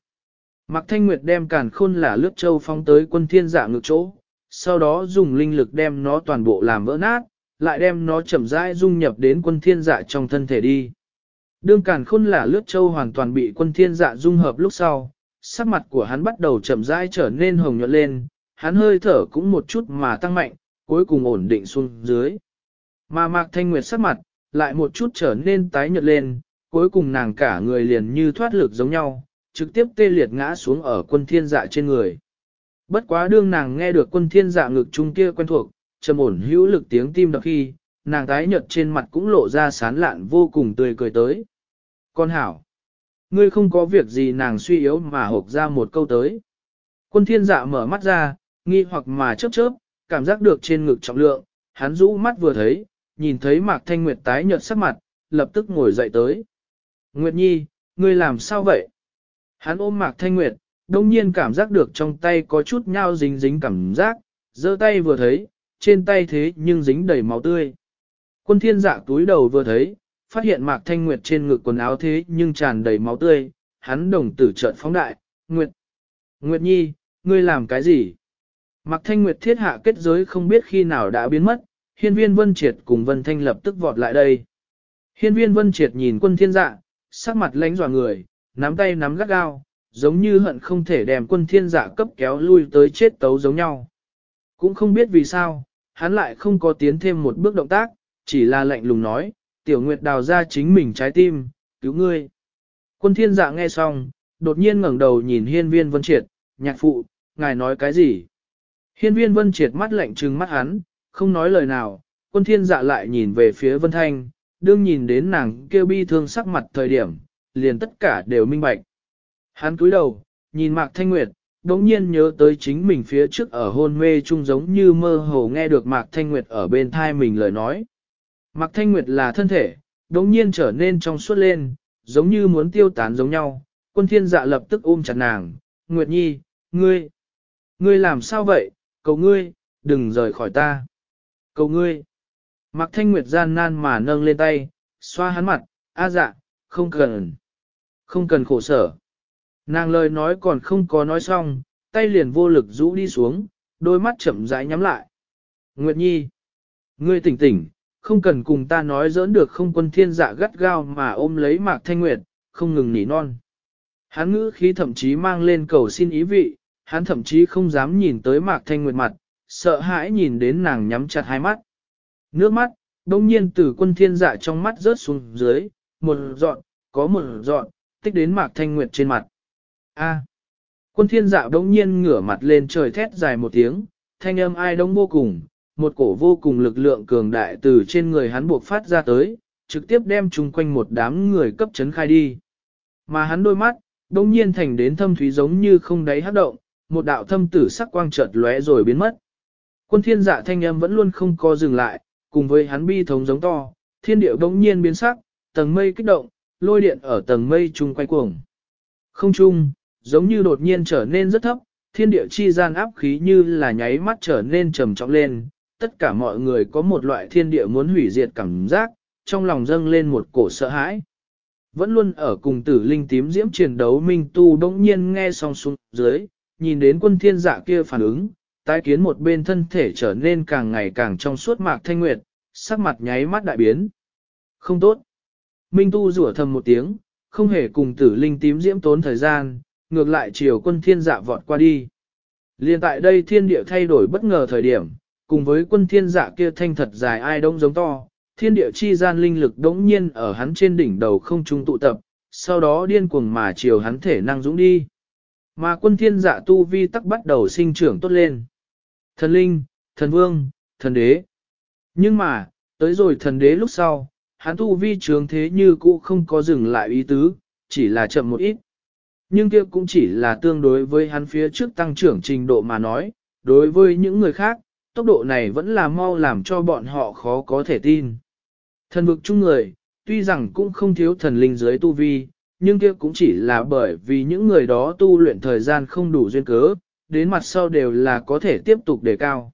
Mạc Thanh Nguyệt đem càn khôn là lướt châu phóng tới quân thiên dạ ngược chỗ, sau đó dùng linh lực đem nó toàn bộ làm vỡ nát, lại đem nó chậm rãi dung nhập đến quân thiên dạ trong thân thể đi. Đương càn khôn là lướt châu hoàn toàn bị quân thiên dạ dung hợp lúc sau, sắc mặt của hắn bắt đầu chậm rãi trở nên hồng nhuận lên, hắn hơi thở cũng một chút mà tăng mạnh, cuối cùng ổn định xuống dưới. Mà Mạc Thanh Nguyệt sắc mặt, lại một chút trở nên tái nhợt lên, cuối cùng nàng cả người liền như thoát lực giống nhau, trực tiếp tê liệt ngã xuống ở quân thiên dạ trên người. Bất quá đương nàng nghe được quân thiên dạ ngực trung kia quen thuộc, trầm ổn hữu lực tiếng tim đập khi, nàng tái nhợt trên mặt cũng lộ ra sán lạn vô cùng tươi cười tới. Con hảo, ngươi không có việc gì nàng suy yếu mà hộp ra một câu tới. Quân thiên dạ mở mắt ra, nghi hoặc mà chớp chớp, cảm giác được trên ngực trọng lượng, hắn rũ mắt vừa thấy, nhìn thấy Mạc Thanh Nguyệt tái nhợt sắc mặt, lập tức ngồi dậy tới. Nguyệt Nhi, ngươi làm sao vậy? Hắn ôm Mạc Thanh Nguyệt, đông nhiên cảm giác được trong tay có chút nhao dính dính cảm giác, giơ tay vừa thấy, trên tay thế nhưng dính đầy máu tươi. Quân thiên dạ túi đầu vừa thấy, phát hiện Mạc Thanh Nguyệt trên ngực quần áo thế nhưng tràn đầy máu tươi, hắn đồng tử trợn phóng đại, Nguyệt. Nguyệt Nhi, ngươi làm cái gì? Mạc Thanh Nguyệt thiết hạ kết giới không biết khi nào đã biến mất, hiên viên Vân Triệt cùng Vân Thanh lập tức vọt lại đây. Hiên viên Vân Triệt nhìn quân thiên dạ, sắc mặt lãnh dọa người, nắm tay nắm gắt gao, giống như hận không thể đem quân thiên giả cấp kéo lui tới chết tấu giống nhau. Cũng không biết vì sao, hắn lại không có tiến thêm một bước động tác, chỉ là lạnh lùng nói, tiểu nguyệt đào ra chính mình trái tim, cứu ngươi. Quân thiên dạ nghe xong, đột nhiên ngẩng đầu nhìn hiên viên vân triệt, nhạc phụ, ngài nói cái gì? Hiên viên vân triệt mắt lạnh trừng mắt hắn, không nói lời nào, quân thiên dạ lại nhìn về phía vân thanh, đương nhìn đến nàng kêu bi thương sắc mặt thời điểm, liền tất cả đều minh bạch. Hắn cúi đầu, nhìn Mạc Thanh Nguyệt, đống nhiên nhớ tới chính mình phía trước ở hôn mê chung giống như mơ hồ nghe được Mạc Thanh Nguyệt ở bên thai mình lời nói. Mạc Thanh Nguyệt là thân thể, đống nhiên trở nên trong suốt lên, giống như muốn tiêu tán giống nhau. Quân thiên dạ lập tức ôm chặt nàng, Nguyệt Nhi, ngươi, ngươi làm sao vậy, cầu ngươi, đừng rời khỏi ta. Cầu ngươi. Mạc Thanh Nguyệt gian nan mà nâng lên tay, xoa hắn mặt, a dạ, không cần. Không cần khổ sở. Nàng lời nói còn không có nói xong, tay liền vô lực rũ đi xuống, đôi mắt chậm rãi nhắm lại. Nguyệt Nhi, ngươi tỉnh tỉnh, không cần cùng ta nói giỡn được không quân thiên dạ gắt gao mà ôm lấy Mạc Thanh Nguyệt, không ngừng nỉ non. Hán ngữ khí thậm chí mang lên cầu xin ý vị, hắn thậm chí không dám nhìn tới Mạc Thanh Nguyệt mặt, sợ hãi nhìn đến nàng nhắm chặt hai mắt. Nước mắt, đông nhiên từ quân thiên dạ trong mắt rớt xuống dưới, một dọn, có một dọn, tích đến Mạc Thanh Nguyệt trên mặt. A. Quân thiên dạo đống nhiên ngửa mặt lên trời thét dài một tiếng, thanh âm ai đông vô cùng, một cổ vô cùng lực lượng cường đại từ trên người hắn buộc phát ra tới, trực tiếp đem chung quanh một đám người cấp chấn khai đi. Mà hắn đôi mắt, đông nhiên thành đến thâm thúy giống như không đáy hát động, một đạo thâm tử sắc quang chợt lóe rồi biến mất. Quân thiên dạ thanh âm vẫn luôn không co dừng lại, cùng với hắn bi thống giống to, thiên điệu đông nhiên biến sắc, tầng mây kích động, lôi điện ở tầng mây chung quay cuồng. Không chung, giống như đột nhiên trở nên rất thấp, thiên địa chi gian áp khí như là nháy mắt trở nên trầm trọng lên, tất cả mọi người có một loại thiên địa muốn hủy diệt cảm giác, trong lòng dâng lên một cổ sợ hãi. Vẫn luôn ở cùng tử linh tím diễm chiến đấu Minh Tu đông nhiên nghe xong xuống dưới, nhìn đến quân thiên dạ kia phản ứng, tái kiến một bên thân thể trở nên càng ngày càng trong suốt mạc thanh nguyệt, sắc mặt nháy mắt đại biến. Không tốt. Minh Tu rủa thầm một tiếng, không hề cùng tử linh tím diễm tốn thời gian, ngược lại chiều quân thiên dạ vọt qua đi. Liên tại đây thiên địa thay đổi bất ngờ thời điểm, cùng với quân thiên dạ kia thanh thật dài ai đông giống to, thiên địa chi gian linh lực đống nhiên ở hắn trên đỉnh đầu không trung tụ tập, sau đó điên cuồng mà chiều hắn thể năng dũng đi. Mà quân thiên dạ tu vi tắc bắt đầu sinh trưởng tốt lên. Thần linh, thần vương, thần đế. Nhưng mà, tới rồi thần đế lúc sau, hắn tu vi trướng thế như cũ không có dừng lại ý tứ, chỉ là chậm một ít. Nhưng kia cũng chỉ là tương đối với hắn phía trước tăng trưởng trình độ mà nói, đối với những người khác, tốc độ này vẫn là mau làm cho bọn họ khó có thể tin. Thần vực chung người, tuy rằng cũng không thiếu thần linh dưới tu vi, nhưng kia cũng chỉ là bởi vì những người đó tu luyện thời gian không đủ duyên cớ, đến mặt sau đều là có thể tiếp tục đề cao.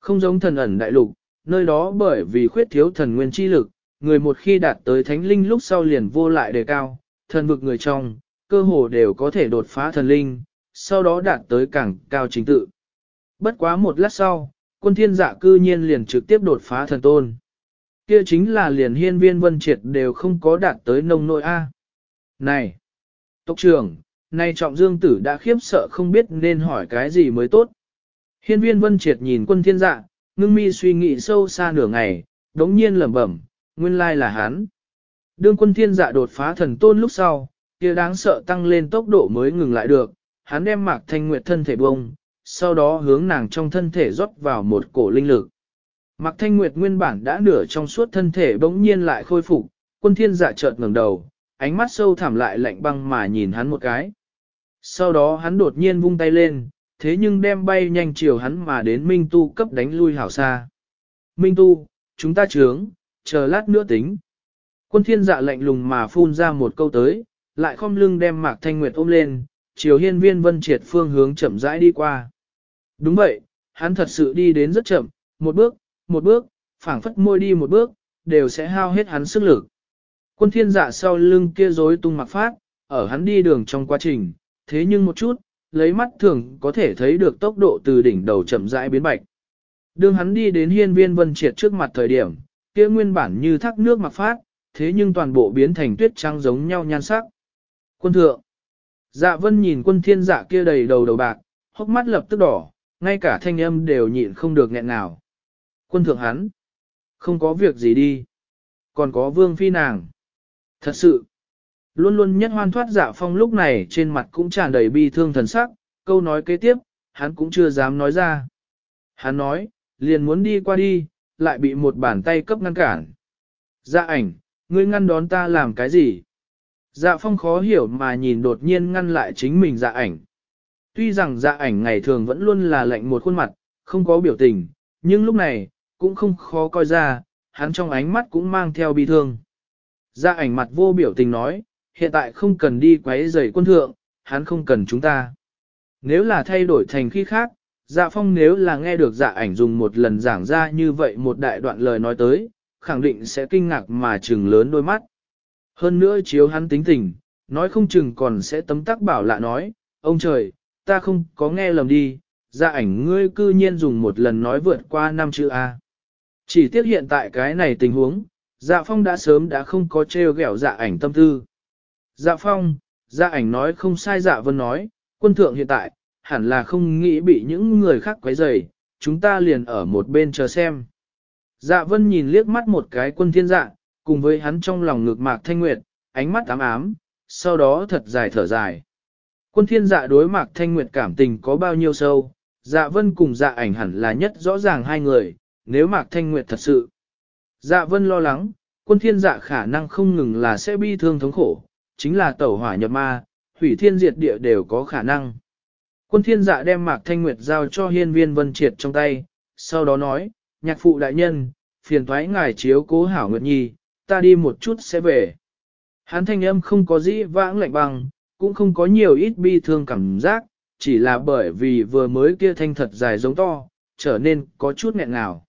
Không giống thần ẩn đại lục, nơi đó bởi vì khuyết thiếu thần nguyên chi lực, người một khi đạt tới thánh linh lúc sau liền vô lại đề cao, thần vực người trong, cơ hồ đều có thể đột phá thần linh, sau đó đạt tới càng cao chính tự. Bất quá một lát sau, quân thiên dạ cư nhiên liền trực tiếp đột phá thần tôn. Kia chính là liền hiên viên vân triệt đều không có đạt tới nông nội A. Này! Tộc trưởng, nay trọng dương tử đã khiếp sợ không biết nên hỏi cái gì mới tốt. Hiên viên vân triệt nhìn quân thiên dạ, ngưng mi suy nghĩ sâu xa nửa ngày, đống nhiên lẩm bẩm, nguyên lai là hắn. Đương quân thiên dạ đột phá thần tôn lúc sau, kia đáng sợ tăng lên tốc độ mới ngừng lại được, hắn đem mạc thanh nguyệt thân thể bông, sau đó hướng nàng trong thân thể rót vào một cổ linh lực. Mạc thanh nguyệt nguyên bản đã nửa trong suốt thân thể bỗng nhiên lại khôi phục, quân thiên dạ chợt ngẩng đầu, ánh mắt sâu thẳm lại lạnh băng mà nhìn hắn một cái. Sau đó hắn đột nhiên vung tay lên, thế nhưng đem bay nhanh chiều hắn mà đến Minh Tu cấp đánh lui hảo xa. Minh Tu, chúng ta trướng, chờ lát nữa tính. Quân thiên dạ lạnh lùng mà phun ra một câu tới, lại khom lưng đem Mạc Thanh Nguyệt ôm lên, chiều hiên viên vân triệt phương hướng chậm rãi đi qua. Đúng vậy, hắn thật sự đi đến rất chậm, một bước, một bước, phảng phất môi đi một bước, đều sẽ hao hết hắn sức lực. Quân thiên dạ sau lưng kia rối tung mặc phát, ở hắn đi đường trong quá trình, thế nhưng một chút, lấy mắt thường có thể thấy được tốc độ từ đỉnh đầu chậm rãi biến bạch. Đường hắn đi đến hiên viên vân triệt trước mặt thời điểm, kia nguyên bản như thác nước mặc phát, thế nhưng toàn bộ biến thành tuyết trắng giống nhau nhan sắc. Quân thượng, dạ vân nhìn quân thiên dạ kia đầy đầu đầu bạc, hốc mắt lập tức đỏ, ngay cả thanh âm đều nhịn không được nghẹn nào. Quân thượng hắn, không có việc gì đi, còn có vương phi nàng. Thật sự, luôn luôn nhất hoan thoát dạ phong lúc này trên mặt cũng tràn đầy bi thương thần sắc, câu nói kế tiếp, hắn cũng chưa dám nói ra. Hắn nói, liền muốn đi qua đi, lại bị một bàn tay cấp ngăn cản. Dạ ảnh, ngươi ngăn đón ta làm cái gì? Dạ phong khó hiểu mà nhìn đột nhiên ngăn lại chính mình dạ ảnh. Tuy rằng dạ ảnh ngày thường vẫn luôn là lạnh một khuôn mặt, không có biểu tình, nhưng lúc này, cũng không khó coi ra, hắn trong ánh mắt cũng mang theo bi thương. Dạ ảnh mặt vô biểu tình nói, hiện tại không cần đi quấy rầy quân thượng, hắn không cần chúng ta. Nếu là thay đổi thành khi khác, dạ phong nếu là nghe được dạ ảnh dùng một lần giảng ra như vậy một đại đoạn lời nói tới, khẳng định sẽ kinh ngạc mà trừng lớn đôi mắt. Hơn nữa chiếu hắn tính tình, nói không chừng còn sẽ tấm tắc bảo lạ nói, ông trời, ta không có nghe lầm đi, dạ ảnh ngươi cư nhiên dùng một lần nói vượt qua năm chữ A. Chỉ tiếc hiện tại cái này tình huống, dạ phong đã sớm đã không có trêu ghẹo dạ ảnh tâm tư. Dạ phong, dạ ảnh nói không sai dạ vân nói, quân thượng hiện tại, hẳn là không nghĩ bị những người khác quấy rầy, chúng ta liền ở một bên chờ xem. Dạ vân nhìn liếc mắt một cái quân thiên dạ, cùng với hắn trong lòng ngược mạc thanh nguyệt, ánh mắt ám ám, sau đó thật dài thở dài. Quân thiên dạ đối mạc thanh nguyệt cảm tình có bao nhiêu sâu, dạ vân cùng dạ ảnh hẳn là nhất rõ ràng hai người, nếu mạc thanh nguyệt thật sự. Dạ vân lo lắng, quân thiên dạ khả năng không ngừng là sẽ bi thương thống khổ, chính là tẩu hỏa nhập ma, hủy thiên diệt địa đều có khả năng. Quân thiên dạ đem Mạc Thanh Nguyệt giao cho hiên viên vân triệt trong tay, sau đó nói, nhạc phụ đại nhân, phiền thoái ngài chiếu cố hảo Nguyệt Nhi, ta đi một chút sẽ về. Hắn thanh âm không có dĩ vãng lạnh băng, cũng không có nhiều ít bi thương cảm giác, chỉ là bởi vì vừa mới kia thanh thật dài giống to, trở nên có chút nghẹn ngào.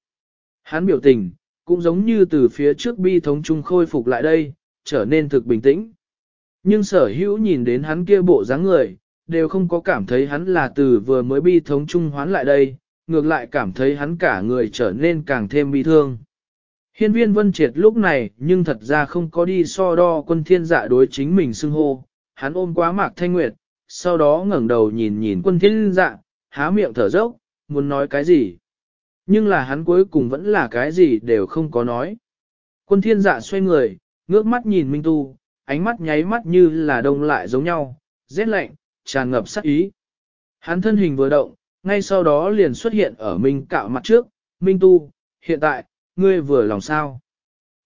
Hắn biểu tình, cũng giống như từ phía trước bi thống trung khôi phục lại đây, trở nên thực bình tĩnh. Nhưng sở hữu nhìn đến hắn kia bộ dáng người, đều không có cảm thấy hắn là từ vừa mới bi thống trung hoán lại đây, ngược lại cảm thấy hắn cả người trở nên càng thêm bi thương. Hiên viên vân triệt lúc này nhưng thật ra không có đi so đo quân thiên dạ đối chính mình xưng hô, hắn ôm quá mạc thanh nguyệt, sau đó ngẩng đầu nhìn nhìn quân thiên dạ, há miệng thở dốc, muốn nói cái gì. Nhưng là hắn cuối cùng vẫn là cái gì đều không có nói. Quân thiên dạ xoay người, ngước mắt nhìn Minh Tu, ánh mắt nháy mắt như là đông lại giống nhau, rét lạnh, tràn ngập sát ý. Hắn thân hình vừa động, ngay sau đó liền xuất hiện ở Minh cạo mặt trước, Minh Tu, hiện tại, ngươi vừa lòng sao.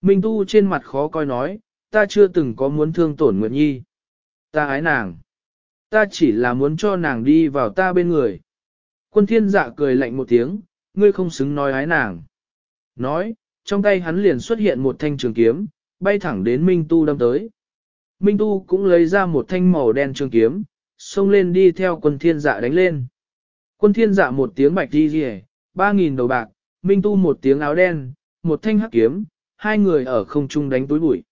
Minh Tu trên mặt khó coi nói, ta chưa từng có muốn thương tổn Nguyệt Nhi. Ta ái nàng. Ta chỉ là muốn cho nàng đi vào ta bên người. Quân thiên dạ cười lạnh một tiếng, ngươi không xứng nói ái nàng. Nói, trong tay hắn liền xuất hiện một thanh trường kiếm, bay thẳng đến Minh Tu đâm tới. Minh Tu cũng lấy ra một thanh màu đen trường kiếm, xông lên đi theo quân thiên dạ đánh lên. Quân thiên dạ một tiếng bạch đi rỉ, ba nghìn đầu bạc, Minh Tu một tiếng áo đen, một thanh hắc kiếm, hai người ở không trung đánh túi bụi.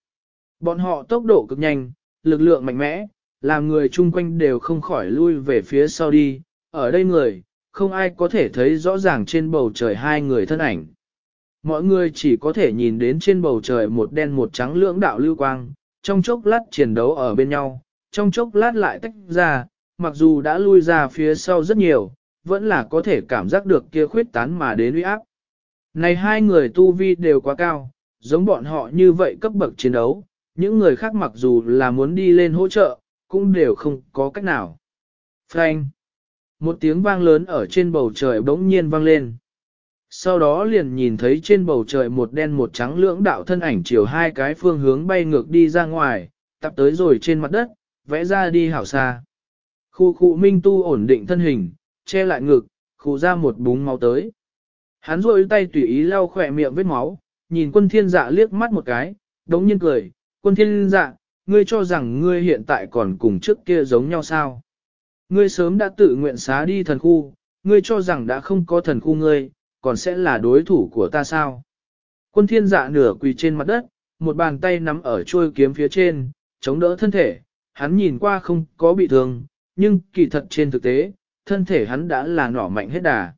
Bọn họ tốc độ cực nhanh, lực lượng mạnh mẽ, làm người chung quanh đều không khỏi lui về phía sau đi. Ở đây người, không ai có thể thấy rõ ràng trên bầu trời hai người thân ảnh. Mọi người chỉ có thể nhìn đến trên bầu trời một đen một trắng lưỡng đạo lưu quang, trong chốc lát chiến đấu ở bên nhau, trong chốc lát lại tách ra, mặc dù đã lui ra phía sau rất nhiều, vẫn là có thể cảm giác được kia khuyết tán mà đến uy áp. Này hai người tu vi đều quá cao, giống bọn họ như vậy cấp bậc chiến đấu, những người khác mặc dù là muốn đi lên hỗ trợ, cũng đều không có cách nào. Frank! Một tiếng vang lớn ở trên bầu trời bỗng nhiên vang lên. Sau đó liền nhìn thấy trên bầu trời một đen một trắng lưỡng đạo thân ảnh chiều hai cái phương hướng bay ngược đi ra ngoài, tập tới rồi trên mặt đất, vẽ ra đi hảo xa. Khu khu minh tu ổn định thân hình, che lại ngực, khu ra một búng máu tới. Hắn rôi tay tùy ý lau khỏe miệng vết máu, nhìn quân thiên dạ liếc mắt một cái, đống nhiên cười, quân thiên dạ, ngươi cho rằng ngươi hiện tại còn cùng trước kia giống nhau sao? Ngươi sớm đã tự nguyện xá đi thần khu, ngươi cho rằng đã không có thần khu ngươi, còn sẽ là đối thủ của ta sao? Quân thiên dạ nửa quỳ trên mặt đất, một bàn tay nắm ở chuôi kiếm phía trên, chống đỡ thân thể, hắn nhìn qua không có bị thương, nhưng kỳ thật trên thực tế, thân thể hắn đã là nỏ mạnh hết đà.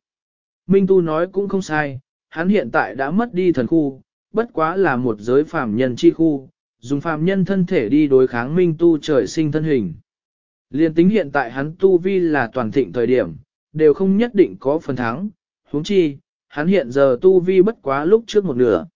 Minh Tu nói cũng không sai, hắn hiện tại đã mất đi thần khu, bất quá là một giới phàm nhân chi khu, dùng phàm nhân thân thể đi đối kháng Minh Tu trời sinh thân hình. Liên tính hiện tại hắn Tu Vi là toàn thịnh thời điểm, đều không nhất định có phần thắng, huống chi, hắn hiện giờ Tu Vi bất quá lúc trước một nửa.